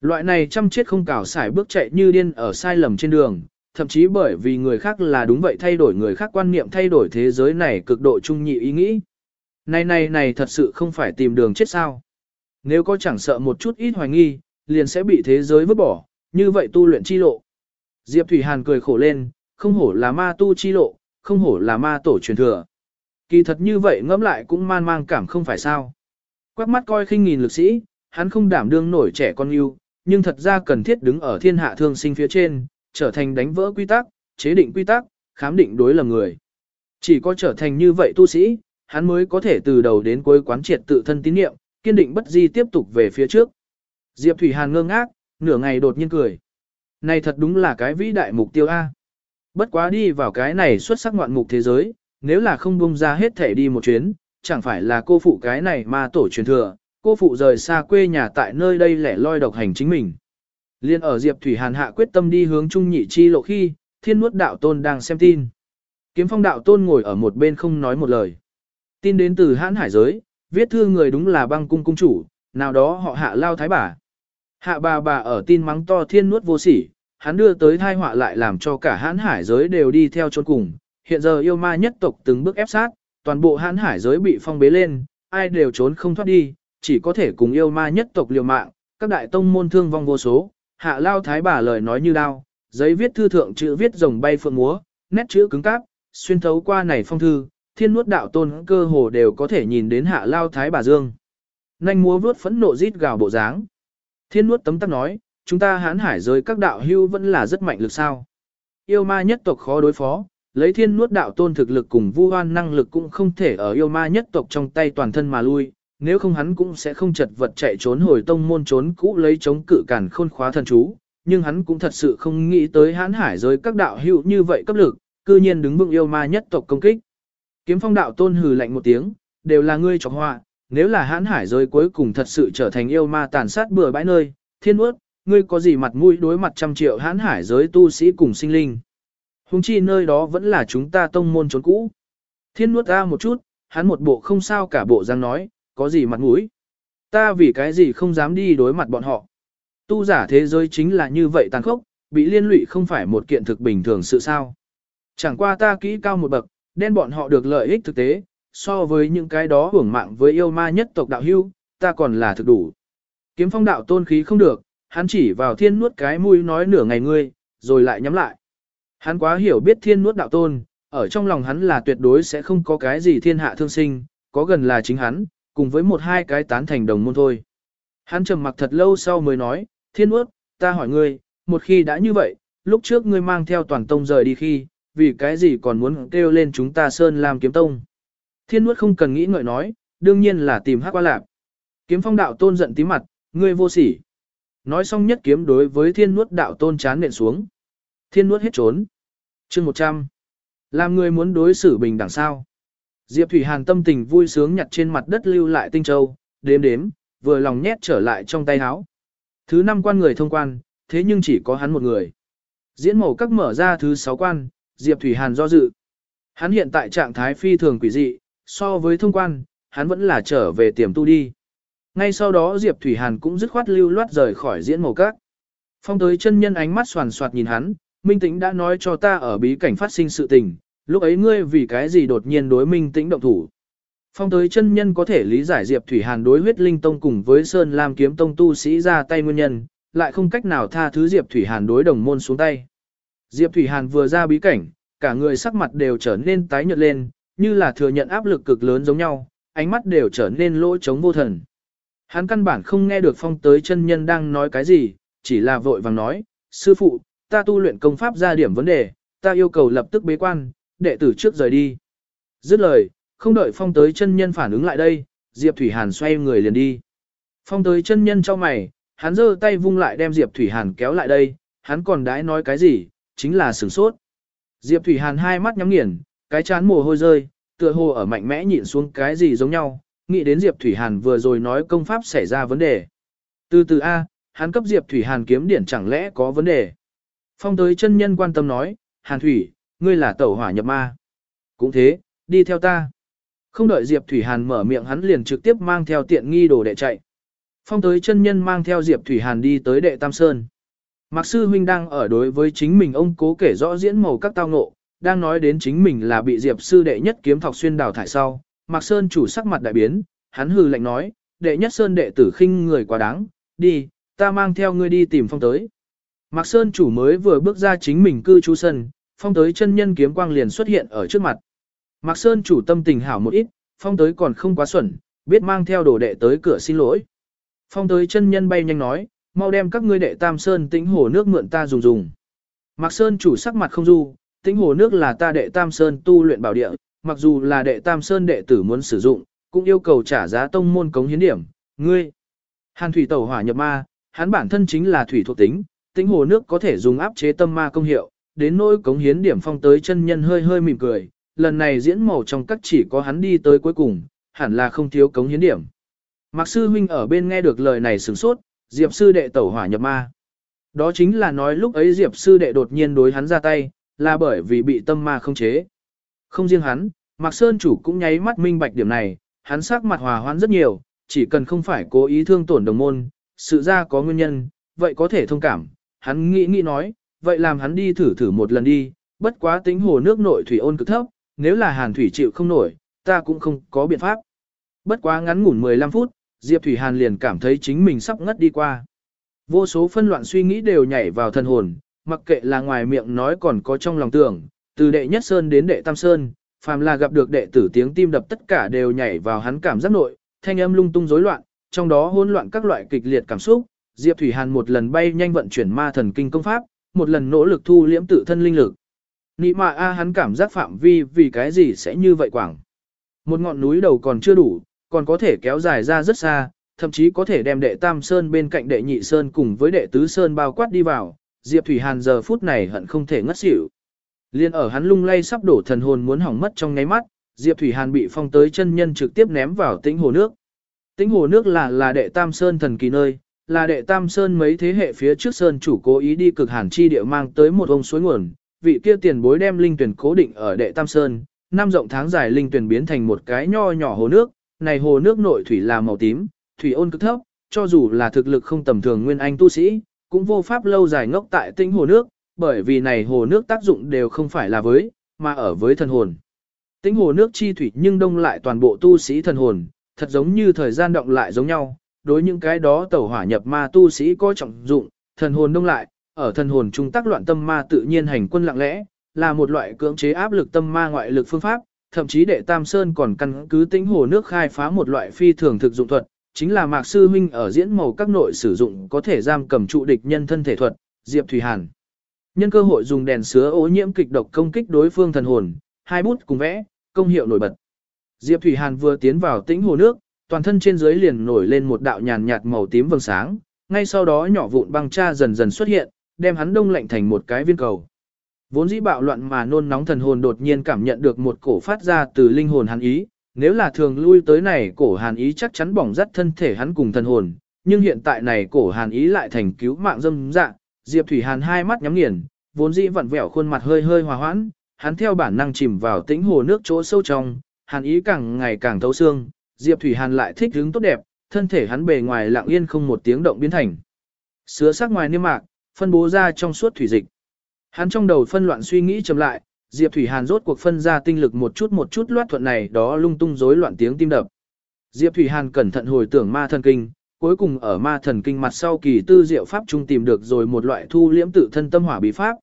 Loại này chăm chết không cào xài bước chạy như điên ở sai lầm trên đường, thậm chí bởi vì người khác là đúng vậy thay đổi người khác quan niệm thay đổi thế giới này cực độ trung nhị ý nghĩ. Này này này thật sự không phải tìm đường chết sao. Nếu có chẳng sợ một chút ít hoài nghi, liền sẽ bị thế giới vứt bỏ, như vậy tu luyện chi lộ. Diệp Thủy Hàn cười khổ lên, không hổ là ma tu chi lộ, không hổ là ma tổ truyền thừa. Kỳ thật như vậy ngẫm lại cũng man mang cảm không phải sao. Quắc mắt coi khinh nghìn lực sĩ, hắn không đảm đương nổi trẻ con yêu, nhưng thật ra cần thiết đứng ở thiên hạ thương sinh phía trên, trở thành đánh vỡ quy tắc, chế định quy tắc, khám định đối lầm người. Chỉ có trở thành như vậy tu sĩ, hắn mới có thể từ đầu đến cuối quán triệt tự thân tín niệm, kiên định bất di tiếp tục về phía trước. Diệp Thủy Hàn ngơ ngác, nửa ngày đột nhiên cười. Này thật đúng là cái vĩ đại mục tiêu A. Bất quá đi vào cái này xuất sắc ngoạn mục thế giới, nếu là không bung ra hết thể đi một chuyến, chẳng phải là cô phụ cái này mà tổ truyền thừa, cô phụ rời xa quê nhà tại nơi đây lẻ loi độc hành chính mình. Liên ở Diệp Thủy Hàn hạ quyết tâm đi hướng trung nhị chi lộ khi, thiên nuốt đạo tôn đang xem tin. Kiếm phong đạo tôn ngồi ở một bên không nói một lời. Tin đến từ hãn hải giới, viết thư người đúng là băng cung cung chủ, nào đó họ hạ lao thái bà. Hạ bà bà ở tin mắng to thiên nuốt vô sỉ, hắn đưa tới thai họa lại làm cho cả hãn hải giới đều đi theo chôn cùng. Hiện giờ yêu ma nhất tộc từng bước ép sát, toàn bộ hãn hải giới bị phong bế lên, ai đều trốn không thoát đi, chỉ có thể cùng yêu ma nhất tộc liều mạng, các đại tông môn thương vong vô số. Hạ lao thái bà lời nói như đao, giấy viết thư thượng chữ viết rồng bay phượng múa, nét chữ cứng cáp, xuyên thấu qua này phong thư, thiên nuốt đạo tôn cơ hồ đều có thể nhìn đến hạ lao thái bà dương. Nanh múa vướt phẫn nộ rít gào bộ dáng. Thiên nuốt tấm tắc nói, chúng ta hán hải giới các đạo hưu vẫn là rất mạnh lực sao. Yêu ma nhất tộc khó đối phó, lấy thiên nuốt đạo tôn thực lực cùng vu hoan năng lực cũng không thể ở yêu ma nhất tộc trong tay toàn thân mà lui, nếu không hắn cũng sẽ không chật vật chạy trốn hồi tông môn trốn cũ lấy chống cự cản khôn khóa thần chú, nhưng hắn cũng thật sự không nghĩ tới hán hải giới các đạo hữu như vậy cấp lực, cư nhiên đứng vững yêu ma nhất tộc công kích. Kiếm phong đạo tôn hừ lạnh một tiếng, đều là ngươi chọc họa, nếu là hãn hải giới cuối cùng thật sự trở thành yêu ma tàn sát bừa bãi nơi, thiên uất, ngươi có gì mặt mũi đối mặt trăm triệu hãn hải giới tu sĩ cùng sinh linh. Hùng chi nơi đó vẫn là chúng ta tông môn trốn cũ. Thiên nuốt ra một chút, hắn một bộ không sao cả bộ răng nói, có gì mặt mũi. Ta vì cái gì không dám đi đối mặt bọn họ. Tu giả thế giới chính là như vậy tàn khốc, bị liên lụy không phải một kiện thực bình thường sự sao. Chẳng qua ta kỹ cao một bậc, đen bọn họ được lợi ích thực tế, so với những cái đó hưởng mạng với yêu ma nhất tộc đạo hưu, ta còn là thực đủ. Kiếm phong đạo tôn khí không được, hắn chỉ vào thiên nuốt cái mũi nói nửa ngày ngươi, rồi lại nhắm lại. Hắn quá hiểu biết thiên nuốt đạo tôn, ở trong lòng hắn là tuyệt đối sẽ không có cái gì thiên hạ thương sinh, có gần là chính hắn, cùng với một hai cái tán thành đồng môn thôi. Hắn trầm mặc thật lâu sau mới nói, thiên nuốt, ta hỏi ngươi, một khi đã như vậy, lúc trước ngươi mang theo toàn tông rời đi khi, vì cái gì còn muốn kêu lên chúng ta Sơn Lam kiếm tông. Thiên nuốt không cần nghĩ ngợi nói, đương nhiên là tìm hắc qua lạp. Kiếm phong đạo tôn giận tí mặt, ngươi vô sỉ. Nói xong nhất kiếm đối với thiên nuốt đạo tôn chán nện xuống. Thiên nuốt hết trốn. chương 100. Làm người muốn đối xử bình đẳng sao. Diệp Thủy Hàn tâm tình vui sướng nhặt trên mặt đất lưu lại tinh châu, đếm đếm, vừa lòng nhét trở lại trong tay áo. Thứ năm quan người thông quan, thế nhưng chỉ có hắn một người. Diễn màu các mở ra thứ sáu quan, Diệp Thủy Hàn do dự. Hắn hiện tại trạng thái phi thường quỷ dị, so với thông quan, hắn vẫn là trở về tiềm tu đi. Ngay sau đó Diệp Thủy Hàn cũng dứt khoát lưu loát rời khỏi diễn màu các. Phong tới chân nhân ánh mắt soàn soạt nhìn hắn, Minh Tĩnh đã nói cho ta ở bí cảnh phát sinh sự tình, lúc ấy ngươi vì cái gì đột nhiên đối Minh Tĩnh động thủ. Phong tới chân nhân có thể lý giải Diệp Thủy Hàn đối huyết linh tông cùng với Sơn Lam kiếm tông tu sĩ ra tay nguyên nhân, lại không cách nào tha thứ Diệp Thủy Hàn đối đồng môn xuống tay. Diệp Thủy Hàn vừa ra bí cảnh, cả người sắc mặt đều trở nên tái nhợt lên, như là thừa nhận áp lực cực lớn giống nhau, ánh mắt đều trở nên lỗ trống vô thần. Hắn căn bản không nghe được phong tới chân nhân đang nói cái gì, chỉ là vội vàng nói, sư phụ, ta tu luyện công pháp ra điểm vấn đề, ta yêu cầu lập tức bế quan, đệ tử trước rời đi. Dứt lời, không đợi phong tới chân nhân phản ứng lại đây, Diệp Thủy Hàn xoay người liền đi. Phong tới chân nhân cho mày, hắn giơ tay vung lại đem Diệp Thủy Hàn kéo lại đây, hắn còn đãi nói cái gì, chính là sửng sốt. Diệp Thủy Hàn hai mắt nhắm nghiền, cái chán mồ hôi rơi, tựa hồ ở mạnh mẽ nhịn xuống cái gì giống nhau, nghĩ đến Diệp Thủy Hàn vừa rồi nói công pháp xảy ra vấn đề. Từ từ A, hắn cấp Diệp Thủy Hàn kiếm điển chẳng lẽ có vấn đề. Phong tới chân nhân quan tâm nói, Hàn Thủy, ngươi là tẩu hỏa nhập ma. Cũng thế, đi theo ta. Không đợi Diệp Thủy Hàn mở miệng hắn liền trực tiếp mang theo tiện nghi đồ đệ chạy. Phong tới chân nhân mang theo Diệp Thủy Hàn đi tới đệ Tam Sơn. Mạc Sư Huynh đang ở đối với chính mình ông cố kể rõ diễn màu các tao ngộ, đang nói đến chính mình là bị Diệp Sư đệ nhất kiếm thọc xuyên đào thải sau. Mạc Sơn chủ sắc mặt đại biến, hắn hừ lạnh nói, đệ nhất Sơn đệ tử khinh người quá đáng, đi, ta mang theo ngươi đi tìm phong tới. Mạc Sơn chủ mới vừa bước ra chính mình cư trú sân, phong tới chân nhân kiếm quang liền xuất hiện ở trước mặt. Mạc Sơn chủ tâm tình hảo một ít, phong tới còn không quá xuẩn, biết mang theo đồ đệ tới cửa xin lỗi. Phong tới chân nhân bay nhanh nói, mau đem các ngươi đệ tam sơn tĩnh hồ nước mượn ta dùng dùng. Mạc Sơn chủ sắc mặt không du, tĩnh hồ nước là ta đệ tam sơn tu luyện bảo địa, mặc dù là đệ tam sơn đệ tử muốn sử dụng, cũng yêu cầu trả giá tông môn cống hiến điểm, ngươi. Hàn thủy tẩu hỏa nhập ma, hắn bản thân chính là thủy thuộc tính, tĩnh hồ nước có thể dùng áp chế tâm ma công hiệu, đến nỗi cống hiến điểm phong tới chân nhân hơi hơi mỉm cười, lần này diễn màu trong các chỉ có hắn đi tới cuối cùng, hẳn là không thiếu cống hiến điểm. Mạc sư huynh ở bên nghe được lời này sửng sốt, Diệp sư đệ tẩu hỏa nhập ma. Đó chính là nói lúc ấy Diệp sư đệ đột nhiên đối hắn ra tay, là bởi vì bị tâm ma không chế. Không riêng hắn, Mạc Sơn chủ cũng nháy mắt minh bạch điểm này, hắn sắc mặt hòa hoãn rất nhiều, chỉ cần không phải cố ý thương tổn đồng môn, sự ra có nguyên nhân, vậy có thể thông cảm. Hắn nghĩ nghĩ nói, vậy làm hắn đi thử thử một lần đi, bất quá tính hồ nước nội thủy ôn cực thấp, nếu là hàn thủy chịu không nổi, ta cũng không có biện pháp. Bất quá ngắn ngủn 15 phút, Diệp Thủy Hàn liền cảm thấy chính mình sắp ngất đi qua. Vô số phân loạn suy nghĩ đều nhảy vào thân hồn, mặc kệ là ngoài miệng nói còn có trong lòng tưởng, từ đệ nhất sơn đến đệ tam sơn, phàm là gặp được đệ tử tiếng tim đập tất cả đều nhảy vào hắn cảm giác nội, thanh âm lung tung rối loạn, trong đó hỗn loạn các loại kịch liệt cảm xúc. Diệp Thủy Hàn một lần bay nhanh vận chuyển ma thần kinh công pháp, một lần nỗ lực thu liễm tự thân linh lực. Nị mạ a hắn cảm giác phạm vi vì cái gì sẽ như vậy quảng. Một ngọn núi đầu còn chưa đủ, còn có thể kéo dài ra rất xa, thậm chí có thể đem đệ tam sơn bên cạnh đệ nhị sơn cùng với đệ tứ sơn bao quát đi vào. Diệp Thủy Hàn giờ phút này hận không thể ngất xỉu. Liên ở hắn lung lay sắp đổ thần hồn muốn hỏng mất trong nháy mắt, Diệp Thủy Hàn bị phong tới chân nhân trực tiếp ném vào tĩnh hồ nước. Tĩnh hồ nước là là đệ tam sơn thần kỳ nơi, là đệ tam sơn mấy thế hệ phía trước sơn chủ cố ý đi cực hàn chi địa mang tới một ông suối nguồn, vị kia tiền bối đem linh tuyển cố định ở đệ tam sơn, năm rộng tháng dài linh tuyển biến thành một cái nho nhỏ hồ nước, này hồ nước nội thủy là màu tím, thủy ôn cực thấp, cho dù là thực lực không tầm thường nguyên anh tu sĩ, cũng vô pháp lâu dài ngốc tại tĩnh hồ nước, bởi vì này hồ nước tác dụng đều không phải là với, mà ở với thần hồn. Tĩnh hồ nước chi thủy nhưng đông lại toàn bộ tu sĩ thần hồn, thật giống như thời gian động lại giống nhau, đối những cái đó tẩu hỏa nhập ma tu sĩ có trọng dụng, thần hồn đông lại, ở thần hồn trung tác loạn tâm ma tự nhiên hành quân lặng lẽ, là một loại cưỡng chế áp lực tâm ma ngoại lực phương pháp, thậm chí đệ Tam Sơn còn căn cứ tính hồ nước khai phá một loại phi thường thực dụng thuật, chính là Mạc Sư minh ở diễn màu các nội sử dụng có thể giam cầm trụ địch nhân thân thể thuật, Diệp Thủy Hàn. Nhân cơ hội dùng đèn sứa ô nhiễm kịch độc công kích đối phương thần hồn, hai bút cùng vẽ, công hiệu nổi bật. Diệp Thủy Hàn vừa tiến vào tĩnh hồ nước, toàn thân trên dưới liền nổi lên một đạo nhàn nhạt màu tím vầng sáng, ngay sau đó nhỏ vụn băng cha dần dần xuất hiện, đem hắn đông lạnh thành một cái viên cầu. Vốn dĩ bạo loạn mà nôn nóng thần hồn đột nhiên cảm nhận được một cổ phát ra từ linh hồn hắn ý, nếu là thường lui tới này cổ hàn ý chắc chắn bỏng rắt thân thể hắn cùng thần hồn, nhưng hiện tại này cổ hàn ý lại thành cứu mạng dâm dạ, Diệp Thủy Hàn hai mắt nhắm nghiền, vốn dĩ vặn vẹo khuôn mặt hơi hơi hòa hoãn, hắn theo bản năng chìm vào tĩnh hồ nước chỗ sâu trong, hàn ý càng ngày càng thấu xương, Diệp Thủy Hàn lại thích hứng tốt đẹp, thân thể hắn bề ngoài lặng yên không một tiếng động biến thành. Sứa sắc ngoài niêm mạc, phân bố ra trong suốt thủy dịch. Hắn trong đầu phân loạn suy nghĩ chậm lại, Diệp Thủy Hàn rốt cuộc phân ra tinh lực một chút một chút loát thuận này đó lung tung rối loạn tiếng tim đập. Diệp Thủy Hàn cẩn thận hồi tưởng ma thần kinh, cuối cùng ở ma thần kinh mặt sau kỳ tư diệu pháp trung tìm được rồi một loại thu liễm tự thân tâm hỏa bí pháp.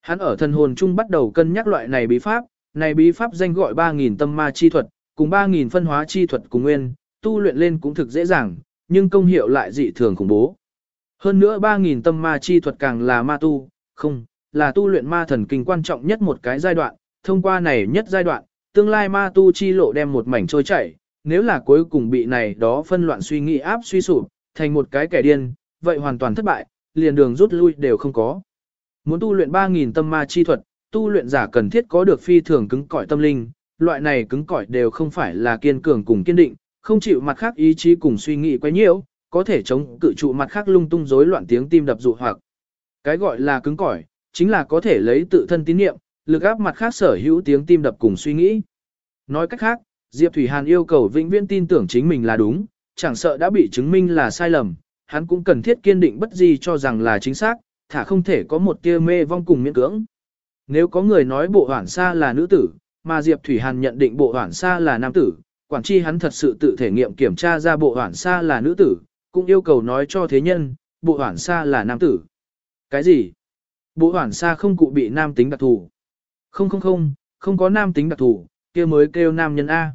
Hắn ở thần hồn trung bắt đầu cân nhắc loại này bí pháp, này bí pháp danh gọi 3000 tâm ma chi thuật, cùng 3000 phân hóa chi thuật cùng nguyên, tu luyện lên cũng thực dễ dàng, nhưng công hiệu lại dị thường khủng bố. Hơn nữa 3000 tâm ma chi thuật càng là ma tu, không, là tu luyện ma thần kinh quan trọng nhất một cái giai đoạn, thông qua này nhất giai đoạn, tương lai ma tu chi lộ đem một mảnh trôi chảy, nếu là cuối cùng bị này đó phân loạn suy nghĩ áp suy sụp, thành một cái kẻ điên, vậy hoàn toàn thất bại, liền đường rút lui đều không có. Muốn tu luyện 3.000 tâm ma chi thuật, tu luyện giả cần thiết có được phi thường cứng cỏi tâm linh, loại này cứng cỏi đều không phải là kiên cường cùng kiên định, không chịu mặt khác ý chí cùng suy nghĩ quá nhiều, có thể chống cự trụ mặt khác lung tung rối loạn tiếng tim đập dụ hoặc. Cái gọi là cứng cỏi, chính là có thể lấy tự thân tín niệm, lực áp mặt khác sở hữu tiếng tim đập cùng suy nghĩ. Nói cách khác, Diệp Thủy Hàn yêu cầu vĩnh viễn tin tưởng chính mình là đúng, chẳng sợ đã bị chứng minh là sai lầm, hắn cũng cần thiết kiên định bất gì cho rằng là chính xác, thả không thể có một tia mê vong cùng miễn cưỡng. Nếu có người nói bộ hoảng sa là nữ tử, mà Diệp Thủy Hàn nhận định bộ hoản sa là nam tử, quản chi hắn thật sự tự thể nghiệm kiểm tra ra bộ hoản sa là nữ tử, cũng yêu cầu nói cho thế nhân, bộ hoản sa là nam tử. Cái gì? Bộ hoản sa không cụ bị nam tính đặc thù. Không không không, không có nam tính đặc thù, kia mới kêu nam nhân A.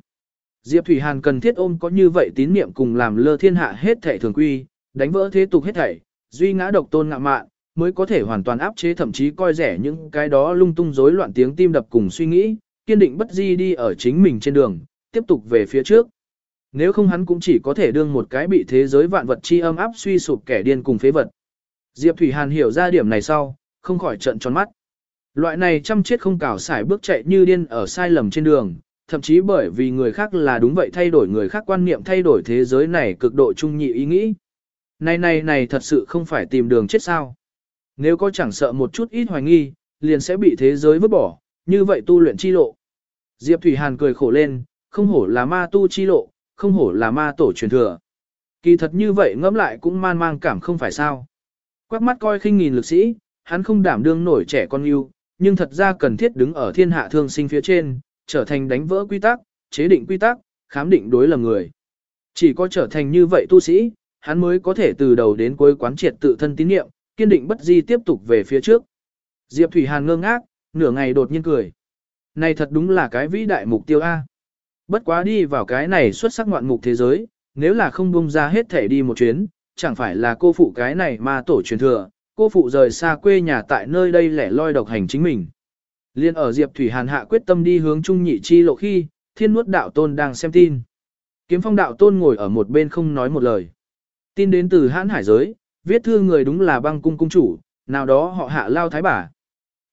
Diệp Thủy Hàn cần thiết ôm có như vậy tín niệm cùng làm lơ thiên hạ hết thảy thường quy, đánh vỡ thế tục hết thảy, duy ngã độc tôn ngạ mạn, mới có thể hoàn toàn áp chế thậm chí coi rẻ những cái đó lung tung rối loạn tiếng tim đập cùng suy nghĩ, kiên định bất di đi ở chính mình trên đường, tiếp tục về phía trước. Nếu không hắn cũng chỉ có thể đương một cái bị thế giới vạn vật chi âm áp suy sụp kẻ điên cùng phế vật. Diệp Thủy Hàn hiểu ra điểm này sau, không khỏi trận tròn mắt. Loại này chăm chết không cào xài bước chạy như điên ở sai lầm trên đường, thậm chí bởi vì người khác là đúng vậy thay đổi người khác quan niệm thay đổi thế giới này cực độ trung nhị ý nghĩ. Này này này thật sự không phải tìm đường chết sao. Nếu có chẳng sợ một chút ít hoài nghi, liền sẽ bị thế giới vứt bỏ, như vậy tu luyện chi lộ. Diệp Thủy Hàn cười khổ lên, không hổ là ma tu chi lộ, không hổ là ma tổ truyền thừa. Kỳ thật như vậy ngẫm lại cũng man mang cảm không phải sao. Quắc mắt coi khinh nghìn lực sĩ, hắn không đảm đương nổi trẻ con yêu, nhưng thật ra cần thiết đứng ở thiên hạ thương sinh phía trên, trở thành đánh vỡ quy tắc, chế định quy tắc, khám định đối lầm người. Chỉ có trở thành như vậy tu sĩ, hắn mới có thể từ đầu đến cuối quán triệt tự thân tín niệm, kiên định bất di tiếp tục về phía trước. Diệp Thủy Hàn ngơ ngác, nửa ngày đột nhiên cười. Này thật đúng là cái vĩ đại mục tiêu A. Bất quá đi vào cái này xuất sắc ngoạn mục thế giới, nếu là không bung ra hết thể đi một chuyến, chẳng phải là cô phụ cái này mà tổ truyền thừa, cô phụ rời xa quê nhà tại nơi đây lẻ loi độc hành chính mình. Liên ở Diệp Thủy Hàn hạ quyết tâm đi hướng Trung Nhị Chi lộ khi, Thiên Nuốt Đạo Tôn đang xem tin. Kiếm Phong Đạo Tôn ngồi ở một bên không nói một lời. Tin đến từ hãn hải giới, viết thư người đúng là băng cung cung chủ, nào đó họ hạ lao thái bà.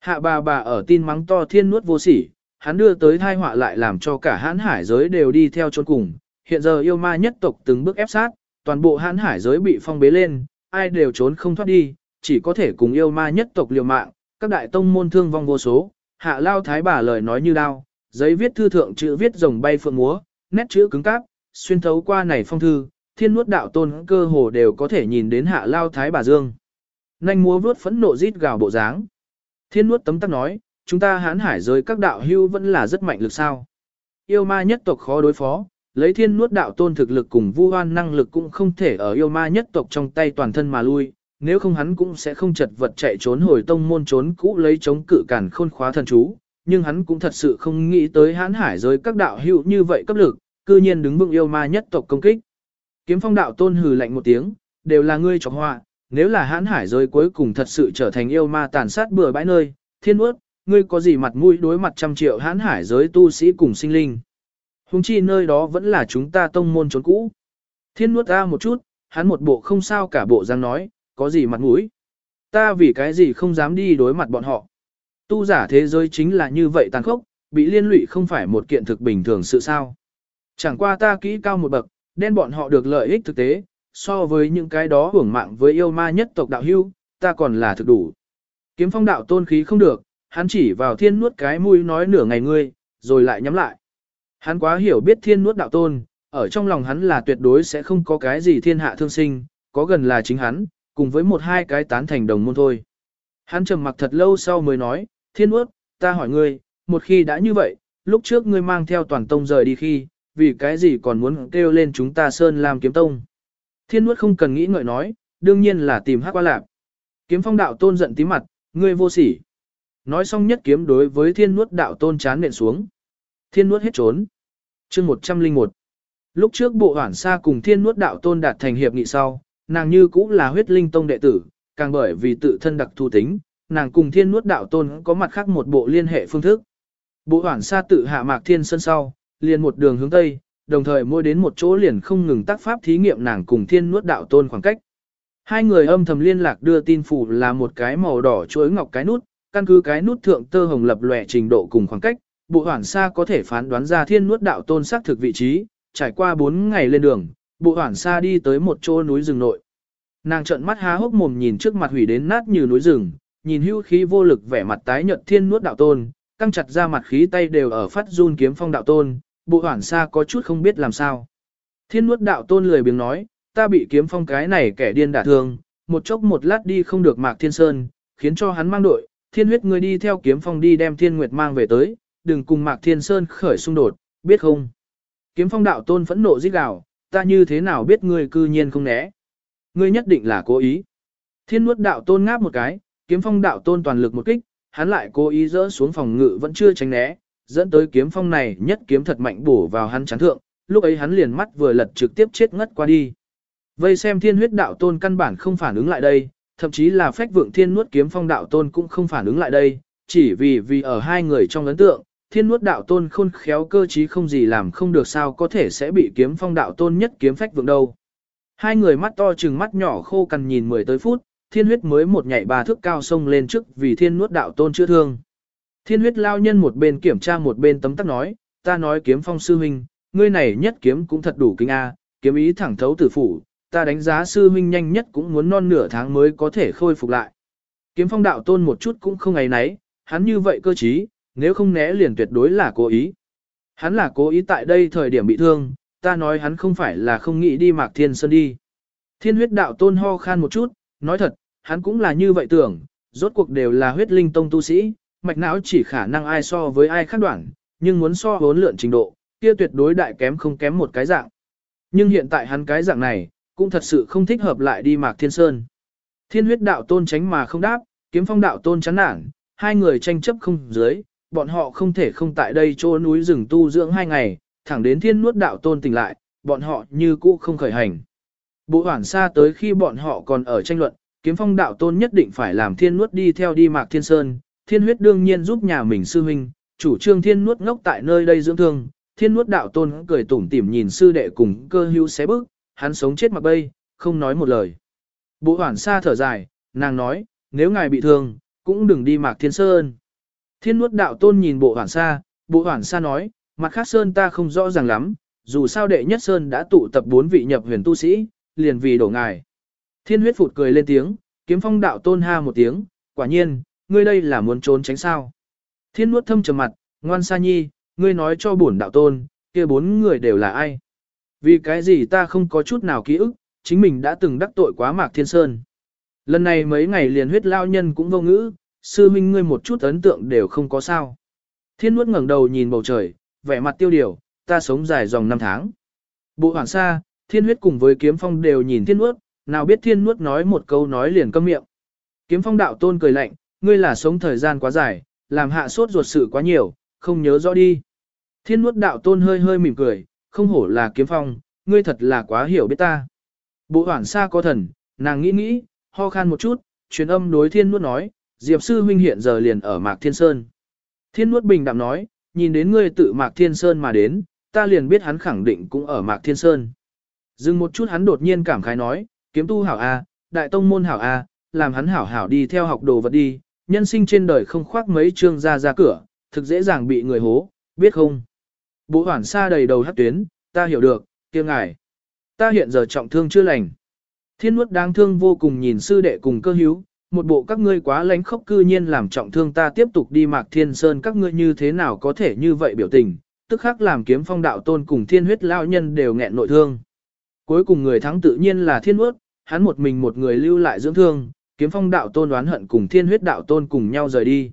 Hạ bà bà ở tin mắng to Thiên Nuốt vô sỉ, hắn đưa tới thai họa lại làm cho cả hãn hải giới đều đi theo chôn cùng. Hiện giờ yêu ma nhất tộc từng bước ép sát, toàn bộ hãn hải giới bị phong bế lên, ai đều trốn không thoát đi, chỉ có thể cùng yêu ma nhất tộc liều mạng, các đại tông môn thương vong vô số, hạ lao thái bà lời nói như đao, giấy viết thư thượng chữ viết rồng bay phượng múa, nét chữ cứng cáp, xuyên thấu qua này phong thư, thiên nuốt đạo tôn cơ hồ đều có thể nhìn đến hạ lao thái bà dương. Nanh múa vuốt phẫn nộ rít gào bộ dáng. Thiên nuốt tấm tắc nói, chúng ta hán hải giới các đạo hưu vẫn là rất mạnh lực sao. Yêu ma nhất tộc khó đối phó, lấy thiên nuốt đạo tôn thực lực cùng vu hoan năng lực cũng không thể ở yêu ma nhất tộc trong tay toàn thân mà lui, nếu không hắn cũng sẽ không chật vật chạy trốn hồi tông môn trốn cũ lấy chống cự cản khôn khóa thần chú, nhưng hắn cũng thật sự không nghĩ tới hãn hải giới các đạo hữu như vậy cấp lực, cư nhiên đứng vững yêu ma nhất tộc công kích. Kiếm phong đạo tôn hừ lạnh một tiếng, đều là ngươi chọc họa, nếu là hãn hải giới cuối cùng thật sự trở thành yêu ma tàn sát bừa bãi nơi, thiên nuốt ngươi có gì mặt mũi đối mặt trăm triệu hãn hải giới tu sĩ cùng sinh linh. Hùng chi nơi đó vẫn là chúng ta tông môn trốn cũ. Thiên nuốt ra một chút, hắn một bộ không sao cả bộ giang nói, có gì mặt mũi. Ta vì cái gì không dám đi đối mặt bọn họ. Tu giả thế giới chính là như vậy tàn khốc, bị liên lụy không phải một kiện thực bình thường sự sao. Chẳng qua ta kỹ cao một bậc, đen bọn họ được lợi ích thực tế, so với những cái đó hưởng mạng với yêu ma nhất tộc đạo hưu, ta còn là thực đủ. Kiếm phong đạo tôn khí không được, hắn chỉ vào thiên nuốt cái mũi nói nửa ngày ngươi, rồi lại nhắm lại. Hắn quá hiểu biết thiên nuốt đạo tôn, ở trong lòng hắn là tuyệt đối sẽ không có cái gì thiên hạ thương sinh, có gần là chính hắn, cùng với một hai cái tán thành đồng môn thôi. Hắn trầm mặc thật lâu sau mới nói, thiên nuốt, ta hỏi ngươi, một khi đã như vậy, lúc trước ngươi mang theo toàn tông rời đi khi, vì cái gì còn muốn kêu lên chúng ta sơn làm kiếm tông. Thiên nuốt không cần nghĩ ngợi nói, đương nhiên là tìm hắc qua lạp. Kiếm phong đạo tôn giận tí mặt, ngươi vô sỉ. Nói xong nhất kiếm đối với thiên nuốt đạo tôn chán nện xuống. Thiên nuốt hết trốn. chương 101. Lúc trước bộ hoảng xa cùng thiên nuốt đạo tôn đạt thành hiệp nghị sau, nàng như cũng là huyết linh tông đệ tử, càng bởi vì tự thân đặc thù tính, nàng cùng thiên nuốt đạo tôn có mặt khác một bộ liên hệ phương thức. Bộ hoảng xa tự hạ mạc thiên sân sau, liền một đường hướng tây, đồng thời môi đến một chỗ liền không ngừng tác pháp thí nghiệm nàng cùng thiên nuốt đạo tôn khoảng cách. Hai người âm thầm liên lạc đưa tin phủ là một cái màu đỏ chuối ngọc cái nút, căn cứ cái nút thượng tơ hồng lập lòe trình độ cùng khoảng cách, bộ hoản xa có thể phán đoán ra thiên nuốt đạo tôn xác thực vị trí, trải qua 4 ngày lên đường, bộ hoản xa đi tới một chỗ núi rừng nội. Nàng trợn mắt há hốc mồm nhìn trước mặt hủy đến nát như núi rừng, nhìn hưu khí vô lực vẻ mặt tái nhợt thiên nuốt đạo tôn, căng chặt ra mặt khí tay đều ở phát run kiếm phong đạo tôn, bộ hoản xa có chút không biết làm sao. Thiên nuốt đạo tôn lười biếng nói, ta bị kiếm phong cái này kẻ điên đả thương, một chốc một lát đi không được mạc thiên sơn, khiến cho hắn mang đội, thiên huyết ngươi đi theo kiếm phong đi đem thiên nguyệt mang về tới, đừng cùng mạc thiên sơn khởi xung đột, biết không? Kiếm phong đạo tôn phẫn nộ giết gào, ta như thế nào biết ngươi cư nhiên không né? Ngươi nhất định là cố ý. Thiên nuốt đạo tôn ngáp một cái, kiếm phong đạo tôn toàn lực một kích, hắn lại cố ý dỡ xuống phòng ngự vẫn chưa tránh né, dẫn tới kiếm phong này nhất kiếm thật mạnh bổ vào hắn chán thượng, lúc ấy hắn liền mắt vừa lật trực tiếp chết ngất qua đi. Vây xem thiên huyết đạo tôn căn bản không phản ứng lại đây, thậm chí là phách vượng thiên nuốt kiếm phong đạo tôn cũng không phản ứng lại đây, chỉ vì vì ở hai người trong ấn tượng, thiên nuốt đạo tôn khôn khéo cơ trí không gì làm không được sao có thể sẽ bị kiếm phong đạo tôn nhất kiếm phách vượng đâu. Hai người mắt to chừng mắt nhỏ khô cằn nhìn mười tới phút, thiên huyết mới một nhảy ba thước cao sông lên trước vì thiên nuốt đạo tôn chữa thương. Thiên huyết lao nhân một bên kiểm tra một bên tấm tắc nói, ta nói kiếm phong sư huynh, ngươi này nhất kiếm cũng thật đủ kinh a, kiếm ý thẳng thấu tử phủ, ta đánh giá sư huynh nhanh nhất cũng muốn non nửa tháng mới có thể khôi phục lại. Kiếm phong đạo tôn một chút cũng không ngày nấy, hắn như vậy cơ trí, nếu không né liền tuyệt đối là cố ý. Hắn là cố ý tại đây thời điểm bị thương, ta nói hắn không phải là không nghĩ đi mạc thiên sơn đi. Thiên huyết đạo tôn ho khan một chút, nói thật, hắn cũng là như vậy tưởng, rốt cuộc đều là huyết linh tông tu sĩ, mạch não chỉ khả năng ai so với ai khác đoạn, nhưng muốn so hốn lượn trình độ, kia tuyệt đối đại kém không kém một cái dạng. Nhưng hiện tại hắn cái dạng này, cũng thật sự không thích hợp lại đi mạc thiên sơn. Thiên huyết đạo tôn tránh mà không đáp, kiếm phong đạo tôn chán nản, hai người tranh chấp không dưới, bọn họ không thể không tại đây chỗ núi rừng tu dưỡng hai ngày, thẳng đến thiên nuốt đạo tôn tỉnh lại, bọn họ như cũ không khởi hành. Bộ hoảng xa tới khi bọn họ còn ở tranh luận, kiếm phong đạo tôn nhất định phải làm thiên nuốt đi theo đi mạc thiên sơn, thiên huyết đương nhiên giúp nhà mình sư huynh, chủ trương thiên nuốt ngốc tại nơi đây dưỡng thương, thiên nuốt đạo tôn cười tủm tỉm nhìn sư đệ cùng cơ hữu xé bước, hắn sống chết mặc bay, không nói một lời. Bộ hoảng xa thở dài, nàng nói, nếu ngài bị thương, cũng đừng đi mạc thiên sơn. Thiên nuốt đạo tôn nhìn bộ hoảng xa, bộ hoảng xa nói, mặt khác sơn ta không rõ ràng lắm, dù sao đệ nhất sơn đã tụ tập bốn vị nhập huyền tu sĩ, liền vì đổ ngài. Thiên huyết phụt cười lên tiếng, kiếm phong đạo tôn ha một tiếng, quả nhiên, ngươi đây là muốn trốn tránh sao. Thiên nuốt thâm trầm mặt, ngoan sa nhi, ngươi nói cho bổn đạo tôn, kia bốn người đều là ai. Vì cái gì ta không có chút nào ký ức, chính mình đã từng đắc tội quá mạc thiên sơn. Lần này mấy ngày liền huyết lao nhân cũng vô ngữ, sư minh ngươi một chút ấn tượng đều không có sao. Thiên nuốt ngẩng đầu nhìn bầu trời, vẻ mặt tiêu điều, ta sống dài dòng năm tháng. Bộ hoàng sa, thiên huyết cùng với kiếm phong đều nhìn thiên nuốt, nào biết thiên nuốt nói một câu nói liền câm miệng. Kiếm phong đạo tôn cười lạnh, ngươi là sống thời gian quá dài, làm hạ sốt ruột sự quá nhiều, không nhớ rõ đi. Thiên nuốt đạo tôn hơi hơi mỉm cười, không hổ là kiếm phong, ngươi thật là quá hiểu biết ta. Bộ hoảng xa có thần, nàng nghĩ nghĩ, ho khan một chút, truyền âm đối thiên nuốt nói, Diệp sư huynh hiện giờ liền ở Mạc Thiên Sơn. Thiên nuốt bình đạm nói, nhìn đến ngươi tự Mạc Thiên Sơn mà đến, ta liền biết hắn khẳng định cũng ở Mạc Thiên Sơn. Dừng một chút hắn đột nhiên cảm khái nói, kiếm tu hảo A, đại tông môn hảo A, làm hắn hảo hảo đi theo học đồ vật đi, nhân sinh trên đời không khoác mấy chương ra ra cửa, thực dễ dàng bị người hố, biết không? Bộ hoản xa đầy đầu hát tuyến, ta hiểu được, kia ngài. Ta hiện giờ trọng thương chưa lành. Thiên nuốt đáng thương vô cùng nhìn sư đệ cùng cơ hữu, một bộ các ngươi quá lánh khóc cư nhiên làm trọng thương ta tiếp tục đi mạc thiên sơn các ngươi như thế nào có thể như vậy biểu tình, tức khắc làm kiếm phong đạo tôn cùng thiên huyết lao nhân đều nghẹn nội thương. Cuối cùng người thắng tự nhiên là thiên nuốt, hắn một mình một người lưu lại dưỡng thương, kiếm phong đạo tôn đoán hận cùng thiên huyết đạo tôn cùng nhau rời đi.